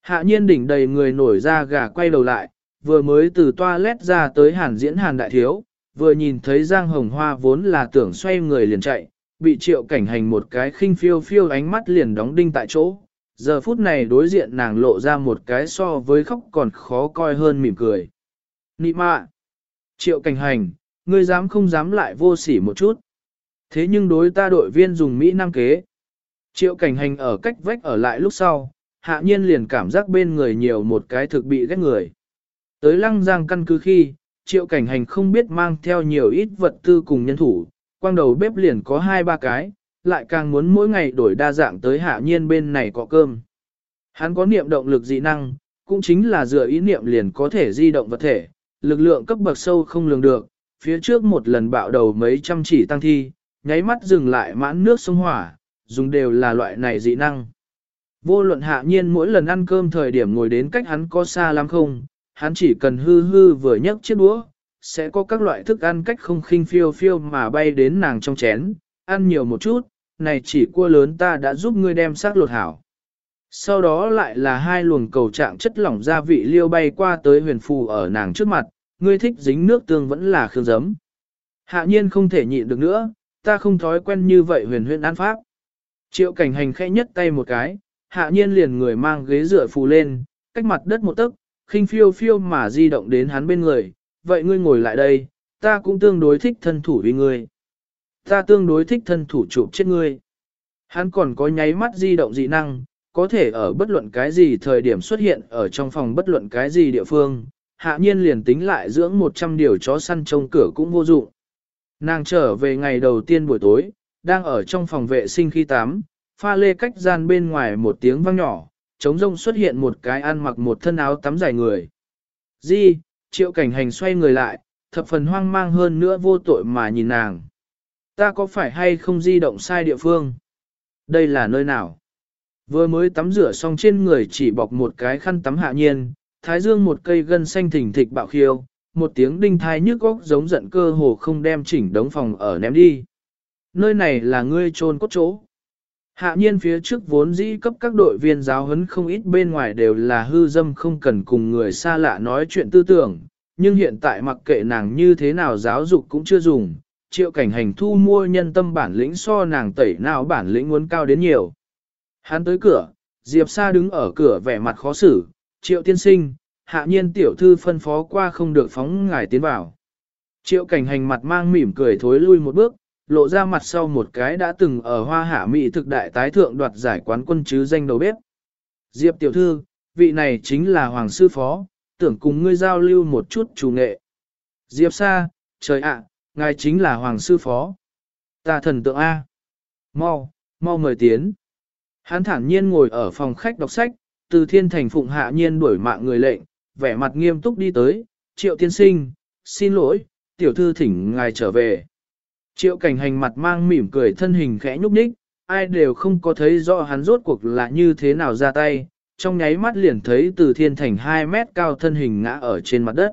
Hạ nhiên đỉnh đầy người nổi ra gà quay đầu lại, vừa mới từ toilet ra tới hàn diễn hàn đại thiếu, vừa nhìn thấy Giang Hồng Hoa vốn là tưởng xoay người liền chạy, bị triệu cảnh hành một cái khinh phiêu phiêu ánh mắt liền đóng đinh tại chỗ. Giờ phút này đối diện nàng lộ ra một cái so với khóc còn khó coi hơn mỉm cười. Nị mạ! Triệu cảnh hành, ngươi dám không dám lại vô sỉ một chút. Thế nhưng đối ta đội viên dùng Mỹ Nam kế. Triệu cảnh hành ở cách vách ở lại lúc sau, hạ nhiên liền cảm giác bên người nhiều một cái thực bị ghét người. Tới lăng giang căn cứ khi, triệu cảnh hành không biết mang theo nhiều ít vật tư cùng nhân thủ, quang đầu bếp liền có hai ba cái, lại càng muốn mỗi ngày đổi đa dạng tới hạ nhiên bên này có cơm. Hắn có niệm động lực dị năng, cũng chính là dựa ý niệm liền có thể di động vật thể, lực lượng cấp bậc sâu không lường được, phía trước một lần bạo đầu mấy trăm chỉ tăng thi, nháy mắt dừng lại mãn nước sông hỏa, dùng đều là loại này dị năng. Vô luận hạ nhiên mỗi lần ăn cơm thời điểm ngồi đến cách hắn có xa lắm không, hắn chỉ cần hư hư vừa nhấc chiếc đũa, sẽ có các loại thức ăn cách không khinh phiêu phiêu mà bay đến nàng trong chén, ăn nhiều một chút, này chỉ cua lớn ta đã giúp ngươi đem xác lột hảo. Sau đó lại là hai luồng cầu trạng chất lỏng gia vị liêu bay qua tới huyền phù ở nàng trước mặt, ngươi thích dính nước tương vẫn là khương giấm. Hạ nhiên không thể nhịn được nữa, ta không thói quen như vậy huyền huyền an pháp. Triệu cảnh hành khẽ nhất tay một cái, hạ nhiên liền người mang ghế dựa phù lên, cách mặt đất một tấc, khinh phiêu phiêu mà di động đến hắn bên người, vậy ngươi ngồi lại đây, ta cũng tương đối thích thân thủ vì ngươi. Ta tương đối thích thân thủ chụp chết ngươi. Hắn còn có nháy mắt di động dị năng, có thể ở bất luận cái gì thời điểm xuất hiện ở trong phòng bất luận cái gì địa phương, hạ nhiên liền tính lại dưỡng 100 điều chó săn trông cửa cũng vô dụng. Nàng trở về ngày đầu tiên buổi tối, đang ở trong phòng vệ sinh khi tắm, pha lê cách gian bên ngoài một tiếng vang nhỏ, trống rông xuất hiện một cái ăn mặc một thân áo tắm dài người. Di, triệu cảnh hành xoay người lại, thập phần hoang mang hơn nữa vô tội mà nhìn nàng. Ta có phải hay không di động sai địa phương? Đây là nơi nào? Vừa mới tắm rửa xong trên người chỉ bọc một cái khăn tắm hạ nhiên, thái dương một cây gân xanh thỉnh thịch bạo khiêu, một tiếng đinh thai nhức góc giống giận cơ hồ không đem chỉnh đống phòng ở ném đi. Nơi này là ngươi trôn cốt chỗ. Hạ nhiên phía trước vốn dĩ cấp các đội viên giáo huấn không ít bên ngoài đều là hư dâm không cần cùng người xa lạ nói chuyện tư tưởng, nhưng hiện tại mặc kệ nàng như thế nào giáo dục cũng chưa dùng, triệu cảnh hành thu mua nhân tâm bản lĩnh so nàng tẩy nào bản lĩnh muốn cao đến nhiều. Hắn tới cửa, Diệp Sa đứng ở cửa vẻ mặt khó xử, triệu tiên sinh, hạ nhiên tiểu thư phân phó qua không được phóng ngài tiến vào. Triệu cảnh hành mặt mang mỉm cười thối lui một bước, lộ ra mặt sau một cái đã từng ở hoa hạ mỹ thực đại tái thượng đoạt giải quán quân chứ danh đầu bếp. Diệp tiểu thư, vị này chính là hoàng sư phó, tưởng cùng ngươi giao lưu một chút chủ nghệ. Diệp sa, trời ạ, ngài chính là hoàng sư phó. Ta thần tượng A. Mau, mau mời tiến. Hắn thản nhiên ngồi ở phòng khách đọc sách, từ thiên thành phụng hạ nhiên đuổi mạng người lệnh, vẻ mặt nghiêm túc đi tới, triệu tiên sinh, xin lỗi, tiểu thư thỉnh ngài trở về. Triệu cảnh hành mặt mang mỉm cười thân hình khẽ nhúc nhích, ai đều không có thấy rõ hắn rốt cuộc là như thế nào ra tay, trong nháy mắt liền thấy từ thiên thành 2 mét cao thân hình ngã ở trên mặt đất.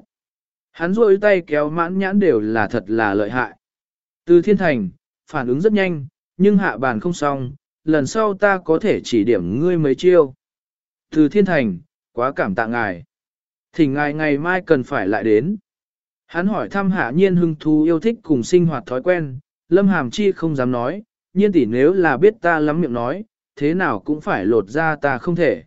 Hắn rôi tay kéo mãn nhãn đều là thật là lợi hại. Từ thiên thành, phản ứng rất nhanh, nhưng hạ bàn không xong, lần sau ta có thể chỉ điểm ngươi mấy chiêu. Từ thiên thành, quá cảm tạ ngài. Thỉnh ngài ngày mai cần phải lại đến. Hắn hỏi thăm hạ nhiên hưng thú yêu thích cùng sinh hoạt thói quen, lâm hàm chi không dám nói, nhiên tỷ nếu là biết ta lắm miệng nói, thế nào cũng phải lột ra ta không thể.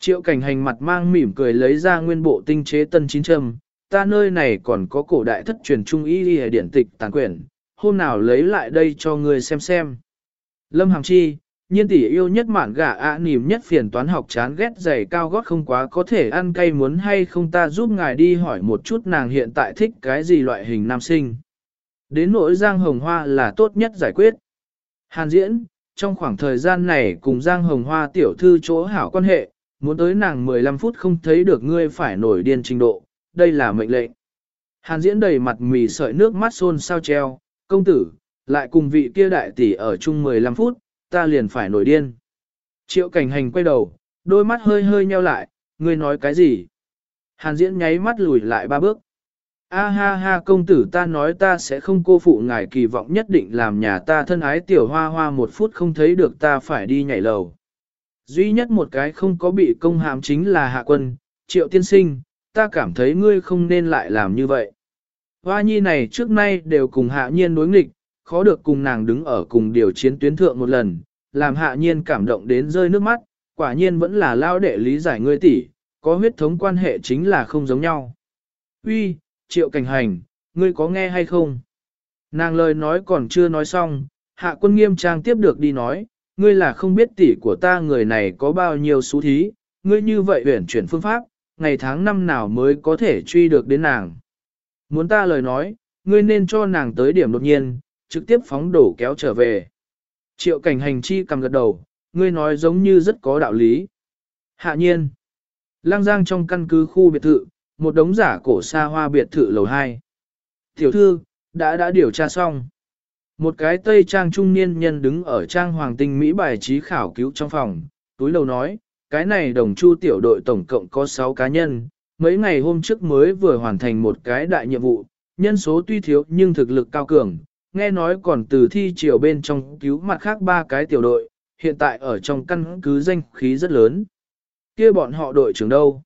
Triệu cảnh hành mặt mang mỉm cười lấy ra nguyên bộ tinh chế tân chín trâm, ta nơi này còn có cổ đại thất truyền trung y y điển tịch tàn quyển, hôm nào lấy lại đây cho người xem xem. Lâm Hàm Chi, nhiên tỷ yêu nhất mạn gà ạ nìm nhất phiền toán học chán ghét giày cao gót không quá có thể ăn cay muốn hay không ta giúp ngài đi hỏi một chút nàng hiện tại thích cái gì loại hình nam sinh. Đến nỗi giang hồng hoa là tốt nhất giải quyết. Hàn diễn, trong khoảng thời gian này cùng Giang Hồng Hoa tiểu thư chỗ hảo quan hệ, muốn tới nàng 15 phút không thấy được ngươi phải nổi điên trình độ, đây là mệnh lệnh. Hàn diễn đầy mặt mì sợi nước mắt xôn sao treo, công tử, lại cùng vị kia đại tỷ ở chung 15 phút, ta liền phải nổi điên. Triệu cảnh hành quay đầu, đôi mắt hơi hơi nheo lại, ngươi nói cái gì? Hàn diễn nháy mắt lùi lại ba bước. A ha ha công tử ta nói ta sẽ không cô phụ ngài kỳ vọng nhất định làm nhà ta thân ái tiểu hoa hoa một phút không thấy được ta phải đi nhảy lầu. Duy nhất một cái không có bị công hàm chính là hạ quân, triệu tiên sinh, ta cảm thấy ngươi không nên lại làm như vậy. Hoa nhi này trước nay đều cùng hạ nhiên đối nghịch, khó được cùng nàng đứng ở cùng điều chiến tuyến thượng một lần, làm hạ nhiên cảm động đến rơi nước mắt, quả nhiên vẫn là lao đệ lý giải ngươi tỷ, có huyết thống quan hệ chính là không giống nhau. Uy, triệu cảnh hành, ngươi có nghe hay không? Nàng lời nói còn chưa nói xong, hạ quân nghiêm trang tiếp được đi nói, ngươi là không biết tỷ của ta người này có bao nhiêu xú thí, ngươi như vậy huyển chuyển phương pháp, ngày tháng năm nào mới có thể truy được đến nàng. Muốn ta lời nói, ngươi nên cho nàng tới điểm đột nhiên, trực tiếp phóng đổ kéo trở về. Triệu cảnh hành chi cầm gật đầu, ngươi nói giống như rất có đạo lý. Hạ nhiên, lang giang trong căn cứ khu biệt thự, một đống giả cổ xa hoa biệt thự lầu 2. Tiểu thư, đã đã điều tra xong. Một cái tây trang trung niên nhân đứng ở trang hoàng tinh Mỹ bài trí khảo cứu trong phòng, túi lầu nói, cái này đồng chu tiểu đội tổng cộng có 6 cá nhân, mấy ngày hôm trước mới vừa hoàn thành một cái đại nhiệm vụ, nhân số tuy thiếu nhưng thực lực cao cường, nghe nói còn từ thi chiều bên trong cứu mặt khác ba cái tiểu đội, hiện tại ở trong căn cứ danh khí rất lớn. kia bọn họ đội trưởng đâu?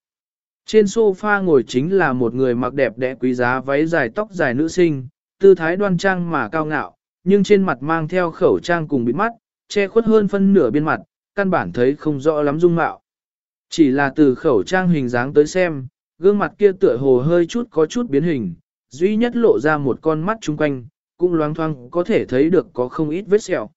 Trên sofa ngồi chính là một người mặc đẹp đẽ quý giá váy dài tóc dài nữ sinh, tư thái đoan trang mà cao ngạo, nhưng trên mặt mang theo khẩu trang cùng bịt mắt, che khuất hơn phân nửa bên mặt, căn bản thấy không rõ lắm dung mạo. Chỉ là từ khẩu trang hình dáng tới xem, gương mặt kia tựa hồ hơi chút có chút biến hình, duy nhất lộ ra một con mắt chung quanh, cũng loáng thoáng có thể thấy được có không ít vết sẹo.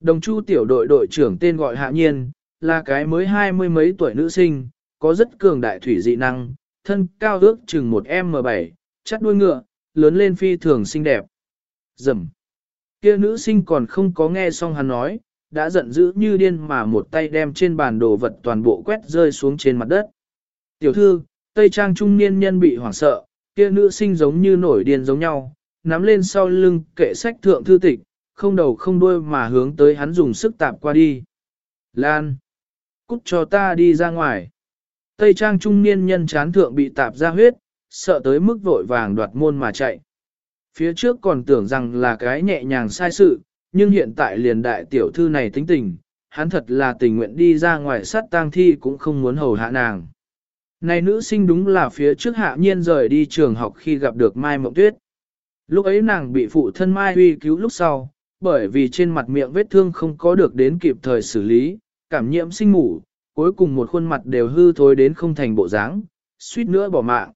Đồng chu tiểu đội đội trưởng tên gọi Hạ Nhiên, là cái mới hai mươi mấy tuổi nữ sinh, có rất cường đại thủy dị năng, thân cao ước chừng một M7, chắt đuôi ngựa, lớn lên phi thường xinh đẹp. Dầm. Kia nữ sinh còn không có nghe xong hắn nói, đã giận dữ như điên mà một tay đem trên bàn đồ vật toàn bộ quét rơi xuống trên mặt đất. Tiểu thư, Tây Trang trung niên nhân bị hoảng sợ, kia nữ sinh giống như nổi điên giống nhau, nắm lên sau lưng kệ sách thượng thư tịch, không đầu không đuôi mà hướng tới hắn dùng sức tạp qua đi. Lan! Cút cho ta đi ra ngoài. Tây trang trung niên nhân chán thượng bị tạp ra huyết, sợ tới mức vội vàng đoạt môn mà chạy. Phía trước còn tưởng rằng là cái nhẹ nhàng sai sự, nhưng hiện tại liền đại tiểu thư này tính tình, hắn thật là tình nguyện đi ra ngoài sát tang thi cũng không muốn hầu hạ nàng. Này nữ sinh đúng là phía trước hạ nhiên rời đi trường học khi gặp được Mai Mộng Tuyết. Lúc ấy nàng bị phụ thân Mai Huy cứu lúc sau, bởi vì trên mặt miệng vết thương không có được đến kịp thời xử lý, cảm nhiễm sinh ngủ, cuối cùng một khuôn mặt đều hư thối đến không thành bộ dáng, suýt nữa bỏ mạng.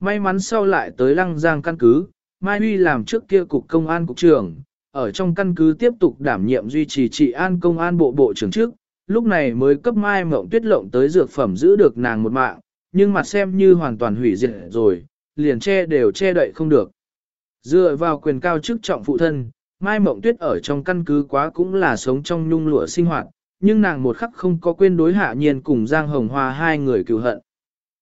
May mắn sau lại tới lăng giang căn cứ, Mai Huy làm trước kia cục công an cục trưởng, ở trong căn cứ tiếp tục đảm nhiệm duy trì trị an công an bộ bộ trưởng trước, lúc này mới cấp Mai Mộng Tuyết lộng tới dược phẩm giữ được nàng một mạng, nhưng mặt xem như hoàn toàn hủy diệt rồi, liền che đều che đậy không được. Dựa vào quyền cao chức trọng phụ thân, Mai Mộng Tuyết ở trong căn cứ quá cũng là sống trong nhung lụa sinh hoạt, nhưng nàng một khắc không có quên đối hạ nhiên cùng Giang Hồng Hoa hai người cựu hận.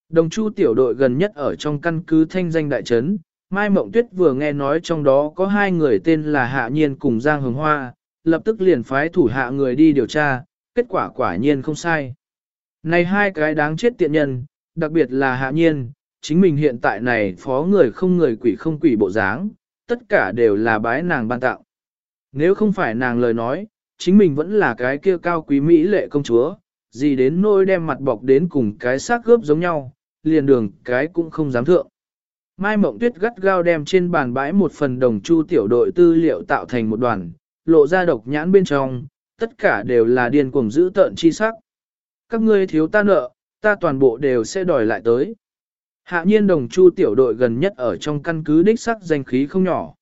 Đồng chu tiểu đội gần nhất ở trong căn cứ thanh danh đại trấn, Mai Mộng Tuyết vừa nghe nói trong đó có hai người tên là Hạ Nhiên cùng Giang Hồng Hoa, lập tức liền phái thủ hạ người đi điều tra, kết quả quả nhiên không sai. Này hai cái đáng chết tiện nhân, đặc biệt là Hạ Nhiên, chính mình hiện tại này phó người không người quỷ không quỷ bộ dáng, tất cả đều là bái nàng ban tạo. Nếu không phải nàng lời nói, chính mình vẫn là cái kia cao quý mỹ lệ công chúa, gì đến nỗi đem mặt bọc đến cùng cái xác gớp giống nhau, liền đường cái cũng không dám thượng. Mai Mộng Tuyết gắt gao đem trên bàn bãi một phần đồng chu tiểu đội tư liệu tạo thành một đoàn, lộ ra độc nhãn bên trong, tất cả đều là điên cuồng giữ tợn chi sắc. Các ngươi thiếu ta nợ, ta toàn bộ đều sẽ đòi lại tới. Hạ nhiên đồng chu tiểu đội gần nhất ở trong căn cứ đích sắc danh khí không nhỏ.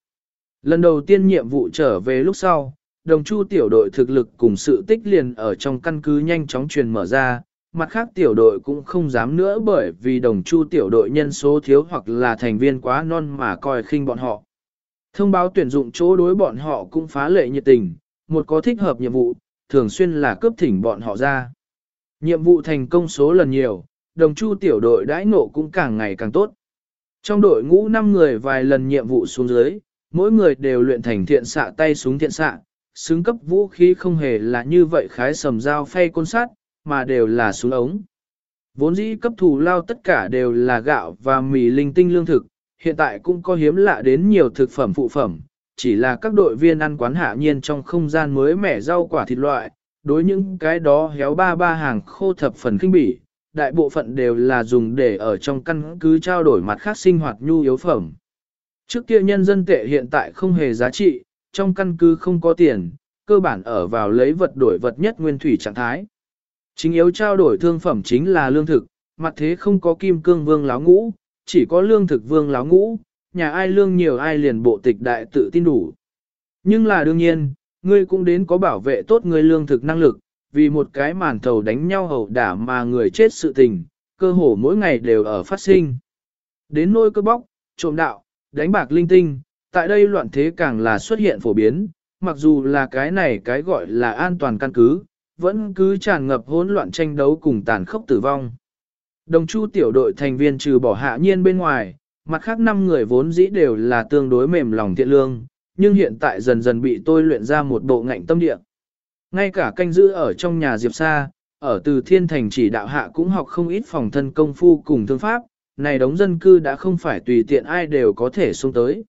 Lần đầu tiên nhiệm vụ trở về lúc sau, đồng chu tiểu đội thực lực cùng sự tích liền ở trong căn cứ nhanh chóng truyền mở ra, mặt khác tiểu đội cũng không dám nữa bởi vì đồng chu tiểu đội nhân số thiếu hoặc là thành viên quá non mà coi khinh bọn họ. Thông báo tuyển dụng chỗ đối bọn họ cũng phá lệ nhiệt tình, một có thích hợp nhiệm vụ, thường xuyên là cướp thỉnh bọn họ ra. Nhiệm vụ thành công số lần nhiều, đồng chu tiểu đội đãi ngộ cũng càng ngày càng tốt. Trong đội ngũ 5 người vài lần nhiệm vụ xuống dưới, mỗi người đều luyện thành thiện xạ tay súng thiện xạ, xứng cấp vũ khí không hề là như vậy khái sầm dao phay côn sát, mà đều là súng ống. Vốn dĩ cấp thù lao tất cả đều là gạo và mì linh tinh lương thực, hiện tại cũng có hiếm lạ đến nhiều thực phẩm phụ phẩm, chỉ là các đội viên ăn quán hạ nhiên trong không gian mới mẻ rau quả thịt loại, đối những cái đó héo ba ba hàng khô thập phần kinh bỉ, đại bộ phận đều là dùng để ở trong căn cứ trao đổi mặt khác sinh hoạt nhu yếu phẩm. Trước kia nhân dân tệ hiện tại không hề giá trị, trong căn cứ không có tiền, cơ bản ở vào lấy vật đổi vật nhất nguyên thủy trạng thái. Chính yếu trao đổi thương phẩm chính là lương thực, mặt thế không có kim cương vương láo ngũ, chỉ có lương thực vương láo ngũ, nhà ai lương nhiều ai liền bộ tịch đại tự tin đủ. Nhưng là đương nhiên, ngươi cũng đến có bảo vệ tốt ngươi lương thực năng lực, vì một cái màn thầu đánh nhau hầu đả mà người chết sự tình, cơ hồ mỗi ngày đều ở phát sinh. Đến nôi cơ bóc, trộm đạo, đánh bạc linh tinh, tại đây loạn thế càng là xuất hiện phổ biến, mặc dù là cái này cái gọi là an toàn căn cứ, vẫn cứ tràn ngập hỗn loạn tranh đấu cùng tàn khốc tử vong. Đồng chu tiểu đội thành viên trừ bỏ hạ nhiên bên ngoài, mặt khác năm người vốn dĩ đều là tương đối mềm lòng thiện lương, nhưng hiện tại dần dần bị tôi luyện ra một bộ ngạnh tâm địa. Ngay cả canh giữ ở trong nhà Diệp Sa, ở từ thiên thành chỉ đạo hạ cũng học không ít phòng thân công phu cùng thương pháp, này đống dân cư đã không phải tùy tiện ai đều có thể xuống tới.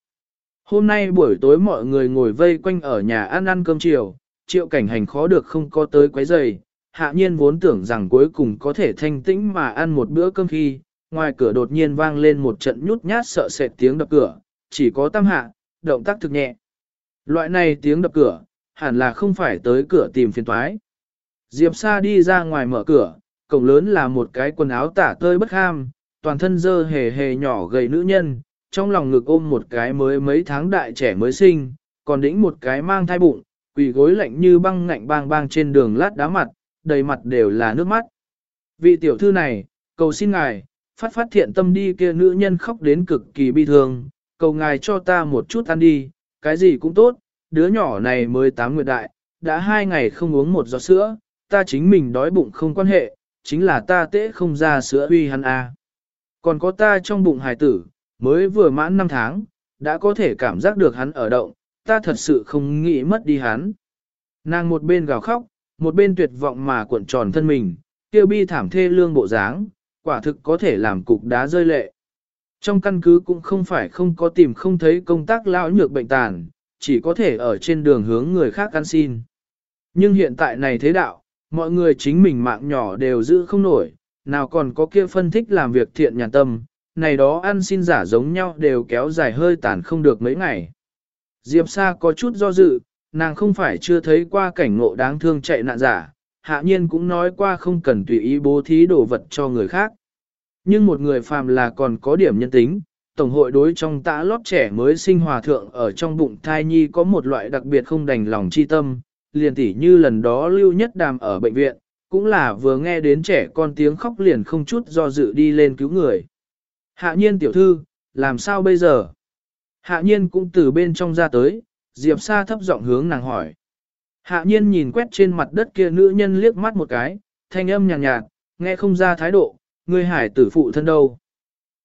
Hôm nay buổi tối mọi người ngồi vây quanh ở nhà ăn ăn cơm chiều, triệu cảnh hành khó được không có tới quấy giày, hạ nhiên vốn tưởng rằng cuối cùng có thể thanh tĩnh mà ăn một bữa cơm khi, ngoài cửa đột nhiên vang lên một trận nhút nhát sợ sệt tiếng đập cửa, chỉ có tam hạ, động tác thực nhẹ. Loại này tiếng đập cửa, hẳn là không phải tới cửa tìm phiền toái. Diệp Sa đi ra ngoài mở cửa, cổng lớn là một cái quần áo tả tơi bất ham, toàn thân dơ hề hề nhỏ gầy nữ nhân, trong lòng ngực ôm một cái mới mấy tháng đại trẻ mới sinh, còn đĩnh một cái mang thai bụng, quỳ gối lạnh như băng ngạnh bang bang trên đường lát đá mặt, đầy mặt đều là nước mắt. Vị tiểu thư này, cầu xin ngài, phát phát thiện tâm đi kia nữ nhân khóc đến cực kỳ bi thương, cầu ngài cho ta một chút ăn đi, cái gì cũng tốt, đứa nhỏ này mới tám nguyệt đại, đã hai ngày không uống một giọt sữa, ta chính mình đói bụng không quan hệ, chính là ta tễ không ra sữa uy hắn a. Còn có ta trong bụng hài tử, mới vừa mãn năm tháng, đã có thể cảm giác được hắn ở động, ta thật sự không nghĩ mất đi hắn. Nàng một bên gào khóc, một bên tuyệt vọng mà cuộn tròn thân mình, kêu bi thảm thê lương bộ dáng, quả thực có thể làm cục đá rơi lệ. Trong căn cứ cũng không phải không có tìm không thấy công tác lão nhược bệnh tàn, chỉ có thể ở trên đường hướng người khác ăn xin. Nhưng hiện tại này thế đạo, mọi người chính mình mạng nhỏ đều giữ không nổi, nào còn có kia phân thích làm việc thiện nhàn tâm, này đó ăn xin giả giống nhau đều kéo dài hơi tàn không được mấy ngày. Diệp Sa có chút do dự, nàng không phải chưa thấy qua cảnh ngộ đáng thương chạy nạn giả, hạ nhiên cũng nói qua không cần tùy ý bố thí đồ vật cho người khác. Nhưng một người phàm là còn có điểm nhân tính, Tổng hội đối trong tã lót trẻ mới sinh hòa thượng ở trong bụng thai nhi có một loại đặc biệt không đành lòng chi tâm, liền tỉ như lần đó lưu nhất đàm ở bệnh viện, cũng là vừa nghe đến trẻ con tiếng khóc liền không chút do dự đi lên cứu người. Hạ nhiên tiểu thư, làm sao bây giờ? Hạ nhiên cũng từ bên trong ra tới, Diệp Sa thấp giọng hướng nàng hỏi. Hạ nhiên nhìn quét trên mặt đất kia nữ nhân liếc mắt một cái, thanh âm nhàn nhạt, nhạt, nghe không ra thái độ, người hải tử phụ thân đâu.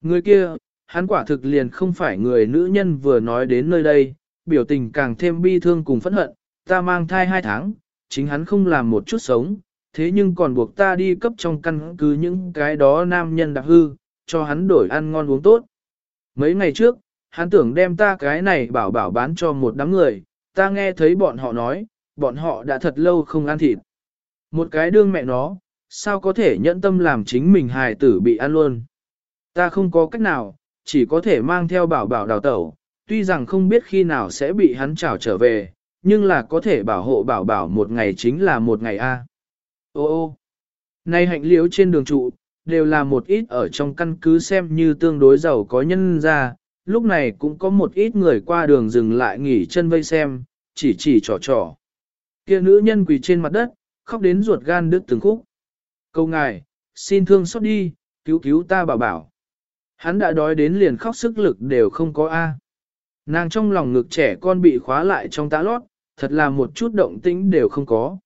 Người kia, hắn quả thực liền không phải người nữ nhân vừa nói đến nơi đây, biểu tình càng thêm bi thương cùng phẫn hận, ta mang thai hai tháng, chính hắn không làm một chút sống, thế nhưng còn buộc ta đi cấp trong căn cứ những cái đó nam nhân đặc hư, cho hắn đổi ăn ngon uống tốt. Mấy ngày trước, hắn tưởng đem ta cái này bảo bảo bán cho một đám người, ta nghe thấy bọn họ nói, bọn họ đã thật lâu không ăn thịt. Một cái đương mẹ nó, sao có thể nhẫn tâm làm chính mình hài tử bị ăn luôn. Ta không có cách nào, chỉ có thể mang theo bảo bảo đào tẩu, tuy rằng không biết khi nào sẽ bị hắn trảo trở về, nhưng là có thể bảo hộ bảo bảo một ngày chính là một ngày A. Ô ô, nay hạnh liễu trên đường trụ, đều là một ít ở trong căn cứ xem như tương đối giàu có nhân ra, lúc này cũng có một ít người qua đường dừng lại nghỉ chân vây xem, chỉ chỉ trò trò. Kia nữ nhân quỳ trên mặt đất, khóc đến ruột gan đứt từng khúc. Câu ngài, xin thương xót đi, cứu cứu ta bảo bảo. Hắn đã đói đến liền khóc sức lực đều không có A. Nàng trong lòng ngực trẻ con bị khóa lại trong tã lót, thật là một chút động tĩnh đều không có.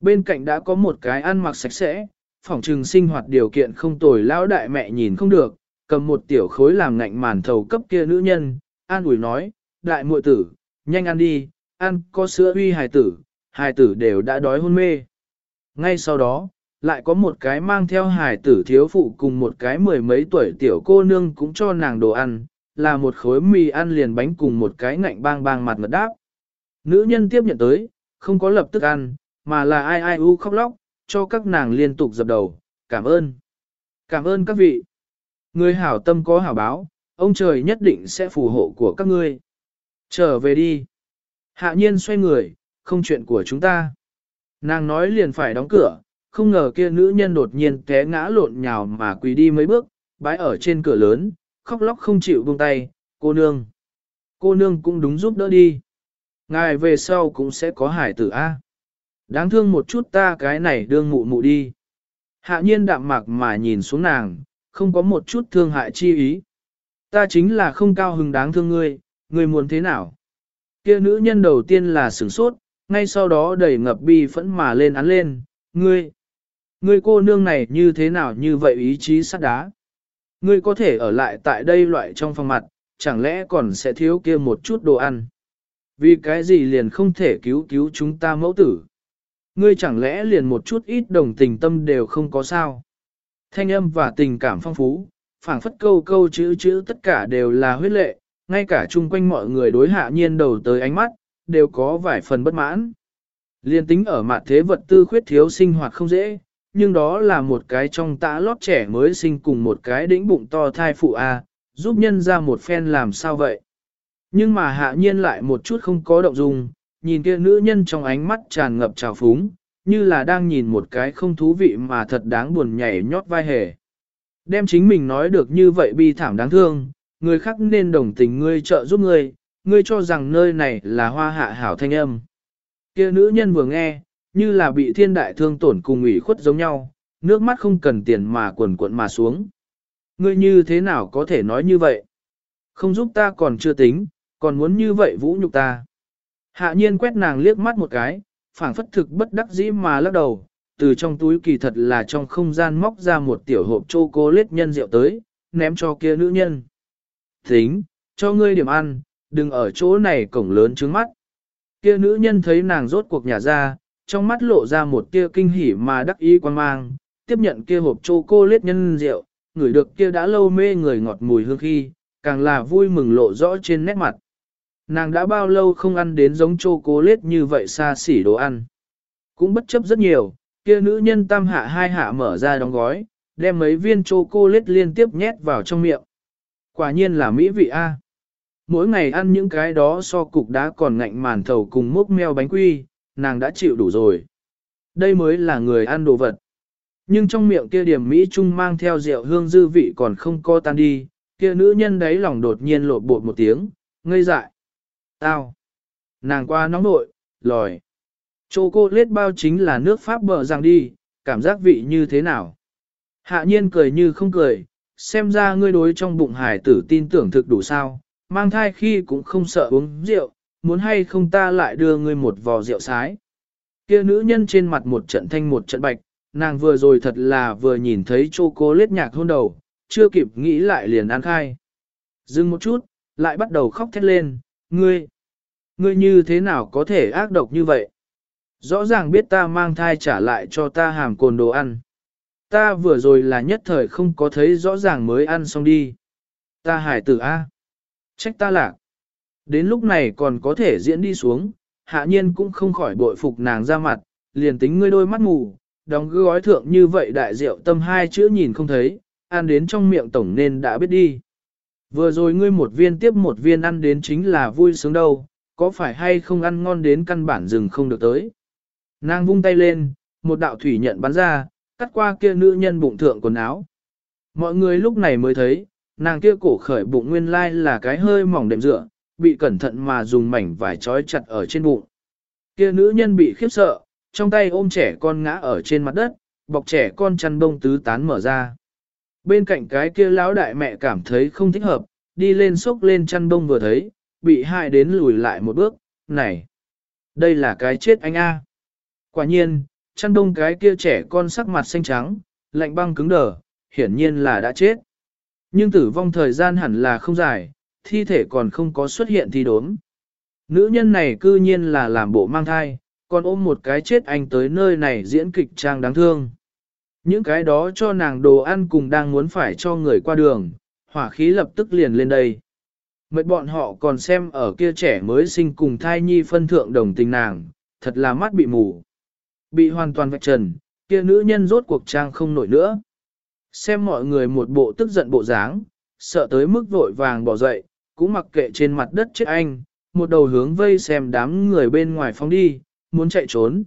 Bên cạnh đã có một cái ăn mặc sạch sẽ, phòng trừng sinh hoạt điều kiện không tồi lão đại mẹ nhìn không được, cầm một tiểu khối làm ngạnh màn thầu cấp kia nữ nhân, an ủi nói, đại muội tử, nhanh ăn đi, ăn có sữa uy hài tử, hài tử đều đã đói hôn mê. Ngay sau đó, lại có một cái mang theo hài tử thiếu phụ cùng một cái mười mấy tuổi tiểu cô nương cũng cho nàng đồ ăn, là một khối mì ăn liền bánh cùng một cái ngạnh bang bang mặt ngật đáp. Nữ nhân tiếp nhận tới, không có lập tức ăn, mà là ai ai u khóc lóc, cho các nàng liên tục dập đầu, cảm ơn. Cảm ơn các vị. Người hảo tâm có hảo báo, ông trời nhất định sẽ phù hộ của các ngươi. Trở về đi. Hạ nhiên xoay người, không chuyện của chúng ta. Nàng nói liền phải đóng cửa, không ngờ kia nữ nhân đột nhiên té ngã lộn nhào mà quỳ đi mấy bước, bái ở trên cửa lớn, khóc lóc không chịu buông tay, cô nương. Cô nương cũng đúng giúp đỡ đi. Ngài về sau cũng sẽ có hải tử A. Đáng thương một chút ta cái này đương mụ mụ đi. Hạ nhiên đạm mạc mà nhìn xuống nàng, không có một chút thương hại chi ý. Ta chính là không cao hứng đáng thương ngươi, ngươi muốn thế nào? Kia nữ nhân đầu tiên là sửng sốt, ngay sau đó đầy ngập bi phẫn mà lên án lên, ngươi, ngươi cô nương này như thế nào như vậy ý chí sắt đá? Ngươi có thể ở lại tại đây loại trong phòng mặt, chẳng lẽ còn sẽ thiếu kia một chút đồ ăn? Vì cái gì liền không thể cứu cứu chúng ta mẫu tử? Ngươi chẳng lẽ liền một chút ít đồng tình tâm đều không có sao? Thanh âm và tình cảm phong phú, phảng phất câu câu chữ chữ tất cả đều là huyết lệ, ngay cả chung quanh mọi người đối hạ nhiên đầu tới ánh mắt, đều có vài phần bất mãn. Liên tính ở mặt thế vật tư khuyết thiếu sinh hoạt không dễ, nhưng đó là một cái trong tã lót trẻ mới sinh cùng một cái đĩnh bụng to thai phụ A, giúp nhân ra một phen làm sao vậy. Nhưng mà hạ nhiên lại một chút không có động dung, nhìn kia nữ nhân trong ánh mắt tràn ngập trào phúng, như là đang nhìn một cái không thú vị mà thật đáng buồn nhảy nhót vai hề. Đem chính mình nói được như vậy bi thảm đáng thương, người khác nên đồng tình ngươi trợ giúp ngươi, ngươi cho rằng nơi này là hoa hạ hảo thanh âm. Kia nữ nhân vừa nghe, như là bị thiên đại thương tổn cùng ủy khuất giống nhau, nước mắt không cần tiền mà quần cuộn mà xuống. Ngươi như thế nào có thể nói như vậy? Không giúp ta còn chưa tính, còn muốn như vậy vũ nhục ta. Hạ nhiên quét nàng liếc mắt một cái, phảng phất thực bất đắc dĩ mà lắc đầu, từ trong túi kỳ thật là trong không gian móc ra một tiểu hộp chocolate nhân rượu tới, ném cho kia nữ nhân. Tính, cho ngươi điểm ăn, đừng ở chỗ này cổng lớn trướng mắt. Kia nữ nhân thấy nàng rốt cuộc nhà ra, trong mắt lộ ra một tia kinh hỉ mà đắc ý quan mang, tiếp nhận kia hộp chocolate nhân rượu, ngửi được kia đã lâu mê người ngọt mùi hương khi, càng là vui mừng lộ rõ trên nét mặt. Nàng đã bao lâu không ăn đến giống chocolate như vậy xa xỉ đồ ăn. Cũng bất chấp rất nhiều, kia nữ nhân tam hạ hai hạ mở ra đóng gói, đem mấy viên chocolate liên tiếp nhét vào trong miệng. Quả nhiên là mỹ vị A. Mỗi ngày ăn những cái đó so cục đá còn ngạnh màn thầu cùng mốc meo bánh quy, nàng đã chịu đủ rồi. Đây mới là người ăn đồ vật. Nhưng trong miệng kia điểm Mỹ Trung mang theo rượu hương dư vị còn không co tan đi, kia nữ nhân đấy lòng đột nhiên lột bột một tiếng, ngây dại. Tao. Nàng qua nóng nội, lòi. Chô cô lết bao chính là nước Pháp bờ rằng đi, cảm giác vị như thế nào. Hạ nhiên cười như không cười, xem ra ngươi đối trong bụng hải tử tin tưởng thực đủ sao, mang thai khi cũng không sợ uống rượu, muốn hay không ta lại đưa ngươi một vò rượu sái. Kia nữ nhân trên mặt một trận thanh một trận bạch, nàng vừa rồi thật là vừa nhìn thấy chô cô lết nhạc hôn đầu, chưa kịp nghĩ lại liền ăn khai. Dừng một chút, lại bắt đầu khóc thét lên, ngươi, ngươi như thế nào có thể ác độc như vậy? Rõ ràng biết ta mang thai trả lại cho ta hàm cồn đồ ăn. Ta vừa rồi là nhất thời không có thấy rõ ràng mới ăn xong đi. Ta hải tử A. Trách ta lạc. Đến lúc này còn có thể diễn đi xuống, hạ nhiên cũng không khỏi bội phục nàng ra mặt, liền tính ngươi đôi mắt mù, đóng gói thượng như vậy đại rượu tâm hai chữ nhìn không thấy, ăn đến trong miệng tổng nên đã biết đi. Vừa rồi ngươi một viên tiếp một viên ăn đến chính là vui sướng đâu, có phải hay không ăn ngon đến căn bản rừng không được tới. Nàng vung tay lên, một đạo thủy nhận bắn ra, cắt qua kia nữ nhân bụng thượng quần áo. Mọi người lúc này mới thấy, nàng kia cổ khởi bụng nguyên lai là cái hơi mỏng đệm dựa, bị cẩn thận mà dùng mảnh vải trói chặt ở trên bụng. Kia nữ nhân bị khiếp sợ, trong tay ôm trẻ con ngã ở trên mặt đất, bọc trẻ con chăn bông tứ tán mở ra. Bên cạnh cái kia lão đại mẹ cảm thấy không thích hợp, đi lên xốc lên chăn bông vừa thấy, bị hại đến lùi lại một bước, này, Đây là cái chết anh A. Quả nhiên, chăn đông cái kia trẻ con sắc mặt xanh trắng, lạnh băng cứng đờ, hiển nhiên là đã chết. Nhưng tử vong thời gian hẳn là không dài, thi thể còn không có xuất hiện thì đốm. Nữ nhân này cư nhiên là làm bộ mang thai, còn ôm một cái chết anh tới nơi này diễn kịch trang đáng thương. Những cái đó cho nàng đồ ăn cùng đang muốn phải cho người qua đường, hỏa khí lập tức liền lên đây. Mệt bọn họ còn xem ở kia trẻ mới sinh cùng thai nhi phân thượng đồng tình nàng, thật là mắt bị mù. Bị hoàn toàn vạch trần, kia nữ nhân rốt cuộc trang không nổi nữa. Xem mọi người một bộ tức giận bộ dáng, sợ tới mức vội vàng bỏ dậy, cũng mặc kệ trên mặt đất chết anh, một đầu hướng vây xem đám người bên ngoài phóng đi, muốn chạy trốn.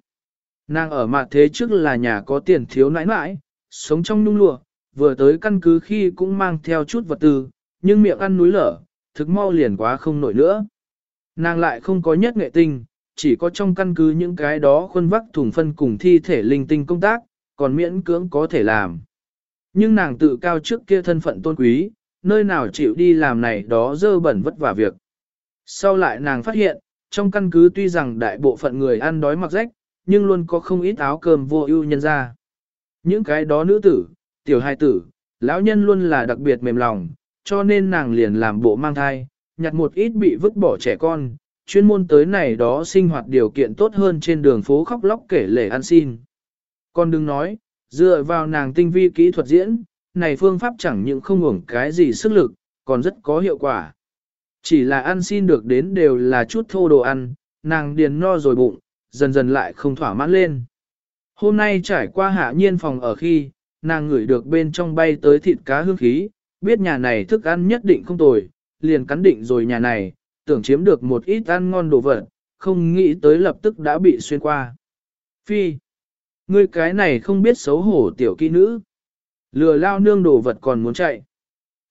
Nàng ở mặt thế trước là nhà có tiền thiếu nãi nãi, sống trong nung lụa, vừa tới căn cứ khi cũng mang theo chút vật tư, nhưng miệng ăn núi lở, thực mau liền quá không nổi nữa. Nàng lại không có nhất nghệ tinh, chỉ có trong căn cứ những cái đó khuôn vắc thùng phân cùng thi thể linh tinh công tác, còn miễn cưỡng có thể làm. Nhưng nàng tự cao trước kia thân phận tôn quý, nơi nào chịu đi làm này đó dơ bẩn vất vả việc. Sau lại nàng phát hiện, trong căn cứ tuy rằng đại bộ phận người ăn đói mặc rách, nhưng luôn có không ít áo cơm vô ưu nhân ra. Những cái đó nữ tử, tiểu hai tử, lão nhân luôn là đặc biệt mềm lòng, cho nên nàng liền làm bộ mang thai, nhặt một ít bị vứt bỏ trẻ con, chuyên môn tới này đó sinh hoạt điều kiện tốt hơn trên đường phố khóc lóc kể lể ăn xin. Con đừng nói, dựa vào nàng tinh vi kỹ thuật diễn, này phương pháp chẳng những không hưởng cái gì sức lực, còn rất có hiệu quả. Chỉ là ăn xin được đến đều là chút thô đồ ăn, nàng điền no rồi bụng, dần dần lại không thỏa mãn lên. Hôm nay trải qua hạ nhiên phòng ở khi, nàng ngửi được bên trong bay tới thịt cá hương khí, biết nhà này thức ăn nhất định không tồi, liền cắn định rồi nhà này, tưởng chiếm được một ít ăn ngon đồ vật, không nghĩ tới lập tức đã bị xuyên qua. Phi, ngươi cái này không biết xấu hổ tiểu kỹ nữ. Lừa lao nương đồ vật còn muốn chạy.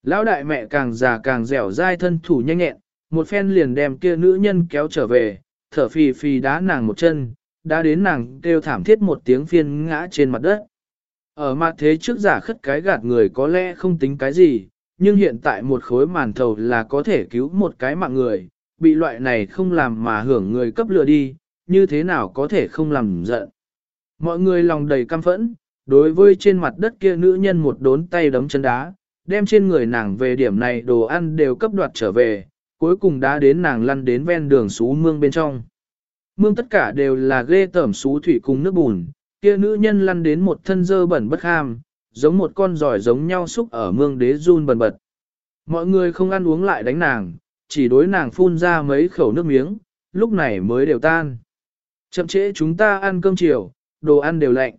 Lão đại mẹ càng già càng dẻo dai thân thủ nhanh nhẹn, một phen liền đem kia nữ nhân kéo trở về, thở phì phì đá nàng một chân, đã đến nàng kêu thảm thiết một tiếng phiên ngã trên mặt đất. Ở mặt thế trước giả khất cái gạt người có lẽ không tính cái gì, nhưng hiện tại một khối màn thầu là có thể cứu một cái mạng người, bị loại này không làm mà hưởng người cấp lừa đi, như thế nào có thể không làm giận. Mọi người lòng đầy căm phẫn, đối với trên mặt đất kia nữ nhân một đốn tay đấm chân đá, đem trên người nàng về điểm này đồ ăn đều cấp đoạt trở về, cuối cùng đã đến nàng lăn đến ven đường xú mương bên trong. Mương tất cả đều là ghê tẩm xú thủy cùng nước bùn, kia nữ nhân lăn đến một thân dơ bẩn bất ham, giống một con giỏi giống nhau xúc ở mương đế run bần bật. Mọi người không ăn uống lại đánh nàng, chỉ đối nàng phun ra mấy khẩu nước miếng, lúc này mới đều tan. Chậm trễ chúng ta ăn cơm chiều, đồ ăn đều lạnh.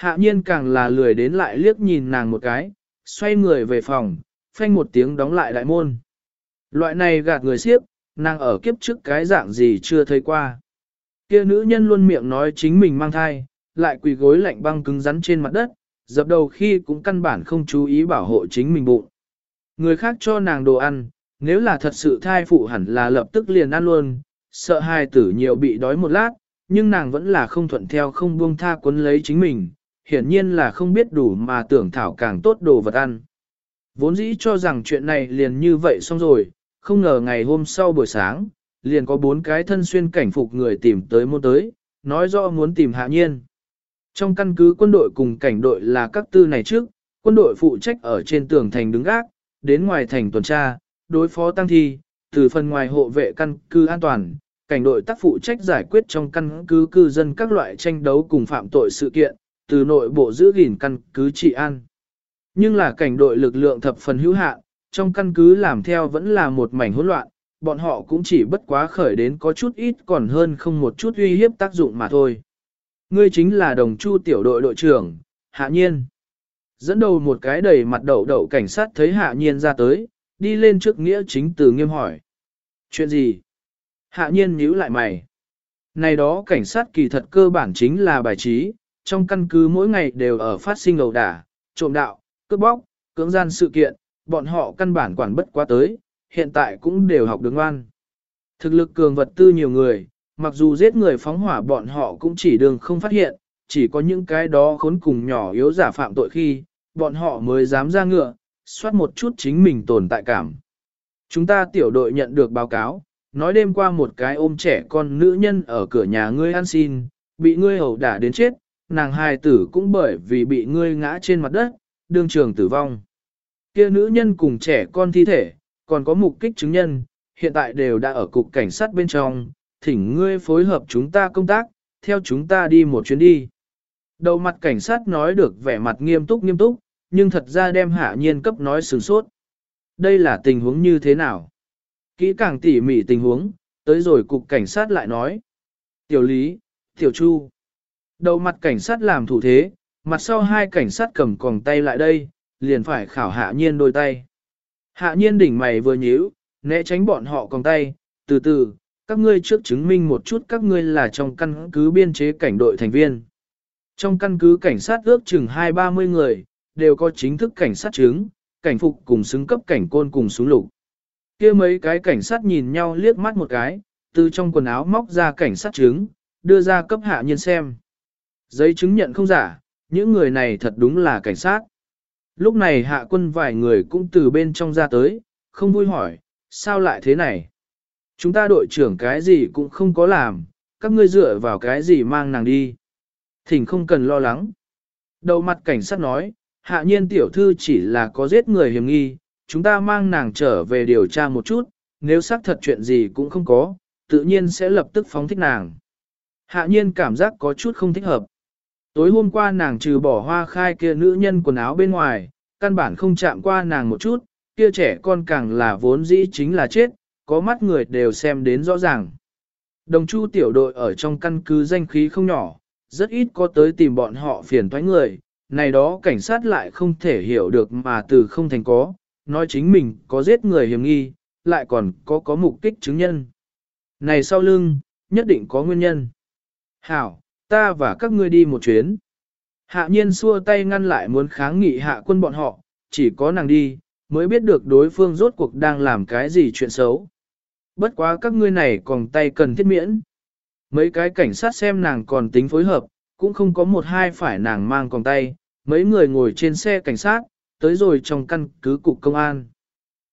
Hạ nhiên càng là lười đến lại liếc nhìn nàng một cái, xoay người về phòng, phanh một tiếng đóng lại đại môn. Loại này gạt người siếp, nàng ở kiếp trước cái dạng gì chưa thấy qua. Kia nữ nhân luôn miệng nói chính mình mang thai, lại quỳ gối lạnh băng cứng rắn trên mặt đất, dập đầu khi cũng căn bản không chú ý bảo hộ chính mình bụng. Người khác cho nàng đồ ăn, nếu là thật sự thai phụ hẳn là lập tức liền ăn luôn, sợ hai tử nhiều bị đói một lát, nhưng nàng vẫn là không thuận theo không buông tha quấn lấy chính mình, hiển nhiên là không biết đủ mà tưởng thảo càng tốt đồ vật ăn. Vốn dĩ cho rằng chuyện này liền như vậy xong rồi, không ngờ ngày hôm sau buổi sáng, liền có bốn cái thân xuyên cảnh phục người tìm tới môn tới, nói rõ muốn tìm hạ nhiên. Trong căn cứ quân đội cùng cảnh đội là các tư này trước, quân đội phụ trách ở trên tường thành đứng gác, đến ngoài thành tuần tra, đối phó tăng thi, từ phần ngoài hộ vệ căn cứ an toàn, cảnh đội tác phụ trách giải quyết trong căn cứ cư dân các loại tranh đấu cùng phạm tội sự kiện, từ nội bộ giữ gìn căn cứ trị an. Nhưng là cảnh đội lực lượng thập phần hữu hạn, trong căn cứ làm theo vẫn là một mảnh hỗn loạn, bọn họ cũng chỉ bất quá khởi đến có chút ít còn hơn không một chút uy hiếp tác dụng mà thôi. Ngươi chính là đồng chu tiểu đội đội trưởng, hạ nhiên. Dẫn đầu một cái đầy mặt đậu đậu cảnh sát thấy hạ nhiên ra tới, đi lên trước nghĩa chính từ nghiêm hỏi. Chuyện gì? Hạ nhiên nhíu lại mày. Này đó cảnh sát kỳ thật cơ bản chính là bài trí, trong căn cứ mỗi ngày đều ở phát sinh ẩu đả, trộm đạo, cướp bóc, cưỡng gian sự kiện, bọn họ căn bản quản bất quá tới, hiện tại cũng đều học đứng ngoan. Thực lực cường vật tư nhiều người, mặc dù giết người phóng hỏa bọn họ cũng chỉ đường không phát hiện, chỉ có những cái đó khốn cùng nhỏ yếu giả phạm tội khi, bọn họ mới dám ra ngựa, soát một chút chính mình tồn tại cảm. Chúng ta tiểu đội nhận được báo cáo, nói đêm qua một cái ôm trẻ con nữ nhân ở cửa nhà ngươi ăn xin, bị ngươi hầu đả đến chết, nàng hài tử cũng bởi vì bị ngươi ngã trên mặt đất, đương trường tử vong. Kia nữ nhân cùng trẻ con thi thể, còn có mục kích chứng nhân, hiện tại đều đã ở cục cảnh sát bên trong, thỉnh ngươi phối hợp chúng ta công tác, theo chúng ta đi một chuyến đi. Đầu mặt cảnh sát nói được vẻ mặt nghiêm túc nghiêm túc, nhưng thật ra đem hạ nhiên cấp nói sừng sốt. Đây là tình huống như thế nào? Kỹ càng tỉ mỉ tình huống, tới rồi cục cảnh sát lại nói. Tiểu Lý, Tiểu Chu. Đầu mặt cảnh sát làm thủ thế, mặt sau hai cảnh sát cầm còng tay lại đây, liền phải khảo hạ nhiên đôi tay. Hạ nhiên đỉnh mày vừa nhíu, né tránh bọn họ còng tay, từ từ, các ngươi trước chứng minh một chút các ngươi là trong căn cứ biên chế cảnh đội thành viên. Trong căn cứ cảnh sát ước chừng hai ba mươi người, đều có chính thức cảnh sát chứng, cảnh phục cùng xứng cấp cảnh côn cùng súng lục. kia mấy cái cảnh sát nhìn nhau liếc mắt một cái, từ trong quần áo móc ra cảnh sát chứng, đưa ra cấp hạ nhiên xem. Giấy chứng nhận không giả, những người này thật đúng là cảnh sát. Lúc này hạ quân vài người cũng từ bên trong ra tới, không vui hỏi, sao lại thế này? Chúng ta đội trưởng cái gì cũng không có làm, các ngươi dựa vào cái gì mang nàng đi. Thỉnh không cần lo lắng. Đầu mặt cảnh sát nói, hạ nhiên tiểu thư chỉ là có giết người hiểm nghi, chúng ta mang nàng trở về điều tra một chút, nếu xác thật chuyện gì cũng không có, tự nhiên sẽ lập tức phóng thích nàng. Hạ nhiên cảm giác có chút không thích hợp. Tối hôm qua nàng trừ bỏ hoa khai kia nữ nhân quần áo bên ngoài, căn bản không chạm qua nàng một chút, kia trẻ con càng là vốn dĩ chính là chết, có mắt người đều xem đến rõ ràng. Đồng chu tiểu đội ở trong căn cứ danh khí không nhỏ, rất ít có tới tìm bọn họ phiền toái người, này đó cảnh sát lại không thể hiểu được mà từ không thành có, nói chính mình có giết người hiểm nghi, lại còn có có mục kích chứng nhân. Này sau lưng, nhất định có nguyên nhân. Hảo, ta và các ngươi đi một chuyến. Hạ nhiên xua tay ngăn lại muốn kháng nghị hạ quân bọn họ, chỉ có nàng đi, mới biết được đối phương rốt cuộc đang làm cái gì chuyện xấu. Bất quá các ngươi này còn tay cần thiết miễn. Mấy cái cảnh sát xem nàng còn tính phối hợp, cũng không có một hai phải nàng mang còn tay, mấy người ngồi trên xe cảnh sát, tới rồi trong căn cứ cục công an.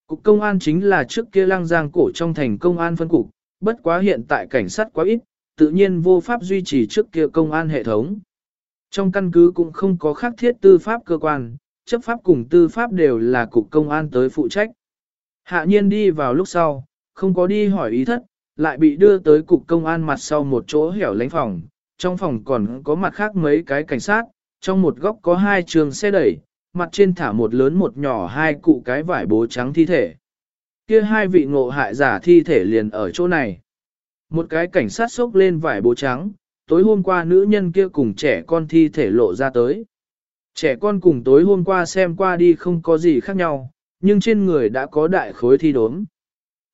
Cục công an chính là trước kia Lang giang cổ trong thành công an phân cục, bất quá hiện tại cảnh sát quá ít, tự nhiên vô pháp duy trì trước kia công an hệ thống. Trong căn cứ cũng không có khác thiết tư pháp cơ quan, chấp pháp cùng tư pháp đều là cục công an tới phụ trách. Hạ nhiên đi vào lúc sau, không có đi hỏi ý thất, lại bị đưa tới cục công an mặt sau một chỗ hẻo lánh phòng. Trong phòng còn có mặt khác mấy cái cảnh sát, trong một góc có hai trường xe đẩy, mặt trên thả một lớn một nhỏ hai cụ cái vải bố trắng thi thể. Kia hai vị ngộ hại giả thi thể liền ở chỗ này. Một cái cảnh sát xốc lên vải bố trắng, tối hôm qua nữ nhân kia cùng trẻ con thi thể lộ ra tới. Trẻ con cùng tối hôm qua xem qua đi không có gì khác nhau, nhưng trên người đã có đại khối thi đốm.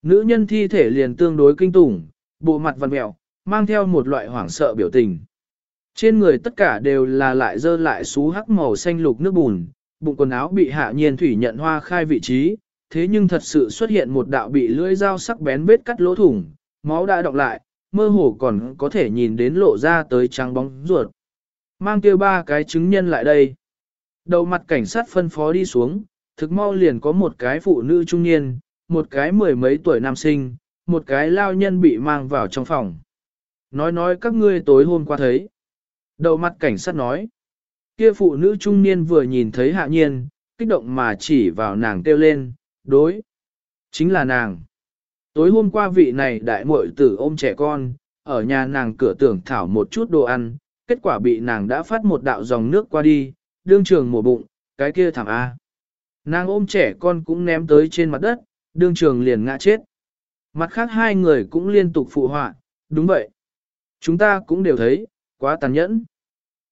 Nữ nhân thi thể liền tương đối kinh tủng, bộ mặt vằn mẹo, mang theo một loại hoảng sợ biểu tình. Trên người tất cả đều là lại dơ lại xú hắc màu xanh lục nước bùn, bụng quần áo bị hạ nhiên thủy nhận hoa khai vị trí, thế nhưng thật sự xuất hiện một đạo bị lưỡi dao sắc bén vết cắt lỗ thủng, máu đã đọng lại, mơ hồ còn có thể nhìn đến lộ ra tới trắng bóng ruột. Mang kia ba cái chứng nhân lại đây. Đầu mặt cảnh sát phân phó đi xuống, thực mau liền có một cái phụ nữ trung niên, một cái mười mấy tuổi nam sinh, một cái lao nhân bị mang vào trong phòng. Nói nói các ngươi tối hôm qua thấy. Đầu mặt cảnh sát nói. Kia phụ nữ trung niên vừa nhìn thấy hạ nhiên, kích động mà chỉ vào nàng kêu lên, đối. Chính là nàng. Tối hôm qua vị này đại muội tử ôm trẻ con, ở nhà nàng cửa tưởng thảo một chút đồ ăn, kết quả bị nàng đã phát một đạo dòng nước qua đi, đương trường mổ bụng, cái kia thảm A. Nàng ôm trẻ con cũng ném tới trên mặt đất, đương trường liền ngã chết. Mặt khác hai người cũng liên tục phụ họa, đúng vậy. Chúng ta cũng đều thấy, quá tàn nhẫn.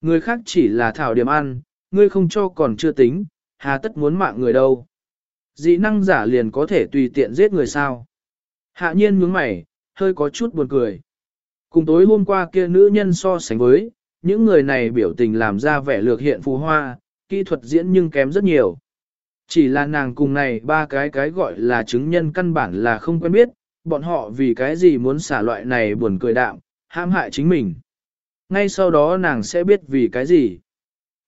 Người khác chỉ là thảo điểm ăn, ngươi không cho còn chưa tính, hà tất muốn mạng người đâu. Dị năng giả liền có thể tùy tiện giết người sao. Hạ nhiên nhướng mày, hơi có chút buồn cười. Cùng tối hôm qua kia nữ nhân so sánh với, những người này biểu tình làm ra vẻ lược hiện phù hoa, kỹ thuật diễn nhưng kém rất nhiều. Chỉ là nàng cùng này ba cái cái gọi là chứng nhân căn bản là không quen biết, bọn họ vì cái gì muốn xả loại này buồn cười đạm, hãm hại chính mình. Ngay sau đó nàng sẽ biết vì cái gì.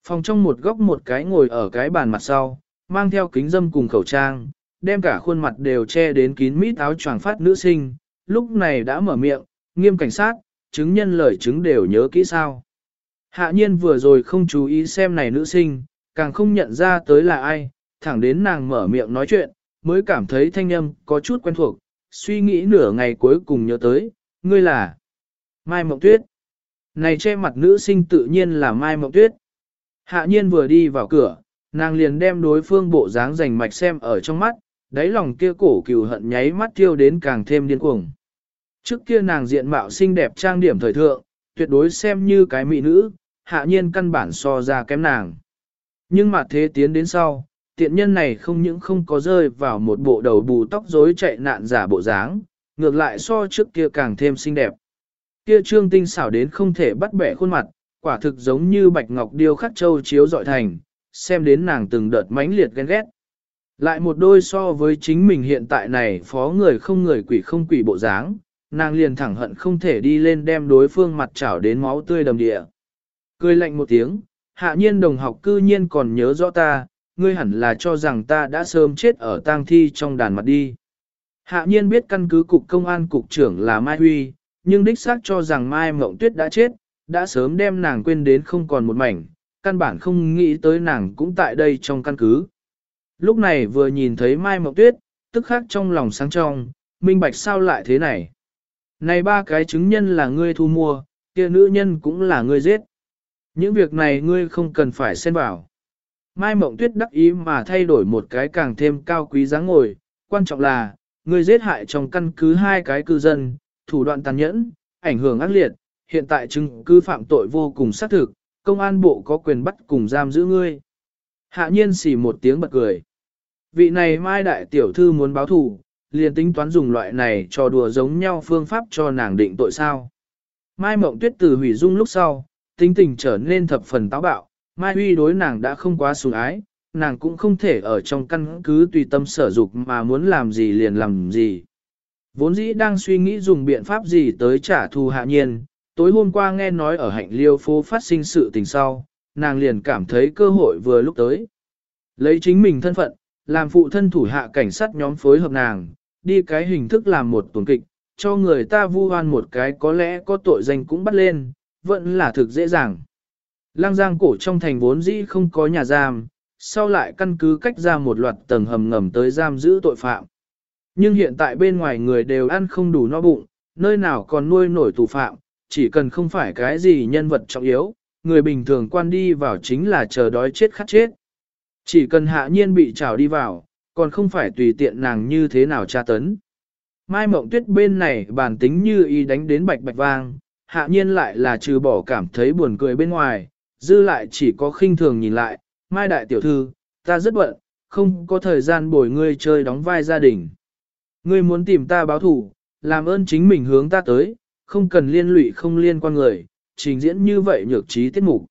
Phòng trong một góc một cái ngồi ở cái bàn mặt sau, mang theo kính dâm cùng khẩu trang, đem cả khuôn mặt đều che đến kín mít áo choàng phát nữ sinh, lúc này đã mở miệng, nghiêm cảnh sát, chứng nhân lời chứng đều nhớ kỹ sao. Hạ nhiên vừa rồi không chú ý xem này nữ sinh, càng không nhận ra tới là ai, thẳng đến nàng mở miệng nói chuyện, mới cảm thấy thanh âm có chút quen thuộc, suy nghĩ nửa ngày cuối cùng nhớ tới, ngươi là Mai Mộng Tuyết. Này che mặt nữ sinh tự nhiên là Mai Mộng Tuyết. Hạ nhiên vừa đi vào cửa, nàng liền đem đối phương bộ dáng rành mạch xem ở trong mắt, đáy lòng kia cổ cừu hận nháy mắt thiêu đến càng thêm điên cuồng. Trước kia nàng diện mạo xinh đẹp trang điểm thời thượng, tuyệt đối xem như cái mỹ nữ, hạ nhiên căn bản so ra kém nàng. Nhưng mà thế tiến đến sau, tiện nhân này không những không có rơi vào một bộ đầu bù tóc rối chạy nạn giả bộ dáng, ngược lại so trước kia càng thêm xinh đẹp. Kia trương tinh xảo đến không thể bắt bẻ khuôn mặt, quả thực giống như bạch ngọc điêu khắc châu chiếu dọi thành, xem đến nàng từng đợt mãnh liệt ghen ghét. Lại một đôi so với chính mình hiện tại này phó người không người quỷ không quỷ bộ dáng, nàng liền thẳng hận không thể đi lên đem đối phương mặt chảo đến máu tươi đầm địa. Cười lạnh một tiếng, hạ nhiên đồng học cư nhiên còn nhớ rõ ta, ngươi hẳn là cho rằng ta đã sớm chết ở tang thi trong đàn mặt đi. Hạ nhiên biết căn cứ cục công an cục trưởng là Mai Huy, nhưng đích xác cho rằng Mai Mộng Tuyết đã chết, đã sớm đem nàng quên đến không còn một mảnh, căn bản không nghĩ tới nàng cũng tại đây trong căn cứ. Lúc này vừa nhìn thấy Mai Mộng Tuyết, tức khắc trong lòng sáng trong, minh bạch sao lại thế này. Này ba cái chứng nhân là ngươi thu mua, kia nữ nhân cũng là ngươi giết. Những việc này ngươi không cần phải xen vào. Mai Mộng Tuyết đắc ý mà thay đổi một cái càng thêm cao quý dáng ngồi, quan trọng là, ngươi giết hại trong căn cứ hai cái cư dân, thủ đoạn tàn nhẫn, ảnh hưởng ác liệt, hiện tại chứng cứ phạm tội vô cùng xác thực, công an bộ có quyền bắt cùng giam giữ ngươi. Hạ nhiên xỉ một tiếng bật cười. Vị này Mai Đại Tiểu Thư muốn báo thù, liền tính toán dùng loại này cho đùa giống nhau phương pháp cho nàng định tội sao. Mai Mộng Tuyết từ hủy dung lúc sau, tính tình trở nên thập phần táo bạo, Mai Huy đối nàng đã không quá sủng ái, nàng cũng không thể ở trong căn cứ tùy tâm sở dục mà muốn làm gì liền làm gì. Vốn dĩ đang suy nghĩ dùng biện pháp gì tới trả thù hạ nhiên, tối hôm qua nghe nói ở hạnh liêu phố phát sinh sự tình sau, nàng liền cảm thấy cơ hội vừa lúc tới. Lấy chính mình thân phận, làm phụ thân thủ hạ cảnh sát nhóm phối hợp nàng, đi cái hình thức làm một tuần kịch, cho người ta vu oan một cái có lẽ có tội danh cũng bắt lên, vẫn là thực dễ dàng. Lang giang cổ trong thành vốn dĩ không có nhà giam, sau lại căn cứ cách ra một loạt tầng hầm ngầm tới giam giữ tội phạm. Nhưng hiện tại bên ngoài người đều ăn không đủ no bụng, nơi nào còn nuôi nổi tù phạm, chỉ cần không phải cái gì nhân vật trọng yếu, người bình thường quan đi vào chính là chờ đói chết khát chết. Chỉ cần hạ nhiên bị trào đi vào, còn không phải tùy tiện nàng như thế nào tra tấn. Mai mộng tuyết bên này bản tính như y đánh đến bạch bạch vang, hạ nhiên lại là trừ bỏ cảm thấy buồn cười bên ngoài, dư lại chỉ có khinh thường nhìn lại, Mai đại tiểu thư, ta rất bận, không có thời gian bồi ngươi chơi đóng vai gia đình. Ngươi muốn tìm ta báo thủ, làm ơn chính mình hướng ta tới, không cần liên lụy không liên quan người, trình diễn như vậy nhược trí tiết mục.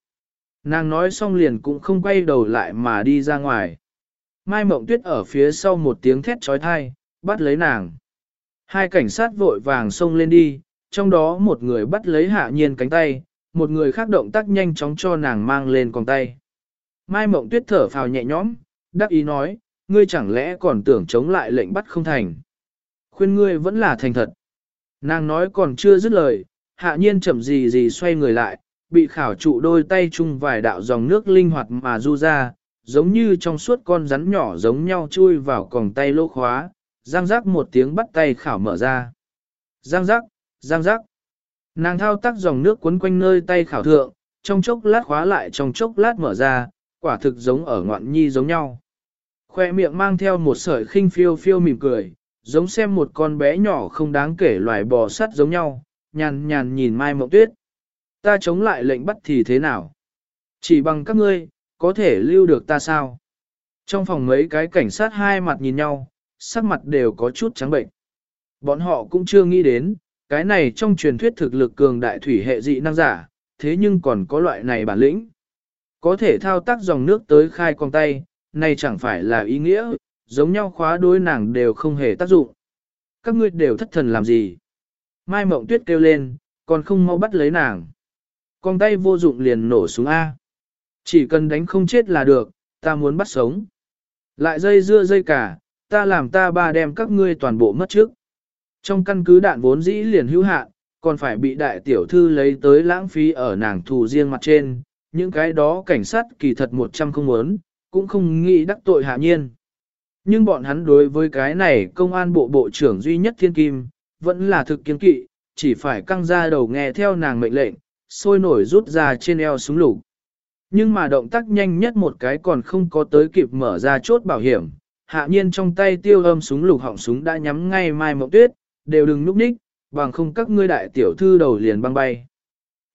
Nàng nói xong liền cũng không quay đầu lại mà đi ra ngoài. Mai Mộng Tuyết ở phía sau một tiếng thét trói thai, bắt lấy nàng. Hai cảnh sát vội vàng xông lên đi, trong đó một người bắt lấy hạ nhiên cánh tay, một người khác động tác nhanh chóng cho nàng mang lên con tay. Mai Mộng Tuyết thở phào nhẹ nhõm, đắc ý nói, ngươi chẳng lẽ còn tưởng chống lại lệnh bắt không thành. Khuyên ngươi vẫn là thành thật. Nàng nói còn chưa dứt lời, hạ nhiên chậm gì gì xoay người lại, bị khảo trụ đôi tay chung vài đạo dòng nước linh hoạt mà du ra, giống như trong suốt con rắn nhỏ giống nhau chui vào còng tay lỗ khóa, giang rắc một tiếng bắt tay khảo mở ra. Giang rắc, giang rắc. Nàng thao tác dòng nước cuốn quanh nơi tay khảo thượng, trong chốc lát khóa lại trong chốc lát mở ra, quả thực giống ở ngoạn nhi giống nhau. Khoe miệng mang theo một sợi khinh phiêu phiêu mỉm cười, giống xem một con bé nhỏ không đáng kể loài bò sắt giống nhau, nhàn nhàn nhìn Mai Mộng Tuyết. Ta chống lại lệnh bắt thì thế nào? Chỉ bằng các ngươi, có thể lưu được ta sao? Trong phòng mấy cái cảnh sát hai mặt nhìn nhau, sắc mặt đều có chút trắng bệnh. Bọn họ cũng chưa nghĩ đến, cái này trong truyền thuyết thực lực cường đại thủy hệ dị năng giả, thế nhưng còn có loại này bản lĩnh. Có thể thao tác dòng nước tới khai con tay, này chẳng phải là ý nghĩa, giống nhau khóa đối nàng đều không hề tác dụng. Các ngươi đều thất thần làm gì? Mai mộng tuyết kêu lên, còn không mau bắt lấy nàng. Con tay vô dụng liền nổ xuống A. Chỉ cần đánh không chết là được, ta muốn bắt sống. Lại dây dưa dây cả, ta làm ta ba đem các ngươi toàn bộ mất trước. Trong căn cứ đạn vốn dĩ liền hữu hạn, còn phải bị đại tiểu thư lấy tới lãng phí ở nàng thù riêng mặt trên, những cái đó cảnh sát kỳ thật một trăm không muốn, cũng không nghĩ đắc tội hạ nhiên. Nhưng bọn hắn đối với cái này công an bộ bộ trưởng duy nhất thiên kim, vẫn là thực kiên kỵ, chỉ phải căng ra đầu nghe theo nàng mệnh lệnh, sôi nổi rút ra trên eo súng lục. Nhưng mà động tác nhanh nhất một cái còn không có tới kịp mở ra chốt bảo hiểm, hạ nhiên trong tay tiêu âm súng lục họng súng đã nhắm ngay mai mộng tuyết, đều đừng núp ních, bằng không các ngươi đại tiểu thư đầu liền băng bay.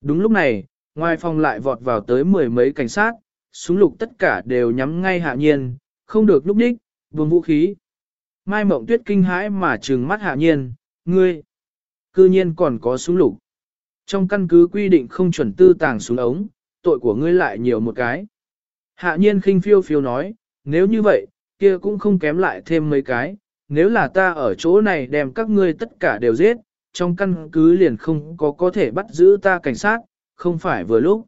Đúng lúc này, ngoài phòng lại vọt vào tới mười mấy cảnh sát, súng lục tất cả đều nhắm ngay hạ nhiên, không được núp ních, buông vũ khí. Mai mộng tuyết kinh hãi mà trừng mắt hạ nhiên, ngươi, cư nhiên còn có súng lục. Trong căn cứ quy định không chuẩn tư tàng súng ống, tội của ngươi lại nhiều một cái. Hạ nhiên khinh phiêu phiêu nói, nếu như vậy, kia cũng không kém lại thêm mấy cái, nếu là ta ở chỗ này đem các ngươi tất cả đều giết, trong căn cứ liền không có có thể bắt giữ ta cảnh sát, không phải vừa lúc.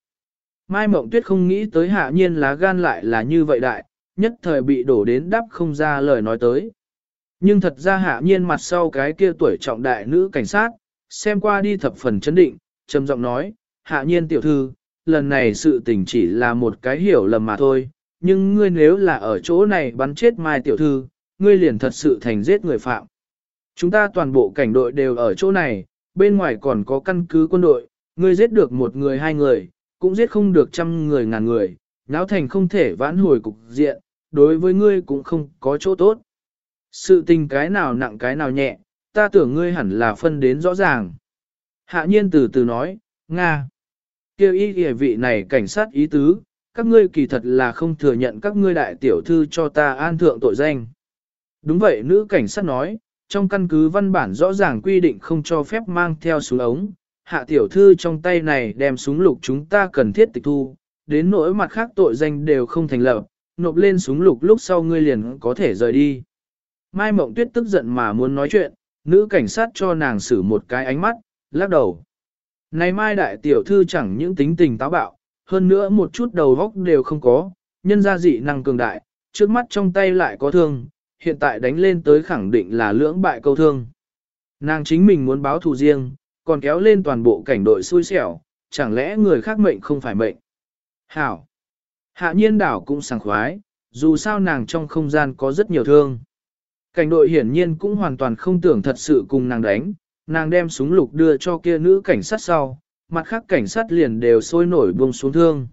Mai Mộng Tuyết không nghĩ tới hạ nhiên lá gan lại là như vậy đại, nhất thời bị đổ đến đắp không ra lời nói tới. Nhưng thật ra hạ nhiên mặt sau cái kia tuổi trọng đại nữ cảnh sát, xem qua đi thập phần chấn định, trầm giọng nói, hạ nhiên tiểu thư, lần này sự tình chỉ là một cái hiểu lầm mà thôi, nhưng ngươi nếu là ở chỗ này bắn chết mai tiểu thư, ngươi liền thật sự thành giết người phạm. Chúng ta toàn bộ cảnh đội đều ở chỗ này, bên ngoài còn có căn cứ quân đội, ngươi giết được một người hai người, cũng giết không được trăm người ngàn người, náo thành không thể vãn hồi cục diện, đối với ngươi cũng không có chỗ tốt. Sự tình cái nào nặng cái nào nhẹ, ta tưởng ngươi hẳn là phân đến rõ ràng. Hạ nhiên từ từ nói, Nga. kêu ý địa vị này cảnh sát ý tứ, các ngươi kỳ thật là không thừa nhận các ngươi đại tiểu thư cho ta an thượng tội danh. Đúng vậy nữ cảnh sát nói, trong căn cứ văn bản rõ ràng quy định không cho phép mang theo súng ống, hạ tiểu thư trong tay này đem súng lục chúng ta cần thiết tịch thu, đến nỗi mặt khác tội danh đều không thành lập, nộp lên súng lục lúc sau ngươi liền có thể rời đi. Mai Mộng Tuyết tức giận mà muốn nói chuyện, nữ cảnh sát cho nàng xử một cái ánh mắt, lắc đầu. Này Mai đại tiểu thư chẳng những tính tình táo bạo, hơn nữa một chút đầu góc đều không có, nhân ra dị năng cường đại, trước mắt trong tay lại có thương, hiện tại đánh lên tới khẳng định là lưỡng bại câu thương. Nàng chính mình muốn báo thù riêng, còn kéo lên toàn bộ cảnh đội xui xẻo, chẳng lẽ người khác mệnh không phải mệnh. Hảo! Hạ nhiên đảo cũng sảng khoái, dù sao nàng trong không gian có rất nhiều thương. Cảnh đội hiển nhiên cũng hoàn toàn không tưởng thật sự cùng nàng đánh, nàng đem súng lục đưa cho kia nữ cảnh sát sau, mặt khác cảnh sát liền đều sôi nổi buông xuống thương.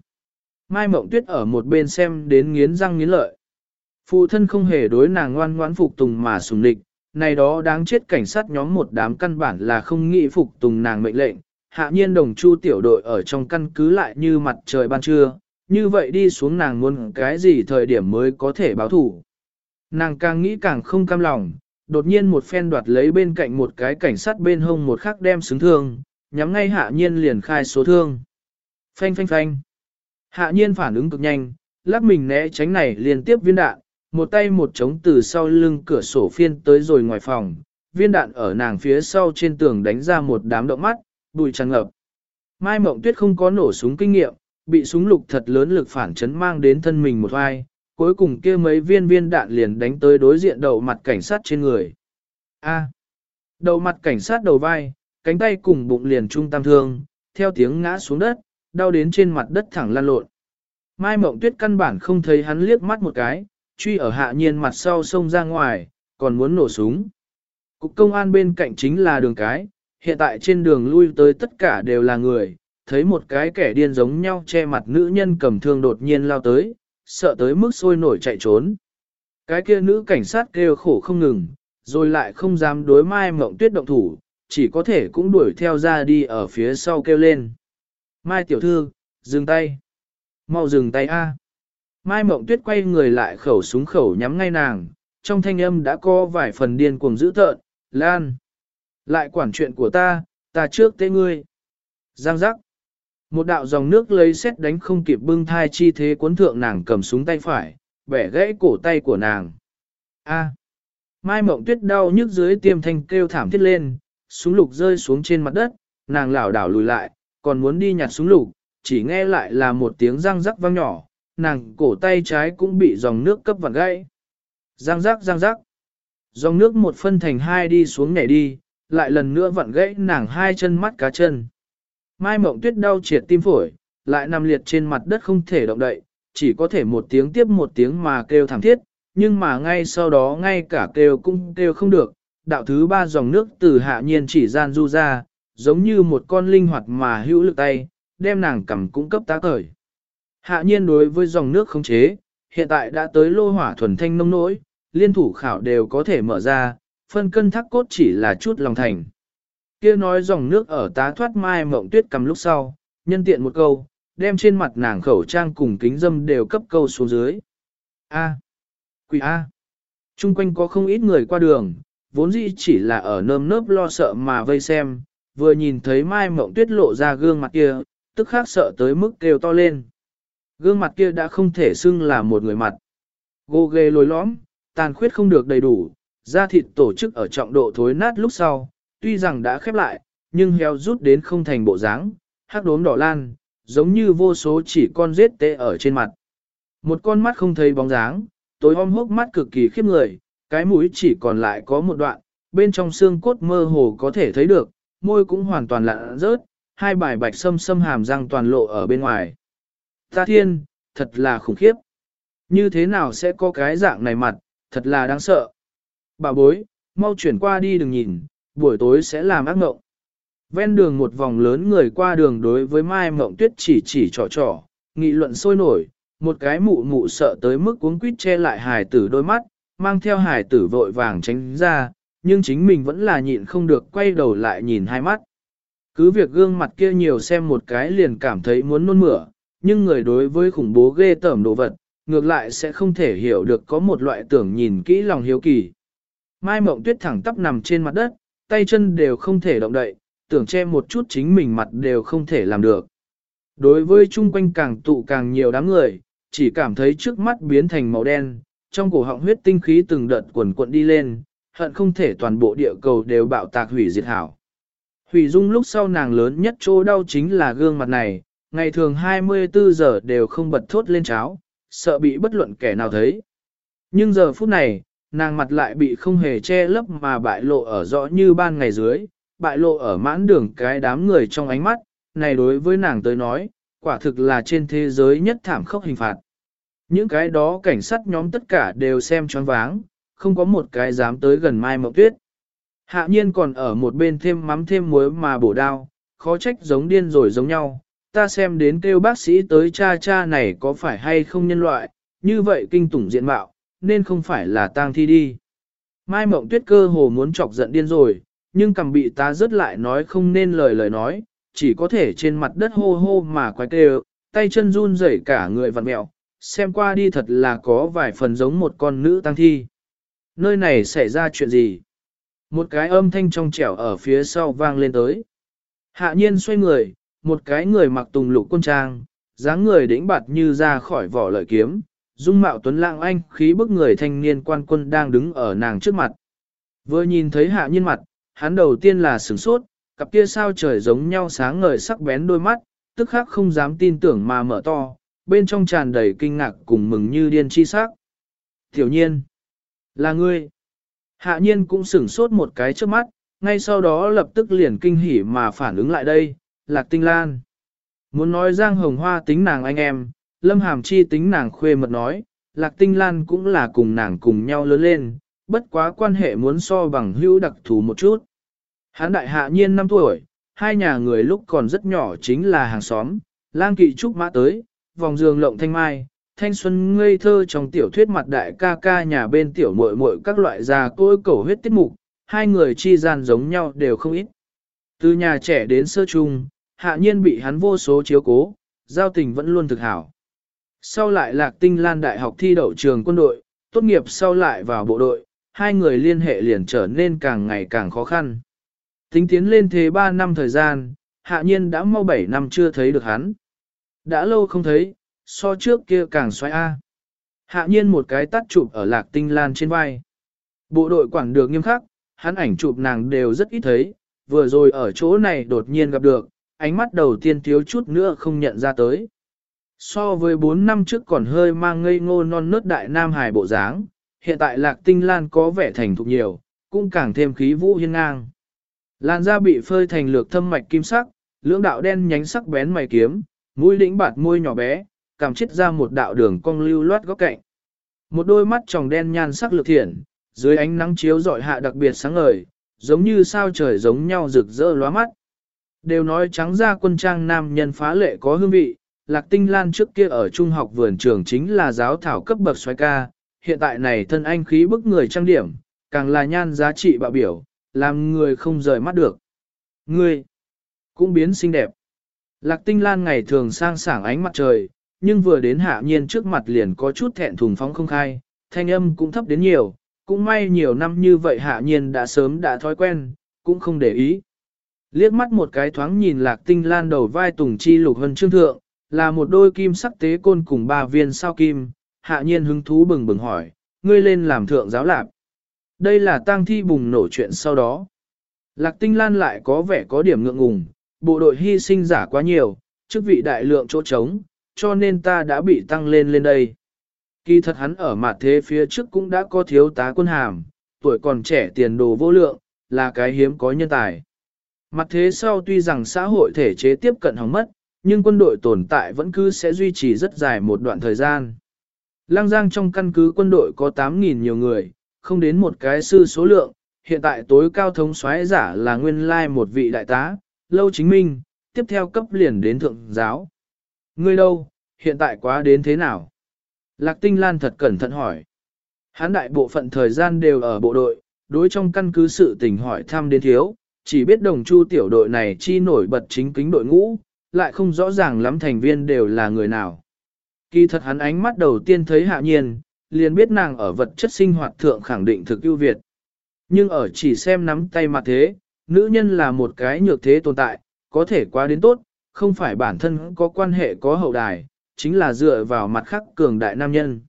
Mai Mộng Tuyết ở một bên xem đến nghiến răng nghiến lợi. Phụ thân không hề đối nàng ngoan ngoãn phục tùng mà sùng địch, này đó đáng chết cảnh sát nhóm một đám căn bản là không nghĩ phục tùng nàng mệnh lệnh. Hạ nhiên đồng chu tiểu đội ở trong căn cứ lại như mặt trời ban trưa, như vậy đi xuống nàng muốn cái gì thời điểm mới có thể báo thủ. Nàng càng nghĩ càng không cam lòng, đột nhiên một phen đoạt lấy bên cạnh một cái cảnh sát bên hông một khắc đem xứng thương, nhắm ngay hạ nhiên liền khai số thương. Phanh phanh phanh. Hạ nhiên phản ứng cực nhanh, lắc mình né tránh này liên tiếp viên đạn, một tay một trống từ sau lưng cửa sổ phiên tới rồi ngoài phòng, viên đạn ở nàng phía sau trên tường đánh ra một đám động mắt, bụi tràn ngập. Mai Mộng Tuyết không có nổ súng kinh nghiệm, bị súng lục thật lớn lực phản chấn mang đến thân mình một vai, cuối cùng kia mấy viên viên đạn liền đánh tới đối diện đầu mặt cảnh sát trên người. A. đầu mặt cảnh sát đầu vai, cánh tay cùng bụng liền trung tam thương, theo tiếng ngã xuống đất, đau đến trên mặt đất thẳng lăn lộn. Mai Mộng Tuyết căn bản không thấy hắn liếc mắt một cái, truy ở hạ nhiên mặt sau sông ra ngoài, còn muốn nổ súng. Cục công an bên cạnh chính là đường cái, hiện tại trên đường lui tới tất cả đều là người, thấy một cái kẻ điên giống nhau che mặt nữ nhân cầm thương đột nhiên lao tới, sợ tới mức sôi nổi chạy trốn. Cái kia nữ cảnh sát kêu khổ không ngừng, rồi lại không dám đối mai mộng tuyết động thủ, chỉ có thể cũng đuổi theo ra đi ở phía sau kêu lên. Mai tiểu thư, dừng tay. Mau dừng tay a. Mai mộng tuyết quay người lại khẩu súng khẩu nhắm ngay nàng, trong thanh âm đã có vài phần điên cuồng dữ tợn, lan. Lại quản chuyện của ta, ta trước tế ngươi. Giang giác. Một đạo dòng nước lấy xét đánh không kịp bưng thai chi thế cuốn thượng nàng cầm súng tay phải, bẻ gãy cổ tay của nàng. A. À. Mai mộng tuyết đau nhức dưới tiêm thanh kêu thảm thiết lên, súng lục rơi xuống trên mặt đất, nàng lảo đảo lùi lại, còn muốn đi nhặt súng lục, chỉ nghe lại là một tiếng răng rắc vang nhỏ, nàng cổ tay trái cũng bị dòng nước cấp vặn gãy. Răng rắc răng rắc. Dòng nước một phân thành hai đi xuống nhảy đi, lại lần nữa vặn gãy nàng hai chân mắt cá chân. Mai mộng tuyết đau triệt tim phổi, lại nằm liệt trên mặt đất không thể động đậy, chỉ có thể một tiếng tiếp một tiếng mà kêu thảm thiết, nhưng mà ngay sau đó ngay cả kêu cũng kêu không được, đạo thứ ba dòng nước từ hạ nhiên chỉ gian du ra, giống như một con linh hoạt mà hữu lực tay, đem nàng cầm cung cấp tá cởi. Hạ nhiên đối với dòng nước không chế, hiện tại đã tới lô hỏa thuần thanh nông nỗi, liên thủ khảo đều có thể mở ra, phân cân thắc cốt chỉ là chút lòng thành kia nói dòng nước ở tá thoát mai mộng tuyết cầm lúc sau, nhân tiện một câu, đem trên mặt nàng khẩu trang cùng kính dâm đều cấp câu xuống dưới. A. Quỷ A. Trung quanh có không ít người qua đường, vốn dĩ chỉ là ở nơm nớp lo sợ mà vây xem, vừa nhìn thấy Mai Mộng Tuyết lộ ra gương mặt kia, tức khác sợ tới mức kêu to lên. Gương mặt kia đã không thể xưng là một người mặt. Gô ghê lồi lõm, tàn khuyết không được đầy đủ, da thịt tổ chức ở trọng độ thối nát lúc sau, tuy rằng đã khép lại, nhưng heo rút đến không thành bộ dáng, hắc đốm đỏ lan, giống như vô số chỉ con rết tê ở trên mặt. Một con mắt không thấy bóng dáng, tối om hốc mắt cực kỳ khiếp người, cái mũi chỉ còn lại có một đoạn, bên trong xương cốt mơ hồ có thể thấy được, môi cũng hoàn toàn lạ rớt, hai bài bạch sâm sâm hàm răng toàn lộ ở bên ngoài. Ta thiên, thật là khủng khiếp. Như thế nào sẽ có cái dạng này mặt, thật là đáng sợ. Bà bối, mau chuyển qua đi đừng nhìn, buổi tối sẽ làm ác mộng. Ven đường một vòng lớn người qua đường đối với Mai Mộng Tuyết chỉ chỉ trò trò, nghị luận sôi nổi, một cái mụ mụ sợ tới mức cuống quýt che lại hài tử đôi mắt, mang theo hài tử vội vàng tránh ra, nhưng chính mình vẫn là nhịn không được quay đầu lại nhìn hai mắt. Cứ việc gương mặt kia nhiều xem một cái liền cảm thấy muốn nôn mửa, nhưng người đối với khủng bố ghê tởm đồ vật, ngược lại sẽ không thể hiểu được có một loại tưởng nhìn kỹ lòng hiếu kỳ. Mai mộng tuyết thẳng tắp nằm trên mặt đất, tay chân đều không thể động đậy, tưởng che một chút chính mình mặt đều không thể làm được. Đối với chung quanh càng tụ càng nhiều đám người, chỉ cảm thấy trước mắt biến thành màu đen, trong cổ họng huyết tinh khí từng đợt quần cuộn đi lên, hận không thể toàn bộ địa cầu đều bạo tạc hủy diệt hảo. Hủy dung lúc sau nàng lớn nhất chỗ đau chính là gương mặt này, ngày thường 24 giờ đều không bật thốt lên cháo, sợ bị bất luận kẻ nào thấy. Nhưng giờ phút này, nàng mặt lại bị không hề che lấp mà bại lộ ở rõ như ban ngày dưới, bại lộ ở mãn đường cái đám người trong ánh mắt, này đối với nàng tới nói, quả thực là trên thế giới nhất thảm khốc hình phạt. Những cái đó cảnh sát nhóm tất cả đều xem choáng váng, không có một cái dám tới gần Mai Mộng Tuyết. Hạ nhiên còn ở một bên thêm mắm thêm muối mà bổ đao, khó trách giống điên rồi giống nhau. Ta xem đến kêu bác sĩ tới cha cha này có phải hay không nhân loại, như vậy kinh tủng diện mạo, nên không phải là tang thi đi. Mai Mộng Tuyết cơ hồ muốn chọc giận điên rồi, nhưng cầm bị ta rớt lại nói không nên lời lời nói, chỉ có thể trên mặt đất hô hô mà quái kêu, tay chân run rẩy cả người vặn mẹo, xem qua đi thật là có vài phần giống một con nữ tăng thi. Nơi này xảy ra chuyện gì? Một cái âm thanh trong trẻo ở phía sau vang lên tới. Hạ nhiên xoay người, một cái người mặc tùng lục quân trang, dáng người đĩnh bạt như ra khỏi vỏ lợi kiếm, dung mạo tuấn lãng anh khí bức người thanh niên quan quân đang đứng ở nàng trước mặt. Vừa nhìn thấy hạ nhiên mặt, hắn đầu tiên là sửng sốt, cặp kia sao trời giống nhau sáng ngời sắc bén đôi mắt, tức khắc không dám tin tưởng mà mở to, bên trong tràn đầy kinh ngạc cùng mừng như điên chi sắc. Tiểu nhiên, là ngươi. Hạ nhiên cũng sửng sốt một cái trước mắt, ngay sau đó lập tức liền kinh hỉ mà phản ứng lại đây, lạc tinh lan. Muốn nói Giang Hồng Hoa tính nàng anh em, Lâm Hàm Chi tính nàng khuê mật nói, lạc tinh lan cũng là cùng nàng cùng nhau lớn lên, bất quá quan hệ muốn so bằng hữu đặc thù một chút. Hán đại hạ nhiên 5 tuổi, hai nhà người lúc còn rất nhỏ chính là hàng xóm, lang kỵ trúc mã tới, vòng giường lộng thanh mai, thanh xuân ngây thơ trong tiểu thuyết mặt đại ca ca nhà bên tiểu muội muội các loại già côi cổ huyết tiết mục, hai người chi gian giống nhau đều không ít. Từ nhà trẻ đến sơ trung, hạ nhiên bị hắn vô số chiếu cố, giao tình vẫn luôn thực hảo. Sau lại lạc tinh lan đại học thi đậu trường quân đội, tốt nghiệp sau lại vào bộ đội, hai người liên hệ liền trở nên càng ngày càng khó khăn. Tính tiến lên thế 3 năm thời gian, hạ nhiên đã mau 7 năm chưa thấy được hắn. Đã lâu không thấy, so trước kia càng xoay A. Hạ nhiên một cái tắt chụp ở lạc tinh lan trên vai. Bộ đội quản được nghiêm khắc, hắn ảnh chụp nàng đều rất ít thấy, vừa rồi ở chỗ này đột nhiên gặp được, ánh mắt đầu tiên thiếu chút nữa không nhận ra tới. So với 4 năm trước còn hơi mang ngây ngô non nớt đại nam hài bộ dáng, hiện tại lạc tinh lan có vẻ thành thục nhiều, cũng càng thêm khí vũ hiên ngang. Làn da bị phơi thành lược thâm mạch kim sắc, lưỡng đạo đen nhánh sắc bén mày kiếm, mũi lĩnh bạt môi nhỏ bé, cảm chết ra một đạo đường cong lưu loát góc cạnh. Một đôi mắt tròng đen nhan sắc lược thiện, dưới ánh nắng chiếu dọi hạ đặc biệt sáng ngời, giống như sao trời giống nhau rực rỡ lóa mắt. Đều nói trắng da quân trang nam nhân phá lệ có hương vị, Lạc Tinh Lan trước kia ở trung học vườn trường chính là giáo thảo cấp bậc xoay ca, hiện tại này thân anh khí bức người trang điểm, càng là nhan giá trị bạo biểu, làm người không rời mắt được. Ngươi cũng biến xinh đẹp. Lạc Tinh Lan ngày thường sang sảng ánh mặt trời, nhưng vừa đến hạ nhiên trước mặt liền có chút thẹn thùng phóng không khai, thanh âm cũng thấp đến nhiều, cũng may nhiều năm như vậy hạ nhiên đã sớm đã thói quen, cũng không để ý. Liếc mắt một cái thoáng nhìn lạc tinh lan đầu vai tùng chi lục hân trương thượng, là một đôi kim sắc tế côn cùng ba viên sao kim, hạ nhiên hứng thú bừng bừng hỏi, ngươi lên làm thượng giáo lạp. Đây là tang thi bùng nổ chuyện sau đó. Lạc tinh lan lại có vẻ có điểm ngượng ngùng, bộ đội hy sinh giả quá nhiều, chức vị đại lượng chỗ trống, cho nên ta đã bị tăng lên lên đây. Kỳ thật hắn ở mặt thế phía trước cũng đã có thiếu tá quân hàm, tuổi còn trẻ tiền đồ vô lượng, là cái hiếm có nhân tài. Mặt thế sau tuy rằng xã hội thể chế tiếp cận hỏng mất, nhưng quân đội tồn tại vẫn cứ sẽ duy trì rất dài một đoạn thời gian. Lang Giang trong căn cứ quân đội có 8.000 nhiều người, không đến một cái sư số lượng, hiện tại tối cao thống soái giả là nguyên lai một vị đại tá, lâu chính minh, tiếp theo cấp liền đến thượng giáo. Ngươi đâu, hiện tại quá đến thế nào? Lạc Tinh Lan thật cẩn thận hỏi. Hán đại bộ phận thời gian đều ở bộ đội, đối trong căn cứ sự tình hỏi thăm đến thiếu, chỉ biết đồng chu tiểu đội này chi nổi bật chính kính đội ngũ, lại không rõ ràng lắm thành viên đều là người nào. Kỳ thật hắn ánh mắt đầu tiên thấy hạ nhiên, liền biết nàng ở vật chất sinh hoạt thượng khẳng định thực ưu việt. Nhưng ở chỉ xem nắm tay mặt thế, nữ nhân là một cái nhược thế tồn tại, có thể quá đến tốt, không phải bản thân có quan hệ có hậu đài, chính là dựa vào mặt khắc cường đại nam nhân.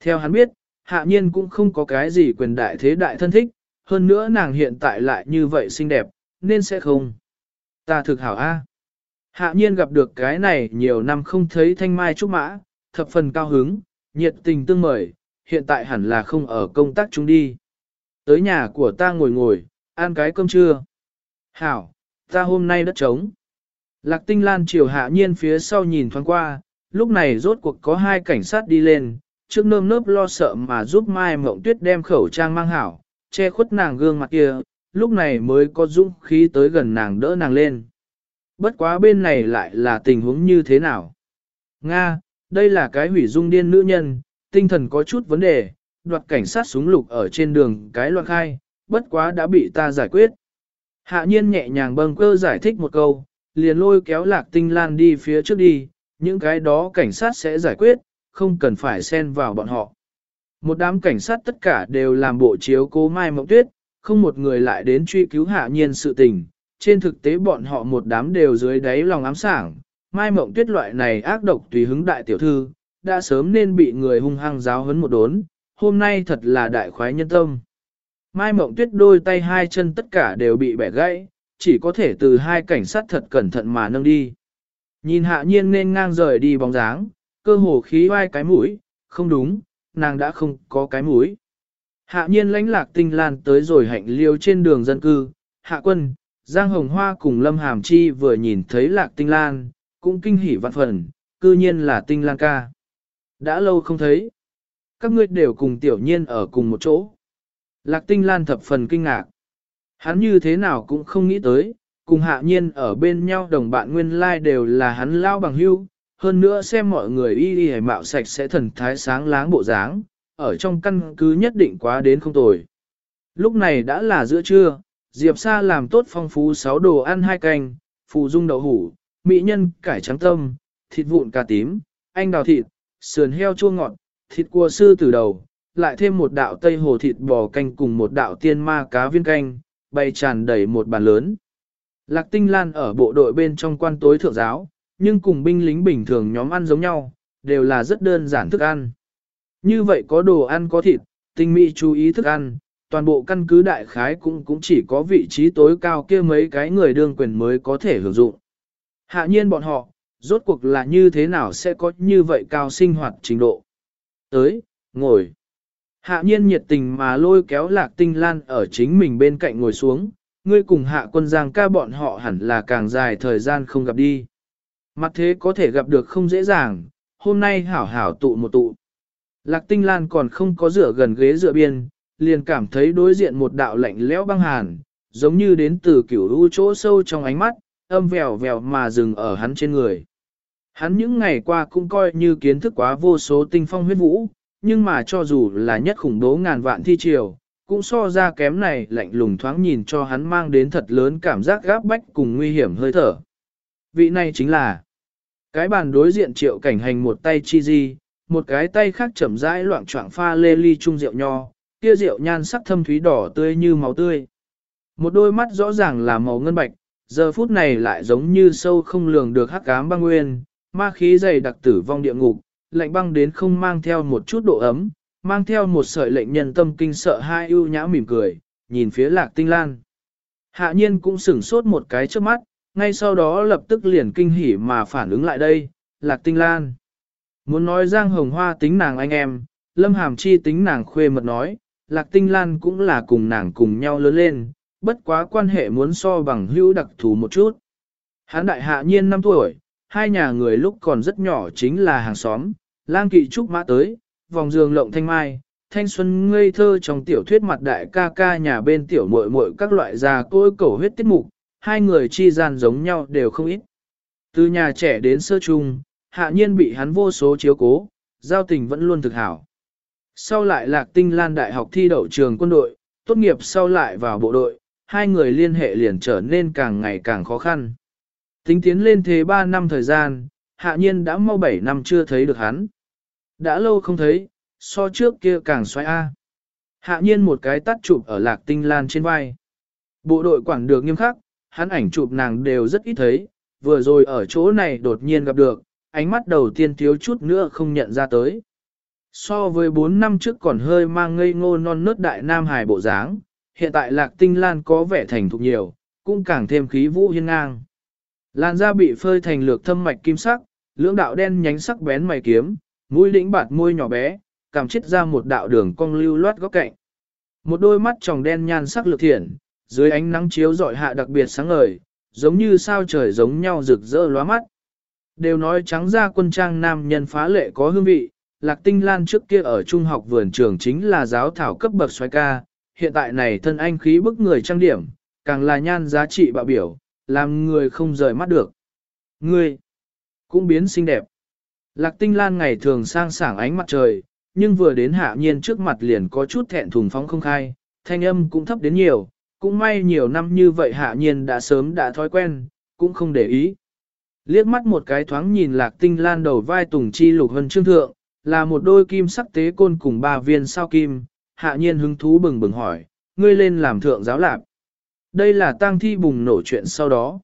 Theo hắn biết, hạ nhiên cũng không có cái gì quyền đại thế đại thân thích, hơn nữa nàng hiện tại lại như vậy xinh đẹp, nên sẽ không. Ta thực hảo A. Hạ nhiên gặp được cái này nhiều năm không thấy thanh mai trúc mã, thập phần cao hứng, nhiệt tình tương mời, hiện tại hẳn là không ở công tác chúng đi. Tới nhà của ta ngồi ngồi, ăn cái cơm trưa. Hảo, ta hôm nay đất trống. Lạc tinh lan chiều hạ nhiên phía sau nhìn thoáng qua, lúc này rốt cuộc có hai cảnh sát đi lên, trước nơm nớp lo sợ mà giúp Mai Mộng Tuyết đem khẩu trang mang hảo, che khuất nàng gương mặt kia, lúc này mới có dũng khí tới gần nàng đỡ nàng lên. Bất quá bên này lại là tình huống như thế nào? Nga, đây là cái hủy dung điên nữ nhân, tinh thần có chút vấn đề, đoạt cảnh sát súng lục ở trên đường cái loạn khai, bất quá đã bị ta giải quyết. Hạ nhiên nhẹ nhàng bâng cơ giải thích một câu, liền lôi kéo lạc tinh lan đi phía trước đi, những cái đó cảnh sát sẽ giải quyết, không cần phải xen vào bọn họ. Một đám cảnh sát tất cả đều làm bộ chiếu cố Mai Mộng Tuyết, không một người lại đến truy cứu hạ nhiên sự tình. Trên thực tế bọn họ một đám đều dưới đáy lòng ám sảng. Mai Mộng Tuyết loại này ác độc tùy hứng đại tiểu thư, đã sớm nên bị người hung hăng giáo hấn một đốn, hôm nay thật là đại khoái nhân tâm. Mai Mộng Tuyết đôi tay hai chân tất cả đều bị bẻ gãy, chỉ có thể từ hai cảnh sát thật cẩn thận mà nâng đi. Nhìn hạ nhiên nên ngang rời đi bóng dáng, cơ hồ khí vai cái mũi, không đúng, nàng đã không có cái mũi. Hạ nhiên lãnh lạc tinh lan tới rồi hạnh liêu trên đường dân cư, hạ quân, Giang Hồng Hoa cùng Lâm Hàm Chi vừa nhìn thấy lạc tinh lan, cũng kinh hỉ vạn phần, cư nhiên là tinh lan ca. Đã lâu không thấy. Các ngươi đều cùng tiểu nhiên ở cùng một chỗ. Lạc tinh lan thập phần kinh ngạc. Hắn như thế nào cũng không nghĩ tới, cùng hạ nhiên ở bên nhau đồng bạn nguyên lai like đều là hắn lao bằng hưu, hơn nữa xem mọi người y y mạo sạch sẽ thần thái sáng láng bộ dáng, ở trong căn cứ nhất định quá đến không tồi. Lúc này đã là giữa trưa, Diệp Sa làm tốt phong phú sáu đồ ăn hai canh, phù dung đậu hủ, mỹ nhân cải trắng tâm, thịt vụn cà tím, anh đào thịt, sườn heo chua ngọt, thịt cua sư từ đầu, lại thêm một đạo tây hồ thịt bò canh cùng một đạo tiên ma cá viên canh, bày tràn đầy một bàn lớn. Lạc Tinh Lan ở bộ đội bên trong quan tối thượng giáo, nhưng cùng binh lính bình thường nhóm ăn giống nhau, đều là rất đơn giản thức ăn. Như vậy có đồ ăn có thịt, tinh mỹ chú ý thức ăn, toàn bộ căn cứ đại khái cũng cũng chỉ có vị trí tối cao kia mấy cái người đương quyền mới có thể hưởng dụng. Hạ nhiên bọn họ, rốt cuộc là như thế nào sẽ có như vậy cao sinh hoạt trình độ. Tới, ngồi. Hạ nhiên nhiệt tình mà lôi kéo lạc tinh lan ở chính mình bên cạnh ngồi xuống, ngươi cùng hạ quân giang ca bọn họ hẳn là càng dài thời gian không gặp đi. Mặt thế có thể gặp được không dễ dàng, hôm nay hảo hảo tụ một tụ. Lạc tinh lan còn không có rửa gần ghế dựa biên, liền cảm thấy đối diện một đạo lạnh lẽo băng hàn, giống như đến từ kiểu u chỗ sâu trong ánh mắt, âm vèo vèo mà dừng ở hắn trên người. Hắn những ngày qua cũng coi như kiến thức quá vô số tinh phong huyết vũ, nhưng mà cho dù là nhất khủng bố ngàn vạn thi triều, cũng so ra kém này lạnh lùng thoáng nhìn cho hắn mang đến thật lớn cảm giác gáp bách cùng nguy hiểm hơi thở. Vị này chính là cái bàn đối diện triệu cảnh hành một tay chi di, một cái tay khác chậm rãi loạn trọng pha lê ly chung rượu nho, kia rượu nhan sắc thâm thúy đỏ tươi như máu tươi. Một đôi mắt rõ ràng là màu ngân bạch, giờ phút này lại giống như sâu không lường được hắc ám băng nguyên, ma khí dày đặc tử vong địa ngục, lạnh băng đến không mang theo một chút độ ấm, mang theo một sợi lệnh nhân tâm kinh sợ hai ưu nhã mỉm cười, nhìn phía lạc tinh lan. Hạ nhiên cũng sửng sốt một cái trước mắt, ngay sau đó lập tức liền kinh hỉ mà phản ứng lại đây, lạc tinh lan. Muốn nói Giang Hồng Hoa tính nàng anh em, Lâm Hàm Chi tính nàng khuê mật nói, Lạc Tinh Lan cũng là cùng nàng cùng nhau lớn lên, bất quá quan hệ muốn so bằng hữu đặc thù một chút. Hán đại hạ nhiên 5 tuổi, hai nhà người lúc còn rất nhỏ chính là hàng xóm, lang kỵ trúc mã tới, vòng giường lộng thanh mai, thanh xuân ngây thơ trong tiểu thuyết mặt đại ca ca nhà bên tiểu muội muội các loại già côi cầu huyết tiết mục, hai người chi gian giống nhau đều không ít. Từ nhà trẻ đến sơ trung, hạ nhiên bị hắn vô số chiếu cố, giao tình vẫn luôn thực hảo. Sau lại lạc tinh lan đại học thi đậu trường quân đội, tốt nghiệp sau lại vào bộ đội, hai người liên hệ liền trở nên càng ngày càng khó khăn. Tính tiến lên thế 3 năm thời gian, hạ nhiên đã mau 7 năm chưa thấy được hắn. Đã lâu không thấy, so trước kia càng xoay A. Hạ nhiên một cái tắt chụp ở lạc tinh lan trên vai. Bộ đội quản được nghiêm khắc, hắn ảnh chụp nàng đều rất ít thấy, vừa rồi ở chỗ này đột nhiên gặp được, ánh mắt đầu tiên thiếu chút nữa không nhận ra tới. So với 4 năm trước còn hơi mang ngây ngô non nớt đại nam hài bộ dáng, hiện tại lạc tinh lan có vẻ thành thục nhiều, cũng càng thêm khí vũ hiên ngang. Lan da bị phơi thành lược thâm mạch kim sắc, lưỡng đạo đen nhánh sắc bén mày kiếm, mũi lĩnh bạt môi nhỏ bé, cảm chết ra một đạo đường cong lưu loát góc cạnh. Một đôi mắt tròng đen nhan sắc lược thiện, dưới ánh nắng chiếu dọi hạ đặc biệt sáng ngời, giống như sao trời giống nhau rực rỡ lóa mắt. Đều nói trắng da quân trang nam nhân phá lệ có hương vị, Lạc Tinh Lan trước kia ở trung học vườn trường chính là giáo thảo cấp bậc xoay ca, hiện tại này thân anh khí bức người trang điểm, càng là nhan giá trị bạo biểu, làm người không rời mắt được. Ngươi cũng biến xinh đẹp. Lạc Tinh Lan ngày thường sang sảng ánh mặt trời, nhưng vừa đến hạ nhiên trước mặt liền có chút thẹn thùng phóng không khai, thanh âm cũng thấp đến nhiều, cũng may nhiều năm như vậy hạ nhiên đã sớm đã thói quen, cũng không để ý. Liếc mắt một cái thoáng nhìn lạc tinh lan đầu vai tùng chi lục hân trương thượng, là một đôi kim sắc tế côn cùng ba viên sao kim, hạ nhiên hứng thú bừng bừng hỏi, ngươi lên làm thượng giáo lạc. Đây là tang thi bùng nổ chuyện sau đó.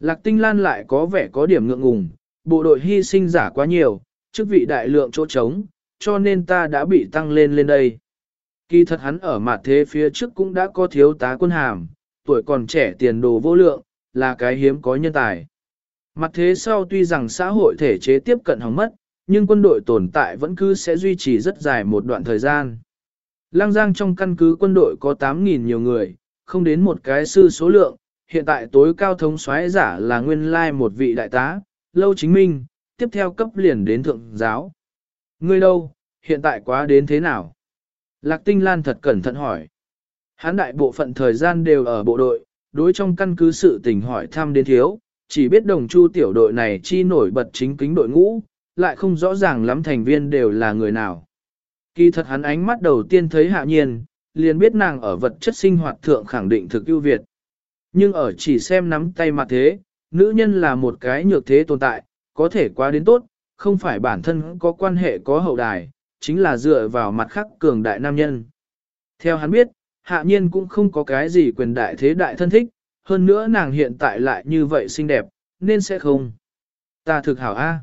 Lạc tinh lan lại có vẻ có điểm ngượng ngùng, bộ đội hy sinh giả quá nhiều, chức vị đại lượng chỗ trống, cho nên ta đã bị tăng lên lên đây. Kỳ thật hắn ở mặt thế phía trước cũng đã có thiếu tá quân hàm, tuổi còn trẻ tiền đồ vô lượng, là cái hiếm có nhân tài. Mặt thế sau tuy rằng xã hội thể chế tiếp cận hỏng mất, nhưng quân đội tồn tại vẫn cứ sẽ duy trì rất dài một đoạn thời gian. Lăng Giang trong căn cứ quân đội có 8.000 nhiều người, không đến một cái sư số lượng, hiện tại tối cao thống soái giả là nguyên lai một vị đại tá, lâu chính minh, tiếp theo cấp liền đến thượng giáo. Ngươi đâu, hiện tại quá đến thế nào? Lạc Tinh Lan thật cẩn thận hỏi. Hán đại bộ phận thời gian đều ở bộ đội, đối trong căn cứ sự tình hỏi thăm đến thiếu, chỉ biết đồng chu tiểu đội này chi nổi bật chính kính đội ngũ, lại không rõ ràng lắm thành viên đều là người nào. Kỳ thật hắn ánh mắt đầu tiên thấy hạ nhiên, liền biết nàng ở vật chất sinh hoạt thượng khẳng định thực ưu việt. Nhưng ở chỉ xem nắm tay mặt thế, nữ nhân là một cái nhược thế tồn tại, có thể quá đến tốt, không phải bản thân có quan hệ có hậu đài, chính là dựa vào mặt khắc cường đại nam nhân. Theo hắn biết, hạ nhiên cũng không có cái gì quyền đại thế đại thân thích, hơn nữa nàng hiện tại lại như vậy xinh đẹp, nên sẽ không. Ta thực hảo A.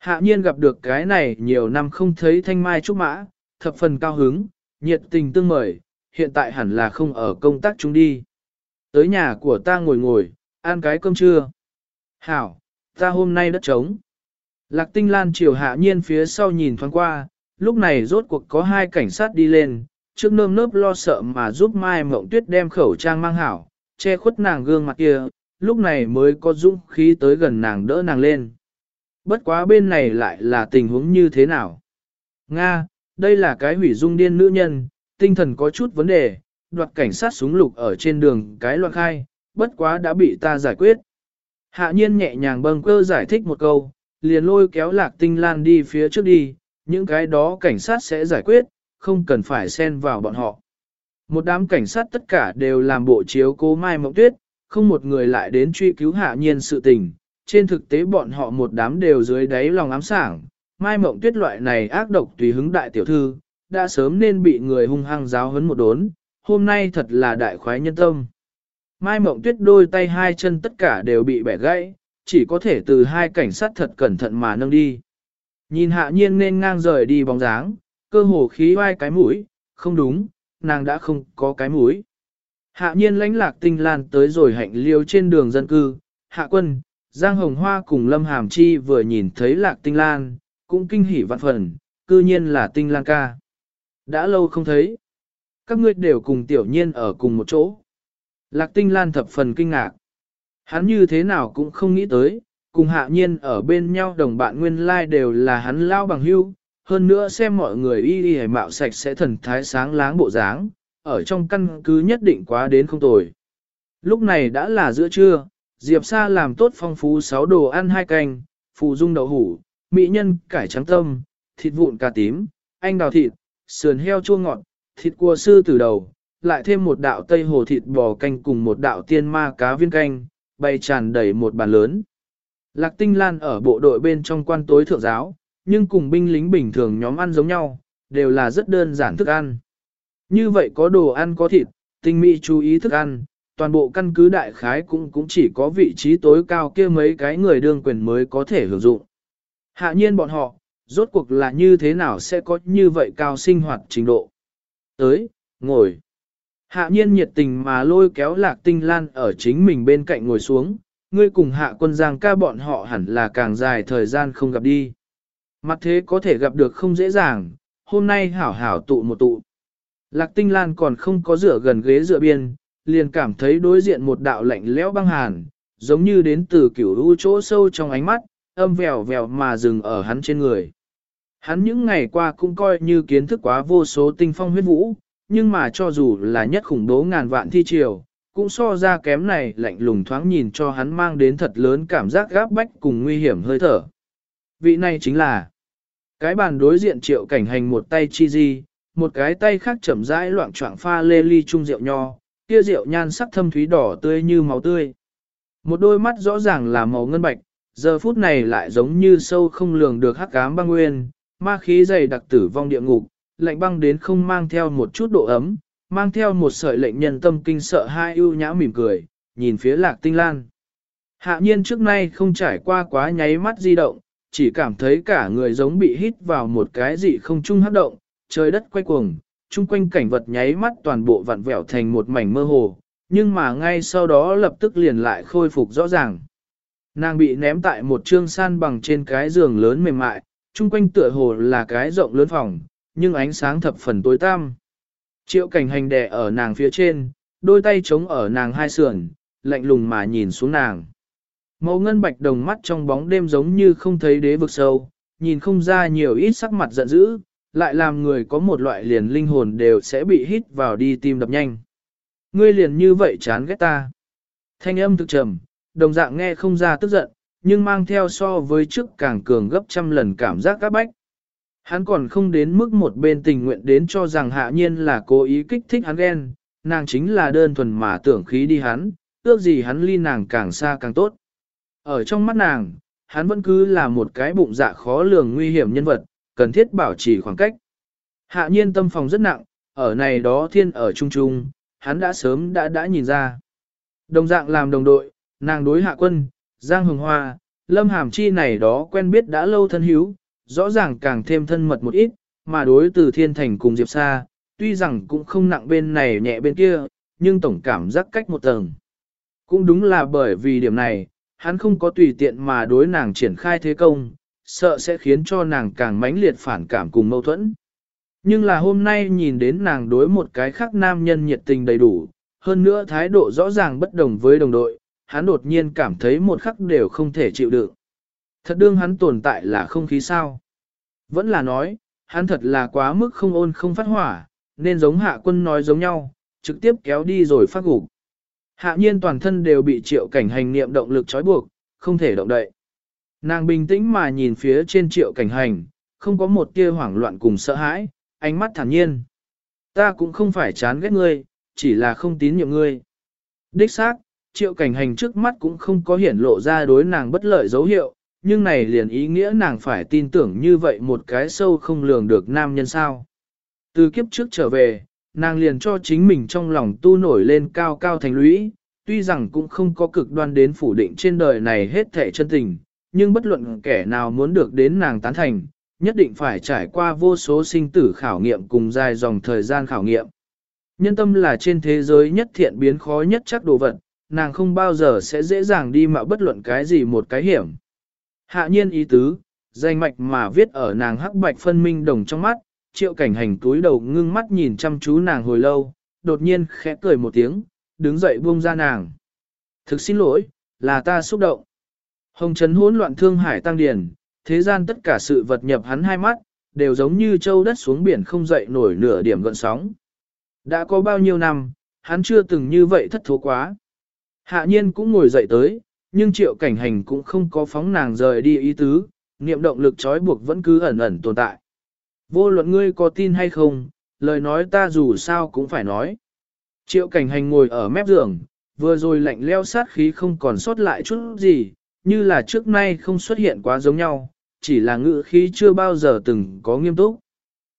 Hạ nhiên gặp được cái này nhiều năm không thấy thanh mai trúc mã, thập phần cao hứng, nhiệt tình tương mời, hiện tại hẳn là không ở công tác chúng đi. Tới nhà của ta ngồi ngồi, ăn cái cơm trưa. Hảo, ta hôm nay đất trống. Lạc tinh lan chiều hạ nhiên phía sau nhìn thoáng qua, lúc này rốt cuộc có hai cảnh sát đi lên, trước nơm nớp lo sợ mà giúp Mai Mộng Tuyết đem khẩu trang mang hảo, che khuất nàng gương mặt kia, lúc này mới có dũng khí tới gần nàng đỡ nàng lên. Bất quá bên này lại là tình huống như thế nào? Nga, đây là cái hủy dung điên nữ nhân, tinh thần có chút vấn đề, đoạt cảnh sát súng lục ở trên đường cái loạn khai, bất quá đã bị ta giải quyết. Hạ nhiên nhẹ nhàng bâng cơ giải thích một câu, liền lôi kéo lạc tinh lan đi phía trước đi, những cái đó cảnh sát sẽ giải quyết, không cần phải xen vào bọn họ. Một đám cảnh sát tất cả đều làm bộ chiếu cố Mai Mộng Tuyết, không một người lại đến truy cứu hạ nhiên sự tình. Trên thực tế bọn họ một đám đều dưới đáy lòng ám sảng, Mai Mộng Tuyết loại này ác độc tùy hứng đại tiểu thư, đã sớm nên bị người hung hăng giáo hấn một đốn, hôm nay thật là đại khoái nhân tâm. Mai Mộng Tuyết đôi tay hai chân tất cả đều bị bẻ gãy, chỉ có thể từ hai cảnh sát thật cẩn thận mà nâng đi. Nhìn hạ nhiên nên ngang rời đi bóng dáng, cơ hồ khí vai cái mũi, không đúng, nàng đã không có cái mũi. Hạ nhiên lãnh lạc tinh lan tới rồi hạnh liêu trên đường dân cư, hạ quân, Giang Hồng Hoa cùng Lâm Hàm Chi vừa nhìn thấy lạc tinh lan, cũng kinh hỉ vạn phần, cư nhiên là tinh lan ca. Đã lâu không thấy. Các ngươi đều cùng tiểu nhiên ở cùng một chỗ. Lạc tinh lan thập phần kinh ngạc. Hắn như thế nào cũng không nghĩ tới, cùng hạ nhiên ở bên nhau đồng bạn nguyên lai like đều là hắn lao bằng hưu, hơn nữa xem mọi người y y mạo sạch sẽ thần thái sáng láng bộ dáng, ở trong căn cứ nhất định quá đến không tồi. Lúc này đã là giữa trưa, Diệp Sa làm tốt phong phú sáu đồ ăn hai canh, phù dung đậu hủ, mỹ nhân cải trắng tâm, thịt vụn cà tím, anh đào thịt, sườn heo chua ngọt, thịt cua sư từ đầu, lại thêm một đạo tây hồ thịt bò canh cùng một đạo tiên ma cá viên canh, bày tràn đầy một bàn lớn. Lạc Tinh Lan ở bộ đội bên trong quan tối thượng giáo, nhưng cùng binh lính bình thường nhóm ăn giống nhau, đều là rất đơn giản thức ăn. Như vậy có đồ ăn có thịt, tinh mỹ chú ý thức ăn, toàn bộ căn cứ đại khái cũng cũng chỉ có vị trí tối cao kia mấy cái người đương quyền mới có thể hưởng dụng. Hạ nhiên bọn họ, rốt cuộc là như thế nào sẽ có như vậy cao sinh hoạt trình độ. Tới, ngồi. Hạ nhiên nhiệt tình mà lôi kéo lạc tinh lan ở chính mình bên cạnh ngồi xuống, ngươi cùng hạ quân giang ca bọn họ hẳn là càng dài thời gian không gặp đi. Mặt thế có thể gặp được không dễ dàng, hôm nay hảo hảo tụ một tụ. Lạc tinh lan còn không có rửa gần ghế dựa biên, liền cảm thấy đối diện một đạo lạnh lẽo băng hàn, giống như đến từ kiểu u chỗ sâu trong ánh mắt, âm vèo vèo mà dừng ở hắn trên người. Hắn những ngày qua cũng coi như kiến thức quá vô số tinh phong huyết vũ, nhưng mà cho dù là nhất khủng bố ngàn vạn thi triều, cũng so ra kém này lạnh lùng thoáng nhìn cho hắn mang đến thật lớn cảm giác gáp bách cùng nguy hiểm hơi thở. Vị này chính là cái bàn đối diện triệu cảnh hành một tay chi di, một cái tay khác chậm rãi loạn trọng pha lê ly chung rượu nho, kia rượu nhan sắc thâm thúy đỏ tươi như máu tươi. Một đôi mắt rõ ràng là màu ngân bạch, giờ phút này lại giống như sâu không lường được hắc ám băng nguyên, ma khí dày đặc tử vong địa ngục, lạnh băng đến không mang theo một chút độ ấm, mang theo một sợi lệnh nhân tâm kinh sợ hai ưu nhã mỉm cười, nhìn phía lạc tinh lan. Hạ nhiên trước nay không trải qua quá nháy mắt di động, chỉ cảm thấy cả người giống bị hít vào một cái gì không chung hấp động, trời đất quay cuồng, chung quanh cảnh vật nháy mắt toàn bộ vặn vẹo thành một mảnh mơ hồ, nhưng mà ngay sau đó lập tức liền lại khôi phục rõ ràng. Nàng bị ném tại một trương san bằng trên cái giường lớn mềm mại, chung quanh tựa hồ là cái rộng lớn phòng, nhưng ánh sáng thập phần tối tăm. Triệu cảnh hành đè ở nàng phía trên, đôi tay chống ở nàng hai sườn, lạnh lùng mà nhìn xuống nàng. Màu ngân bạch đồng mắt trong bóng đêm giống như không thấy đế vực sâu, nhìn không ra nhiều ít sắc mặt giận dữ, lại làm người có một loại liền linh hồn đều sẽ bị hít vào đi tim đập nhanh. Ngươi liền như vậy chán ghét ta. Thanh âm thực trầm, đồng dạng nghe không ra tức giận, nhưng mang theo so với trước càng cường gấp trăm lần cảm giác các bách. Hắn còn không đến mức một bên tình nguyện đến cho rằng hạ nhiên là cố ý kích thích hắn ghen, nàng chính là đơn thuần mà tưởng khí đi hắn, ước gì hắn ly nàng càng xa càng tốt. Ở trong mắt nàng, hắn vẫn cứ là một cái bụng dạ khó lường nguy hiểm nhân vật, cần thiết bảo trì khoảng cách. Hạ nhiên tâm phòng rất nặng, ở này đó thiên ở trung trung, hắn đã sớm đã đã nhìn ra. Đồng dạng làm đồng đội, nàng đối hạ quân, Giang Hồng Hoa, Lâm Hàm Chi này đó quen biết đã lâu thân hữu, rõ ràng càng thêm thân mật một ít, mà đối từ thiên thành cùng Diệp Sa, tuy rằng cũng không nặng bên này nhẹ bên kia, nhưng tổng cảm giác cách một tầng. Cũng đúng là bởi vì điểm này, hắn không có tùy tiện mà đối nàng triển khai thế công, sợ sẽ khiến cho nàng càng mãnh liệt phản cảm cùng mâu thuẫn. Nhưng là hôm nay nhìn đến nàng đối một cái khác nam nhân nhiệt tình đầy đủ, hơn nữa thái độ rõ ràng bất đồng với đồng đội, hắn đột nhiên cảm thấy một khắc đều không thể chịu đựng. Thật đương hắn tồn tại là không khí sao. Vẫn là nói, hắn thật là quá mức không ôn không phát hỏa, nên giống hạ quân nói giống nhau, trực tiếp kéo đi rồi phát gục. Hạ nhiên toàn thân đều bị triệu cảnh hành niệm động lực trói buộc, không thể động đậy. Nàng bình tĩnh mà nhìn phía trên triệu cảnh hành, không có một tia hoảng loạn cùng sợ hãi, ánh mắt thản nhiên. Ta cũng không phải chán ghét ngươi, chỉ là không tín nhiệm ngươi. Đích xác, triệu cảnh hành trước mắt cũng không có hiển lộ ra đối nàng bất lợi dấu hiệu, nhưng này liền ý nghĩa nàng phải tin tưởng như vậy một cái sâu không lường được nam nhân sao. Từ kiếp trước trở về, nàng liền cho chính mình trong lòng tu nổi lên cao cao thành lũy, tuy rằng cũng không có cực đoan đến phủ định trên đời này hết thệ chân tình, nhưng bất luận kẻ nào muốn được đến nàng tán thành, nhất định phải trải qua vô số sinh tử khảo nghiệm cùng dài dòng thời gian khảo nghiệm. Nhân tâm là trên thế giới nhất thiện biến khó nhất chắc đồ vật, nàng không bao giờ sẽ dễ dàng đi mạo bất luận cái gì một cái hiểm. Hạ nhiên ý tứ, danh mạch mà viết ở nàng hắc bạch phân minh đồng trong mắt, triệu cảnh hành túi đầu ngưng mắt nhìn chăm chú nàng hồi lâu, đột nhiên khẽ cười một tiếng, đứng dậy buông ra nàng. Thực xin lỗi, là ta xúc động. Hồng Trấn hỗn loạn thương hải tăng điển, thế gian tất cả sự vật nhập hắn hai mắt, đều giống như châu đất xuống biển không dậy nổi nửa điểm gợn sóng. Đã có bao nhiêu năm, hắn chưa từng như vậy thất thố quá. Hạ nhiên cũng ngồi dậy tới, nhưng triệu cảnh hành cũng không có phóng nàng rời đi ý tứ, niệm động lực trói buộc vẫn cứ ẩn ẩn tồn tại. Vô luận ngươi có tin hay không, lời nói ta dù sao cũng phải nói. Triệu cảnh hành ngồi ở mép giường, vừa rồi lạnh leo sát khí không còn sót lại chút gì, như là trước nay không xuất hiện quá giống nhau, chỉ là ngữ khí chưa bao giờ từng có nghiêm túc.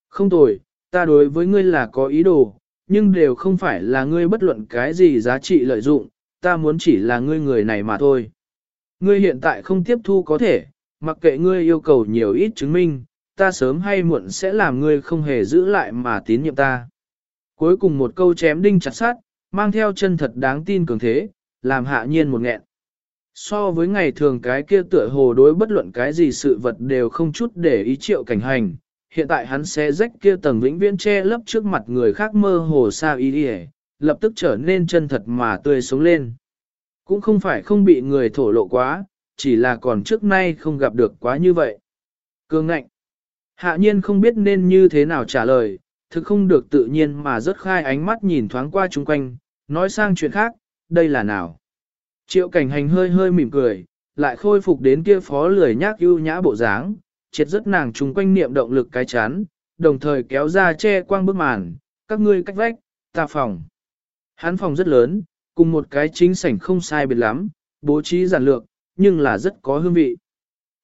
Không tồi, ta đối với ngươi là có ý đồ, nhưng đều không phải là ngươi bất luận cái gì giá trị lợi dụng, ta muốn chỉ là ngươi người này mà thôi. Ngươi hiện tại không tiếp thu có thể, mặc kệ ngươi yêu cầu nhiều ít chứng minh, ta sớm hay muộn sẽ làm ngươi không hề giữ lại mà tín nhiệm ta. Cuối cùng một câu chém đinh chặt sát, mang theo chân thật đáng tin cường thế, làm hạ nhiên một nghẹn. So với ngày thường cái kia tựa hồ đối bất luận cái gì sự vật đều không chút để ý triệu cảnh hành, hiện tại hắn sẽ rách kia tầng vĩnh viễn che lấp trước mặt người khác mơ hồ sao ý đi lập tức trở nên chân thật mà tươi sống lên. Cũng không phải không bị người thổ lộ quá, chỉ là còn trước nay không gặp được quá như vậy. Cương ngạnh. Hạ nhiên không biết nên như thế nào trả lời, thực không được tự nhiên mà rất khai ánh mắt nhìn thoáng qua chung quanh, nói sang chuyện khác, đây là nào. Triệu cảnh hành hơi hơi mỉm cười, lại khôi phục đến kia phó lười nhác ưu nhã bộ dáng, triệt rất nàng chung quanh niệm động lực cái chán, đồng thời kéo ra che quang bức màn, các ngươi cách vách, ta phòng. Hắn phòng rất lớn, cùng một cái chính sảnh không sai biệt lắm, bố trí giản lược, nhưng là rất có hương vị.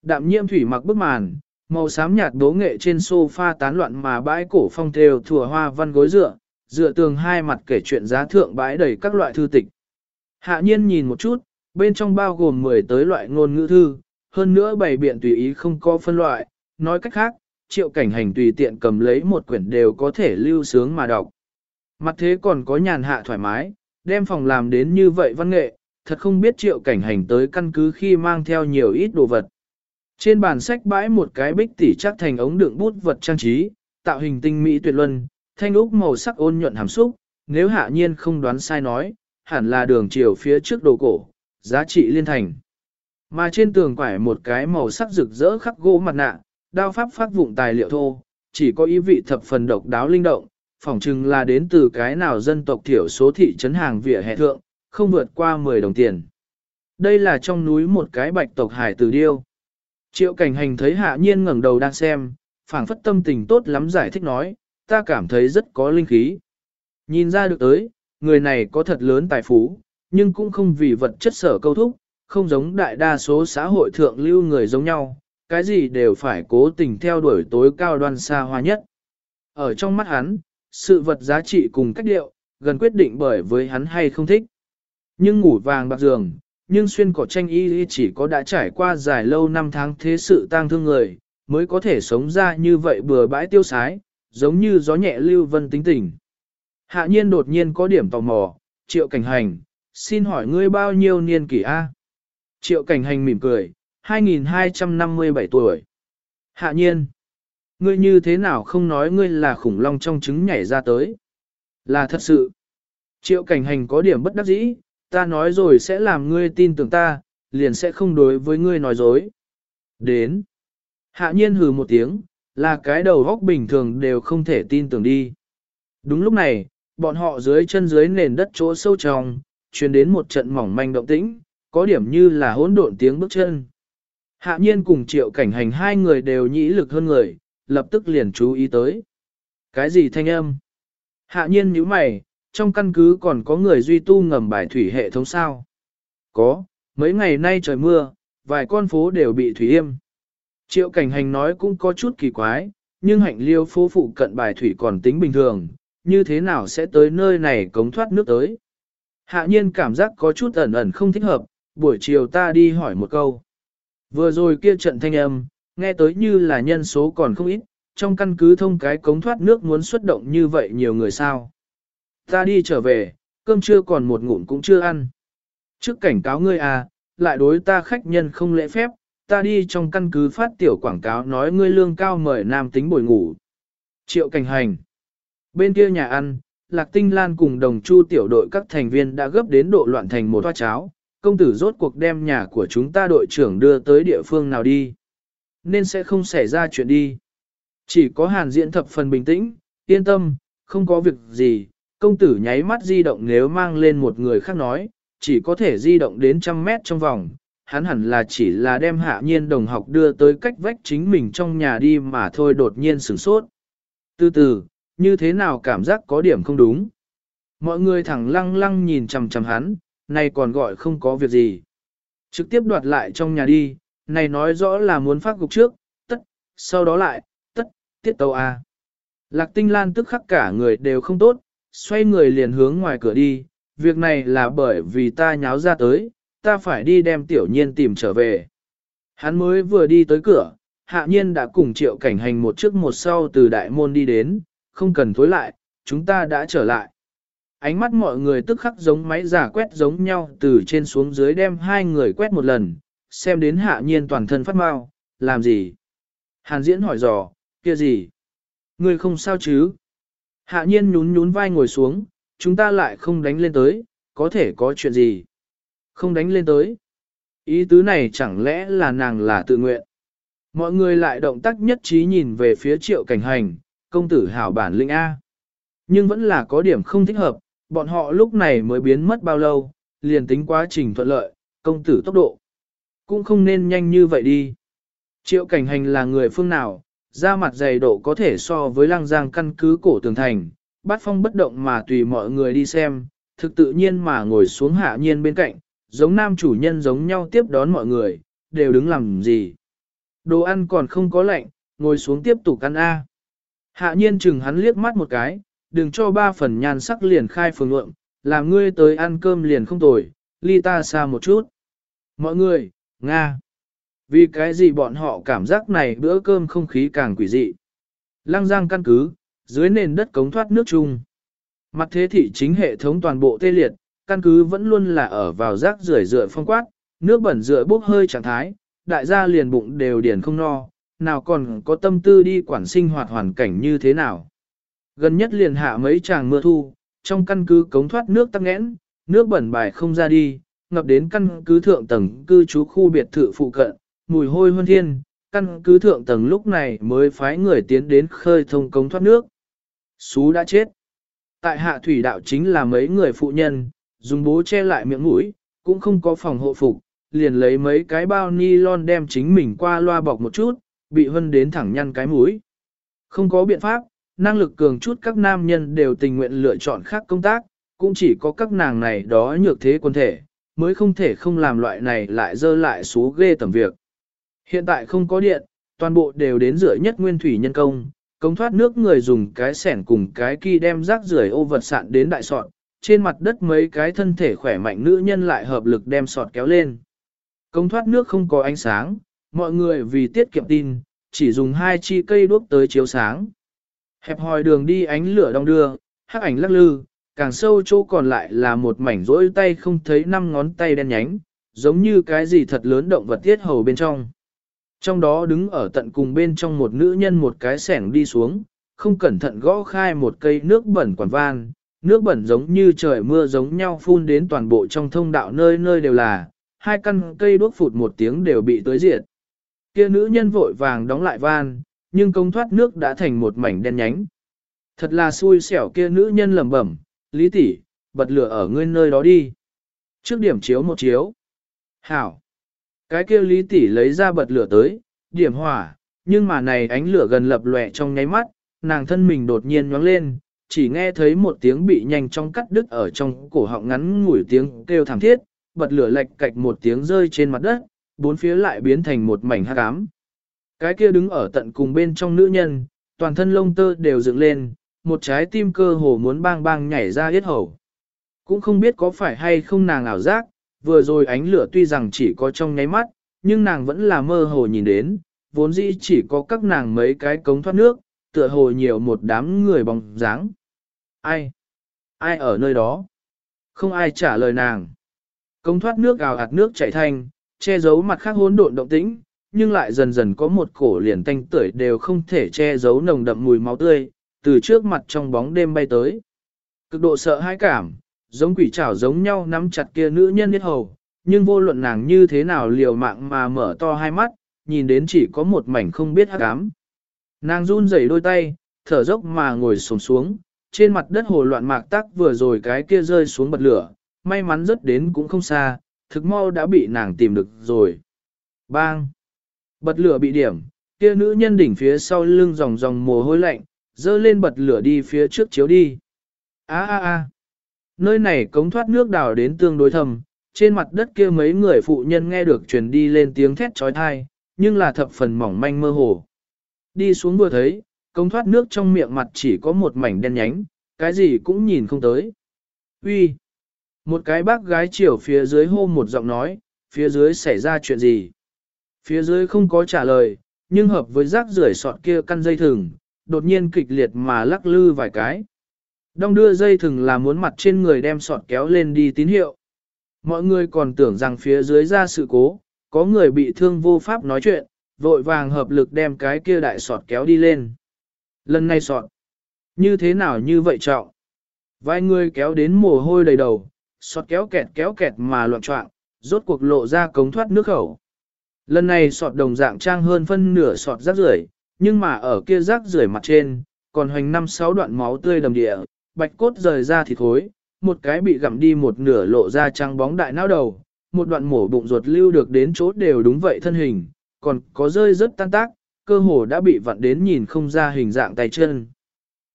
Đạm nhiễm thủy mặc bức màn, màu xám nhạt đố nghệ trên sofa tán loạn mà bãi cổ phong thêu thùa hoa văn gối dựa, dựa tường hai mặt kể chuyện giá thượng bãi đầy các loại thư tịch. Hạ nhiên nhìn một chút, bên trong bao gồm 10 tới loại ngôn ngữ thư, hơn nữa bày biện tùy ý không có phân loại, nói cách khác, triệu cảnh hành tùy tiện cầm lấy một quyển đều có thể lưu sướng mà đọc. Mặt thế còn có nhàn hạ thoải mái, đem phòng làm đến như vậy văn nghệ, thật không biết triệu cảnh hành tới căn cứ khi mang theo nhiều ít đồ vật. Trên bàn sách bãi một cái bích tỉ chắc thành ống đựng bút vật trang trí, tạo hình tinh mỹ tuyệt luân, thanh úc màu sắc ôn nhuận hàm xúc, nếu hạ nhiên không đoán sai nói, hẳn là đường chiều phía trước đồ cổ, giá trị liên thành. Mà trên tường quải một cái màu sắc rực rỡ khắc gỗ mặt nạ, đao pháp phát vụng tài liệu thô, chỉ có ý vị thập phần độc đáo linh động, phỏng chừng là đến từ cái nào dân tộc thiểu số thị trấn hàng vỉa hè thượng, không vượt qua 10 đồng tiền. Đây là trong núi một cái bạch tộc hải tử điêu. Triệu cảnh hành thấy hạ nhiên ngẩng đầu đang xem, phảng phất tâm tình tốt lắm giải thích nói, ta cảm thấy rất có linh khí. Nhìn ra được tới, người này có thật lớn tài phú, nhưng cũng không vì vật chất sở câu thúc, không giống đại đa số xã hội thượng lưu người giống nhau, cái gì đều phải cố tình theo đuổi tối cao đoan xa hoa nhất. Ở trong mắt hắn, sự vật giá trị cùng cách điệu, gần quyết định bởi với hắn hay không thích. Nhưng ngủ vàng bạc giường, nhưng xuyên cỏ tranh y chỉ có đã trải qua dài lâu năm tháng thế sự tang thương người, mới có thể sống ra như vậy bừa bãi tiêu sái, giống như gió nhẹ lưu vân tính tình. Hạ nhiên đột nhiên có điểm tò mò, triệu cảnh hành, xin hỏi ngươi bao nhiêu niên kỷ A? Triệu cảnh hành mỉm cười, 2257 tuổi. Hạ nhiên, ngươi như thế nào không nói ngươi là khủng long trong trứng nhảy ra tới? Là thật sự. Triệu cảnh hành có điểm bất đắc dĩ, ta nói rồi sẽ làm ngươi tin tưởng ta, liền sẽ không đối với ngươi nói dối. Đến. Hạ nhiên hừ một tiếng, là cái đầu góc bình thường đều không thể tin tưởng đi. Đúng lúc này, bọn họ dưới chân dưới nền đất chỗ sâu trong, truyền đến một trận mỏng manh động tĩnh, có điểm như là hỗn độn tiếng bước chân. Hạ nhiên cùng triệu cảnh hành hai người đều nhĩ lực hơn người, lập tức liền chú ý tới. Cái gì thanh âm? Hạ nhiên nhíu mày, trong căn cứ còn có người duy tu ngầm bài thủy hệ thống sao? Có, mấy ngày nay trời mưa, vài con phố đều bị thủy yêm. Triệu cảnh hành nói cũng có chút kỳ quái, nhưng hạnh liêu phố phụ cận bài thủy còn tính bình thường, như thế nào sẽ tới nơi này cống thoát nước tới. Hạ nhiên cảm giác có chút ẩn ẩn không thích hợp, buổi chiều ta đi hỏi một câu. Vừa rồi kia trận thanh âm, nghe tới như là nhân số còn không ít, trong căn cứ thông cái cống thoát nước muốn xuất động như vậy nhiều người sao. Ta đi trở về, cơm trưa còn một ngụm cũng chưa ăn. Trước cảnh cáo ngươi à, lại đối ta khách nhân không lễ phép, ta đi trong căn cứ phát tiểu quảng cáo nói ngươi lương cao mời nam tính bồi ngủ. Triệu cảnh hành. Bên kia nhà ăn, Lạc Tinh Lan cùng đồng chu tiểu đội các thành viên đã gấp đến độ loạn thành một toa cháo, công tử rốt cuộc đem nhà của chúng ta đội trưởng đưa tới địa phương nào đi. Nên sẽ không xảy ra chuyện đi. Chỉ có hàn diễn thập phần bình tĩnh, yên tâm, không có việc gì, công tử nháy mắt di động nếu mang lên một người khác nói, chỉ có thể di động đến trăm mét trong vòng, hắn hẳn là chỉ là đem hạ nhiên đồng học đưa tới cách vách chính mình trong nhà đi mà thôi đột nhiên sửng sốt. Từ từ, như thế nào cảm giác có điểm không đúng. Mọi người thẳng lăng lăng nhìn chằm chằm hắn, này còn gọi không có việc gì. Trực tiếp đoạt lại trong nhà đi, này nói rõ là muốn phát gục trước, tất, sau đó lại, tất, tiết tàu à, Lạc tinh lan tức khắc cả người đều không tốt, xoay người liền hướng ngoài cửa đi, việc này là bởi vì ta nháo ra tới, ta phải đi đem tiểu nhiên tìm trở về. Hắn mới vừa đi tới cửa, hạ nhiên đã cùng triệu cảnh hành một trước một sau từ đại môn đi đến, không cần thối lại, chúng ta đã trở lại. Ánh mắt mọi người tức khắc giống máy giả quét giống nhau từ trên xuống dưới đem hai người quét một lần, xem đến hạ nhiên toàn thân phát mau, làm gì? Hàn diễn hỏi dò, kia gì? Người không sao chứ? Hạ nhiên nhún nhún vai ngồi xuống, chúng ta lại không đánh lên tới, có thể có chuyện gì? Không đánh lên tới. Ý tứ này chẳng lẽ là nàng là tự nguyện. Mọi người lại động tác nhất trí nhìn về phía triệu cảnh hành, công tử hảo bản linh A. Nhưng vẫn là có điểm không thích hợp, bọn họ lúc này mới biến mất bao lâu, liền tính quá trình thuận lợi, công tử tốc độ. Cũng không nên nhanh như vậy đi. Triệu cảnh hành là người phương nào, da mặt dày độ có thể so với Lang giang căn cứ cổ tường thành, bát phong bất động mà tùy mọi người đi xem, thực tự nhiên mà ngồi xuống hạ nhiên bên cạnh, giống nam chủ nhân giống nhau tiếp đón mọi người, đều đứng làm gì. Đồ ăn còn không có lạnh, ngồi xuống tiếp tục ăn A. Hạ nhiên chừng hắn liếc mắt một cái, đừng cho ba phần nhan sắc liền khai phường lượng, làm ngươi tới ăn cơm liền không tồi, ly ta xa một chút. Mọi người, Nga. Vì cái gì bọn họ cảm giác này bữa cơm không khí càng quỷ dị. Lăng giang căn cứ, dưới nền đất cống thoát nước chung. Mặt thế thị chính hệ thống toàn bộ tê liệt, căn cứ vẫn luôn là ở vào rác rưởi rượi phong quát, nước bẩn rượi bốc hơi trạng thái, đại gia liền bụng đều điền không no, nào còn có tâm tư đi quản sinh hoạt hoàn cảnh như thế nào. Gần nhất liền hạ mấy tràng mưa thu, trong căn cứ cống thoát nước tắc nghẽn, nước bẩn bài không ra đi, ngập đến căn cứ thượng tầng cư trú khu biệt thự phụ cận, mùi hôi hơn thiên, căn cứ thượng tầng lúc này mới phái người tiến đến khơi thông cống thoát nước. Sú đã chết. Tại hạ thủy đạo chính là mấy người phụ nhân, dùng bố che lại miệng mũi, cũng không có phòng hộ phục, liền lấy mấy cái bao ni đem chính mình qua loa bọc một chút, bị hân đến thẳng nhăn cái mũi. Không có biện pháp, năng lực cường chút các nam nhân đều tình nguyện lựa chọn khác công tác, cũng chỉ có các nàng này đó nhược thế quân thể, mới không thể không làm loại này lại dơ lại số ghê tầm việc. Hiện tại không có điện, toàn bộ đều đến rửa nhất nguyên thủy nhân công, công thoát nước người dùng cái sẻn cùng cái kỳ đem rác rưởi ô vật sạn đến đại sọt, trên mặt đất mấy cái thân thể khỏe mạnh nữ nhân lại hợp lực đem sọt kéo lên. Công thoát nước không có ánh sáng, mọi người vì tiết kiệm tin, chỉ dùng hai chi cây đuốc tới chiếu sáng. Hẹp hòi đường đi ánh lửa đong đưa, hắc ảnh lắc lư, càng sâu chỗ còn lại là một mảnh rỗi tay không thấy năm ngón tay đen nhánh, giống như cái gì thật lớn động vật tiết hầu bên trong. Trong đó đứng ở tận cùng bên trong một nữ nhân một cái sẻng đi xuống, không cẩn thận gõ khai một cây nước bẩn quản van, nước bẩn giống như trời mưa giống nhau phun đến toàn bộ trong thông đạo nơi nơi đều là, hai căn cây đuốc phụt một tiếng đều bị tới diệt. Kia nữ nhân vội vàng đóng lại van, nhưng công thoát nước đã thành một mảnh đen nhánh. Thật là xui xẻo kia nữ nhân lẩm bẩm, lý tỷ, bật lửa ở ngươi nơi đó đi. Trước điểm chiếu một chiếu. Hảo. Cái kia lý tỷ lấy ra bật lửa tới, điểm hỏa, nhưng mà này ánh lửa gần lập lòe trong nháy mắt, nàng thân mình đột nhiên nhoáng lên, chỉ nghe thấy một tiếng bị nhanh chóng cắt đứt ở trong cổ họng ngắn ngủi tiếng kêu thảm thiết, bật lửa lệch cạch một tiếng rơi trên mặt đất, bốn phía lại biến thành một mảnh hắc ám. Cái kia đứng ở tận cùng bên trong nữ nhân, toàn thân lông tơ đều dựng lên, một trái tim cơ hồ muốn bang bang nhảy ra hết hầu. Cũng không biết có phải hay không nàng ảo giác, vừa rồi ánh lửa tuy rằng chỉ có trong nháy mắt, nhưng nàng vẫn là mơ hồ nhìn đến, vốn dĩ chỉ có các nàng mấy cái cống thoát nước, tựa hồ nhiều một đám người bóng dáng. Ai? Ai ở nơi đó? Không ai trả lời nàng. Cống thoát nước gào hạt nước chảy thành che giấu mặt khác hỗn độn động tĩnh, nhưng lại dần dần có một cổ liền tanh tưởi đều không thể che giấu nồng đậm mùi máu tươi, từ trước mặt trong bóng đêm bay tới. Cực độ sợ hãi cảm, giống quỷ chảo giống nhau nắm chặt kia nữ nhân biết hầu, nhưng vô luận nàng như thế nào liều mạng mà mở to hai mắt, nhìn đến chỉ có một mảnh không biết hát cám. Nàng run rẩy đôi tay, thở dốc mà ngồi xổm xuống, trên mặt đất hồ loạn mạc tắc vừa rồi cái kia rơi xuống bật lửa, may mắn rất đến cũng không xa, thực mau đã bị nàng tìm được rồi. Bang! Bật lửa bị điểm, kia nữ nhân đỉnh phía sau lưng dòng dòng mồ hôi lạnh, dơ lên bật lửa đi phía trước chiếu đi. A a a! Nơi này cống thoát nước đào đến tương đối thầm, trên mặt đất kia mấy người phụ nhân nghe được truyền đi lên tiếng thét trói thai, nhưng là thập phần mỏng manh mơ hồ. Đi xuống vừa thấy, cống thoát nước trong miệng mặt chỉ có một mảnh đen nhánh, cái gì cũng nhìn không tới. Uy, một cái bác gái chiều phía dưới hô một giọng nói, phía dưới xảy ra chuyện gì? Phía dưới không có trả lời, nhưng hợp với rác rưởi sọt kia căn dây thừng, đột nhiên kịch liệt mà lắc lư vài cái. Đong đưa dây thừng là muốn mặt trên người đem sọt kéo lên đi tín hiệu. Mọi người còn tưởng rằng phía dưới ra sự cố, có người bị thương vô pháp nói chuyện, vội vàng hợp lực đem cái kia đại sọt kéo đi lên. Lần này sọt, như thế nào như vậy trọng? Vài người kéo đến mồ hôi đầy đầu, sọt kéo kẹt kéo kẹt mà loạn trọng, rốt cuộc lộ ra cống thoát nước khẩu. Lần này sọt đồng dạng trang hơn phân nửa sọt rác rưởi, nhưng mà ở kia rác rưởi mặt trên, còn hoành năm sáu đoạn máu tươi đầm địa, bạch cốt rời ra thịt thối, một cái bị gặm đi một nửa lộ ra trắng bóng đại não đầu, một đoạn mổ bụng ruột lưu được đến chỗ đều đúng vậy thân hình, còn có rơi rất tan tác, cơ hồ đã bị vặn đến nhìn không ra hình dạng tay chân.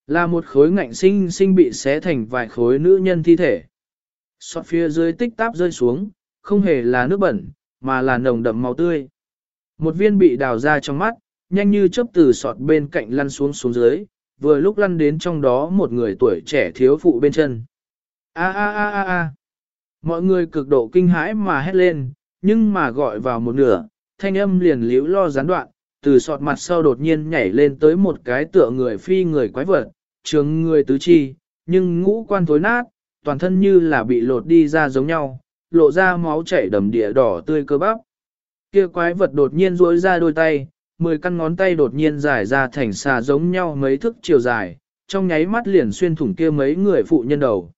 Là một khối ngạnh sinh sinh bị xé thành vài khối nữ nhân thi thể. Xót phía dưới tích táp rơi xuống, không hề là nước bẩn, mà là nồng đậm màu tươi. Một viên bị đào ra trong mắt, nhanh như chớp từ sọt bên cạnh lăn xuống xuống dưới, vừa lúc lăn đến trong đó một người tuổi trẻ thiếu phụ bên chân. A a a a a. Mọi người cực độ kinh hãi mà hét lên, nhưng mà gọi vào một nửa, thanh âm liền liễu lo gián đoạn, từ sọt mặt sau đột nhiên nhảy lên tới một cái tựa người phi người quái vật, trường người tứ chi, nhưng ngũ quan thối nát, toàn thân như là bị lột đi ra giống nhau, lộ ra máu chảy đầm địa đỏ tươi cơ bắp. Kia quái vật đột nhiên duỗi ra đôi tay, mười căn ngón tay đột nhiên dài ra thành xà giống nhau mấy thước chiều dài, trong nháy mắt liền xuyên thủng kia mấy người phụ nhân đầu.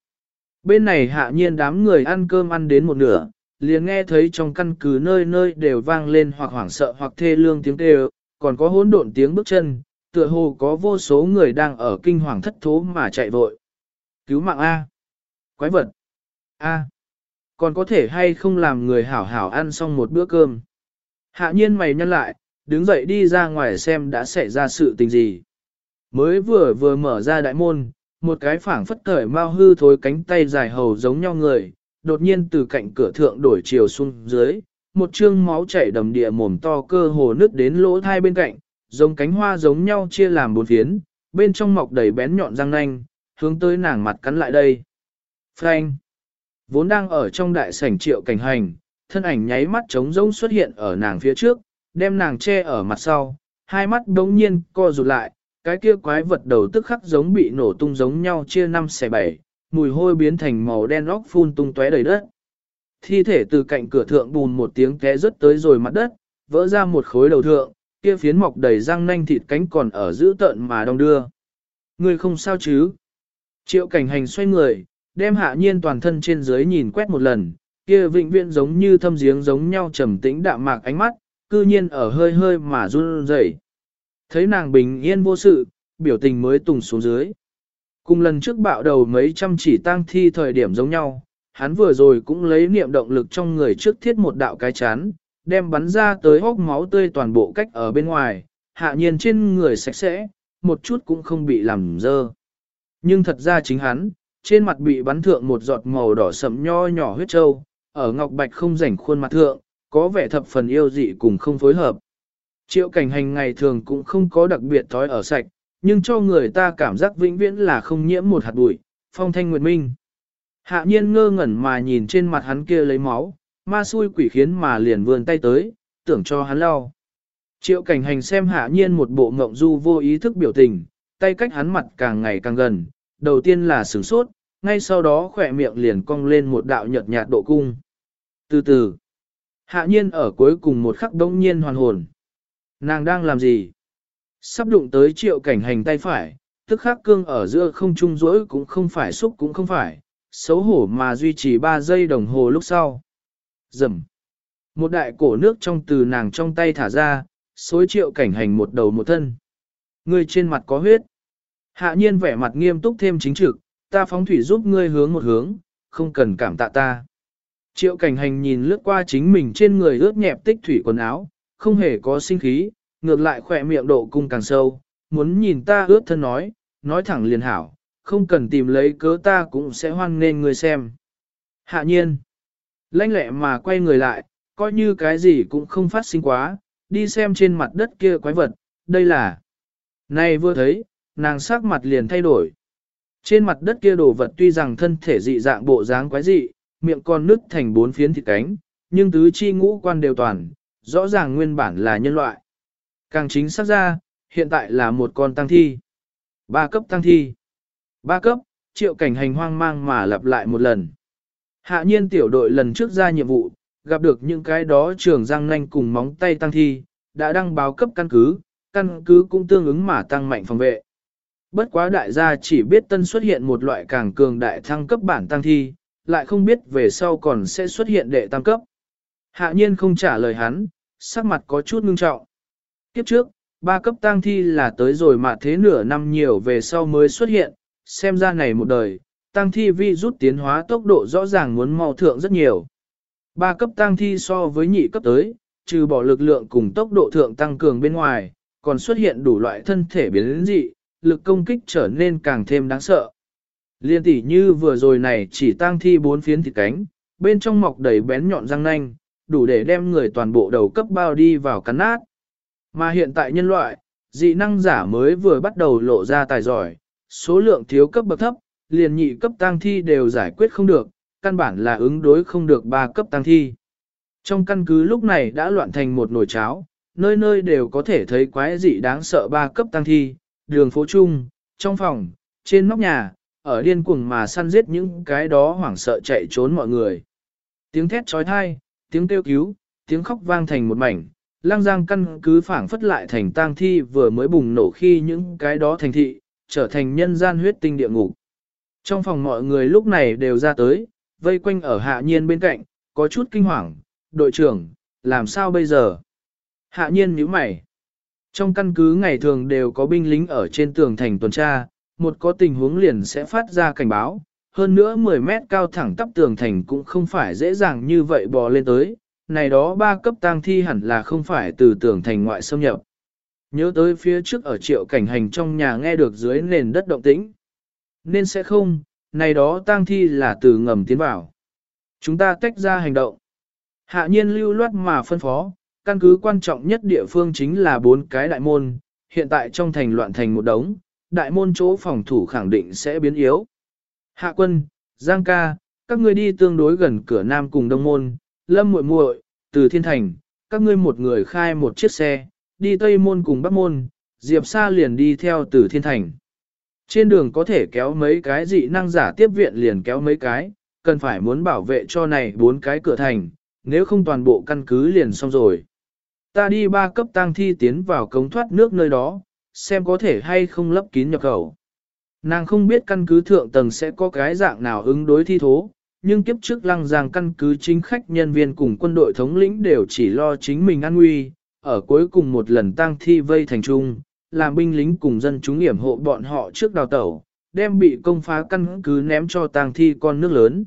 Bên này hạ nhiên đám người ăn cơm ăn đến một nửa, liền nghe thấy trong căn cứ nơi nơi đều vang lên hoặc hoảng sợ hoặc thê lương tiếng kêu, còn có hỗn độn tiếng bước chân, tựa hồ có vô số người đang ở kinh hoàng thất thố mà chạy vội. Cứu mạng A. Quái vật. A. Còn có thể hay không làm người hảo hảo ăn xong một bữa cơm. Hạ nhiên mày nhăn lại, đứng dậy đi ra ngoài xem đã xảy ra sự tình gì. Mới vừa vừa mở ra đại môn, một cái phảng phất thời mau hư thối cánh tay dài hầu giống nhau người, đột nhiên từ cạnh cửa thượng đổi chiều xuống dưới, một chương máu chảy đầm địa mồm to cơ hồ nứt đến lỗ thai bên cạnh, giống cánh hoa giống nhau chia làm bốn phiến, bên trong mọc đầy bén nhọn răng nanh, hướng tới nàng mặt cắn lại đây. Frank, vốn đang ở trong đại sảnh triệu cảnh hành, thân ảnh nháy mắt trống rỗng xuất hiện ở nàng phía trước, đem nàng che ở mặt sau, hai mắt đống nhiên co rụt lại, cái kia quái vật đầu tức khắc giống bị nổ tung giống nhau chia năm xẻ bảy, mùi hôi biến thành màu đen óc phun tung tóe đầy đất. Thi thể từ cạnh cửa thượng bùn một tiếng té rớt tới rồi mặt đất, vỡ ra một khối đầu thượng, kia phiến mọc đầy răng nanh thịt cánh còn ở giữ tợn mà đông đưa. Người không sao chứ? Triệu cảnh hành xoay người, đem hạ nhiên toàn thân trên dưới nhìn quét một lần, kia vĩnh viễn giống như thâm giếng giống nhau trầm tĩnh đạm mạc ánh mắt, cư nhiên ở hơi hơi mà run rẩy. Thấy nàng bình yên vô sự, biểu tình mới tùng xuống dưới. Cùng lần trước bạo đầu mấy trăm chỉ tang thi thời điểm giống nhau, hắn vừa rồi cũng lấy niệm động lực trong người trước thiết một đạo cái chán, đem bắn ra tới hốc máu tươi toàn bộ cách ở bên ngoài, hạ nhiên trên người sạch sẽ, một chút cũng không bị làm dơ. Nhưng thật ra chính hắn, trên mặt bị bắn thượng một giọt màu đỏ sậm nho nhỏ huyết trâu, ở ngọc bạch không rảnh khuôn mặt thượng, có vẻ thập phần yêu dị cùng không phối hợp. Triệu cảnh hành ngày thường cũng không có đặc biệt thói ở sạch, nhưng cho người ta cảm giác vĩnh viễn là không nhiễm một hạt bụi, phong thanh nguyệt minh. Hạ nhiên ngơ ngẩn mà nhìn trên mặt hắn kia lấy máu, ma xui quỷ khiến mà liền vươn tay tới, tưởng cho hắn lau. Triệu cảnh hành xem hạ nhiên một bộ ngộng du vô ý thức biểu tình, tay cách hắn mặt càng ngày càng gần, đầu tiên là sửng sốt, ngay sau đó khỏe miệng liền cong lên một đạo nhợt nhạt độ cung. Từ từ, hạ nhiên ở cuối cùng một khắc đông nhiên hoàn hồn. Nàng đang làm gì? Sắp đụng tới triệu cảnh hành tay phải, tức khắc cương ở giữa không trung rỗi cũng không phải xúc cũng không phải, xấu hổ mà duy trì 3 giây đồng hồ lúc sau. Dầm. Một đại cổ nước trong từ nàng trong tay thả ra, xối triệu cảnh hành một đầu một thân. người trên mặt có huyết. Hạ nhiên vẻ mặt nghiêm túc thêm chính trực, ta phóng thủy giúp ngươi hướng một hướng, không cần cảm tạ ta. Triệu cảnh hành nhìn lướt qua chính mình trên người ướt nhẹp tích thủy quần áo, không hề có sinh khí, ngược lại khỏe miệng độ cung càng sâu, muốn nhìn ta ướt thân nói, nói thẳng liền hảo, không cần tìm lấy cớ ta cũng sẽ hoan nên người xem. Hạ nhiên, lãnh lẹ mà quay người lại, coi như cái gì cũng không phát sinh quá, đi xem trên mặt đất kia quái vật, đây là. Này vừa thấy, nàng sắc mặt liền thay đổi. Trên mặt đất kia đồ vật tuy rằng thân thể dị dạng bộ dáng quái dị, miệng con nứt thành bốn phiến thịt cánh, nhưng tứ chi ngũ quan đều toàn, rõ ràng nguyên bản là nhân loại. Càng chính xác ra, hiện tại là một con tăng thi. Ba cấp tăng thi. Ba cấp, triệu cảnh hành hoang mang mà lặp lại một lần. Hạ nhiên tiểu đội lần trước ra nhiệm vụ, gặp được những cái đó trường răng nanh cùng móng tay tăng thi, đã đăng báo cấp căn cứ, căn cứ cũng tương ứng mà tăng mạnh phòng vệ. Bất quá đại gia chỉ biết tân xuất hiện một loại càng cường đại thăng cấp bản tăng thi, lại không biết về sau còn sẽ xuất hiện đệ tam cấp. Hạ nhiên không trả lời hắn, sắc mặt có chút ngưng trọng. Kiếp trước, ba cấp tăng thi là tới rồi mà thế nửa năm nhiều về sau mới xuất hiện, xem ra này một đời, tăng thi vi rút tiến hóa tốc độ rõ ràng muốn mau thượng rất nhiều. Ba cấp tăng thi so với nhị cấp tới, trừ bỏ lực lượng cùng tốc độ thượng tăng cường bên ngoài, còn xuất hiện đủ loại thân thể biến dị, lực công kích trở nên càng thêm đáng sợ. Liên tỷ như vừa rồi này chỉ tăng thi bốn phiến thịt cánh, bên trong mọc đầy bén nhọn răng nanh, đủ để đem người toàn bộ đầu cấp bao đi vào cắn nát. Mà hiện tại nhân loại, dị năng giả mới vừa bắt đầu lộ ra tài giỏi, số lượng thiếu cấp bậc thấp, liền nhị cấp tăng thi đều giải quyết không được, căn bản là ứng đối không được ba cấp tăng thi. Trong căn cứ lúc này đã loạn thành một nồi cháo, nơi nơi đều có thể thấy quái dị đáng sợ ba cấp tăng thi, đường phố chung, trong phòng, trên nóc nhà, ở điên cuồng mà săn giết những cái đó hoảng sợ chạy trốn mọi người. Tiếng thét trói thai, tiếng kêu cứu, tiếng khóc vang thành một mảnh, lang giang căn cứ phảng phất lại thành tang thi vừa mới bùng nổ khi những cái đó thành thị, trở thành nhân gian huyết tinh địa ngục. Trong phòng mọi người lúc này đều ra tới, vây quanh ở hạ nhiên bên cạnh, có chút kinh hoàng, đội trưởng, làm sao bây giờ? Hạ nhiên nhíu mày. Trong căn cứ ngày thường đều có binh lính ở trên tường thành tuần tra, một có tình huống liền sẽ phát ra cảnh báo, hơn nữa 10 mét cao thẳng tắp tường thành cũng không phải dễ dàng như vậy bò lên tới, này đó ba cấp tang thi hẳn là không phải từ tường thành ngoại xâm nhập. Nhớ tới phía trước ở triệu cảnh hành trong nhà nghe được dưới nền đất động tĩnh. Nên sẽ không, này đó tang thi là từ ngầm tiến vào. Chúng ta tách ra hành động. Hạ nhiên lưu loát mà phân phó, căn cứ quan trọng nhất địa phương chính là bốn cái đại môn, hiện tại trong thành loạn thành một đống, đại môn chỗ phòng thủ khẳng định sẽ biến yếu. Hạ quân, Giang ca, các ngươi đi tương đối gần cửa nam cùng đông môn, lâm muội muội, từ thiên thành, các ngươi một người khai một chiếc xe, đi tây môn cùng bắc môn, diệp sa liền đi theo từ thiên thành. Trên đường có thể kéo mấy cái dị năng giả tiếp viện liền kéo mấy cái, cần phải muốn bảo vệ cho này bốn cái cửa thành, nếu không toàn bộ căn cứ liền xong rồi. Ta đi ba cấp tang thi tiến vào cống thoát nước nơi đó, xem có thể hay không lấp kín nhập khẩu. Nàng không biết căn cứ thượng tầng sẽ có cái dạng nào ứng đối thi thố, nhưng kiếp trước lăng giang căn cứ chính khách nhân viên cùng quân đội thống lĩnh đều chỉ lo chính mình an nguy, ở cuối cùng một lần tang thi vây thành trung, làm binh lính cùng dân chúng hiểm hộ bọn họ trước đào tẩu, đem bị công phá căn cứ ném cho tang thi con nước lớn.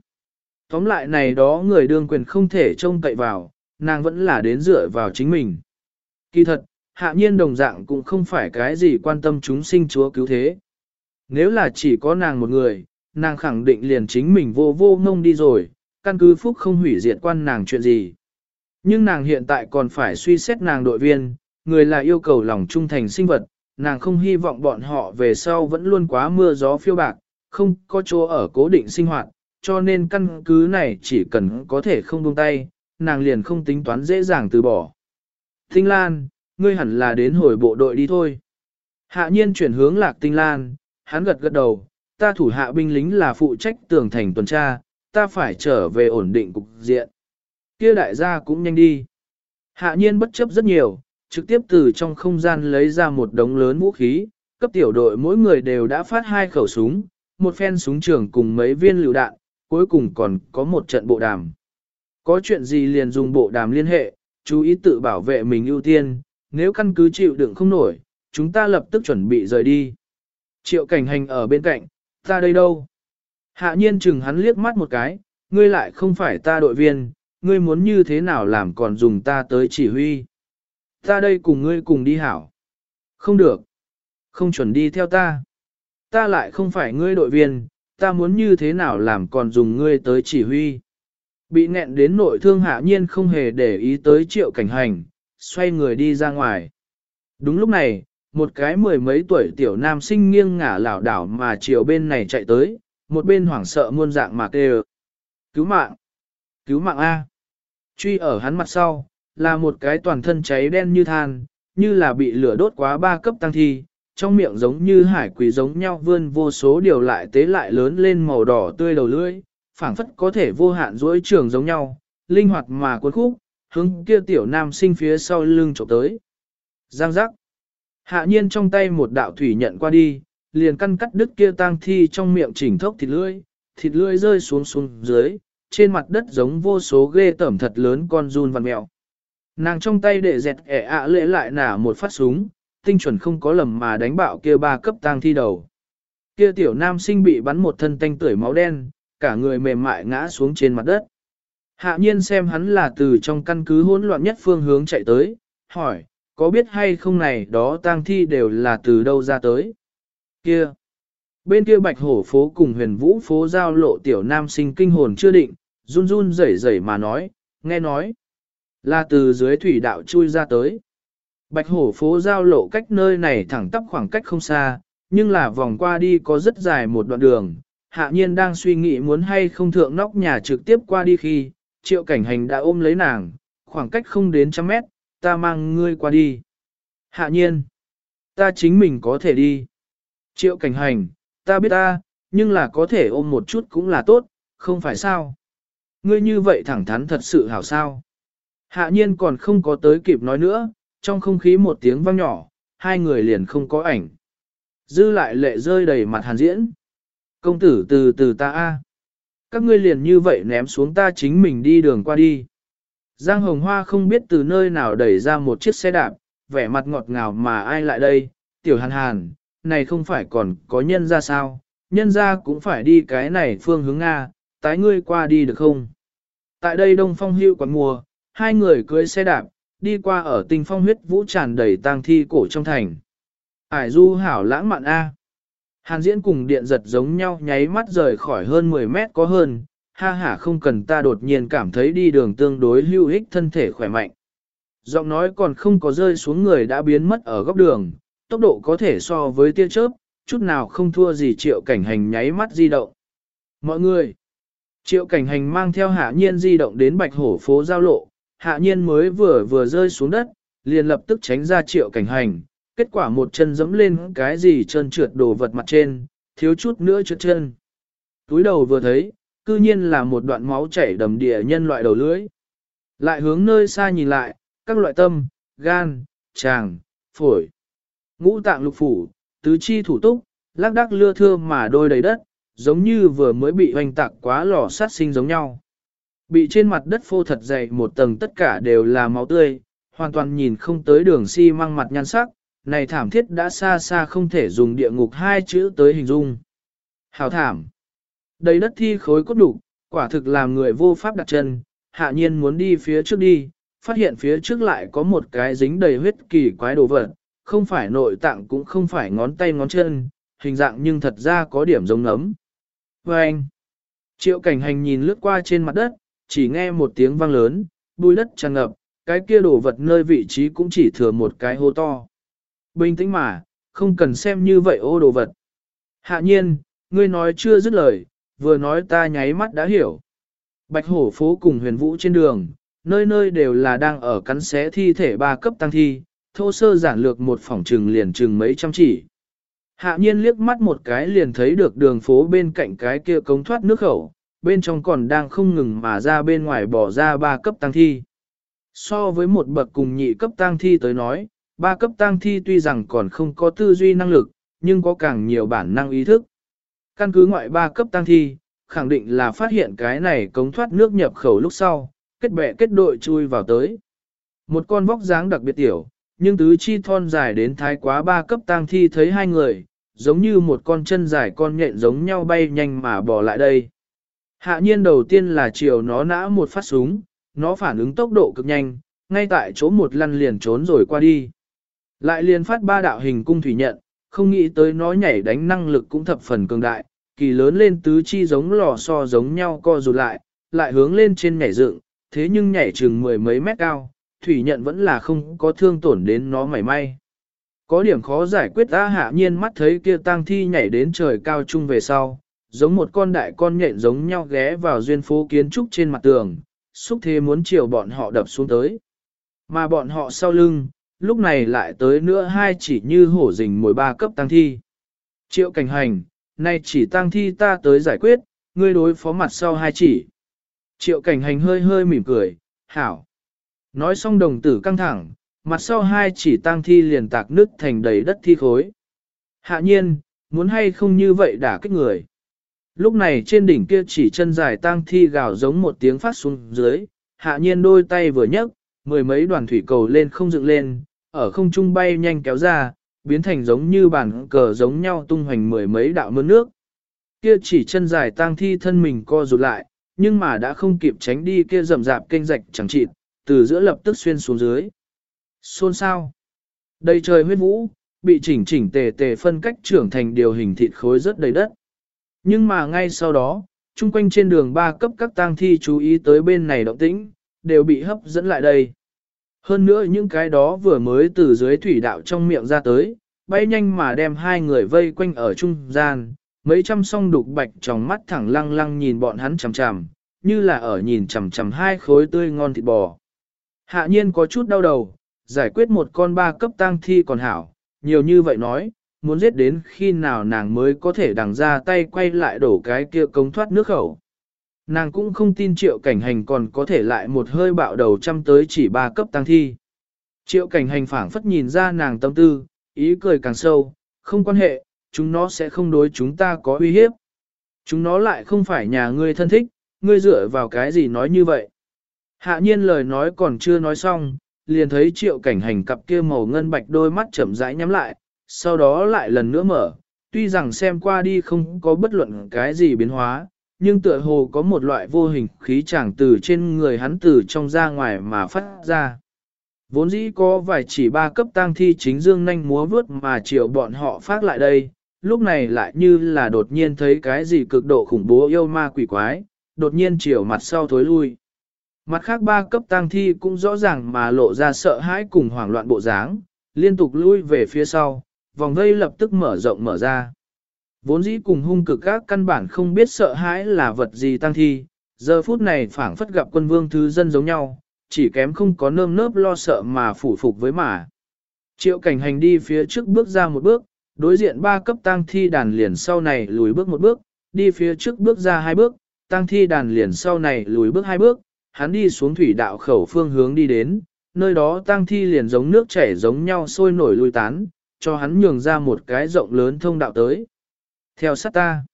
Tóm lại này đó người đương quyền không thể trông cậy vào, nàng vẫn là đến dựa vào chính mình. Kỳ thật, hạ nhiên đồng dạng cũng không phải cái gì quan tâm chúng sinh chúa cứu thế. Nếu là chỉ có nàng một người, nàng khẳng định liền chính mình vô vô ngông đi rồi, căn cứ phúc không hủy diệt quan nàng chuyện gì. Nhưng nàng hiện tại còn phải suy xét nàng đội viên, người là yêu cầu lòng trung thành sinh vật, nàng không hy vọng bọn họ về sau vẫn luôn quá mưa gió phiêu bạc, không có chỗ ở cố định sinh hoạt, cho nên căn cứ này chỉ cần có thể không buông tay, nàng liền không tính toán dễ dàng từ bỏ. Tinh Lan, ngươi hẳn là đến hồi bộ đội đi thôi. Hạ nhiên chuyển hướng lạc Tinh Lan, hắn gật gật đầu, ta thủ hạ binh lính là phụ trách tường thành tuần tra, ta phải trở về ổn định cục diện. Kia đại gia cũng nhanh đi. Hạ nhiên bất chấp rất nhiều, trực tiếp từ trong không gian lấy ra một đống lớn vũ khí, cấp tiểu đội mỗi người đều đã phát hai khẩu súng, một phen súng trường cùng mấy viên lựu đạn, cuối cùng còn có một trận bộ đàm. Có chuyện gì liền dùng bộ đàm liên hệ, chú ý tự bảo vệ mình ưu tiên, nếu căn cứ chịu đựng không nổi, chúng ta lập tức chuẩn bị rời đi. Triệu cảnh hành ở bên cạnh, ta đây đâu? Hạ nhiên chừng hắn liếc mắt một cái, ngươi lại không phải ta đội viên, ngươi muốn như thế nào làm còn dùng ta tới chỉ huy. Ta đây cùng ngươi cùng đi hảo. Không được. Không chuẩn đi theo ta. Ta lại không phải ngươi đội viên, ta muốn như thế nào làm còn dùng ngươi tới chỉ huy. Bị nghẹn đến nội thương hạ nhiên không hề để ý tới triệu cảnh hành, xoay người đi ra ngoài. Đúng lúc này, một cái mười mấy tuổi tiểu nam sinh nghiêng ngả lảo đảo mà chiều bên này chạy tới, một bên hoảng sợ muôn dạng mà kêu. Cứu mạng! Cứu mạng A! Truy ở hắn mặt sau, là một cái toàn thân cháy đen như than, như là bị lửa đốt quá ba cấp tăng thi, trong miệng giống như hải quỷ giống nhau vươn vô số điều lại tế lại lớn lên màu đỏ tươi đầu lưỡi, phảng phất có thể vô hạn duỗi trường giống nhau, linh hoạt mà cuốn khúc, hướng kia tiểu nam sinh phía sau lưng trộm tới. Giang giác. Hạ nhiên trong tay một đạo thủy nhận qua đi, liền căn cắt đứt kia tang thi trong miệng chỉnh thốc thịt lưỡi, thịt lưỡi rơi xuống xuống dưới, trên mặt đất giống vô số ghê tẩm thật lớn con run vằn mèo. Nàng trong tay để dẹt ẻ ạ lễ lại nả một phát súng, tinh chuẩn không có lầm mà đánh bạo kia ba cấp tang thi đầu. Kia tiểu nam sinh bị bắn một thân tanh tưởi máu đen, cả người mềm mại ngã xuống trên mặt đất. Hạ nhiên xem hắn là từ trong căn cứ hỗn loạn nhất phương hướng chạy tới, hỏi, có biết hay không này đó tang thi đều là từ đâu ra tới? Kia! Bên kia bạch hổ phố cùng huyền vũ phố giao lộ tiểu nam sinh kinh hồn chưa định, run run rẩy rẩy mà nói, nghe nói, là từ dưới thủy đạo chui ra tới. Bạch hổ phố giao lộ cách nơi này thẳng tắp khoảng cách không xa, nhưng là vòng qua đi có rất dài một đoạn đường. Hạ nhiên đang suy nghĩ muốn hay không thượng nóc nhà trực tiếp qua đi khi, triệu cảnh hành đã ôm lấy nàng, khoảng cách không đến trăm mét, ta mang ngươi qua đi. Hạ nhiên, ta chính mình có thể đi. Triệu cảnh hành, ta biết ta, nhưng là có thể ôm một chút cũng là tốt, không phải sao. Ngươi như vậy thẳng thắn thật sự hảo sao. Hạ nhiên còn không có tới kịp nói nữa, trong không khí một tiếng vang nhỏ, hai người liền không có ảnh. Dư lại lệ rơi đầy mặt hàn diễn. Công tử từ từ ta a, Các ngươi liền như vậy ném xuống ta chính mình đi đường qua đi. Giang Hồng Hoa không biết từ nơi nào đẩy ra một chiếc xe đạp, vẻ mặt ngọt ngào mà ai lại đây, tiểu hàn hàn, này không phải còn có nhân ra sao, nhân ra cũng phải đi cái này phương hướng Nga, tái ngươi qua đi được không? Tại đây đông phong hữu quán mùa, hai người cưới xe đạp, đi qua ở tinh phong huyết vũ tràn đầy tang thi cổ trong thành. Ải du hảo lãng mạn A. Hàn diễn cùng điện giật giống nhau nháy mắt rời khỏi hơn 10 mét có hơn, ha ha không cần ta đột nhiên cảm thấy đi đường tương đối lưu ích thân thể khỏe mạnh. Giọng nói còn không có rơi xuống người đã biến mất ở góc đường, tốc độ có thể so với tia chớp, chút nào không thua gì triệu cảnh hành nháy mắt di động. Mọi người, triệu cảnh hành mang theo hạ nhiên di động đến bạch hổ phố giao lộ, hạ nhiên mới vừa vừa rơi xuống đất, liền lập tức tránh ra triệu cảnh hành, kết quả một chân dẫm lên cái gì trơn trượt đồ vật mặt trên, thiếu chút nữa trượt chân. Túi đầu vừa thấy, cư nhiên là một đoạn máu chảy đầm địa nhân loại đầu lưỡi. Lại hướng nơi xa nhìn lại, các loại tâm, gan, tràng, phổi, ngũ tạng lục phủ, tứ chi thủ túc, lác đác lưa thưa mà đôi đầy đất, giống như vừa mới bị hoành tạc quá lò sát sinh giống nhau. Bị trên mặt đất phô thật dày một tầng tất cả đều là máu tươi, hoàn toàn nhìn không tới đường xi si măng mặt nhan sắc, này thảm thiết đã xa xa không thể dùng địa ngục hai chữ tới hình dung. Hào thảm. Đầy đất thi khối cốt đủ, quả thực làm người vô pháp đặt chân, hạ nhiên muốn đi phía trước đi, phát hiện phía trước lại có một cái dính đầy huyết kỳ quái đồ vật, không phải nội tạng cũng không phải ngón tay ngón chân, hình dạng nhưng thật ra có điểm giống nấm. Và vâng anh, triệu cảnh hành nhìn lướt qua trên mặt đất, chỉ nghe một tiếng vang lớn, bùi đất tràn ngập, cái kia đồ vật nơi vị trí cũng chỉ thừa một cái hố to. Bình tĩnh mà, không cần xem như vậy ô đồ vật. Hạ nhiên, ngươi nói chưa dứt lời, vừa nói ta nháy mắt đã hiểu. Bạch hổ phố cùng huyền vũ trên đường, nơi nơi đều là đang ở cắn xé thi thể ba cấp tăng thi, thô sơ giản lược một phòng trừng liền trừng mấy trăm chỉ. Hạ nhiên liếc mắt một cái liền thấy được đường phố bên cạnh cái kia cống thoát nước khẩu, bên trong còn đang không ngừng mà ra bên ngoài bỏ ra ba cấp tăng thi. So với một bậc cùng nhị cấp tăng thi tới nói, ba cấp tăng thi tuy rằng còn không có tư duy năng lực, nhưng có càng nhiều bản năng ý thức. Căn cứ ngoại ba cấp tăng thi, khẳng định là phát hiện cái này cống thoát nước nhập khẩu lúc sau, kết bè kết đội chui vào tới. Một con vóc dáng đặc biệt tiểu, nhưng tứ chi thon dài đến thái quá ba cấp tăng thi thấy hai người, giống như một con chân dài con nhện giống nhau bay nhanh mà bỏ lại đây. Hạ nhiên đầu tiên là chiều nó nã một phát súng, nó phản ứng tốc độ cực nhanh, ngay tại chỗ một lăn liền trốn rồi qua đi. Lại liền phát ba đạo hình cung thủy nhận, không nghĩ tới nó nhảy đánh năng lực cũng thập phần cường đại, kỳ lớn lên tứ chi giống lò xo giống nhau co rụt lại, lại hướng lên trên nhảy dựng, thế nhưng nhảy chừng mười mấy mét cao, thủy nhận vẫn là không có thương tổn đến nó mảy may. Có điểm khó giải quyết ta hạ nhiên mắt thấy kia tang thi nhảy đến trời cao chung về sau, giống một con đại con nhện giống nhau ghé vào duyên phố kiến trúc trên mặt tường, xúc thế muốn chiều bọn họ đập xuống tới. Mà bọn họ sau lưng, lúc này lại tới nữa hai chỉ như hổ rình mồi ba cấp tăng thi. Triệu cảnh hành, nay chỉ tăng thi ta tới giải quyết, ngươi đối phó mặt sau hai chỉ. Triệu cảnh hành hơi hơi mỉm cười, hảo. Nói xong đồng tử căng thẳng, mặt sau hai chỉ tăng thi liền tạc nứt thành đầy đất thi khối. Hạ nhiên, muốn hay không như vậy đả kích người. Lúc này trên đỉnh kia chỉ chân dài tang thi gào giống một tiếng phát xuống dưới, hạ nhiên đôi tay vừa nhấc, mười mấy đoàn thủy cầu lên không dựng lên, ở không trung bay nhanh kéo ra, biến thành giống như bản cờ giống nhau tung hoành mười mấy đạo mưa nước. Kia chỉ chân dài tang thi thân mình co rụt lại, nhưng mà đã không kịp tránh đi kia rầm rạp kênh rạch chẳng chịt, từ giữa lập tức xuyên xuống dưới. Xôn sao? Đầy trời huyết vũ, bị chỉnh chỉnh tề tề phân cách trưởng thành điều hình thịt khối rất đầy đất. Nhưng mà ngay sau đó, chung quanh trên đường ba cấp các tang thi chú ý tới bên này động tĩnh, đều bị hấp dẫn lại đây. Hơn nữa những cái đó vừa mới từ dưới thủy đạo trong miệng ra tới, bay nhanh mà đem hai người vây quanh ở trung gian, mấy trăm song đục bạch trong mắt thẳng lăng lăng nhìn bọn hắn chằm chằm, như là ở nhìn chằm chằm hai khối tươi ngon thịt bò. Hạ nhiên có chút đau đầu, giải quyết một con ba cấp tang thi còn hảo, nhiều như vậy nói, muốn giết đến khi nào nàng mới có thể đằng ra tay quay lại đổ cái kia cống thoát nước khẩu. Nàng cũng không tin triệu cảnh hành còn có thể lại một hơi bạo đầu chăm tới chỉ ba cấp tăng thi. Triệu cảnh hành phảng phất nhìn ra nàng tâm tư, ý cười càng sâu, không quan hệ, chúng nó sẽ không đối chúng ta có uy hiếp. Chúng nó lại không phải nhà ngươi thân thích, ngươi dựa vào cái gì nói như vậy. Hạ nhiên lời nói còn chưa nói xong, liền thấy triệu cảnh hành cặp kia màu ngân bạch đôi mắt chậm rãi nhắm lại, sau đó lại lần nữa mở, tuy rằng xem qua đi không có bất luận cái gì biến hóa, nhưng tựa hồ có một loại vô hình khí chẳng từ trên người hắn từ trong ra ngoài mà phát ra. Vốn dĩ có vài chỉ ba cấp tang thi chính dương nhanh múa vướt mà chiều bọn họ phát lại đây, lúc này lại như là đột nhiên thấy cái gì cực độ khủng bố yêu ma quỷ quái, đột nhiên chiều mặt sau thối lui. Mặt khác ba cấp tang thi cũng rõ ràng mà lộ ra sợ hãi cùng hoảng loạn bộ dáng, liên tục lui về phía sau, vòng vây lập tức mở rộng mở ra. Vốn dĩ cùng hung cực các căn bản không biết sợ hãi là vật gì tăng thi, giờ phút này phảng phất gặp quân vương thứ dân giống nhau, chỉ kém không có nơm nớp lo sợ mà phủ phục với mà. Triệu cảnh hành đi phía trước bước ra một bước, đối diện ba cấp tăng thi đàn liền sau này lùi bước một bước, đi phía trước bước ra hai bước, tăng thi đàn liền sau này lùi bước hai bước, hắn đi xuống thủy đạo khẩu phương hướng đi đến, nơi đó tăng thi liền giống nước chảy giống nhau sôi nổi lui tán, cho hắn nhường ra một cái rộng lớn thông đạo tới. Theo sát ta.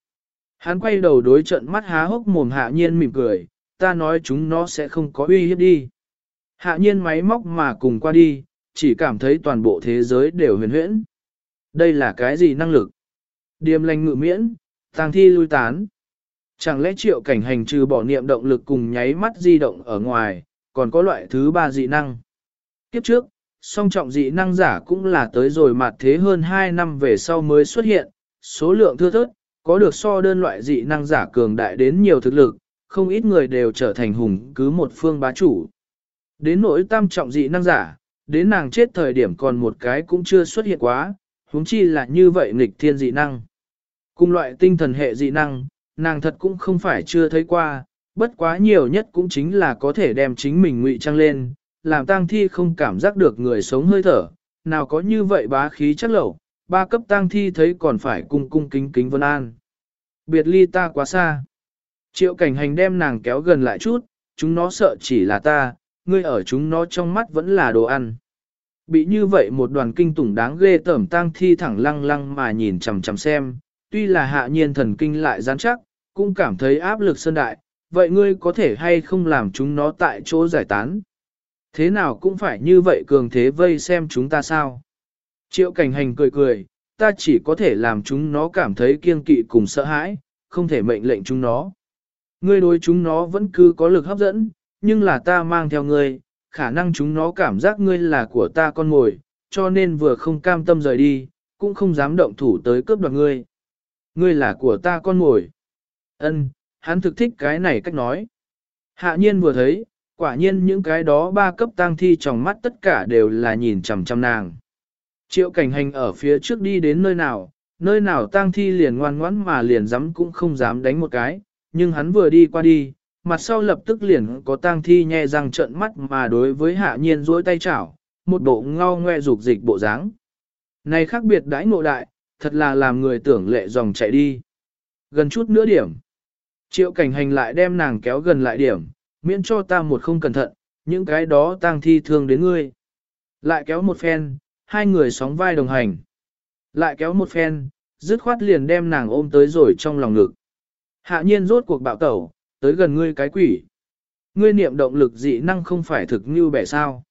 Hắn quay đầu đối trận mắt há hốc mồm hạ nhiên mỉm cười, ta nói chúng nó sẽ không có uy hiếp đi. Hạ nhiên máy móc mà cùng qua đi, chỉ cảm thấy toàn bộ thế giới đều huyền huyễn. Đây là cái gì năng lực? Điềm lành ngự miễn, tàng thi lui tán. Chẳng lẽ triệu cảnh hành trừ bỏ niệm động lực cùng nháy mắt di động ở ngoài, còn có loại thứ ba dị năng? Kiếp trước, song trọng dị năng giả cũng là tới rồi mặt thế hơn 2 năm về sau mới xuất hiện, số lượng thưa thớt, có được so đơn loại dị năng giả cường đại đến nhiều thực lực, không ít người đều trở thành hùng cứ một phương bá chủ. Đến nỗi tam trọng dị năng giả, đến nàng chết thời điểm còn một cái cũng chưa xuất hiện quá, huống chi là như vậy nghịch thiên dị năng. Cùng loại tinh thần hệ dị năng, nàng thật cũng không phải chưa thấy qua, bất quá nhiều nhất cũng chính là có thể đem chính mình ngụy trang lên, làm tang thi không cảm giác được người sống hơi thở, nào có như vậy bá khí chắc lẩu, ba cấp tang thi thấy còn phải cung cung kính kính vân an. Biệt ly ta quá xa. Triệu cảnh hành đem nàng kéo gần lại chút, chúng nó sợ chỉ là ta, ngươi ở chúng nó trong mắt vẫn là đồ ăn. Bị như vậy một đoàn kinh tủng đáng ghê tởm tang thi thẳng lăng lăng mà nhìn chằm chằm xem, tuy là hạ nhiên thần kinh lại gián chắc, cũng cảm thấy áp lực sơn đại, vậy ngươi có thể hay không làm chúng nó tại chỗ giải tán? Thế nào cũng phải như vậy cường thế vây xem chúng ta sao? Triệu cảnh hành cười cười, ta chỉ có thể làm chúng nó cảm thấy kiêng kỵ cùng sợ hãi, không thể mệnh lệnh chúng nó. Ngươi đối chúng nó vẫn cứ có lực hấp dẫn, nhưng là ta mang theo ngươi, khả năng chúng nó cảm giác ngươi là của ta con mồi, cho nên vừa không cam tâm rời đi, cũng không dám động thủ tới cướp đoạt ngươi. Ngươi là của ta con mồi. Ân, hắn thực thích cái này cách nói. Hạ nhiên vừa thấy, quả nhiên những cái đó ba cấp tang thi trong mắt tất cả đều là nhìn chằm chằm nàng. Triệu cảnh hành ở phía trước đi đến nơi nào, nơi nào tang thi liền ngoan ngoãn mà liền dám cũng không dám đánh một cái, nhưng hắn vừa đi qua đi, mặt sau lập tức liền có tang thi nhe răng trợn mắt mà đối với hạ nhiên duỗi tay chảo, một bộ ngao ngoe dục dịch bộ dáng. Này khác biệt đãi ngộ đại, thật là làm người tưởng lệ dòng chạy đi. Gần chút nữa điểm. Triệu cảnh hành lại đem nàng kéo gần lại điểm, miễn cho ta một không cẩn thận, những cái đó tang thi thương đến ngươi. Lại kéo một phen, hai người sóng vai đồng hành. Lại kéo một phen, dứt khoát liền đem nàng ôm tới rồi trong lòng ngực. Hạ nhiên rốt cuộc bạo tẩu, tới gần ngươi cái quỷ. Ngươi niệm động lực dị năng không phải thực như bẻ sao.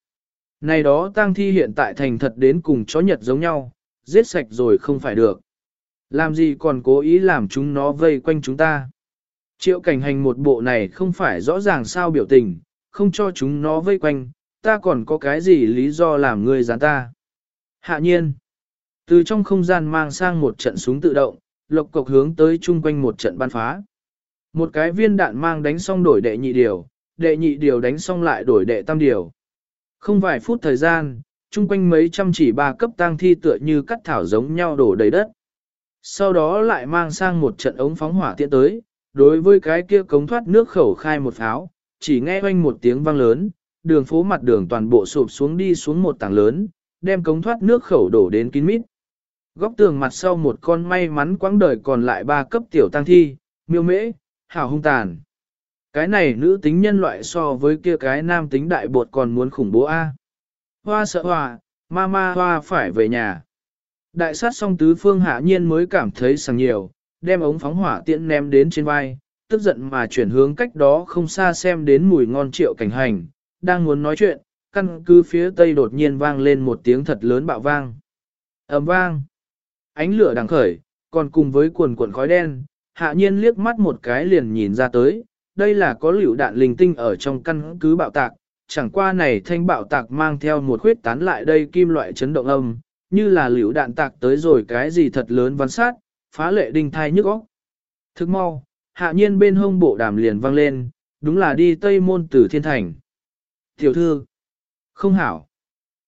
Này đó tang thi hiện tại thành thật đến cùng chó nhật giống nhau, giết sạch rồi không phải được. Làm gì còn cố ý làm chúng nó vây quanh chúng ta. Triệu cảnh hành một bộ này không phải rõ ràng sao biểu tình, không cho chúng nó vây quanh, ta còn có cái gì lý do làm ngươi gián ta. Hạ nhiên, từ trong không gian mang sang một trận súng tự động, lộc cộc hướng tới chung quanh một trận ban phá. Một cái viên đạn mang đánh xong đổi đệ nhị điều, đệ nhị điều đánh xong lại đổi đệ tam điều. Không vài phút thời gian, chung quanh mấy trăm chỉ ba cấp tang thi tựa như cắt thảo giống nhau đổ đầy đất. Sau đó lại mang sang một trận ống phóng hỏa tiện tới, đối với cái kia cống thoát nước khẩu khai một pháo, chỉ nghe oanh một tiếng vang lớn, đường phố mặt đường toàn bộ sụp xuống đi xuống một tảng lớn, đem cống thoát nước khẩu đổ đến kín mít. Góc tường mặt sau một con may mắn quãng đời còn lại ba cấp tiểu tăng thi, miêu mễ, hảo hung tàn. Cái này nữ tính nhân loại so với kia cái nam tính đại bột còn muốn khủng bố A. Hoa sợ hoa, ma ma hoa phải về nhà. Đại sát song tứ phương hạ nhiên mới cảm thấy sàng nhiều, đem ống phóng hỏa tiện ném đến trên vai, tức giận mà chuyển hướng cách đó không xa xem đến mùi ngon triệu cảnh hành, đang muốn nói chuyện, căn cứ phía tây đột nhiên vang lên một tiếng thật lớn bạo vang. ầm vang, ánh lửa đằng khởi, còn cùng với cuồn cuộn khói đen, hạ nhiên liếc mắt một cái liền nhìn ra tới, đây là có liều đạn linh tinh ở trong căn cứ bạo tạc, chẳng qua này thanh bạo tạc mang theo một khuyết tán lại đây kim loại chấn động âm, như là liều đạn tạc tới rồi cái gì thật lớn văn sát, phá lệ đinh thai nhức óc. Thức mau, hạ nhiên bên hông bộ đàm liền vang lên, đúng là đi Tây Môn Tử Thiên Thành. Tiểu thư, không hảo.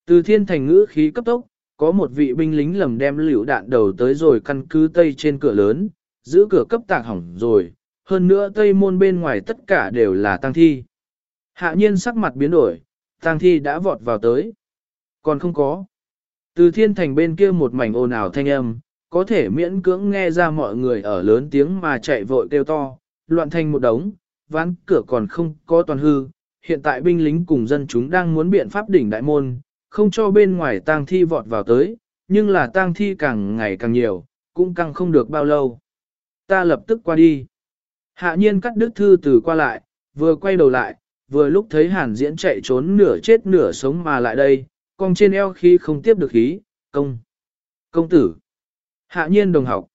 Từ Thiên Thành ngữ khí cấp tốc, có một vị binh lính lầm đem liều đạn đầu tới rồi căn cứ Tây trên cửa lớn, giữ cửa cấp tạc hỏng rồi, hơn nữa Tây Môn bên ngoài tất cả đều là tăng thi. Hạ nhiên sắc mặt biến đổi, tăng thi đã vọt vào tới. Còn không có. Từ Thiên Thành bên kia một mảnh ồn ào thanh âm, có thể miễn cưỡng nghe ra mọi người ở lớn tiếng mà chạy vội kêu to, loạn thành một đống, ván cửa còn không có toàn hư, hiện tại binh lính cùng dân chúng đang muốn biện pháp đỉnh đại môn, không cho bên ngoài tang thi vọt vào tới, nhưng là tang thi càng ngày càng nhiều, cũng càng không được bao lâu. Ta lập tức qua đi. Hạ nhiên cắt đứt thư từ qua lại, vừa quay đầu lại, vừa lúc thấy hàn diễn chạy trốn nửa chết nửa sống mà lại đây, cong trên eo khi không tiếp được khí, công. Công tử. Hạ nhiên đồng học.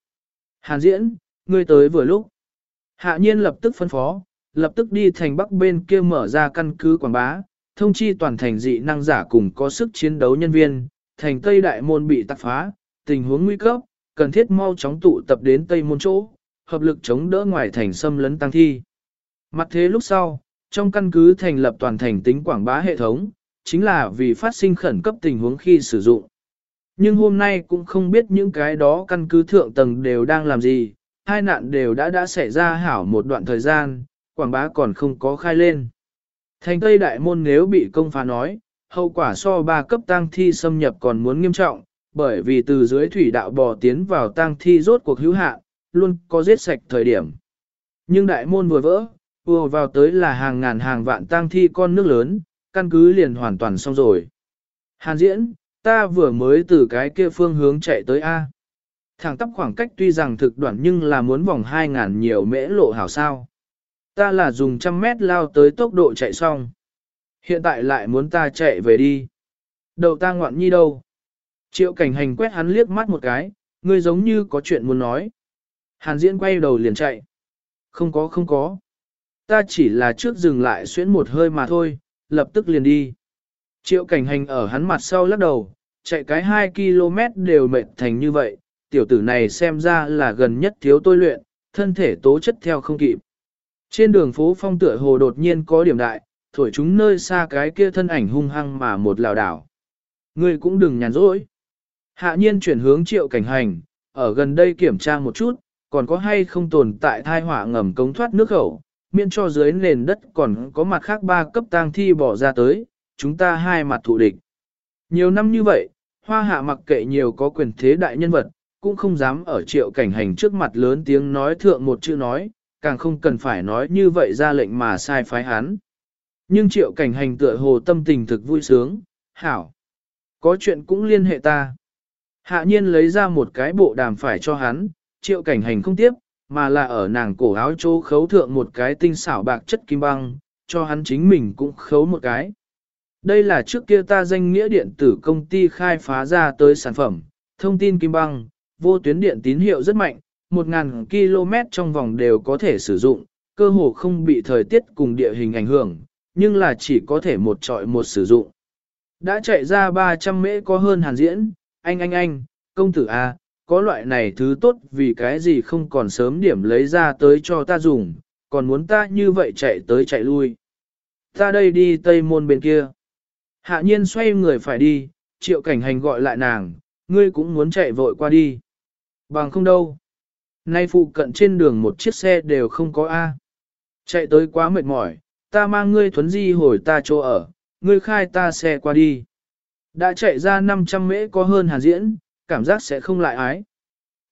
Hàn diễn, ngươi tới vừa lúc. Hạ nhiên lập tức phân phó, lập tức đi thành bắc bên kia mở ra căn cứ quảng bá, thông chi toàn thành dị năng giả cùng có sức chiến đấu nhân viên, thành Tây Đại Môn bị tạc phá, tình huống nguy cấp, cần thiết mau chóng tụ tập đến Tây Môn chỗ, hợp lực chống đỡ ngoài thành xâm lấn tăng thi. Mặt thế lúc sau, trong căn cứ thành lập toàn thành tính quảng bá hệ thống, chính là vì phát sinh khẩn cấp tình huống khi sử dụng. Nhưng hôm nay cũng không biết những cái đó căn cứ thượng tầng đều đang làm gì, hai nạn đều đã đã xảy ra hảo một đoạn thời gian, quảng bá còn không có khai lên. Thành Tây Đại Môn nếu bị công phá nói, hậu quả so ba cấp tang thi xâm nhập còn muốn nghiêm trọng, bởi vì từ dưới thủy đạo bò tiến vào tang thi rốt cuộc hữu hạ, luôn có giết sạch thời điểm. Nhưng đại môn vừa vỡ, vừa vào tới là hàng ngàn hàng vạn tang thi con nước lớn, căn cứ liền hoàn toàn xong rồi. Hàn diễn, ta vừa mới từ cái kia phương hướng chạy tới A. Thẳng tắp khoảng cách tuy rằng thực đoạn nhưng là muốn vòng 2.000 nhiều mễ lộ hảo sao. Ta là dùng trăm mét lao tới tốc độ chạy xong. Hiện tại lại muốn ta chạy về đi. Đầu ta ngoạn nhi đâu? Triệu cảnh hành quét hắn liếc mắt một cái, ngươi giống như có chuyện muốn nói. Hàn diễn quay đầu liền chạy. Không có không có. Ta chỉ là trước dừng lại xuyến một hơi mà thôi, lập tức liền đi. Triệu cảnh hành ở hắn mặt sau lắc đầu, chạy cái 2 km đều mệt thành như vậy, tiểu tử này xem ra là gần nhất thiếu tôi luyện, thân thể tố chất theo không kịp. Trên đường phố phong tựa hồ đột nhiên có điểm đại, thổi chúng nơi xa cái kia thân ảnh hung hăng mà một lào đảo. Ngươi cũng đừng nhàn rỗi. Hạ nhiên chuyển hướng triệu cảnh hành, ở gần đây kiểm tra một chút, còn có hay không tồn tại thai hỏa ngầm cống thoát nước khẩu, miễn cho dưới nền đất còn có mặt khác ba cấp tang thi bỏ ra tới, chúng ta hai mặt thụ địch. Nhiều năm như vậy, hoa hạ mặc kệ nhiều có quyền thế đại nhân vật, cũng không dám ở triệu cảnh hành trước mặt lớn tiếng nói thượng một chữ nói, càng không cần phải nói như vậy ra lệnh mà sai phái hắn. Nhưng triệu cảnh hành tựa hồ tâm tình thực vui sướng, hảo. Có chuyện cũng liên hệ ta. Hạ nhiên lấy ra một cái bộ đàm phải cho hắn, triệu cảnh hành không tiếp, mà là ở nàng cổ áo chỗ khấu thượng một cái tinh xảo bạc chất kim băng, cho hắn chính mình cũng khấu một cái. Đây là trước kia ta danh nghĩa điện tử công ty khai phá ra tới sản phẩm, thông tin kim băng, vô tuyến điện tín hiệu rất mạnh, 1.000 km trong vòng đều có thể sử dụng, cơ hồ không bị thời tiết cùng địa hình ảnh hưởng, nhưng là chỉ có thể một trọi một sử dụng. Đã chạy ra 300 mễ có hơn hàn diễn, anh anh anh, công tử A, có loại này thứ tốt vì cái gì không còn sớm điểm lấy ra tới cho ta dùng, còn muốn ta như vậy chạy tới chạy lui. Ta đây đi tây môn bên kia. Hạ nhiên xoay người phải đi, triệu cảnh hành gọi lại nàng, ngươi cũng muốn chạy vội qua đi. Bằng không đâu. Nay phụ cận trên đường một chiếc xe đều không có A. Chạy tới quá mệt mỏi, ta mang ngươi thuấn di hồi ta chỗ ở, ngươi khai ta xe qua đi. Đã chạy ra 500 mễ có hơn hàn diễn, cảm giác sẽ không lại ái.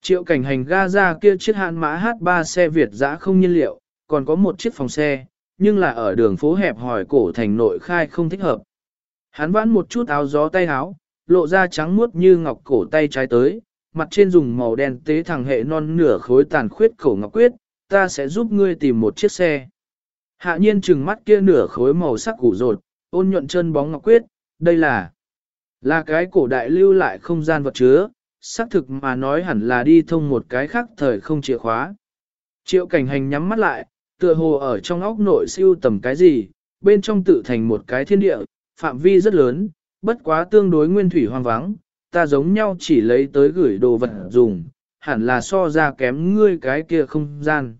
Triệu cảnh hành ga ra kia chiếc hạn mã H3 xe Việt dã không nhiên liệu, còn có một chiếc phòng xe, nhưng là ở đường phố hẹp hỏi cổ thành nội khai không thích hợp. Hắn vãn một chút áo gió tay áo, lộ ra trắng muốt như ngọc cổ tay trái tới, mặt trên dùng màu đen tế thẳng hệ non nửa khối tàn khuyết khẩu ngọc quyết, ta sẽ giúp ngươi tìm một chiếc xe. Hạ nhiên trừng mắt kia nửa khối màu sắc củ rột, ôn nhuận chân bóng ngọc quyết, đây là là cái cổ đại lưu lại không gian vật chứa, xác thực mà nói hẳn là đi thông một cái khác thời không chìa khóa. Triệu cảnh hành nhắm mắt lại, tựa hồ ở trong óc nội siêu tầm cái gì, bên trong tự thành một cái thiên địa, phạm vi rất lớn, bất quá tương đối nguyên thủy hoang vắng, ta giống nhau chỉ lấy tới gửi đồ vật dùng, hẳn là so ra kém ngươi cái kia không gian.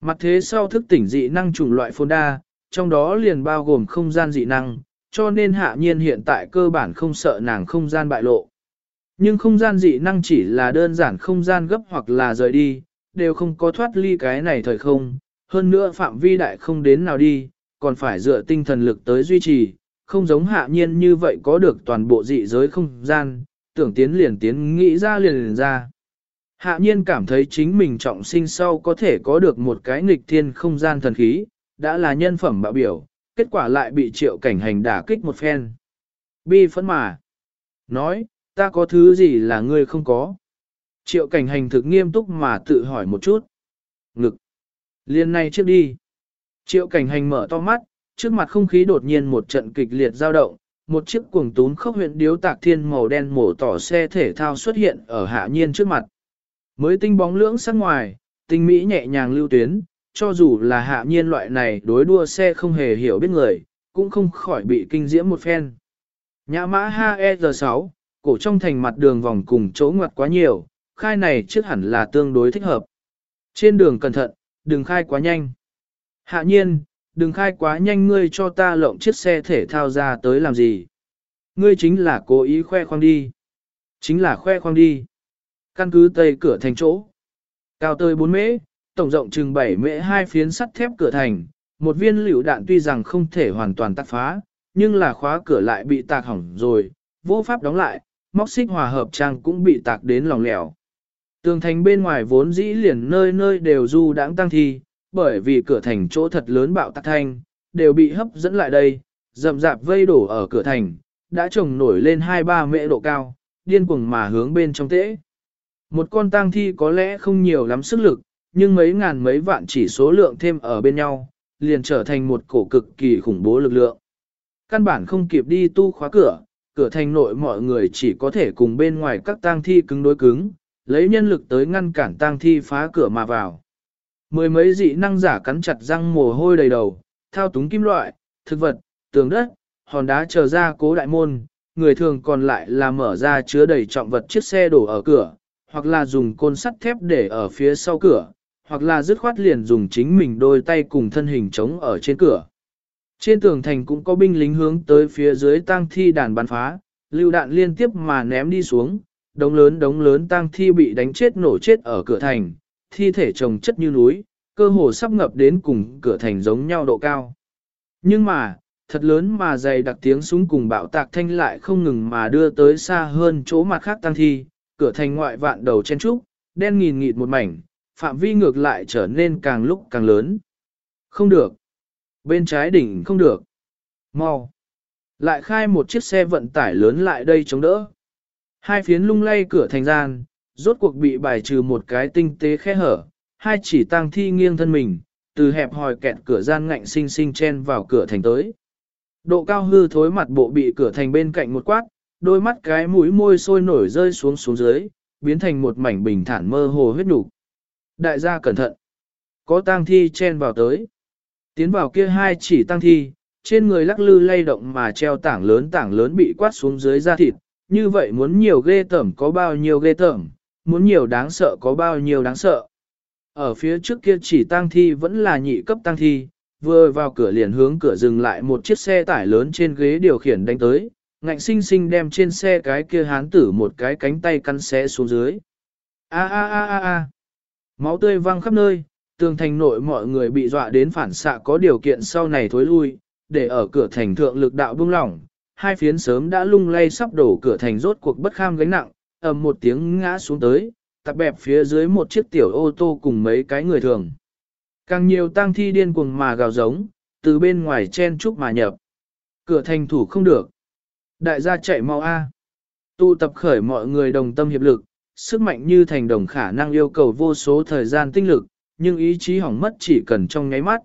Mặt thế sau thức tỉnh dị năng chủng loại phôn đa, trong đó liền bao gồm không gian dị năng, cho nên hạ nhiên hiện tại cơ bản không sợ nàng không gian bại lộ. Nhưng không gian dị năng chỉ là đơn giản không gian gấp hoặc là rời đi, đều không có thoát ly cái này thời không, hơn nữa phạm vi đại không đến nào đi, còn phải dựa tinh thần lực tới duy trì, không giống hạ nhiên như vậy có được toàn bộ dị giới không gian, tưởng tiến liền tiến nghĩ ra liền liền ra. Hạ nhiên cảm thấy chính mình trọng sinh sau có thể có được một cái nghịch thiên không gian thần khí, đã là nhân phẩm bạo biểu, kết quả lại bị triệu cảnh hành đả kích một phen. Bi phẫn mà. Nói, ta có thứ gì là ngươi không có. Triệu cảnh hành thực nghiêm túc mà tự hỏi một chút. ngực. Liên này trước đi. Triệu cảnh hành mở to mắt, trước mặt không khí đột nhiên một trận kịch liệt dao động, một chiếc cuồng tún khốc huyện điếu tạc thiên màu đen mổ tỏ xe thể thao xuất hiện ở hạ nhiên trước mặt. Mới tinh bóng lưỡng sắc ngoài, tinh mỹ nhẹ nhàng lưu tuyến, cho dù là hạ nhiên loại này đối đua xe không hề hiểu biết người, cũng không khỏi bị kinh diễm một phen. Nhã mã HER6, cổ trong thành mặt đường vòng cùng chỗ ngoặt quá nhiều, khai này trước hẳn là tương đối thích hợp. Trên đường cẩn thận, đừng khai quá nhanh. Hạ nhiên, đừng khai quá nhanh ngươi cho ta lộng chiếc xe thể thao ra tới làm gì. Ngươi chính là cố ý khoe khoang đi. Chính là khoe khoang đi. Căn cứ tây cửa thành chỗ. Cao tới 4 mễ, tổng rộng chừng 7 mễ hai phiến sắt thép cửa thành. Một viên liều đạn tuy rằng không thể hoàn toàn tắt phá, nhưng là khóa cửa lại bị tạc hỏng rồi, vô pháp đóng lại, móc xích hòa hợp trang cũng bị tạc đến lòng lẻo. Tường thành bên ngoài vốn dĩ liền nơi nơi đều du đãng tăng thi, bởi vì cửa thành chỗ thật lớn bạo tạc thanh, đều bị hấp dẫn lại đây, rậm rạp vây đổ ở cửa thành, đã trồng nổi lên 2-3 mễ độ cao, điên cuồng mà hướng bên trong tễ. Một con tang thi có lẽ không nhiều lắm sức lực, nhưng mấy ngàn mấy vạn chỉ số lượng thêm ở bên nhau, liền trở thành một cổ cực kỳ khủng bố lực lượng. Căn bản không kịp đi tu khóa cửa, cửa thành nội mọi người chỉ có thể cùng bên ngoài các tang thi cứng đối cứng, lấy nhân lực tới ngăn cản tang thi phá cửa mà vào. Mười mấy dị năng giả cắn chặt răng mồ hôi đầy đầu, thao túng kim loại, thực vật, tường đất, hòn đá chờ ra cố đại môn, người thường còn lại là mở ra chứa đầy trọng vật chiếc xe đổ ở cửa, hoặc là dùng côn sắt thép để ở phía sau cửa, hoặc là dứt khoát liền dùng chính mình đôi tay cùng thân hình chống ở trên cửa. Trên tường thành cũng có binh lính hướng tới phía dưới tang thi đàn bắn phá, lưu đạn liên tiếp mà ném đi xuống, đống lớn đống lớn tang thi bị đánh chết nổ chết ở cửa thành, thi thể chồng chất như núi, cơ hồ sắp ngập đến cùng cửa thành giống nhau độ cao. Nhưng mà, thật lớn mà dày đặc tiếng súng cùng bạo tạc thanh lại không ngừng mà đưa tới xa hơn chỗ mặt khác tăng thi, cửa thành ngoại vạn đầu chen trúc, đen nghìn nghịt một mảnh, phạm vi ngược lại trở nên càng lúc càng lớn. Không được. Bên trái đỉnh không được. Mau. Lại khai một chiếc xe vận tải lớn lại đây chống đỡ. Hai phiến lung lay cửa thành gian, rốt cuộc bị bài trừ một cái tinh tế khe hở, hai chỉ tang thi nghiêng thân mình, từ hẹp hòi kẹt cửa gian ngạnh sinh sinh chen vào cửa thành tới. Độ cao hư thối mặt bộ bị cửa thành bên cạnh một quát, đôi mắt cái mũi môi sôi nổi rơi xuống xuống dưới, biến thành một mảnh bình thản mơ hồ huyết nục. Đại gia cẩn thận. Có tang thi chen vào tới. Tiến vào kia hai chỉ tang thi, trên người lắc lư lay động mà treo tảng lớn tảng lớn bị quát xuống dưới da thịt, như vậy muốn nhiều ghê tởm có bao nhiêu ghê tởm, muốn nhiều đáng sợ có bao nhiêu đáng sợ. Ở phía trước kia chỉ tang thi vẫn là nhị cấp tang thi, vừa vào cửa liền hướng cửa dừng lại một chiếc xe tải lớn trên ghế điều khiển đánh tới, ngạnh sinh sinh đem trên xe cái kia hán tử một cái cánh tay căn xé xuống dưới. A a a a a. Máu tươi văng khắp nơi, tường thành nội mọi người bị dọa đến phản xạ có điều kiện sau này thối lui, để ở cửa thành thượng lực đạo buông lỏng, hai phiến sớm đã lung lay sắp đổ cửa thành rốt cuộc bất kham gánh nặng, ầm một tiếng ngã xuống tới, tập bẹp phía dưới một chiếc tiểu ô tô cùng mấy cái người thường. Càng nhiều tang thi điên cuồng mà gào giống, từ bên ngoài chen chúc mà nhập. Cửa thành thủ không được. Đại gia chạy mau A. Tụ tập khởi mọi người đồng tâm hiệp lực, sức mạnh như thành đồng khả năng yêu cầu vô số thời gian tinh lực, nhưng ý chí hỏng mất chỉ cần trong nháy mắt.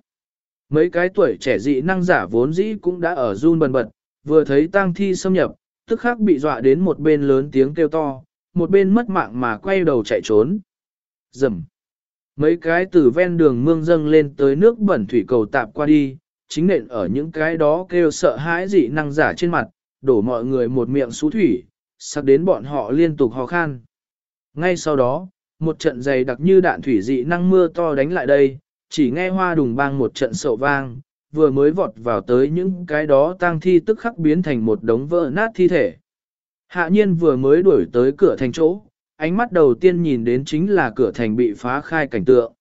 Mấy cái tuổi trẻ dị năng giả vốn dĩ cũng đã ở run bần bật, vừa thấy tang thi xâm nhập, tức khắc bị dọa đến một bên lớn tiếng kêu to, một bên mất mạng mà quay đầu chạy trốn. Dầm. Mấy cái từ ven đường mương dâng lên tới nước bẩn thủy cầu tạp qua đi, chính nện ở những cái đó kêu sợ hãi dị năng giả trên mặt, đổ mọi người một miệng xú thủy, sắc đến bọn họ liên tục ho khan. Ngay sau đó, một trận dày đặc như đạn thủy dị năng mưa to đánh lại đây, chỉ nghe hoa đùng bang một trận sậu vang, vừa mới vọt vào tới những cái đó tang thi tức khắc biến thành một đống vỡ nát thi thể. Hạ nhiên vừa mới đuổi tới cửa thành chỗ, ánh mắt đầu tiên nhìn đến chính là cửa thành bị phá khai cảnh tượng.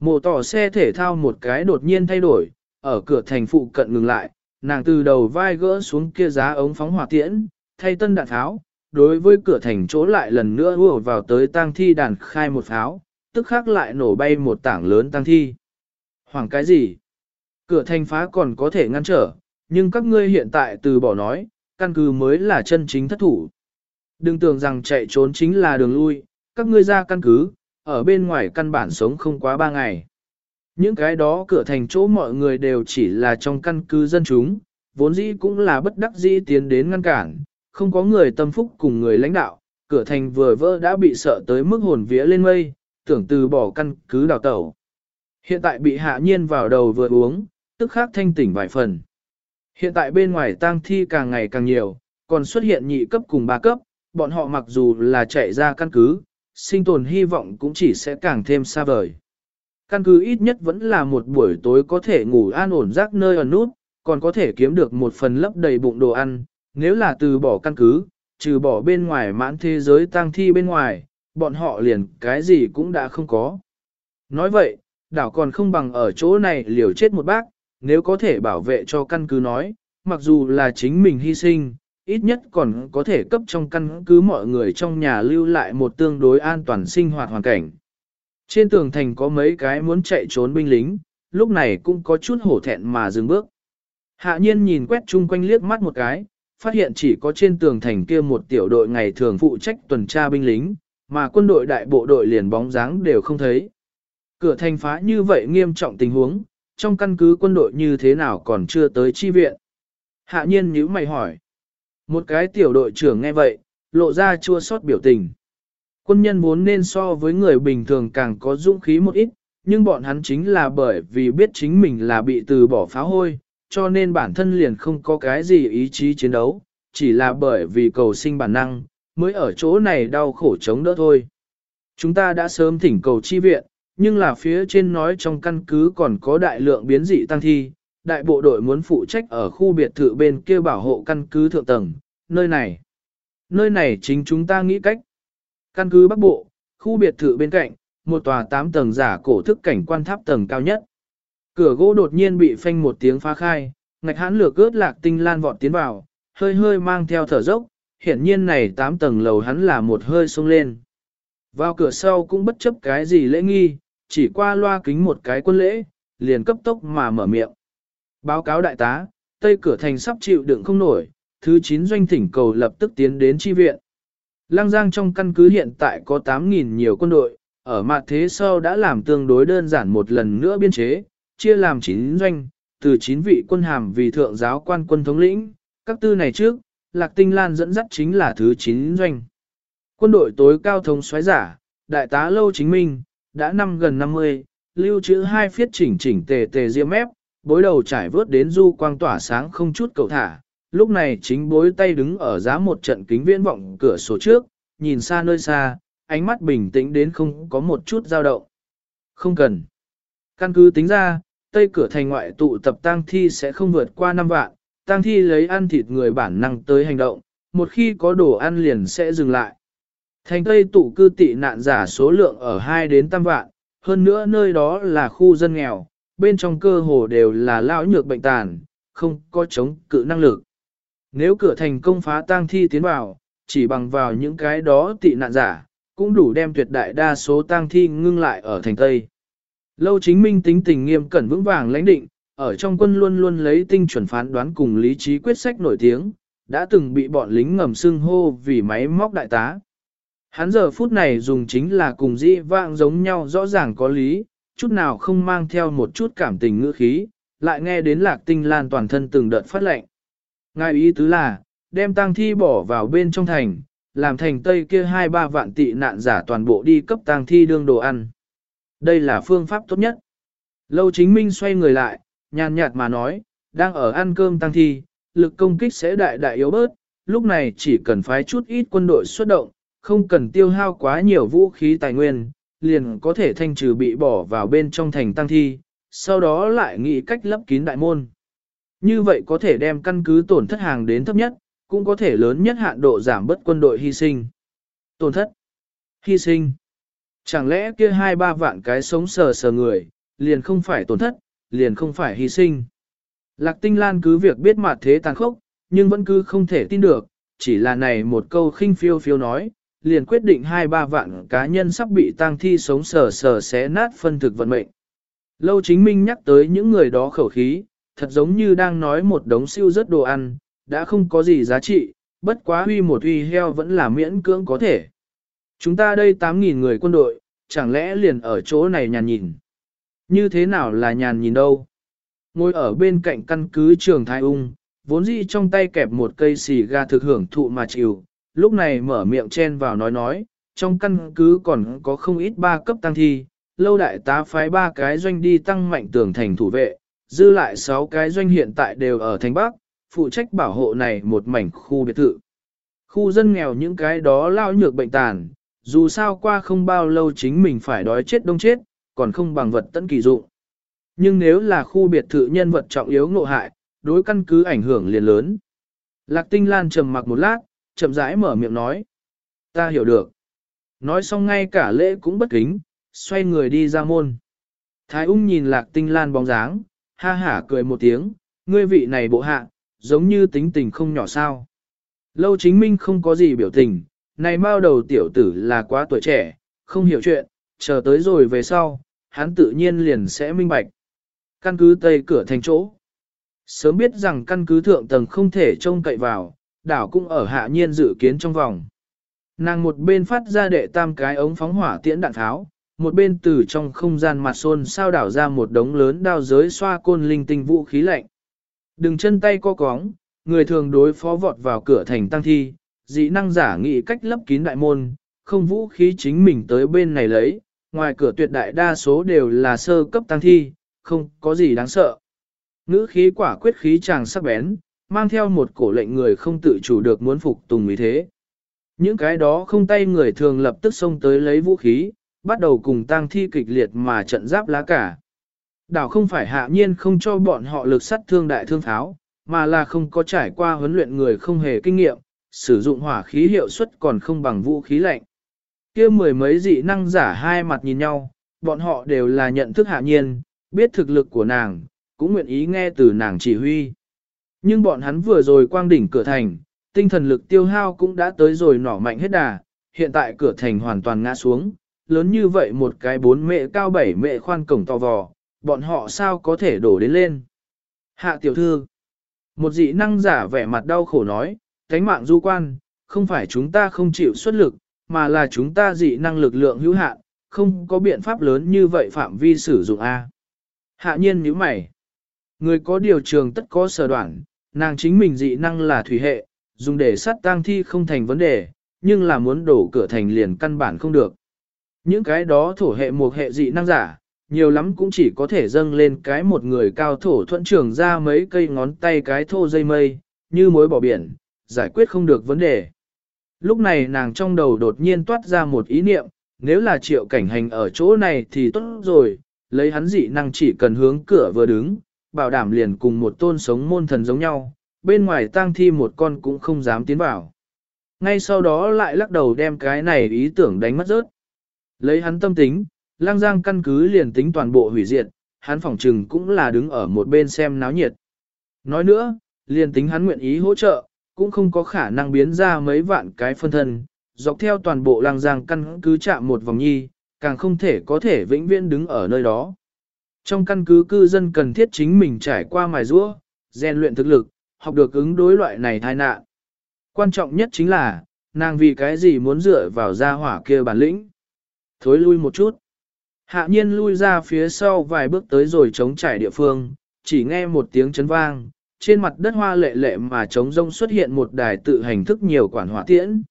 Mộ tỏ xe thể thao một cái đột nhiên thay đổi, ở cửa thành phụ cận ngừng lại, nàng từ đầu vai gỡ xuống kia giá ống phóng hỏa tiễn, thay tân đạn tháo, đối với cửa thành chỗ lại lần nữa ùa vào tới tang thi đàn khai một pháo, tức khắc lại nổ bay một tảng lớn tang thi. Hoảng cái gì? Cửa thành phá còn có thể ngăn trở, nhưng các ngươi hiện tại từ bỏ nói, căn cứ mới là chân chính thất thủ. Đừng tưởng rằng chạy trốn chính là đường lui, các ngươi ra căn cứ, ở bên ngoài căn bản sống không quá ba ngày. Những cái đó cửa thành chỗ mọi người đều chỉ là trong căn cứ dân chúng, vốn dĩ cũng là bất đắc dĩ tiến đến ngăn cản, không có người tâm phúc cùng người lãnh đạo, cửa thành vừa vỡ đã bị sợ tới mức hồn vía lên mây, tưởng từ bỏ căn cứ đào tẩu. Hiện tại bị hạ nhiên vào đầu vừa uống, tức khác thanh tỉnh vài phần. Hiện tại bên ngoài tang thi càng ngày càng nhiều, còn xuất hiện nhị cấp cùng ba cấp, bọn họ mặc dù là chạy ra căn cứ, sinh tồn hy vọng cũng chỉ sẽ càng thêm xa vời. Căn cứ ít nhất vẫn là một buổi tối có thể ngủ an ổn rác nơi ở nút, còn có thể kiếm được một phần lấp đầy bụng đồ ăn, nếu là từ bỏ căn cứ, trừ bỏ bên ngoài mãn thế giới tang thi bên ngoài, bọn họ liền cái gì cũng đã không có. Nói vậy, đảo còn không bằng ở chỗ này liều chết một bác, nếu có thể bảo vệ cho căn cứ nói, mặc dù là chính mình hy sinh, ít nhất còn có thể cấp trong căn cứ mọi người trong nhà lưu lại một tương đối an toàn sinh hoạt hoàn cảnh. Trên tường thành có mấy cái muốn chạy trốn binh lính, lúc này cũng có chút hổ thẹn mà dừng bước. Hạ nhiên nhìn quét chung quanh liếc mắt một cái, phát hiện chỉ có trên tường thành kia một tiểu đội ngày thường phụ trách tuần tra binh lính, mà quân đội đại bộ đội liền bóng dáng đều không thấy. Cửa thành phá như vậy nghiêm trọng tình huống, trong căn cứ quân đội như thế nào còn chưa tới chi viện. Hạ nhiên nhíu mày hỏi. Một cái tiểu đội trưởng nghe vậy, lộ ra chua sót biểu tình. Quân nhân vốn nên so với người bình thường càng có dũng khí một ít, nhưng bọn hắn chính là bởi vì biết chính mình là bị từ bỏ phá hôi, cho nên bản thân liền không có cái gì ý chí chiến đấu, chỉ là bởi vì cầu sinh bản năng, mới ở chỗ này đau khổ chống đỡ thôi. Chúng ta đã sớm thỉnh cầu chi viện, nhưng là phía trên nói trong căn cứ còn có đại lượng biến dị tăng thi, đại bộ đội muốn phụ trách ở khu biệt thự bên kia bảo hộ căn cứ thượng tầng, nơi này. Nơi này chính chúng ta nghĩ cách. Căn cứ Bắc Bộ, khu biệt thự bên cạnh, một tòa 8 tầng giả cổ thức cảnh quan tháp tầng cao nhất. Cửa gỗ đột nhiên bị phanh một tiếng phá khai, ngạch hãn lửa cướp lạc tinh lan vọt tiến vào, hơi hơi mang theo thở dốc, hiển nhiên này 8 tầng lầu hắn là một hơi sung lên. Vào cửa sau cũng bất chấp cái gì lễ nghi, chỉ qua loa kính một cái quân lễ, liền cấp tốc mà mở miệng. Báo cáo đại tá, tây cửa thành sắp chịu đựng không nổi, thứ 9 doanh thỉnh cầu lập tức tiến đến chi viện. Lăng Giang trong căn cứ hiện tại có 8.000 nhiều quân đội, ở mặt thế sau đã làm tương đối đơn giản một lần nữa biên chế, chia làm 9 doanh, từ 9 vị quân hàm vì thượng giáo quan quân thống lĩnh, các tư này trước, Lạc Tinh Lan dẫn dắt chính là thứ 9 doanh. Quân đội tối cao thống soái giả, đại tá Lâu Chính Minh, đã năm gần 50, lưu trữ hai phiết chỉnh chỉnh tề tề diêm mép, bối đầu trải vớt đến du quang tỏa sáng không chút cầu thả. Lúc này chính bối tay đứng ở giá một trận kính viễn vọng cửa sổ trước, nhìn xa nơi xa, ánh mắt bình tĩnh đến không có một chút dao động. Không cần. Căn cứ tính ra, tây cửa thành ngoại tụ tập tang thi sẽ không vượt qua năm vạn, tang thi lấy ăn thịt người bản năng tới hành động, một khi có đồ ăn liền sẽ dừng lại. Thành tây tụ cư tị nạn giả số lượng ở 2 đến 3 vạn, hơn nữa nơi đó là khu dân nghèo, bên trong cơ hồ đều là lão nhược bệnh tàn, không có chống cự năng lực. Nếu cửa thành công phá tang thi tiến vào, chỉ bằng vào những cái đó tị nạn giả, cũng đủ đem tuyệt đại đa số tang thi ngưng lại ở thành Tây. Lâu chính minh tính tình nghiêm cẩn vững vàng lãnh định, ở trong quân luôn luôn lấy tinh chuẩn phán đoán cùng lý trí quyết sách nổi tiếng, đã từng bị bọn lính ngầm xưng hô vì máy móc đại tá. Hắn giờ phút này dùng chính là cùng dĩ vãng giống nhau rõ ràng có lý, chút nào không mang theo một chút cảm tình ngữ khí, lại nghe đến lạc tinh lan toàn thân từng đợt phát lệnh. Ngài ý tứ là, đem tang thi bỏ vào bên trong thành, làm thành tây kia hai ba vạn tị nạn giả toàn bộ đi cấp tang thi đương đồ ăn. Đây là phương pháp tốt nhất. Lâu chính minh xoay người lại, nhàn nhạt mà nói, đang ở ăn cơm tang thi, lực công kích sẽ đại đại yếu bớt, lúc này chỉ cần phái chút ít quân đội xuất động, không cần tiêu hao quá nhiều vũ khí tài nguyên, liền có thể thanh trừ bị bỏ vào bên trong thành tăng thi, sau đó lại nghĩ cách lấp kín đại môn. Như vậy có thể đem căn cứ tổn thất hàng đến thấp nhất, cũng có thể lớn nhất hạn độ giảm bất quân đội hy sinh. Tổn thất, hy sinh. Chẳng lẽ kia hai ba vạn cái sống sờ sờ người, liền không phải tổn thất, liền không phải hy sinh. Lạc Tinh Lan cứ việc biết mặt thế tàn khốc, nhưng vẫn cứ không thể tin được, chỉ là này một câu khinh phiêu phiêu nói, liền quyết định hai ba vạn cá nhân sắp bị tang thi sống sờ sờ xé nát phân thực vận mệnh. Lâu chính minh nhắc tới những người đó khẩu khí, thật giống như đang nói một đống siêu rất đồ ăn, đã không có gì giá trị, bất quá huy một huy heo vẫn là miễn cưỡng có thể. Chúng ta đây 8.000 người quân đội, chẳng lẽ liền ở chỗ này nhàn nhìn. Như thế nào là nhàn nhìn đâu? Ngồi ở bên cạnh căn cứ trường thái ung, vốn dĩ trong tay kẹp một cây xì ga thực hưởng thụ mà chịu, lúc này mở miệng chen vào nói nói, trong căn cứ còn có không ít ba cấp tăng thi, lâu đại tá phái ba cái doanh đi tăng mạnh tường thành thủ vệ, dư lại sáu cái doanh hiện tại đều ở thành Bắc, phụ trách bảo hộ này một mảnh khu biệt thự. Khu dân nghèo những cái đó lao nhược bệnh tàn, dù sao qua không bao lâu chính mình phải đói chết đông chết, còn không bằng vật tận kỳ dụng. Nhưng nếu là khu biệt thự nhân vật trọng yếu ngộ hại, đối căn cứ ảnh hưởng liền lớn. Lạc Tinh Lan trầm mặc một lát, chậm rãi mở miệng nói. Ta hiểu được. Nói xong ngay cả lễ cũng bất kính, xoay người đi ra môn. Thái ung nhìn Lạc Tinh Lan bóng dáng, ha hả cười một tiếng, ngươi vị này bộ hạ, giống như tính tình không nhỏ sao. Lâu chính minh không có gì biểu tình, này bao đầu tiểu tử là quá tuổi trẻ, không hiểu chuyện, chờ tới rồi về sau, hắn tự nhiên liền sẽ minh bạch. Căn cứ tây cửa thành chỗ. Sớm biết rằng căn cứ thượng tầng không thể trông cậy vào, đảo cũng ở hạ nhiên dự kiến trong vòng. Nàng một bên phát ra đệ tam cái ống phóng hỏa tiễn đạn tháo, một bên từ trong không gian mặt xôn sao đảo ra một đống lớn đao giới xoa côn linh tinh vũ khí lạnh. Đừng chân tay co cóng, người thường đối phó vọt vào cửa thành tăng thi, dị năng giả nghị cách lấp kín đại môn, không vũ khí chính mình tới bên này lấy, ngoài cửa tuyệt đại đa số đều là sơ cấp tăng thi, không có gì đáng sợ. Ngữ khí quả quyết khí chàng sắc bén, mang theo một cổ lệnh người không tự chủ được muốn phục tùng ý thế. Những cái đó không tay người thường lập tức xông tới lấy vũ khí, bắt đầu cùng tang thi kịch liệt mà trận giáp lá cả. Đảo không phải hạ nhiên không cho bọn họ lực sắt thương đại thương tháo, mà là không có trải qua huấn luyện người không hề kinh nghiệm, sử dụng hỏa khí hiệu suất còn không bằng vũ khí lạnh. kia mười mấy dị năng giả hai mặt nhìn nhau, bọn họ đều là nhận thức hạ nhiên, biết thực lực của nàng, cũng nguyện ý nghe từ nàng chỉ huy. Nhưng bọn hắn vừa rồi quang đỉnh cửa thành, tinh thần lực tiêu hao cũng đã tới rồi nỏ mạnh hết đà, hiện tại cửa thành hoàn toàn ngã xuống, lớn như vậy một cái bốn mệ cao bảy mệ khoan cổng to vò, bọn họ sao có thể đổ đến lên. Hạ tiểu thư, một dị năng giả vẻ mặt đau khổ nói, cánh mạng du quan, không phải chúng ta không chịu xuất lực, mà là chúng ta dị năng lực lượng hữu hạn, không có biện pháp lớn như vậy phạm vi sử dụng A. Hạ nhiên nhíu mày. Người có điều trường tất có sở đoạn, nàng chính mình dị năng là thủy hệ, dùng để sát tang thi không thành vấn đề, nhưng là muốn đổ cửa thành liền căn bản không được. Những cái đó thổ hệ một hệ dị năng giả, nhiều lắm cũng chỉ có thể dâng lên cái một người cao thổ thuận trường ra mấy cây ngón tay cái thô dây mây, như mối bỏ biển, giải quyết không được vấn đề. Lúc này nàng trong đầu đột nhiên toát ra một ý niệm, nếu là triệu cảnh hành ở chỗ này thì tốt rồi, lấy hắn dị năng chỉ cần hướng cửa vừa đứng, bảo đảm liền cùng một tôn sống môn thần giống nhau, bên ngoài tang thi một con cũng không dám tiến vào. Ngay sau đó lại lắc đầu đem cái này ý tưởng đánh mất rớt. Lấy hắn tâm tính, lang giang căn cứ liền tính toàn bộ hủy diệt, hắn phỏng trừng cũng là đứng ở một bên xem náo nhiệt. Nói nữa, liền tính hắn nguyện ý hỗ trợ, cũng không có khả năng biến ra mấy vạn cái phân thân, dọc theo toàn bộ lang giang căn cứ chạm một vòng nhi, càng không thể có thể vĩnh viễn đứng ở nơi đó. Trong căn cứ cư dân cần thiết chính mình trải qua mài rũa, rèn luyện thực lực, học được ứng đối loại này tai nạn. Quan trọng nhất chính là, nàng vì cái gì muốn dựa vào gia hỏa kia bản lĩnh. Thối lui một chút. Hạ nhiên lui ra phía sau vài bước tới rồi chống trải địa phương, chỉ nghe một tiếng chấn vang, trên mặt đất hoa lệ lệ mà trống rông xuất hiện một đài tự hành thức nhiều quản hỏa tiễn.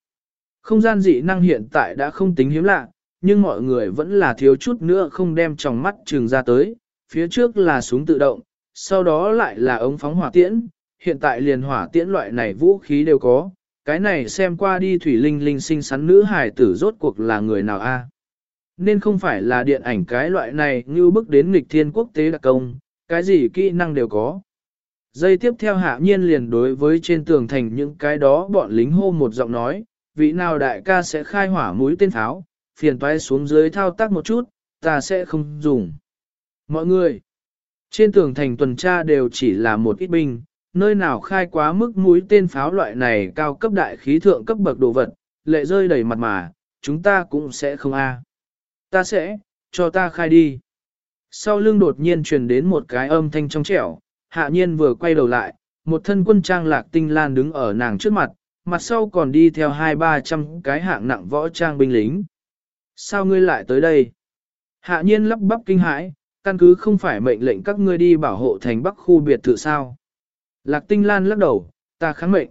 Không gian dị năng hiện tại đã không tính hiếm lạ, nhưng mọi người vẫn là thiếu chút nữa không đem trong mắt trường ra tới, phía trước là súng tự động, sau đó lại là ống phóng hỏa tiễn, hiện tại liền hỏa tiễn loại này vũ khí đều có, cái này xem qua đi thủy linh linh sinh sắn nữ hài tử rốt cuộc là người nào a? Nên không phải là điện ảnh cái loại này như bước đến nghịch thiên quốc tế đặc công, cái gì kỹ năng đều có. Giây tiếp theo hạ nhiên liền đối với trên tường thành những cái đó bọn lính hô một giọng nói, vị nào đại ca sẽ khai hỏa mũi tên tháo, phiền toái xuống dưới thao tác một chút, ta sẽ không dùng. Mọi người, trên tường thành tuần tra đều chỉ là một ít binh, nơi nào khai quá mức mũi tên pháo loại này cao cấp đại khí thượng cấp bậc đồ vật, lệ rơi đầy mặt mà, chúng ta cũng sẽ không a. Ta sẽ, cho ta khai đi. Sau lưng đột nhiên truyền đến một cái âm thanh trong trẻo, hạ nhiên vừa quay đầu lại, một thân quân trang lạc tinh lan đứng ở nàng trước mặt, mặt sau còn đi theo hai ba trăm cái hạng nặng võ trang binh lính. Sao ngươi lại tới đây? Hạ nhiên lắp bắp kinh hãi, căn cứ không phải mệnh lệnh các ngươi đi bảo hộ thành bắc khu biệt thự sao. Lạc tinh lan lắc đầu, ta kháng mệnh.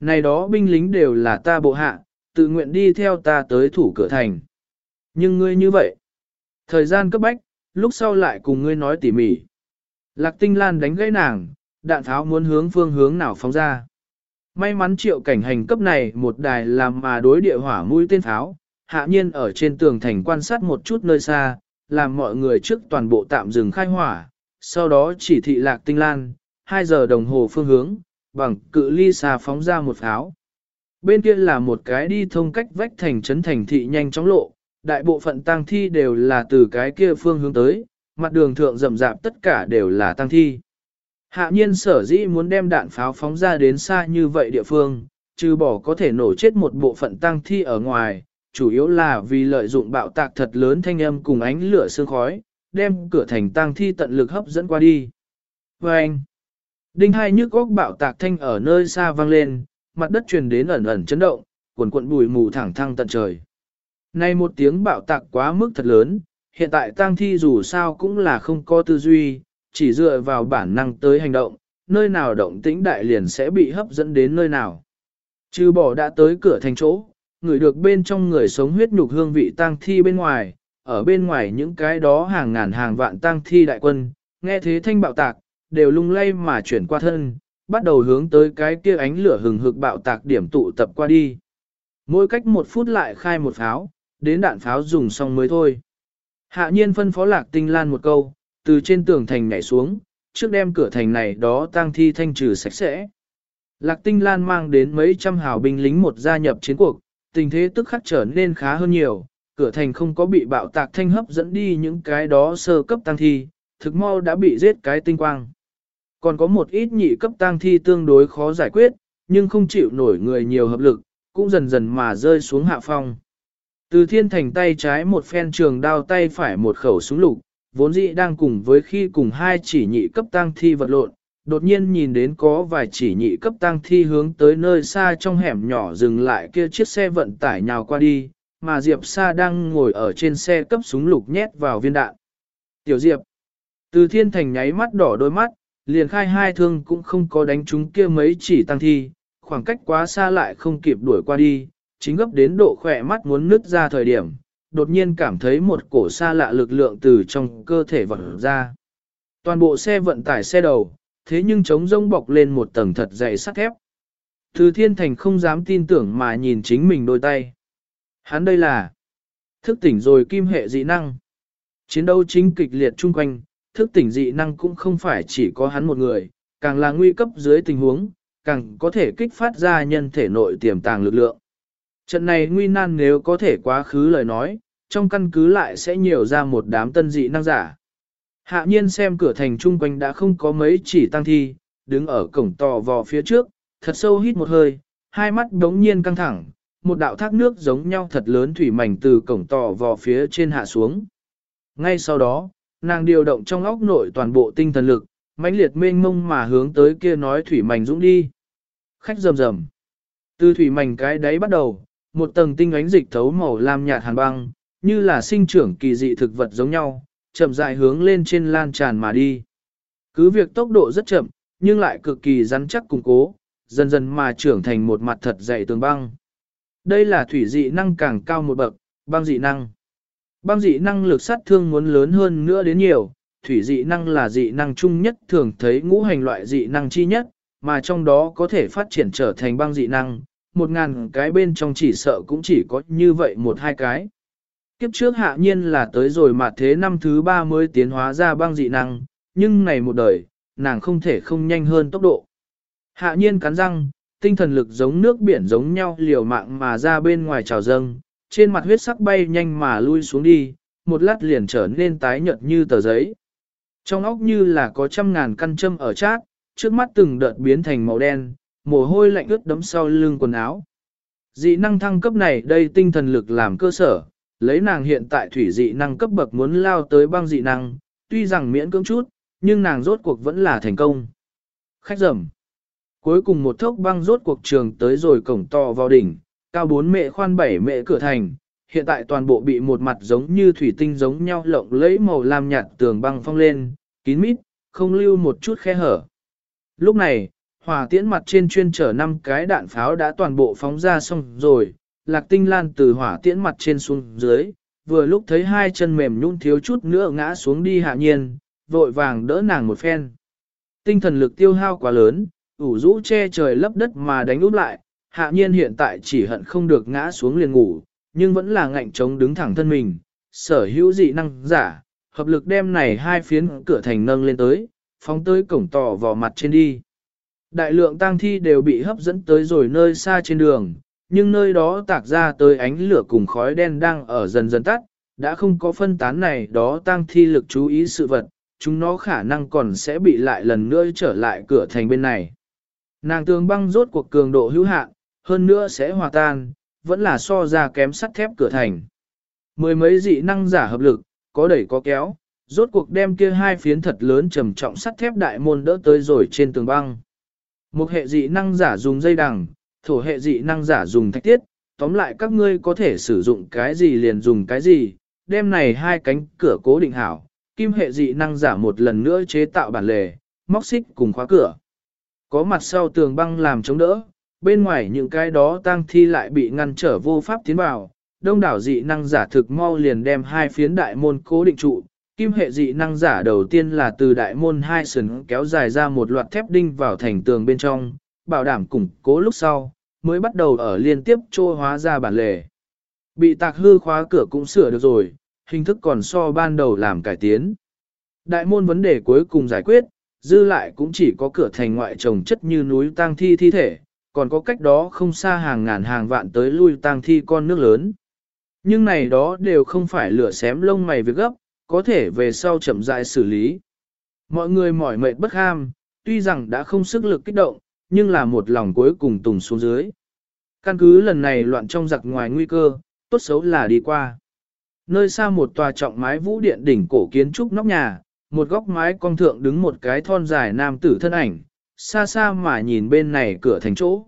Này đó binh lính đều là ta bộ hạ, tự nguyện đi theo ta tới thủ cửa thành. Nhưng ngươi như vậy, thời gian cấp bách, lúc sau lại cùng ngươi nói tỉ mỉ. Lạc tinh lan đánh gãy nàng, đạn tháo muốn hướng phương hướng nào phóng ra. May mắn triệu cảnh hành cấp này một đài làm mà đối địa hỏa mũi tên pháo, hạ nhiên ở trên tường thành quan sát một chút nơi xa, làm mọi người trước toàn bộ tạm dừng khai hỏa, sau đó chỉ thị lạc tinh lan, 2 giờ đồng hồ phương hướng, bằng cự ly xa phóng ra một pháo. Bên kia là một cái đi thông cách vách thành trấn thành thị nhanh chóng lộ, đại bộ phận tang thi đều là từ cái kia phương hướng tới, mặt đường thượng rậm rạp tất cả đều là tang thi. Hạ nhiên sở dĩ muốn đem đạn pháo phóng ra đến xa như vậy địa phương, trừ bỏ có thể nổ chết một bộ phận tang thi ở ngoài, chủ yếu là vì lợi dụng bạo tạc thật lớn thanh âm cùng ánh lửa sương khói, đem cửa thành tang thi tận lực hấp dẫn qua đi. Và anh, đinh hai nhức góc bạo tạc thanh ở nơi xa vang lên, mặt đất truyền đến ẩn ẩn chấn động, cuộn cuộn bụi mù thẳng thăng tận trời. Nay một tiếng bạo tạc quá mức thật lớn, hiện tại tang thi dù sao cũng là không có tư duy, chỉ dựa vào bản năng tới hành động, nơi nào động tĩnh đại liền sẽ bị hấp dẫn đến nơi nào. Trừ bỏ đã tới cửa thành chỗ, người được bên trong người sống huyết nhục hương vị tang thi bên ngoài, ở bên ngoài những cái đó hàng ngàn hàng vạn tang thi đại quân, nghe thế thanh bạo tạc, đều lung lay mà chuyển qua thân, bắt đầu hướng tới cái kia ánh lửa hừng hực bạo tạc điểm tụ tập qua đi. Mỗi cách một phút lại khai một pháo, đến đạn pháo dùng xong mới thôi. Hạ nhiên phân phó lạc tinh lan một câu, từ trên tường thành nhảy xuống, trước đem cửa thành này đó tang thi thanh trừ sạch sẽ. Lạc tinh lan mang đến mấy trăm hào binh lính một gia nhập chiến cuộc, tình thế tức khắc trở nên khá hơn nhiều, cửa thành không có bị bạo tạc thanh hấp dẫn đi những cái đó sơ cấp tăng thi, thực mau đã bị giết cái tinh quang. Còn có một ít nhị cấp tăng thi tương đối khó giải quyết, nhưng không chịu nổi người nhiều hợp lực, cũng dần dần mà rơi xuống hạ phong. Từ thiên thành tay trái một phen trường đao tay phải một khẩu súng lục, vốn dĩ đang cùng với khi cùng hai chỉ nhị cấp tăng thi vật lộn, đột nhiên nhìn đến có vài chỉ nhị cấp tăng thi hướng tới nơi xa trong hẻm nhỏ dừng lại kia chiếc xe vận tải nhào qua đi, mà Diệp Sa đang ngồi ở trên xe cấp súng lục nhét vào viên đạn. Tiểu Diệp, từ thiên thành nháy mắt đỏ đôi mắt, liền khai hai thương cũng không có đánh chúng kia mấy chỉ tăng thi, khoảng cách quá xa lại không kịp đuổi qua đi, chính gấp đến độ khỏe mắt muốn nứt ra thời điểm, đột nhiên cảm thấy một cổ xa lạ lực lượng từ trong cơ thể vọt ra. Toàn bộ xe vận tải xe đầu, thế nhưng trống rông bọc lên một tầng thật dày sắt thép. Từ thiên thành không dám tin tưởng mà nhìn chính mình đôi tay. Hắn đây là thức tỉnh rồi kim hệ dị năng. Chiến đấu chính kịch liệt chung quanh, thức tỉnh dị năng cũng không phải chỉ có hắn một người, càng là nguy cấp dưới tình huống, càng có thể kích phát ra nhân thể nội tiềm tàng lực lượng. Trận này nguy nan nếu có thể quá khứ lời nói, trong căn cứ lại sẽ nhiều ra một đám tân dị năng giả. Hạ nhiên xem cửa thành chung quanh đã không có mấy chỉ tăng thi, đứng ở cổng tò vò phía trước, thật sâu hít một hơi, hai mắt đống nhiên căng thẳng, một đạo thác nước giống nhau thật lớn thủy mảnh từ cổng tò vò phía trên hạ xuống. Ngay sau đó, nàng điều động trong óc nội toàn bộ tinh thần lực, mãnh liệt mênh mông mà hướng tới kia nói thủy mảnh dũng đi. Khách rầm rầm. Từ thủy mảnh cái đáy bắt đầu, một tầng tinh ánh dịch thấu màu lam nhạt hàn băng, như là sinh trưởng kỳ dị thực vật giống nhau, chậm rãi hướng lên trên lan tràn mà đi. Cứ việc tốc độ rất chậm, nhưng lại cực kỳ rắn chắc củng cố, dần dần mà trưởng thành một mặt thật dày tường băng. Đây là thủy dị năng càng cao một bậc, băng dị năng. Băng dị năng lực sát thương muốn lớn hơn nữa đến nhiều, thủy dị năng là dị năng chung nhất thường thấy ngũ hành loại dị năng chi nhất, mà trong đó có thể phát triển trở thành băng dị năng, một ngàn cái bên trong chỉ sợ cũng chỉ có như vậy một hai cái. Kiếp trước hạ nhiên là tới rồi mà thế năm thứ ba mới tiến hóa ra băng dị năng, nhưng này một đời, nàng không thể không nhanh hơn tốc độ. Hạ nhiên cắn răng, tinh thần lực giống nước biển giống nhau liều mạng mà ra bên ngoài trào dâng, trên mặt huyết sắc bay nhanh mà lui xuống đi, một lát liền trở nên tái nhợt như tờ giấy. Trong óc như là có trăm ngàn căn châm ở chát, trước mắt từng đợt biến thành màu đen, mồ hôi lạnh ướt đấm sau lưng quần áo. Dị năng thăng cấp này đây tinh thần lực làm cơ sở, lấy nàng hiện tại thủy dị năng cấp bậc muốn lao tới băng dị năng, tuy rằng miễn cưỡng chút, nhưng nàng rốt cuộc vẫn là thành công. Khách rầm. Cuối cùng một thốc băng rốt cuộc trường tới rồi cổng to vào đỉnh, cao bốn mệ khoan bảy mệ cửa thành, hiện tại toàn bộ bị một mặt giống như thủy tinh giống nhau lộng lẫy màu lam nhạt tường băng phong lên, kín mít, không lưu một chút khe hở. Lúc này, hỏa tiễn mặt trên chuyên chở năm cái đạn pháo đã toàn bộ phóng ra xong rồi, lạc tinh lan từ hỏa tiễn mặt trên xuống dưới, vừa lúc thấy hai chân mềm nhũn thiếu chút nữa ngã xuống đi hạ nhiên, vội vàng đỡ nàng một phen. Tinh thần lực tiêu hao quá lớn, ủ rũ che trời lấp đất mà đánh úp lại, hạ nhiên hiện tại chỉ hận không được ngã xuống liền ngủ, nhưng vẫn là ngạnh chống đứng thẳng thân mình, sở hữu dị năng giả, hợp lực đem này hai phiến cửa thành nâng lên tới, phóng tới cổng tỏ vào mặt trên đi. Đại lượng tang thi đều bị hấp dẫn tới rồi nơi xa trên đường, nhưng nơi đó tạc ra tới ánh lửa cùng khói đen đang ở dần dần tắt, đã không có phân tán này đó tăng thi lực chú ý sự vật, chúng nó khả năng còn sẽ bị lại lần nữa trở lại cửa thành bên này. Nàng tường băng rốt cuộc cường độ hữu hạn, hơn nữa sẽ hòa tan, vẫn là so ra kém sắt thép cửa thành. Mười mấy dị năng giả hợp lực, có đẩy có kéo, rốt cuộc đem kia hai phiến thật lớn trầm trọng sắt thép đại môn đỡ tới rồi trên tường băng. Một hệ dị năng giả dùng dây đằng, thổ hệ dị năng giả dùng thạch tiết, tóm lại các ngươi có thể sử dụng cái gì liền dùng cái gì, đem này hai cánh cửa cố định hảo, kim hệ dị năng giả một lần nữa chế tạo bản lề, móc xích cùng khóa cửa. Có mặt sau tường băng làm chống đỡ, bên ngoài những cái đó tang thi lại bị ngăn trở vô pháp tiến vào, đông đảo dị năng giả thực mau liền đem hai phiến đại môn cố định trụ, kim hệ dị năng giả đầu tiên là từ đại môn hai sừng kéo dài ra một loạt thép đinh vào thành tường bên trong, bảo đảm củng cố lúc sau, mới bắt đầu ở liên tiếp trô hóa ra bản lề. Bị tạc hư khóa cửa cũng sửa được rồi, hình thức còn so ban đầu làm cải tiến. Đại môn vấn đề cuối cùng giải quyết, dư lại cũng chỉ có cửa thành ngoại trồng chất như núi tang thi thi thể, còn có cách đó không xa hàng ngàn hàng vạn tới lui tang thi con nước lớn. Nhưng này đó đều không phải lửa xém lông mày việc gấp, có thể về sau chậm rãi xử lý. Mọi người mỏi mệt bất ham, tuy rằng đã không sức lực kích động, nhưng là một lòng cuối cùng tùng xuống dưới. Căn cứ lần này loạn trong giặc ngoài nguy cơ, tốt xấu là đi qua. Nơi xa một tòa trọng mái vũ điện đỉnh cổ kiến trúc nóc nhà, một góc mái con thượng đứng một cái thon dài nam tử thân ảnh, xa xa mà nhìn bên này cửa thành chỗ.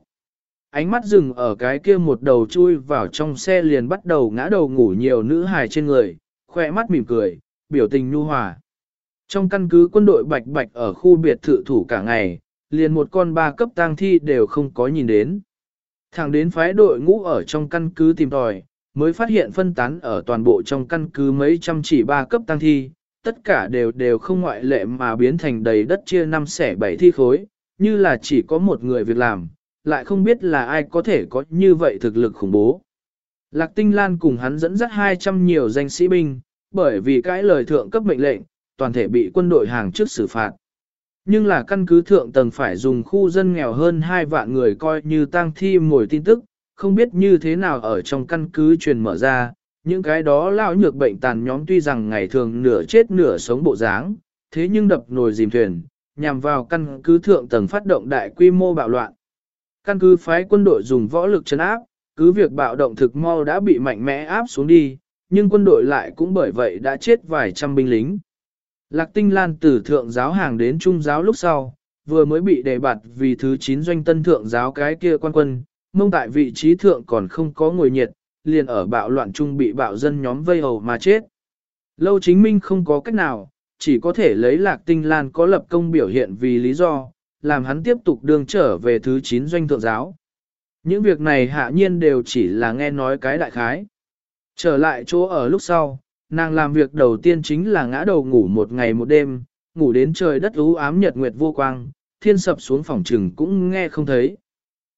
Ánh mắt dừng ở cái kia một đầu chui vào trong xe liền bắt đầu ngã đầu ngủ nhiều nữ hài trên người, khoe mắt mỉm cười, biểu tình nhu hòa. Trong căn cứ quân đội bạch bạch ở khu biệt thự thủ cả ngày, liền một con ba cấp tang thi đều không có nhìn đến. Thẳng đến phái đội ngũ ở trong căn cứ tìm tòi, mới phát hiện phân tán ở toàn bộ trong căn cứ mấy trăm chỉ ba cấp tang thi, tất cả đều đều không ngoại lệ mà biến thành đầy đất chia năm xẻ bảy thi khối, như là chỉ có một người việc làm, lại không biết là ai có thể có như vậy thực lực khủng bố. Lạc Tinh Lan cùng hắn dẫn dắt 200 nhiều danh sĩ binh, bởi vì cái lời thượng cấp mệnh lệnh, toàn thể bị quân đội hàng trước xử phạt. Nhưng là căn cứ thượng tầng phải dùng khu dân nghèo hơn 2 vạn người coi như tang thi mồi tin tức, không biết như thế nào ở trong căn cứ truyền mở ra, những cái đó lao nhược bệnh tàn nhóm tuy rằng ngày thường nửa chết nửa sống bộ dáng, thế nhưng đập nồi dìm thuyền, nhằm vào căn cứ thượng tầng phát động đại quy mô bạo loạn. Căn cứ phái quân đội dùng võ lực chấn áp, cứ việc bạo động thực mau đã bị mạnh mẽ áp xuống đi, nhưng quân đội lại cũng bởi vậy đã chết vài trăm binh lính. Lạc Tinh Lan từ thượng giáo hàng đến trung giáo lúc sau, vừa mới bị đề bạt vì thứ 9 doanh tân thượng giáo cái kia quan quân, mông tại vị trí thượng còn không có ngồi nhiệt, liền ở bạo loạn trung bị bạo dân nhóm vây hầu mà chết. Lâu chính minh không có cách nào, chỉ có thể lấy lạc tinh lan có lập công biểu hiện vì lý do, làm hắn tiếp tục đường trở về thứ 9 doanh thượng giáo. Những việc này hạ nhiên đều chỉ là nghe nói cái đại khái. Trở lại chỗ ở lúc sau, nàng làm việc đầu tiên chính là ngã đầu ngủ một ngày một đêm, ngủ đến trời đất ú ám nhật nguyệt vô quang, thiên sập xuống phòng trừng cũng nghe không thấy.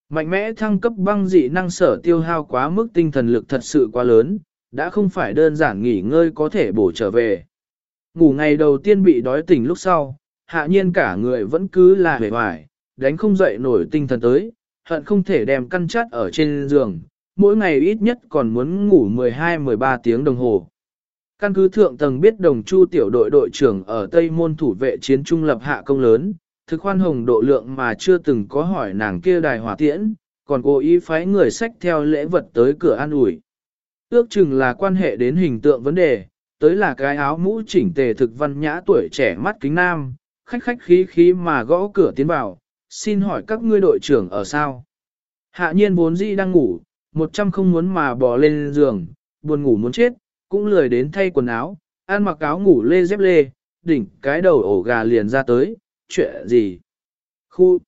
Mạnh mẽ thăng cấp băng dị năng sở tiêu hao quá mức tinh thần lực thật sự quá lớn, đã không phải đơn giản nghỉ ngơi có thể bổ trở về. Ngủ ngày đầu tiên bị đói tỉnh lúc sau, hạ nhiên cả người vẫn cứ là hề hoài, đánh không dậy nổi tinh thần tới, hận không thể đem căn chát ở trên giường, mỗi ngày ít nhất còn muốn ngủ 12-13 tiếng đồng hồ. Căn cứ thượng tầng biết đồng chu tiểu đội đội trưởng ở Tây Môn thủ vệ chiến trung lập hạ công lớn, thực khoan hồng độ lượng mà chưa từng có hỏi nàng kia đài hỏa tiễn, còn cố ý phái người sách theo lễ vật tới cửa an ủi. Ước chừng là quan hệ đến hình tượng vấn đề, tới là cái áo mũ chỉnh tề thực văn nhã tuổi trẻ mắt kính nam, khách khách khí khí mà gõ cửa tiến vào, xin hỏi các ngươi đội trưởng ở sao. Hạ nhiên vốn dĩ đang ngủ, một trăm không muốn mà bò lên giường, buồn ngủ muốn chết, cũng lười đến thay quần áo, ăn mặc áo ngủ lê dép lê, đỉnh cái đầu ổ gà liền ra tới, chuyện gì? Khu,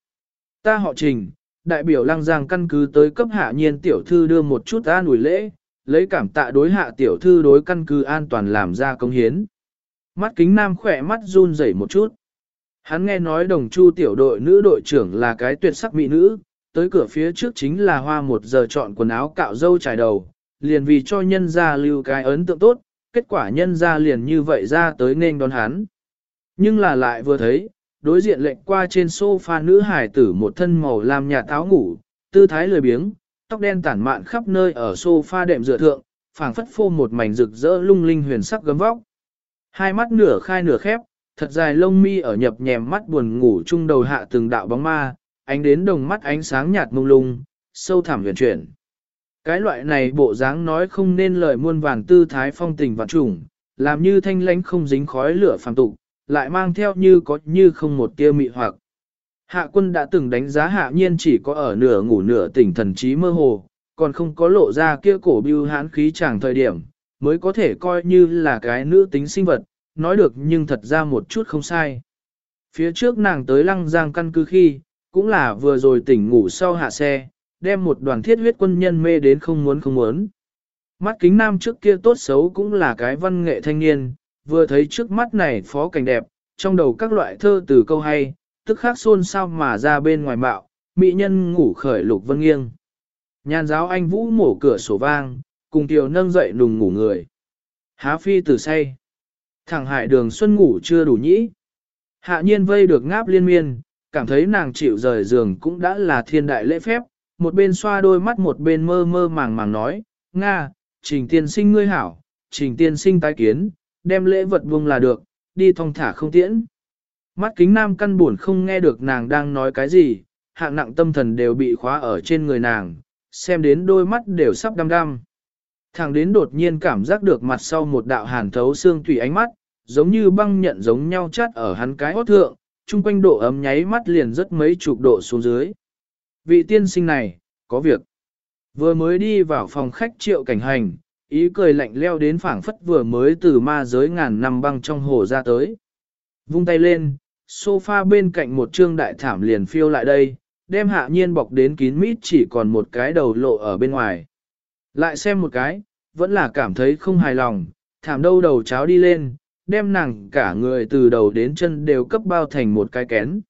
ta họ trình, đại biểu lăng giang căn cứ tới cấp hạ nhiên tiểu thư đưa một chút an ủi lễ, lấy cảm tạ đối hạ tiểu thư đối căn cứ an toàn làm ra công hiến. Mắt kính nam khỏe mắt run rẩy một chút. Hắn nghe nói đồng chu tiểu đội nữ đội trưởng là cái tuyệt sắc mỹ nữ, tới cửa phía trước chính là hoa một giờ chọn quần áo cạo dâu trải đầu, liền vì cho nhân gia lưu cái ấn tượng tốt, kết quả nhân gia liền như vậy ra tới nên đón hắn. Nhưng là lại vừa thấy, đối diện lệnh qua trên sofa nữ hải tử một thân màu làm nhà táo ngủ, tư thái lười biếng, tóc đen tản mạn khắp nơi ở sofa đệm dựa thượng, phảng phất phô một mảnh rực rỡ lung linh huyền sắc gấm vóc. Hai mắt nửa khai nửa khép, thật dài lông mi ở nhập nhèm mắt buồn ngủ chung đầu hạ từng đạo bóng ma, ánh đến đồng mắt ánh sáng nhạt mông lung, sâu thẳm huyền chuyển. Cái loại này bộ dáng nói không nên lời muôn vàn tư thái phong tình vạn trùng, làm như thanh lãnh không dính khói lửa phàm tục, lại mang theo như có như không một tia mị hoặc. Hạ quân đã từng đánh giá hạ nhiên chỉ có ở nửa ngủ nửa tỉnh thần trí mơ hồ, còn không có lộ ra kia cổ bưu hãn khí chẳng thời điểm, mới có thể coi như là cái nữ tính sinh vật, nói được nhưng thật ra một chút không sai. Phía trước nàng tới lăng giang căn cứ khi, cũng là vừa rồi tỉnh ngủ sau hạ xe, đem một đoàn thiết huyết quân nhân mê đến không muốn không muốn. Mắt kính nam trước kia tốt xấu cũng là cái văn nghệ thanh niên, vừa thấy trước mắt này phó cảnh đẹp, trong đầu các loại thơ từ câu hay, tức khắc xôn sao mà ra bên ngoài mạo. mỹ nhân ngủ khởi lục vân nghiêng. Nhàn giáo anh vũ mổ cửa sổ vang, cùng tiểu nâng dậy nùng ngủ người. Há phi từ say. Thẳng hải đường xuân ngủ chưa đủ nhĩ. Hạ nhiên vây được ngáp liên miên, cảm thấy nàng chịu rời giường cũng đã là thiên đại lễ phép, một bên xoa đôi mắt một bên mơ mơ màng màng nói, Nga, trình tiên sinh ngươi hảo, trình tiên sinh tái kiến, đem lễ vật vùng là được, đi thong thả không tiễn. Mắt kính nam căn buồn không nghe được nàng đang nói cái gì, hạng nặng tâm thần đều bị khóa ở trên người nàng, xem đến đôi mắt đều sắp đăm đăm. thằng đến đột nhiên cảm giác được mặt sau một đạo hàn thấu xương tùy ánh mắt, giống như băng nhận giống nhau chát ở hắn cái hót thượng, chung quanh độ ấm nháy mắt liền rất mấy chục độ xuống dưới. Vị tiên sinh này, có việc. Vừa mới đi vào phòng khách triệu cảnh hành, ý cười lạnh leo đến phảng phất vừa mới từ ma giới ngàn năm băng trong hồ ra tới. Vung tay lên, sofa bên cạnh một trương đại thảm liền phiêu lại đây, đem hạ nhiên bọc đến kín mít chỉ còn một cái đầu lộ ở bên ngoài. Lại xem một cái, vẫn là cảm thấy không hài lòng, thảm đâu đầu cháo đi lên, đem nàng cả người từ đầu đến chân đều cấp bao thành một cái kén.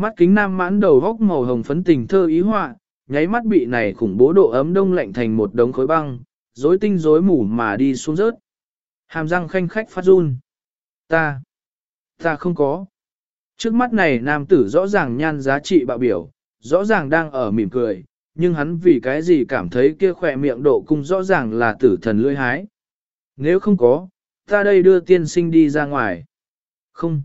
Mắt kính nam mãn đầu góc màu hồng phấn tình thơ ý họa, nháy mắt bị này khủng bố độ ấm đông lạnh thành một đống khối băng, rối tinh rối mù mà đi xuống rớt. Hàm răng khanh khách phát run. Ta, ta không có. Trước mắt này nam tử rõ ràng nhan giá trị bạo biểu, rõ ràng đang ở mỉm cười, nhưng hắn vì cái gì cảm thấy kia khỏe miệng độ cung rõ ràng là tử thần lưỡi hái. Nếu không có, ta đây đưa tiên sinh đi ra ngoài. Không.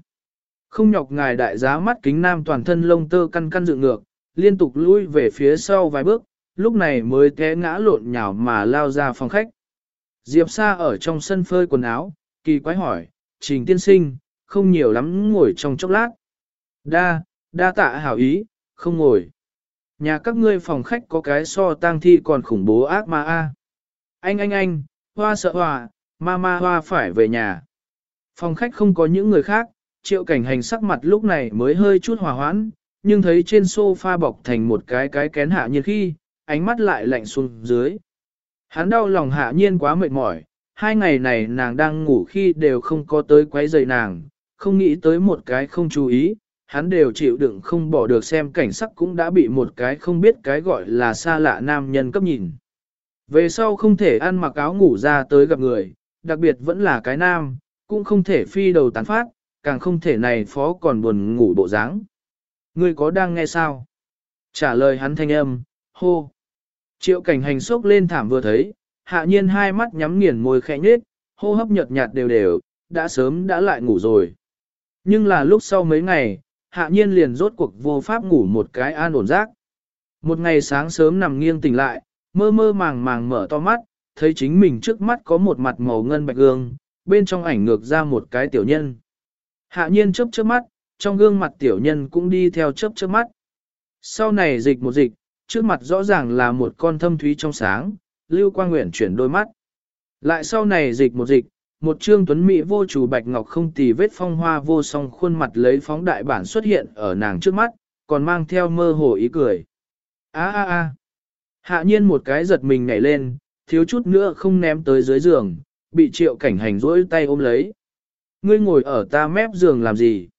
Không nhọc ngài đại giá mắt kính nam toàn thân lông tơ căn căn dựng ngược, liên tục lui về phía sau vài bước, lúc này mới té ngã lộn nhào mà lao ra phòng khách. Diệp Sa ở trong sân phơi quần áo, kỳ quái hỏi, trình tiên sinh, không nhiều lắm ngồi trong chốc lát. Đa, đa tạ hảo ý, không ngồi. Nhà các ngươi phòng khách có cái so tang thi còn khủng bố ác ma a. Anh anh anh, hoa sợ hoa, ma ma hoa phải về nhà. Phòng khách không có những người khác, triệu cảnh hành sắc mặt lúc này mới hơi chút hòa hoãn, nhưng thấy trên sofa bọc thành một cái cái kén hạ nhiên khi, ánh mắt lại lạnh xuống dưới. Hắn đau lòng hạ nhiên quá mệt mỏi, hai ngày này nàng đang ngủ khi đều không có tới quấy rầy nàng, không nghĩ tới một cái không chú ý, hắn đều chịu đựng không bỏ được xem cảnh sắc cũng đã bị một cái không biết cái gọi là xa lạ nam nhân cấp nhìn. Về sau không thể ăn mặc áo ngủ ra tới gặp người, đặc biệt vẫn là cái nam, cũng không thể phi đầu tán phát, càng không thể này phó còn buồn ngủ bộ dáng. Ngươi có đang nghe sao? Trả lời hắn thanh âm, hô. Triệu cảnh hành sốc lên thảm vừa thấy, hạ nhiên hai mắt nhắm nghiền môi khẽ nhết, hô hấp nhợt nhạt đều đều, đã sớm đã lại ngủ rồi. Nhưng là lúc sau mấy ngày, hạ nhiên liền rốt cuộc vô pháp ngủ một cái an ổn giấc. Một ngày sáng sớm nằm nghiêng tỉnh lại, mơ mơ màng màng mở to mắt, thấy chính mình trước mắt có một mặt màu ngân bạch gương, bên trong ảnh ngược ra một cái tiểu nhân. Hạ nhiên chớp chớp mắt, trong gương mặt tiểu nhân cũng đi theo chớp chớp mắt. Sau này dịch một dịch, trước mặt rõ ràng là một con thâm thúy trong sáng, lưu quang nguyện chuyển đôi mắt. Lại sau này dịch một dịch, một trương tuấn mỹ vô chủ bạch ngọc không tì vết phong hoa vô song khuôn mặt lấy phóng đại bản xuất hiện ở nàng trước mắt, còn mang theo mơ hồ ý cười. A a a. Hạ nhiên một cái giật mình nhảy lên, thiếu chút nữa không ném tới dưới giường, bị triệu cảnh hành rỗi tay ôm lấy. Ngươi ngồi ở ta mép giường làm gì?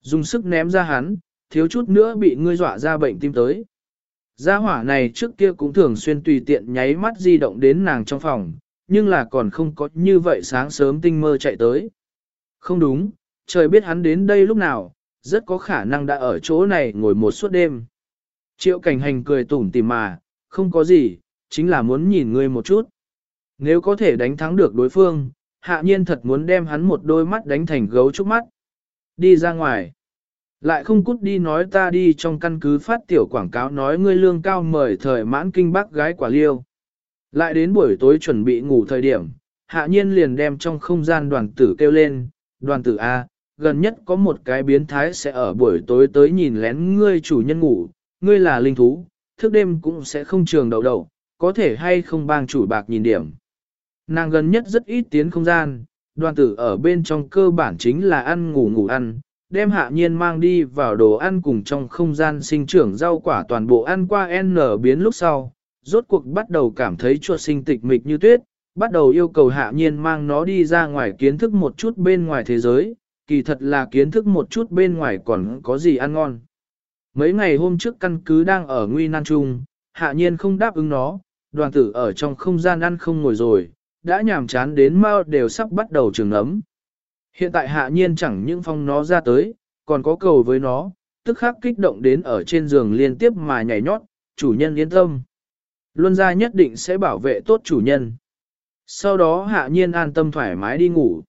Dùng sức ném ra hắn, thiếu chút nữa bị ngươi dọa ra bệnh tim tới. Gia hỏa này trước kia cũng thường xuyên tùy tiện nháy mắt di động đến nàng trong phòng, nhưng là còn không có như vậy sáng sớm tinh mơ chạy tới. Không đúng, trời biết hắn đến đây lúc nào, rất có khả năng đã ở chỗ này ngồi một suốt đêm. Triệu cảnh hành cười tủm tỉm mà, không có gì, chính là muốn nhìn ngươi một chút. Nếu có thể đánh thắng được đối phương, hạ nhiên thật muốn đem hắn một đôi mắt đánh thành gấu trúc mắt. Đi ra ngoài. Lại không cút đi nói ta đi trong căn cứ phát tiểu quảng cáo nói ngươi lương cao mời thời mãn kinh bác gái quả liêu. Lại đến buổi tối chuẩn bị ngủ thời điểm, hạ nhiên liền đem trong không gian đoàn tử kêu lên, đoàn tử A, gần nhất có một cái biến thái sẽ ở buổi tối tới nhìn lén ngươi chủ nhân ngủ, ngươi là linh thú, thức đêm cũng sẽ không trường đầu đầu, có thể hay không bang chủ bạc nhìn điểm. Nàng gần nhất rất ít tiến không gian, đoàn tử ở bên trong cơ bản chính là ăn ngủ ngủ ăn, đem hạ nhiên mang đi vào đồ ăn cùng trong không gian sinh trưởng rau quả toàn bộ ăn qua N biến lúc sau, rốt cuộc bắt đầu cảm thấy chuột sinh tịch mịch như tuyết, bắt đầu yêu cầu hạ nhiên mang nó đi ra ngoài kiến thức một chút bên ngoài thế giới, kỳ thật là kiến thức một chút bên ngoài còn có gì ăn ngon. Mấy ngày hôm trước căn cứ đang ở nguy nan trung, hạ nhiên không đáp ứng nó, đoàn tử ở trong không gian ăn không ngồi rồi, đã nhàm chán đến mau đều sắp bắt đầu trường ấm. Hiện tại hạ nhiên chẳng những phong nó ra tới, còn có cầu với nó, tức khắc kích động đến ở trên giường liên tiếp mà nhảy nhót, chủ nhân yên tâm. Luân gia nhất định sẽ bảo vệ tốt chủ nhân. Sau đó hạ nhiên an tâm thoải mái đi ngủ.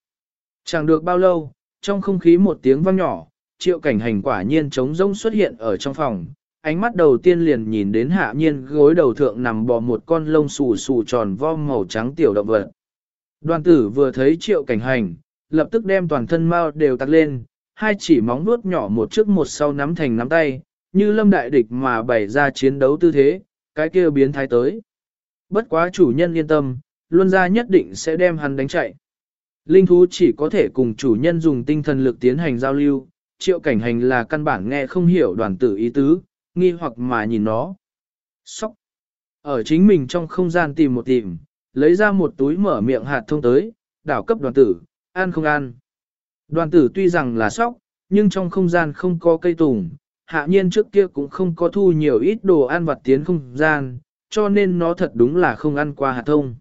Chẳng được bao lâu, trong không khí một tiếng vang nhỏ, triệu cảnh hành quả nhiên trống rông xuất hiện ở trong phòng. Ánh mắt đầu tiên liền nhìn đến hạ nhiên gối đầu thượng nằm bò một con lông xù xù tròn vo màu trắng tiểu động vật. Đoàn tử vừa thấy triệu cảnh hành, lập tức đem toàn thân mau đều tắt lên, hai chỉ móng vuốt nhỏ một trước một sau nắm thành nắm tay, như lâm đại địch mà bày ra chiến đấu tư thế, cái kia biến thái tới. Bất quá chủ nhân yên tâm, luôn ra nhất định sẽ đem hắn đánh chạy. Linh thú chỉ có thể cùng chủ nhân dùng tinh thần lực tiến hành giao lưu, triệu cảnh hành là căn bản nghe không hiểu đoàn tử ý tứ, nghi hoặc mà nhìn nó. Sóc. Ở chính mình trong không gian tìm một tìm, lấy ra một túi mở miệng hạt thông tới, đảo cấp đoàn tử, ăn không ăn. Đoàn tử tuy rằng là sóc, nhưng trong không gian không có cây tùng, hạ nhiên trước kia cũng không có thu nhiều ít đồ ăn vặt tiến không gian, cho nên nó thật đúng là không ăn qua hạt thông.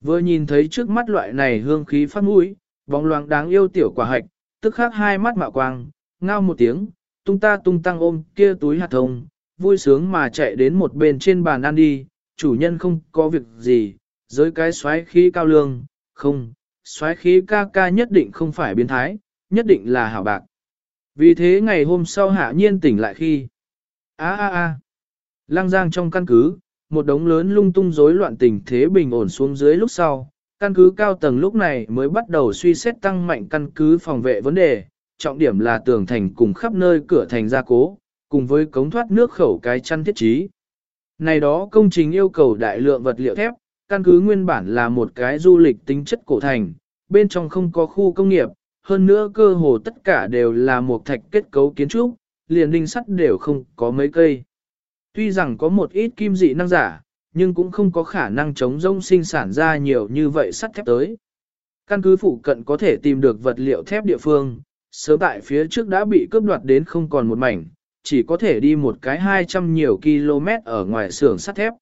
Vừa nhìn thấy trước mắt loại này hương khí phát mũi, bóng loáng đáng yêu tiểu quả hạch, tức khắc hai mắt mạo quang, ngao một tiếng, tung ta tung tăng ôm kia túi hạt thông, vui sướng mà chạy đến một bên trên bàn ăn đi, chủ nhân không có việc gì, giới cái xoáy khí cao lương, không, xoáy khí ca ca nhất định không phải biến thái, nhất định là hảo bạc. Vì thế ngày hôm sau hạ nhiên tỉnh lại khi, a a a, lang giang trong căn cứ, một đống lớn lung tung rối loạn tình thế bình ổn xuống dưới lúc sau, căn cứ cao tầng lúc này mới bắt đầu suy xét tăng mạnh căn cứ phòng vệ vấn đề, trọng điểm là tường thành cùng khắp nơi cửa thành gia cố, cùng với cống thoát nước khẩu cái chăn thiết trí. Này đó công trình yêu cầu đại lượng vật liệu thép, căn cứ nguyên bản là một cái du lịch tính chất cổ thành, bên trong không có khu công nghiệp, hơn nữa cơ hồ tất cả đều là một thạch kết cấu kiến trúc, liền đinh sắt đều không có mấy cây. Tuy rằng có một ít kim dị năng giả, nhưng cũng không có khả năng chống rông sinh sản ra nhiều như vậy sắt thép tới. Căn cứ phụ cận có thể tìm được vật liệu thép địa phương, sớm tại phía trước đã bị cướp đoạt đến không còn một mảnh, chỉ có thể đi một cái 200 nhiều km ở ngoài xưởng sắt thép.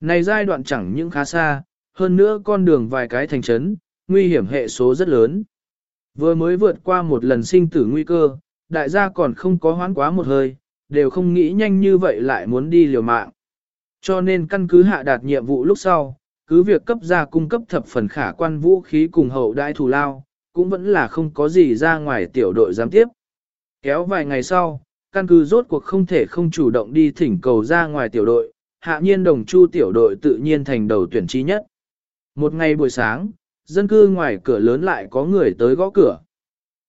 Này giai đoạn chẳng những khá xa, hơn nữa con đường vài cái thành trấn, nguy hiểm hệ số rất lớn. Vừa mới vượt qua một lần sinh tử nguy cơ, đại gia còn không có hoán quá một hơi, đều không nghĩ nhanh như vậy lại muốn đi liều mạng. Cho nên căn cứ hạ đạt nhiệm vụ lúc sau, cứ việc cấp ra cung cấp thập phần khả quan vũ khí cùng hậu đại thù lao, cũng vẫn là không có gì ra ngoài tiểu đội giám tiếp. Kéo vài ngày sau, căn cứ rốt cuộc không thể không chủ động đi thỉnh cầu ra ngoài tiểu đội, hạ nhiên đồng chu tiểu đội tự nhiên thành đầu tuyển trí nhất. Một ngày buổi sáng, dân cư ngoài cửa lớn lại có người tới gõ cửa.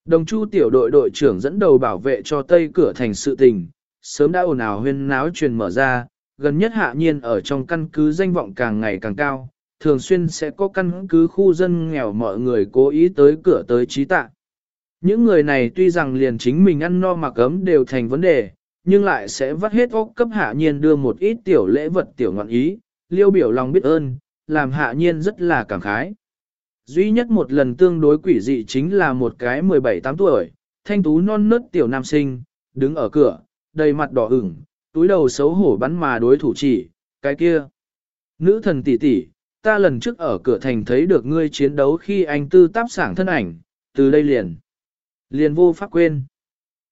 Đồng chu tiểu đội đội trưởng dẫn đầu bảo vệ cho tây cửa thành sự tình, sớm đã ồn ào huyên náo truyền mở ra, gần nhất hạ nhiên ở trong căn cứ danh vọng càng ngày càng cao, thường xuyên sẽ có căn cứ khu dân nghèo mọi người cố ý tới cửa tới trí tạ. Những người này tuy rằng liền chính mình ăn no mặc ấm đều thành vấn đề, nhưng lại sẽ vắt hết óc cấp hạ nhiên đưa một ít tiểu lễ vật tiểu ngọn ý, liêu biểu lòng biết ơn, làm hạ nhiên rất là cảm khái. Duy nhất một lần tương đối quỷ dị chính là một cái 17-8 tuổi, thanh tú non nớt tiểu nam sinh, đứng ở cửa, đầy mặt đỏ ửng, túi đầu xấu hổ bắn mà đối thủ chỉ, cái kia. Nữ thần tỷ tỷ, ta lần trước ở cửa thành thấy được ngươi chiến đấu khi anh tư táp sảng thân ảnh, từ đây liền. Liền vô pháp quên.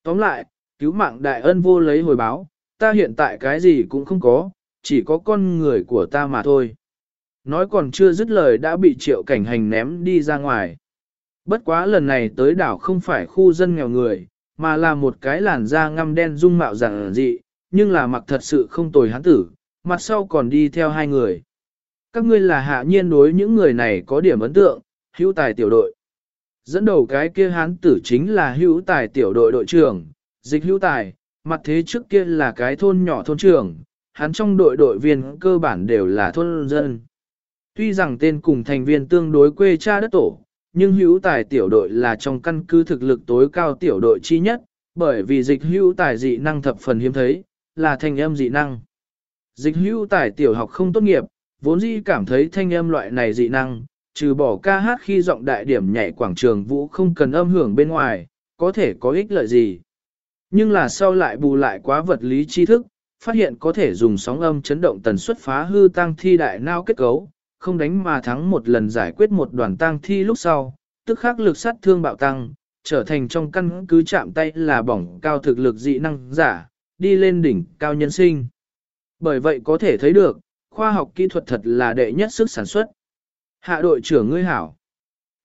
Tóm lại, cứu mạng đại ân vô lấy hồi báo, ta hiện tại cái gì cũng không có, chỉ có con người của ta mà thôi. Nói còn chưa dứt lời đã bị triệu cảnh hành ném đi ra ngoài. Bất quá lần này tới đảo không phải khu dân nghèo người, mà là một cái làn da ngăm đen dung mạo giản dị, nhưng là mặc thật sự không tồi hắn tử, mặt sau còn đi theo hai người. Các ngươi là hạ nhiên đối những người này có điểm ấn tượng, hữu tài tiểu đội. Dẫn đầu cái kia hán tử chính là hữu tài tiểu đội đội trưởng, dịch hữu tài, mặt thế trước kia là cái thôn nhỏ thôn trưởng, hắn trong đội đội viên cơ bản đều là thôn dân. Tuy rằng tên cùng thành viên tương đối quê cha đất tổ, nhưng hữu tài tiểu đội là trong căn cứ thực lực tối cao tiểu đội chi nhất, bởi vì dịch hữu tài dị năng thập phần hiếm thấy, là thành âm dị năng. Dịch hữu tài tiểu học không tốt nghiệp, vốn dĩ cảm thấy thanh âm loại này dị năng, trừ bỏ ca hát khi giọng đại điểm nhảy quảng trường vũ không cần âm hưởng bên ngoài, có thể có ích lợi gì. Nhưng là sau lại bù lại quá vật lý tri thức, phát hiện có thể dùng sóng âm chấn động tần suất phá hư tăng thi đại nao kết cấu, không đánh mà thắng một lần giải quyết một đoàn tăng thi lúc sau, tức khắc lực sát thương bạo tăng, trở thành trong căn cứ chạm tay là bỏng cao thực lực dị năng giả, đi lên đỉnh cao nhân sinh. Bởi vậy có thể thấy được, khoa học kỹ thuật thật là đệ nhất sức sản xuất. Hạ đội trưởng ngươi hảo.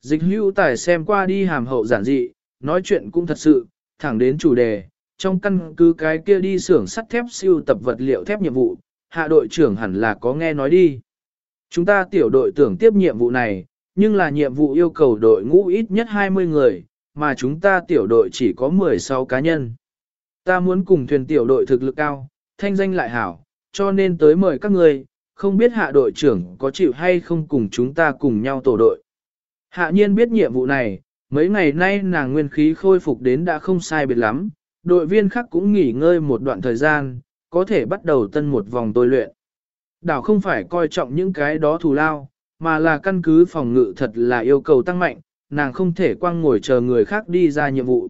Dịch hưu tài xem qua đi hàm hậu giản dị, nói chuyện cũng thật sự, thẳng đến chủ đề, trong căn cứ cái kia đi xưởng sắt thép siêu tập vật liệu thép nhiệm vụ, hạ đội trưởng hẳn là có nghe nói đi. Chúng ta tiểu đội tưởng tiếp nhiệm vụ này, nhưng là nhiệm vụ yêu cầu đội ngũ ít nhất 20 người, mà chúng ta tiểu đội chỉ có 16 cá nhân. Ta muốn cùng thuyền tiểu đội thực lực cao, thanh danh lại hảo, cho nên tới mời các người, không biết hạ đội trưởng có chịu hay không cùng chúng ta cùng nhau tổ đội. Hạ nhiên biết nhiệm vụ này, mấy ngày nay nàng nguyên khí khôi phục đến đã không sai biệt lắm, đội viên khác cũng nghỉ ngơi một đoạn thời gian, có thể bắt đầu tân một vòng tôi luyện. Đảo không phải coi trọng những cái đó thù lao, mà là căn cứ phòng ngự thật là yêu cầu tăng mạnh, nàng không thể quăng ngồi chờ người khác đi ra nhiệm vụ.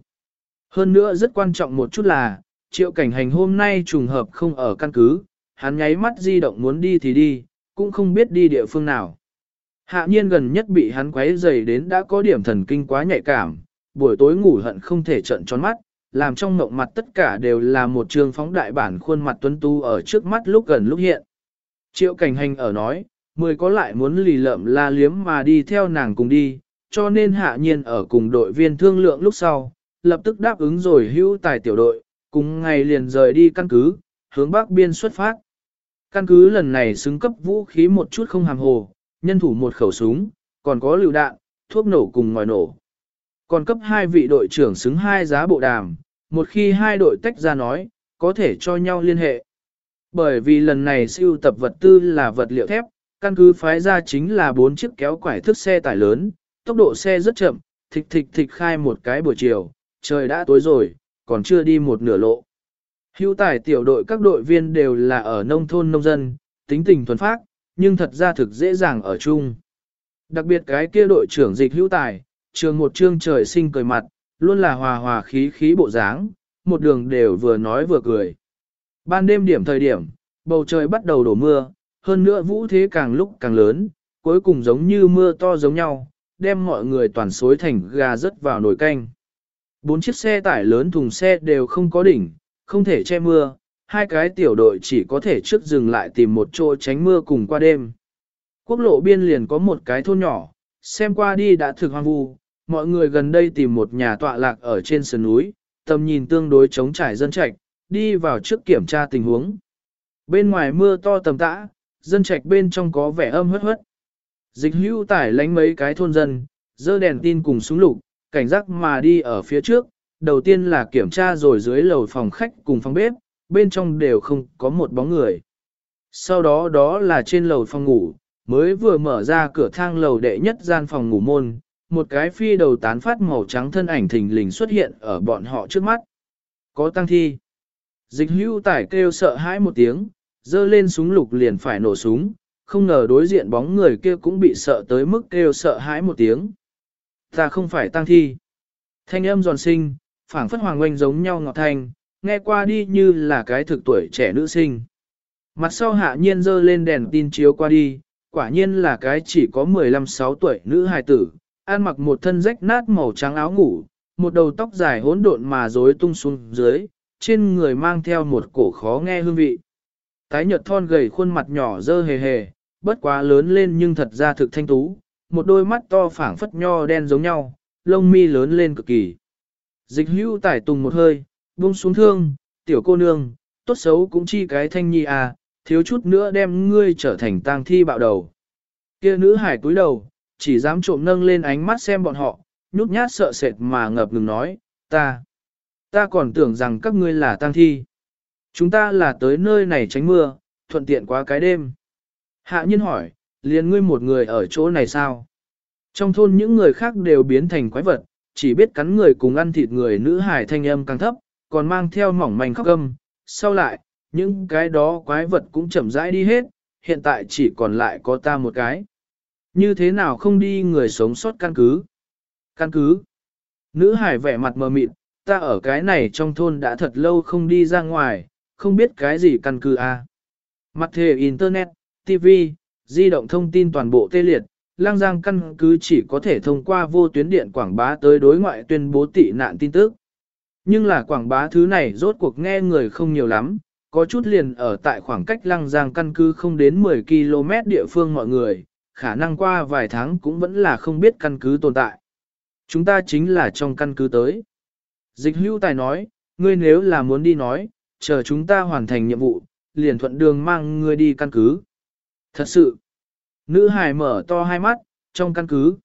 Hơn nữa rất quan trọng một chút là, triệu cảnh hành hôm nay trùng hợp không ở căn cứ, hắn nháy mắt di động muốn đi thì đi, cũng không biết đi địa phương nào. Hạ nhiên gần nhất bị hắn quấy dày đến đã có điểm thần kinh quá nhạy cảm, buổi tối ngủ hận không thể trận tròn mắt, làm trong mộng mặt tất cả đều là một trường phóng đại bản khuôn mặt tuấn tu ở trước mắt lúc gần lúc hiện. Triệu cảnh hành ở nói, mười có lại muốn lì lợm la liếm mà đi theo nàng cùng đi, cho nên hạ nhiên ở cùng đội viên thương lượng lúc sau, lập tức đáp ứng rồi hữu tài tiểu đội, cùng ngày liền rời đi căn cứ, hướng bắc biên xuất phát. Căn cứ lần này xứng cấp vũ khí một chút không hàm hồ, nhân thủ một khẩu súng, còn có lựu đạn, thuốc nổ cùng ngòi nổ. Còn cấp hai vị đội trưởng xứng hai giá bộ đàm, một khi hai đội tách ra nói, có thể cho nhau liên hệ. Bởi vì lần này siêu tập vật tư là vật liệu thép, căn cứ phái ra chính là bốn chiếc kéo quải thức xe tải lớn, tốc độ xe rất chậm, thịch thịch thịch khai một cái buổi chiều, trời đã tối rồi, còn chưa đi một nửa lộ. Hữu tải tiểu đội các đội viên đều là ở nông thôn nông dân, tính tình thuần phác, nhưng thật ra thực dễ dàng ở chung. Đặc biệt cái kia đội trưởng dịch hữu tài, trường một trương trời sinh cười mặt, luôn là hòa hòa khí khí bộ dáng, một đường đều vừa nói vừa cười. Ban đêm điểm thời điểm, bầu trời bắt đầu đổ mưa, hơn nữa vũ thế càng lúc càng lớn, cuối cùng giống như mưa to giống nhau, đem mọi người toàn xối thành gà rớt vào nồi canh. Bốn chiếc xe tải lớn thùng xe đều không có đỉnh, không thể che mưa, hai cái tiểu đội chỉ có thể trước dừng lại tìm một chỗ tránh mưa cùng qua đêm. Quốc lộ biên liền có một cái thôn nhỏ, xem qua đi đã thực hoang vu, mọi người gần đây tìm một nhà tọa lạc ở trên sườn núi, tầm nhìn tương đối chống trải dân trạch, đi vào trước kiểm tra tình huống. Bên ngoài mưa to tầm tã, dân trạch bên trong có vẻ âm hất hất. Dịch hưu tải lánh mấy cái thôn dân, dơ đèn tin cùng súng lục, cảnh giác mà đi ở phía trước, đầu tiên là kiểm tra rồi dưới lầu phòng khách cùng phòng bếp, bên trong đều không có một bóng người. Sau đó đó là trên lầu phòng ngủ, mới vừa mở ra cửa thang lầu đệ nhất gian phòng ngủ môn, một cái phi đầu tán phát màu trắng thân ảnh thình lình xuất hiện ở bọn họ trước mắt. Có tăng thi. Dịch hưu tải kêu sợ hãi một tiếng, dơ lên súng lục liền phải nổ súng, không ngờ đối diện bóng người kia cũng bị sợ tới mức kêu sợ hãi một tiếng. Ta không phải tăng thi. Thanh âm giòn sinh, phảng phất hoàng oanh giống nhau ngọt thanh, nghe qua đi như là cái thực tuổi trẻ nữ sinh. Mặt sau hạ nhiên dơ lên đèn tin chiếu qua đi, quả nhiên là cái chỉ có 15-6 tuổi nữ hài tử, ăn mặc một thân rách nát màu trắng áo ngủ, một đầu tóc dài hỗn độn mà rối tung xuống dưới, trên người mang theo một cổ khó nghe hương vị. Tái nhợt thon gầy khuôn mặt nhỏ dơ hề hề, bất quá lớn lên nhưng thật ra thực thanh tú, một đôi mắt to phảng phất nho đen giống nhau, lông mi lớn lên cực kỳ. Dịch hưu tải tùng một hơi, buông xuống thương, tiểu cô nương, tốt xấu cũng chi cái thanh nhi à, thiếu chút nữa đem ngươi trở thành tang thi bạo đầu. Kia nữ hải cúi đầu, chỉ dám trộm nâng lên ánh mắt xem bọn họ, nhút nhát sợ sệt mà ngập ngừng nói, ta, ta còn tưởng rằng các ngươi là tang thi. Chúng ta là tới nơi này tránh mưa, thuận tiện quá cái đêm. Hạ nhân hỏi, liền ngươi một người ở chỗ này sao? Trong thôn những người khác đều biến thành quái vật, chỉ biết cắn người cùng ăn thịt người nữ hải thanh âm càng thấp, còn mang theo mỏng manh khóc âm. Sau lại, những cái đó quái vật cũng chậm rãi đi hết, hiện tại chỉ còn lại có ta một cái. Như thế nào không đi người sống sót căn cứ? Căn cứ. Nữ hải vẻ mặt mờ mịt, ta ở cái này trong thôn đã thật lâu không đi ra ngoài, không biết cái gì căn cứ à. Mặt thề Internet, TV, di động thông tin toàn bộ tê liệt, lang giang căn cứ chỉ có thể thông qua vô tuyến điện quảng bá tới đối ngoại tuyên bố tị nạn tin tức. Nhưng là quảng bá thứ này rốt cuộc nghe người không nhiều lắm, có chút liền ở tại khoảng cách lăng giang căn cứ không đến 10 km địa phương mọi người, khả năng qua vài tháng cũng vẫn là không biết căn cứ tồn tại. Chúng ta chính là trong căn cứ tới. Dịch hưu tài nói, ngươi nếu là muốn đi nói, chờ chúng ta hoàn thành nhiệm vụ, liền thuận đường mang ngươi đi căn cứ. Thật sự, nữ hài mở to hai mắt, trong căn cứ,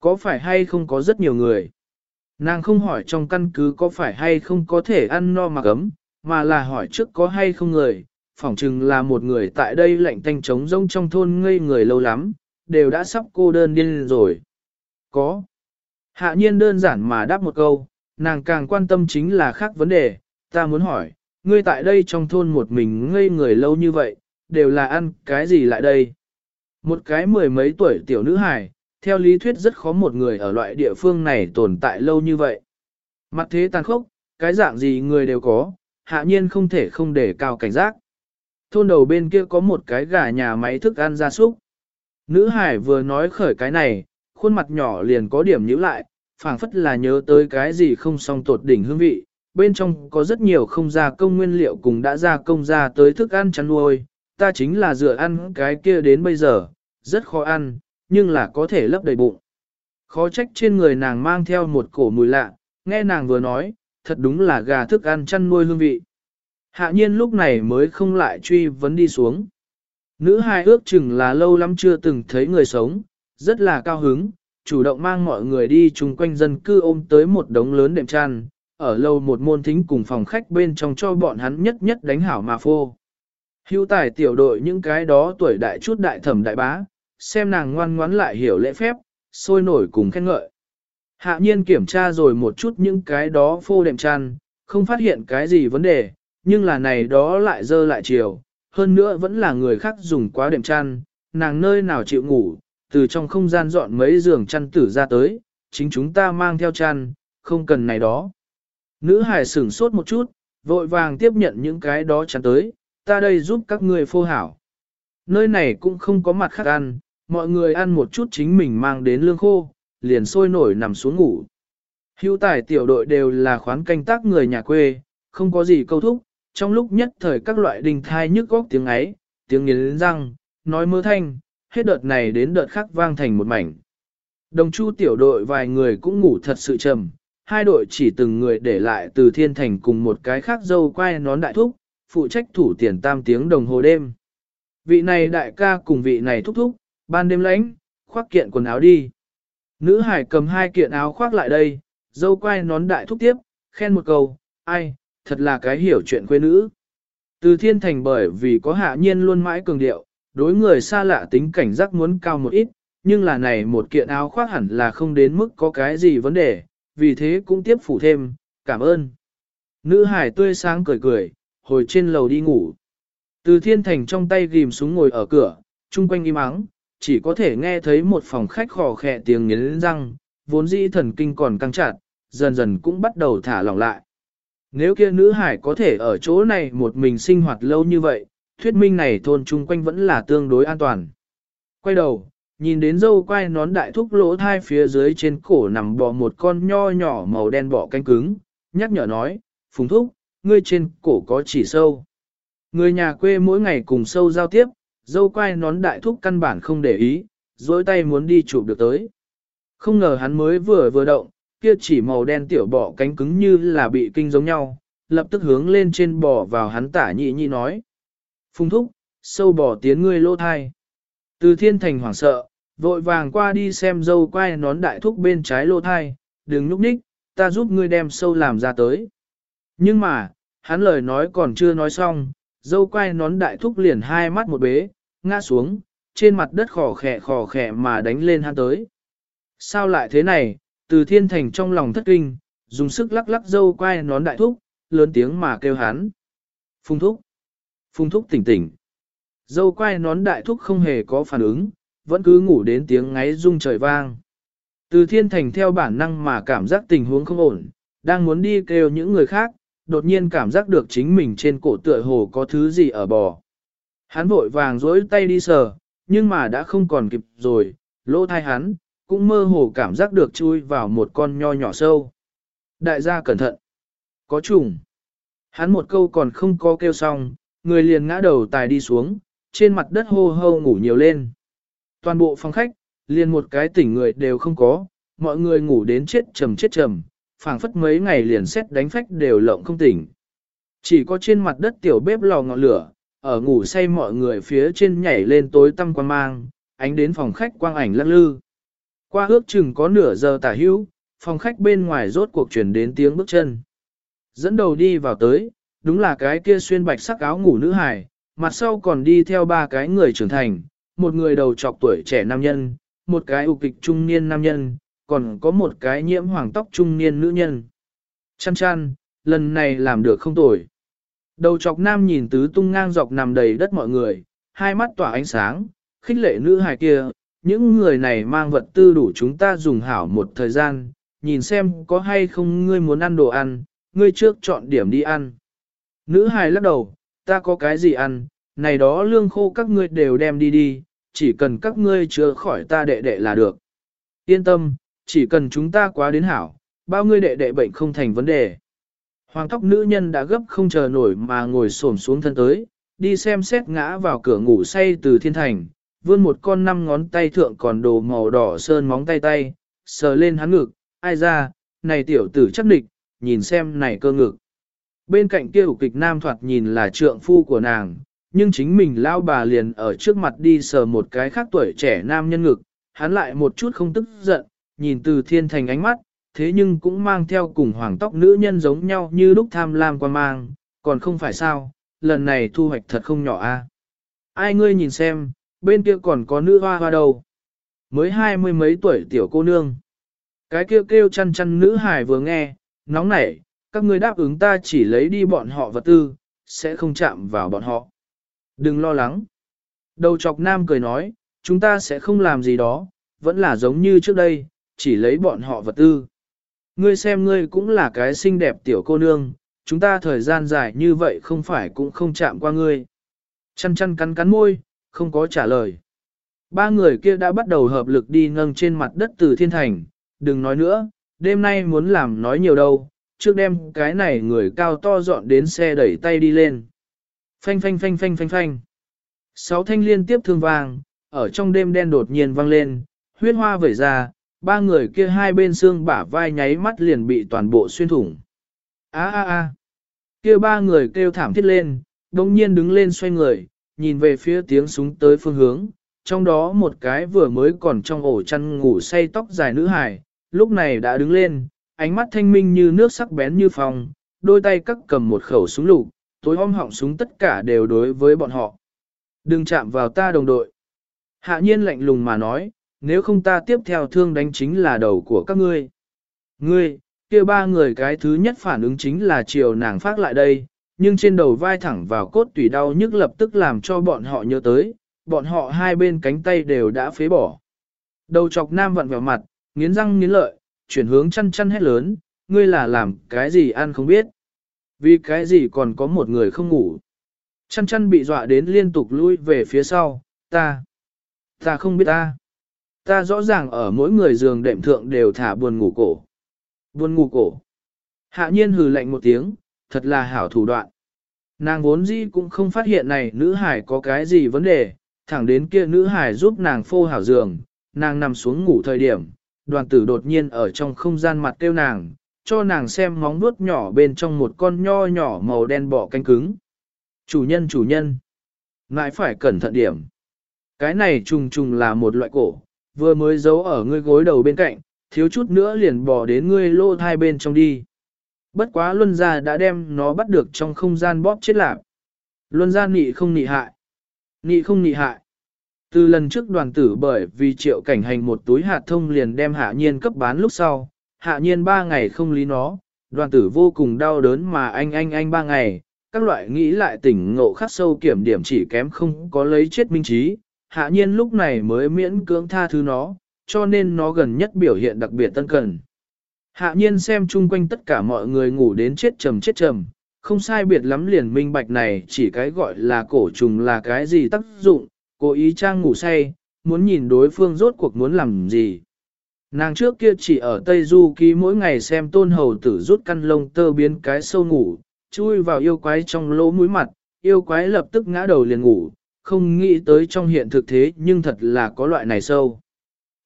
có phải hay không có rất nhiều người? Nàng không hỏi trong căn cứ có phải hay không có thể ăn no mặc ấm, mà là hỏi trước có hay không người, phỏng chừng là một người tại đây lạnh tanh trống rông trong thôn ngây người lâu lắm, đều đã sắp cô đơn điên rồi. Có. Hạ nhiên đơn giản mà đáp một câu, nàng càng quan tâm chính là khác vấn đề, ta muốn hỏi, ngươi tại đây trong thôn một mình ngây người lâu như vậy, đều là ăn cái gì lại đây? Một cái mười mấy tuổi tiểu nữ hài, theo lý thuyết rất khó một người ở loại địa phương này tồn tại lâu như vậy. Mặt thế tàn khốc, cái dạng gì người đều có, hạ nhiên không thể không để cao cảnh giác. Thôn đầu bên kia có một cái gà nhà máy thức ăn gia súc. Nữ hải vừa nói khởi cái này, khuôn mặt nhỏ liền có điểm nhíu lại, phảng phất là nhớ tới cái gì không song tột đỉnh hương vị. Bên trong có rất nhiều không gia công nguyên liệu cùng đã gia công ra tới thức ăn chăn nuôi, ta chính là dựa ăn cái kia đến bây giờ, rất khó ăn, nhưng là có thể lấp đầy bụng. Khó trách trên người nàng mang theo một cổ mùi lạ, nghe nàng vừa nói, thật đúng là gà thức ăn chăn nuôi hương vị. Hạ nhiên lúc này mới không lại truy vấn đi xuống. Nữ hai ước chừng là lâu lắm chưa từng thấy người sống, rất là cao hứng, chủ động mang mọi người đi chung quanh dân cư ôm tới một đống lớn đệm tràn ở lâu một môn thính cùng phòng khách bên trong cho bọn hắn nhất nhất đánh hảo mà phô. Hưu tài tiểu đội những cái đó tuổi đại chút đại thẩm đại bá, xem nàng ngoan ngoãn lại hiểu lễ phép, sôi nổi cùng khen ngợi. Hạ nhiên kiểm tra rồi một chút những cái đó phô đệm chăn, không phát hiện cái gì vấn đề, nhưng là này đó lại dơ lại chiều, hơn nữa vẫn là người khác dùng quá đệm chăn, nàng nơi nào chịu ngủ, từ trong không gian dọn mấy giường chăn tử ra tới, chính chúng ta mang theo chăn, không cần này đó. Nữ hải sửng sốt một chút, vội vàng tiếp nhận những cái đó chăn tới, ta đây giúp các người phô hảo. Nơi này cũng không có mặt khác ăn, mọi người ăn một chút chính mình mang đến lương khô, liền sôi nổi nằm xuống ngủ. Hưu tài tiểu đội đều là khoán canh tác người nhà quê, không có gì câu thúc, trong lúc nhất thời các loại đình thai nhức góc tiếng ấy, tiếng nghiến răng, nói mơ thanh, hết đợt này đến đợt khác vang thành một mảnh. Đồng chu tiểu đội vài người cũng ngủ thật sự trầm, hai đội chỉ từng người để lại từ thiên thành cùng một cái khác dâu quay nón đại thúc, phụ trách thủ tiền tam tiếng đồng hồ đêm. Vị này đại ca cùng vị này thúc thúc, ban đêm lãnh, khoác kiện quần áo đi. Nữ hải cầm hai kiện áo khoác lại đây, dâu quay nón đại thúc tiếp, khen một câu, ai, thật là cái hiểu chuyện quê nữ. Từ thiên thành bởi vì có hạ nhiên luôn mãi cường điệu, đối người xa lạ tính cảnh giác muốn cao một ít, nhưng là này một kiện áo khoác hẳn là không đến mức có cái gì vấn đề, vì thế cũng tiếp phủ thêm, cảm ơn. Nữ hải tươi sáng cười cười, hồi trên lầu đi ngủ. Từ thiên thành trong tay ghim súng ngồi ở cửa, chung quanh im ắng, chỉ có thể nghe thấy một phòng khách khò khẽ tiếng nghiến răng, vốn dĩ thần kinh còn căng chặt, dần dần cũng bắt đầu thả lỏng lại. Nếu kia nữ hải có thể ở chỗ này một mình sinh hoạt lâu như vậy, thuyết minh này thôn chung quanh vẫn là tương đối an toàn. Quay đầu, nhìn đến dâu quay nón đại thúc lỗ thai phía dưới trên cổ nằm bò một con nho nhỏ màu đen bọ canh cứng, nhắc nhở nói, phùng thúc, ngươi trên cổ có chỉ sâu. Người nhà quê mỗi ngày cùng sâu giao tiếp, dâu quay nón đại thúc căn bản không để ý, dối tay muốn đi chụp được tới. Không ngờ hắn mới vừa vừa động, kia chỉ màu đen tiểu bọ cánh cứng như là bị kinh giống nhau, lập tức hướng lên trên bò vào hắn tả nhị nhị nói. Phung thúc, sâu bò tiến ngươi lô thai. Từ thiên thành hoảng sợ, vội vàng qua đi xem dâu quay nón đại thúc bên trái lô thai, đừng núp ních, ta giúp ngươi đem sâu làm ra tới. Nhưng mà, hắn lời nói còn chưa nói xong, dâu quay nón đại thúc liền hai mắt một bế, ngã xuống, trên mặt đất khò khẽ khò khẽ mà đánh lên hắn tới. Sao lại thế này, từ thiên thành trong lòng thất kinh, dùng sức lắc lắc dâu quay nón đại thúc, lớn tiếng mà kêu hắn. Phung thúc. Phung thúc tỉnh tỉnh. Dâu quay nón đại thúc không hề có phản ứng, vẫn cứ ngủ đến tiếng ngáy rung trời vang. Từ thiên thành theo bản năng mà cảm giác tình huống không ổn, đang muốn đi kêu những người khác, đột nhiên cảm giác được chính mình trên cổ tựa hồ có thứ gì ở bò. Hắn vội vàng dối tay đi sờ, nhưng mà đã không còn kịp rồi, lỗ thai hắn, cũng mơ hồ cảm giác được chui vào một con nho nhỏ sâu. Đại gia cẩn thận. Có trùng. Hắn một câu còn không có kêu xong, người liền ngã đầu tài đi xuống, trên mặt đất hô hô ngủ nhiều lên. Toàn bộ phòng khách, liền một cái tỉnh người đều không có, mọi người ngủ đến chết trầm chết trầm, phảng phất mấy ngày liền xét đánh phách đều lộng không tỉnh. Chỉ có trên mặt đất tiểu bếp lò ngọn lửa, ở ngủ say mọi người phía trên nhảy lên tối tăm quan mang, ánh đến phòng khách quang ảnh lắc lư. Qua ước chừng có nửa giờ tả hữu, phòng khách bên ngoài rốt cuộc chuyển đến tiếng bước chân. Dẫn đầu đi vào tới, đúng là cái kia xuyên bạch sắc áo ngủ nữ hài, mặt sau còn đi theo ba cái người trưởng thành, một người đầu trọc tuổi trẻ nam nhân, một cái ục kịch trung niên nam nhân, còn có một cái nhiễm hoàng tóc trung niên nữ nhân. Chăn chăn, lần này làm được không tồi. Đầu trọc nam nhìn tứ tung ngang dọc nằm đầy đất mọi người, hai mắt tỏa ánh sáng, khích lệ nữ hài kia, những người này mang vật tư đủ chúng ta dùng hảo một thời gian, nhìn xem có hay không ngươi muốn ăn đồ ăn, ngươi trước chọn điểm đi ăn. Nữ hài lắc đầu, ta có cái gì ăn, này đó lương khô các ngươi đều đem đi đi, chỉ cần các ngươi chữa khỏi ta đệ đệ là được. Yên tâm, chỉ cần chúng ta quá đến hảo, bao ngươi đệ đệ bệnh không thành vấn đề. Hoàng tóc nữ nhân đã gấp không chờ nổi mà ngồi xổm xuống thân tới, đi xem xét ngã vào cửa ngủ say từ thiên thành, vươn một con năm ngón tay thượng còn đồ màu đỏ sơn móng tay tay, sờ lên hắn ngực, ai ra, này tiểu tử chắc địch, nhìn xem này cơ ngực. Bên cạnh kia kịch nam thoạt nhìn là trượng phu của nàng, nhưng chính mình lao bà liền ở trước mặt đi sờ một cái khác tuổi trẻ nam nhân ngực, hắn lại một chút không tức giận, nhìn từ thiên thành ánh mắt, thế nhưng cũng mang theo cùng hoàng tóc nữ nhân giống nhau như lúc tham lam quan mang, còn không phải sao, lần này thu hoạch thật không nhỏ a. Ai ngươi nhìn xem, bên kia còn có nữ hoa hoa đâu. Mới hai mươi mấy tuổi tiểu cô nương. Cái kêu kêu chăn chăn nữ hải vừa nghe, nóng nảy, các ngươi đáp ứng ta chỉ lấy đi bọn họ vật tư, sẽ không chạm vào bọn họ. Đừng lo lắng. Đầu chọc nam cười nói, chúng ta sẽ không làm gì đó, vẫn là giống như trước đây, chỉ lấy bọn họ vật tư. Ngươi xem ngươi cũng là cái xinh đẹp tiểu cô nương, chúng ta thời gian dài như vậy không phải cũng không chạm qua ngươi. Chăn chăn cắn cắn môi, không có trả lời. Ba người kia đã bắt đầu hợp lực đi nâng trên mặt đất từ thiên thành, đừng nói nữa, đêm nay muốn làm nói nhiều đâu, trước đêm cái này người cao to dọn đến xe đẩy tay đi lên. Phanh phanh phanh phanh phanh phanh. Sáu thanh liên tiếp thương vang, ở trong đêm đen đột nhiên vang lên, huyết hoa vẩy ra, ba người kia hai bên xương bả vai nháy mắt liền bị toàn bộ xuyên thủng. A a a. Kia ba người kêu thảm thiết lên, đồng nhiên đứng lên xoay người, nhìn về phía tiếng súng tới phương hướng, trong đó một cái vừa mới còn trong ổ chăn ngủ say tóc dài nữ hài, lúc này đã đứng lên, ánh mắt thanh minh như nước sắc bén như phòng, đôi tay cắt cầm một khẩu súng lục, tối om họng súng tất cả đều đối với bọn họ. Đừng chạm vào ta đồng đội. Hạ nhiên lạnh lùng mà nói, nếu không ta tiếp theo thương đánh chính là đầu của các ngươi. Ngươi, kia ba người cái thứ nhất phản ứng chính là chiều nàng phát lại đây, nhưng trên đầu vai thẳng vào cốt tủy đau nhức lập tức làm cho bọn họ nhớ tới, bọn họ hai bên cánh tay đều đã phế bỏ. Đầu chọc nam vặn vào mặt, nghiến răng nghiến lợi, chuyển hướng chăn chăn hét lớn, ngươi là làm cái gì ăn không biết. Vì cái gì còn có một người không ngủ. Chăn chăn bị dọa đến liên tục lui về phía sau, ta, ta không biết ta. Ta rõ ràng ở mỗi người giường đệm thượng đều thả buồn ngủ cổ. Buồn ngủ cổ. Hạ nhiên hừ lạnh một tiếng, thật là hảo thủ đoạn. Nàng vốn dĩ cũng không phát hiện này nữ hải có cái gì vấn đề, thẳng đến kia nữ hải giúp nàng phô hảo giường, nàng nằm xuống ngủ thời điểm, đoàn tử đột nhiên ở trong không gian mặt kêu nàng, cho nàng xem móng vuốt nhỏ bên trong một con nho nhỏ màu đen bỏ canh cứng. Chủ nhân chủ nhân, ngại phải cẩn thận điểm. Cái này trùng trùng là một loại cổ, vừa mới giấu ở ngươi gối đầu bên cạnh, thiếu chút nữa liền bỏ đến ngươi lô thai bên trong đi. Bất quá luân gia đã đem nó bắt được trong không gian bóp chết lạc. Luân gia nị không nị hại. Nị không nị hại. Từ lần trước đoàn tử bởi vì triệu cảnh hành một túi hạt thông liền đem hạ nhiên cấp bán lúc sau, hạ nhiên ba ngày không lý nó, đoàn tử vô cùng đau đớn mà anh anh anh ba ngày, các loại nghĩ lại tỉnh ngộ khắc sâu kiểm điểm chỉ kém không có lấy chết minh trí, hạ nhiên lúc này mới miễn cưỡng tha thứ nó, cho nên nó gần nhất biểu hiện đặc biệt tân cần. Hạ nhiên xem chung quanh tất cả mọi người ngủ đến chết trầm chết trầm, không sai biệt lắm liền minh bạch này chỉ cái gọi là cổ trùng là cái gì tác dụng, cố ý trang ngủ say, muốn nhìn đối phương rốt cuộc muốn làm gì. Nàng trước kia chỉ ở Tây Du ký mỗi ngày xem tôn hầu tử rút căn lông tơ biến cái sâu ngủ, chui vào yêu quái trong lỗ mũi mặt, yêu quái lập tức ngã đầu liền ngủ, không nghĩ tới trong hiện thực thế nhưng thật là có loại này sâu.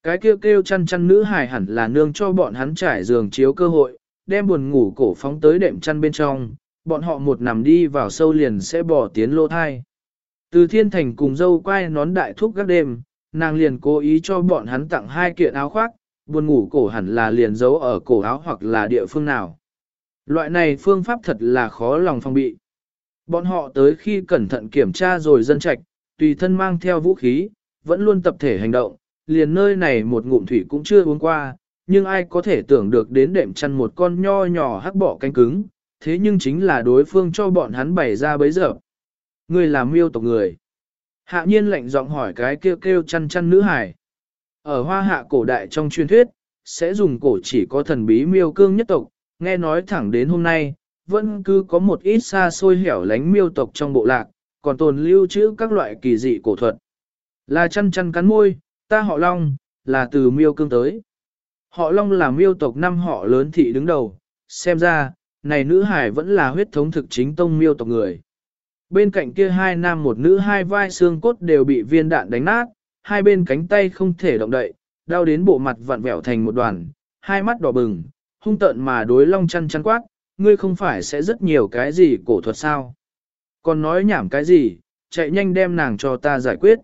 Cái kêu kêu chăn chăn nữ hài hẳn là nương cho bọn hắn trải giường chiếu cơ hội, đem buồn ngủ cổ phóng tới đệm chăn bên trong, bọn họ một nằm đi vào sâu liền sẽ bỏ tiến lô thai. Từ thiên thành cùng dâu quay nón đại thúc các đêm, nàng liền cố ý cho bọn hắn tặng hai kiện áo khoác, buồn ngủ cổ hẳn là liền giấu ở cổ áo hoặc là địa phương nào. Loại này phương pháp thật là khó lòng phong bị. Bọn họ tới khi cẩn thận kiểm tra rồi dân trạch, tùy thân mang theo vũ khí, vẫn luôn tập thể hành động, liền nơi này một ngụm thủy cũng chưa uống qua, nhưng ai có thể tưởng được đến đệm chăn một con nho nhỏ hắc bỏ canh cứng, thế nhưng chính là đối phương cho bọn hắn bày ra bấy giờ. Người làm miêu tộc người. Hạ nhiên lạnh giọng hỏi cái kêu kêu chăn chăn nữ hải. Ở hoa hạ cổ đại trong truyền thuyết, sẽ dùng cổ chỉ có thần bí miêu cương nhất tộc, nghe nói thẳng đến hôm nay, vẫn cứ có một ít xa xôi hẻo lánh miêu tộc trong bộ lạc, còn tồn lưu trữ các loại kỳ dị cổ thuật. Là chăn chăn cắn môi, ta họ Long, là từ miêu cương tới. Họ Long là miêu tộc năm họ lớn thị đứng đầu, xem ra, này nữ hải vẫn là huyết thống thực chính tông miêu tộc người. Bên cạnh kia hai nam một nữ hai vai xương cốt đều bị viên đạn đánh nát, hai bên cánh tay không thể động đậy, đau đến bộ mặt vặn vẹo thành một đoàn, hai mắt đỏ bừng, hung tợn mà đối long chăn chăn quát, ngươi không phải sẽ rất nhiều cái gì cổ thuật sao? Còn nói nhảm cái gì, chạy nhanh đem nàng cho ta giải quyết.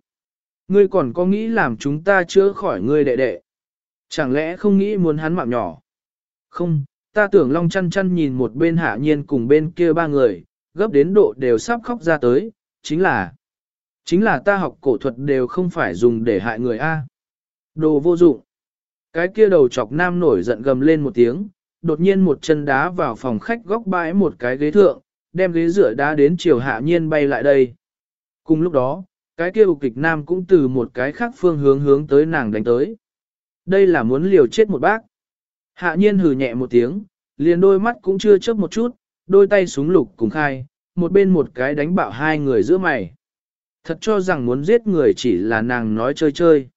Ngươi còn có nghĩ làm chúng ta chữa khỏi ngươi đệ đệ? Chẳng lẽ không nghĩ muốn hắn mạng nhỏ? Không, ta tưởng long chăn chăn nhìn một bên hạ nhiên cùng bên kia ba người, gấp đến độ đều sắp khóc ra tới, chính là, chính là ta học cổ thuật đều không phải dùng để hại người A. Đồ vô dụng. Cái kia đầu chọc nam nổi giận gầm lên một tiếng, đột nhiên một chân đá vào phòng khách góc bãi một cái ghế thượng, đem ghế rửa đá đến chiều hạ nhiên bay lại đây. Cùng lúc đó, cái kia kịch nam cũng từ một cái khác phương hướng hướng tới nàng đánh tới. Đây là muốn liều chết một bác. Hạ nhiên hừ nhẹ một tiếng, liền đôi mắt cũng chưa chớp một chút, đôi tay súng lục cùng khai, một bên một cái đánh bạo hai người giữa mày. Thật cho rằng muốn giết người chỉ là nàng nói chơi chơi.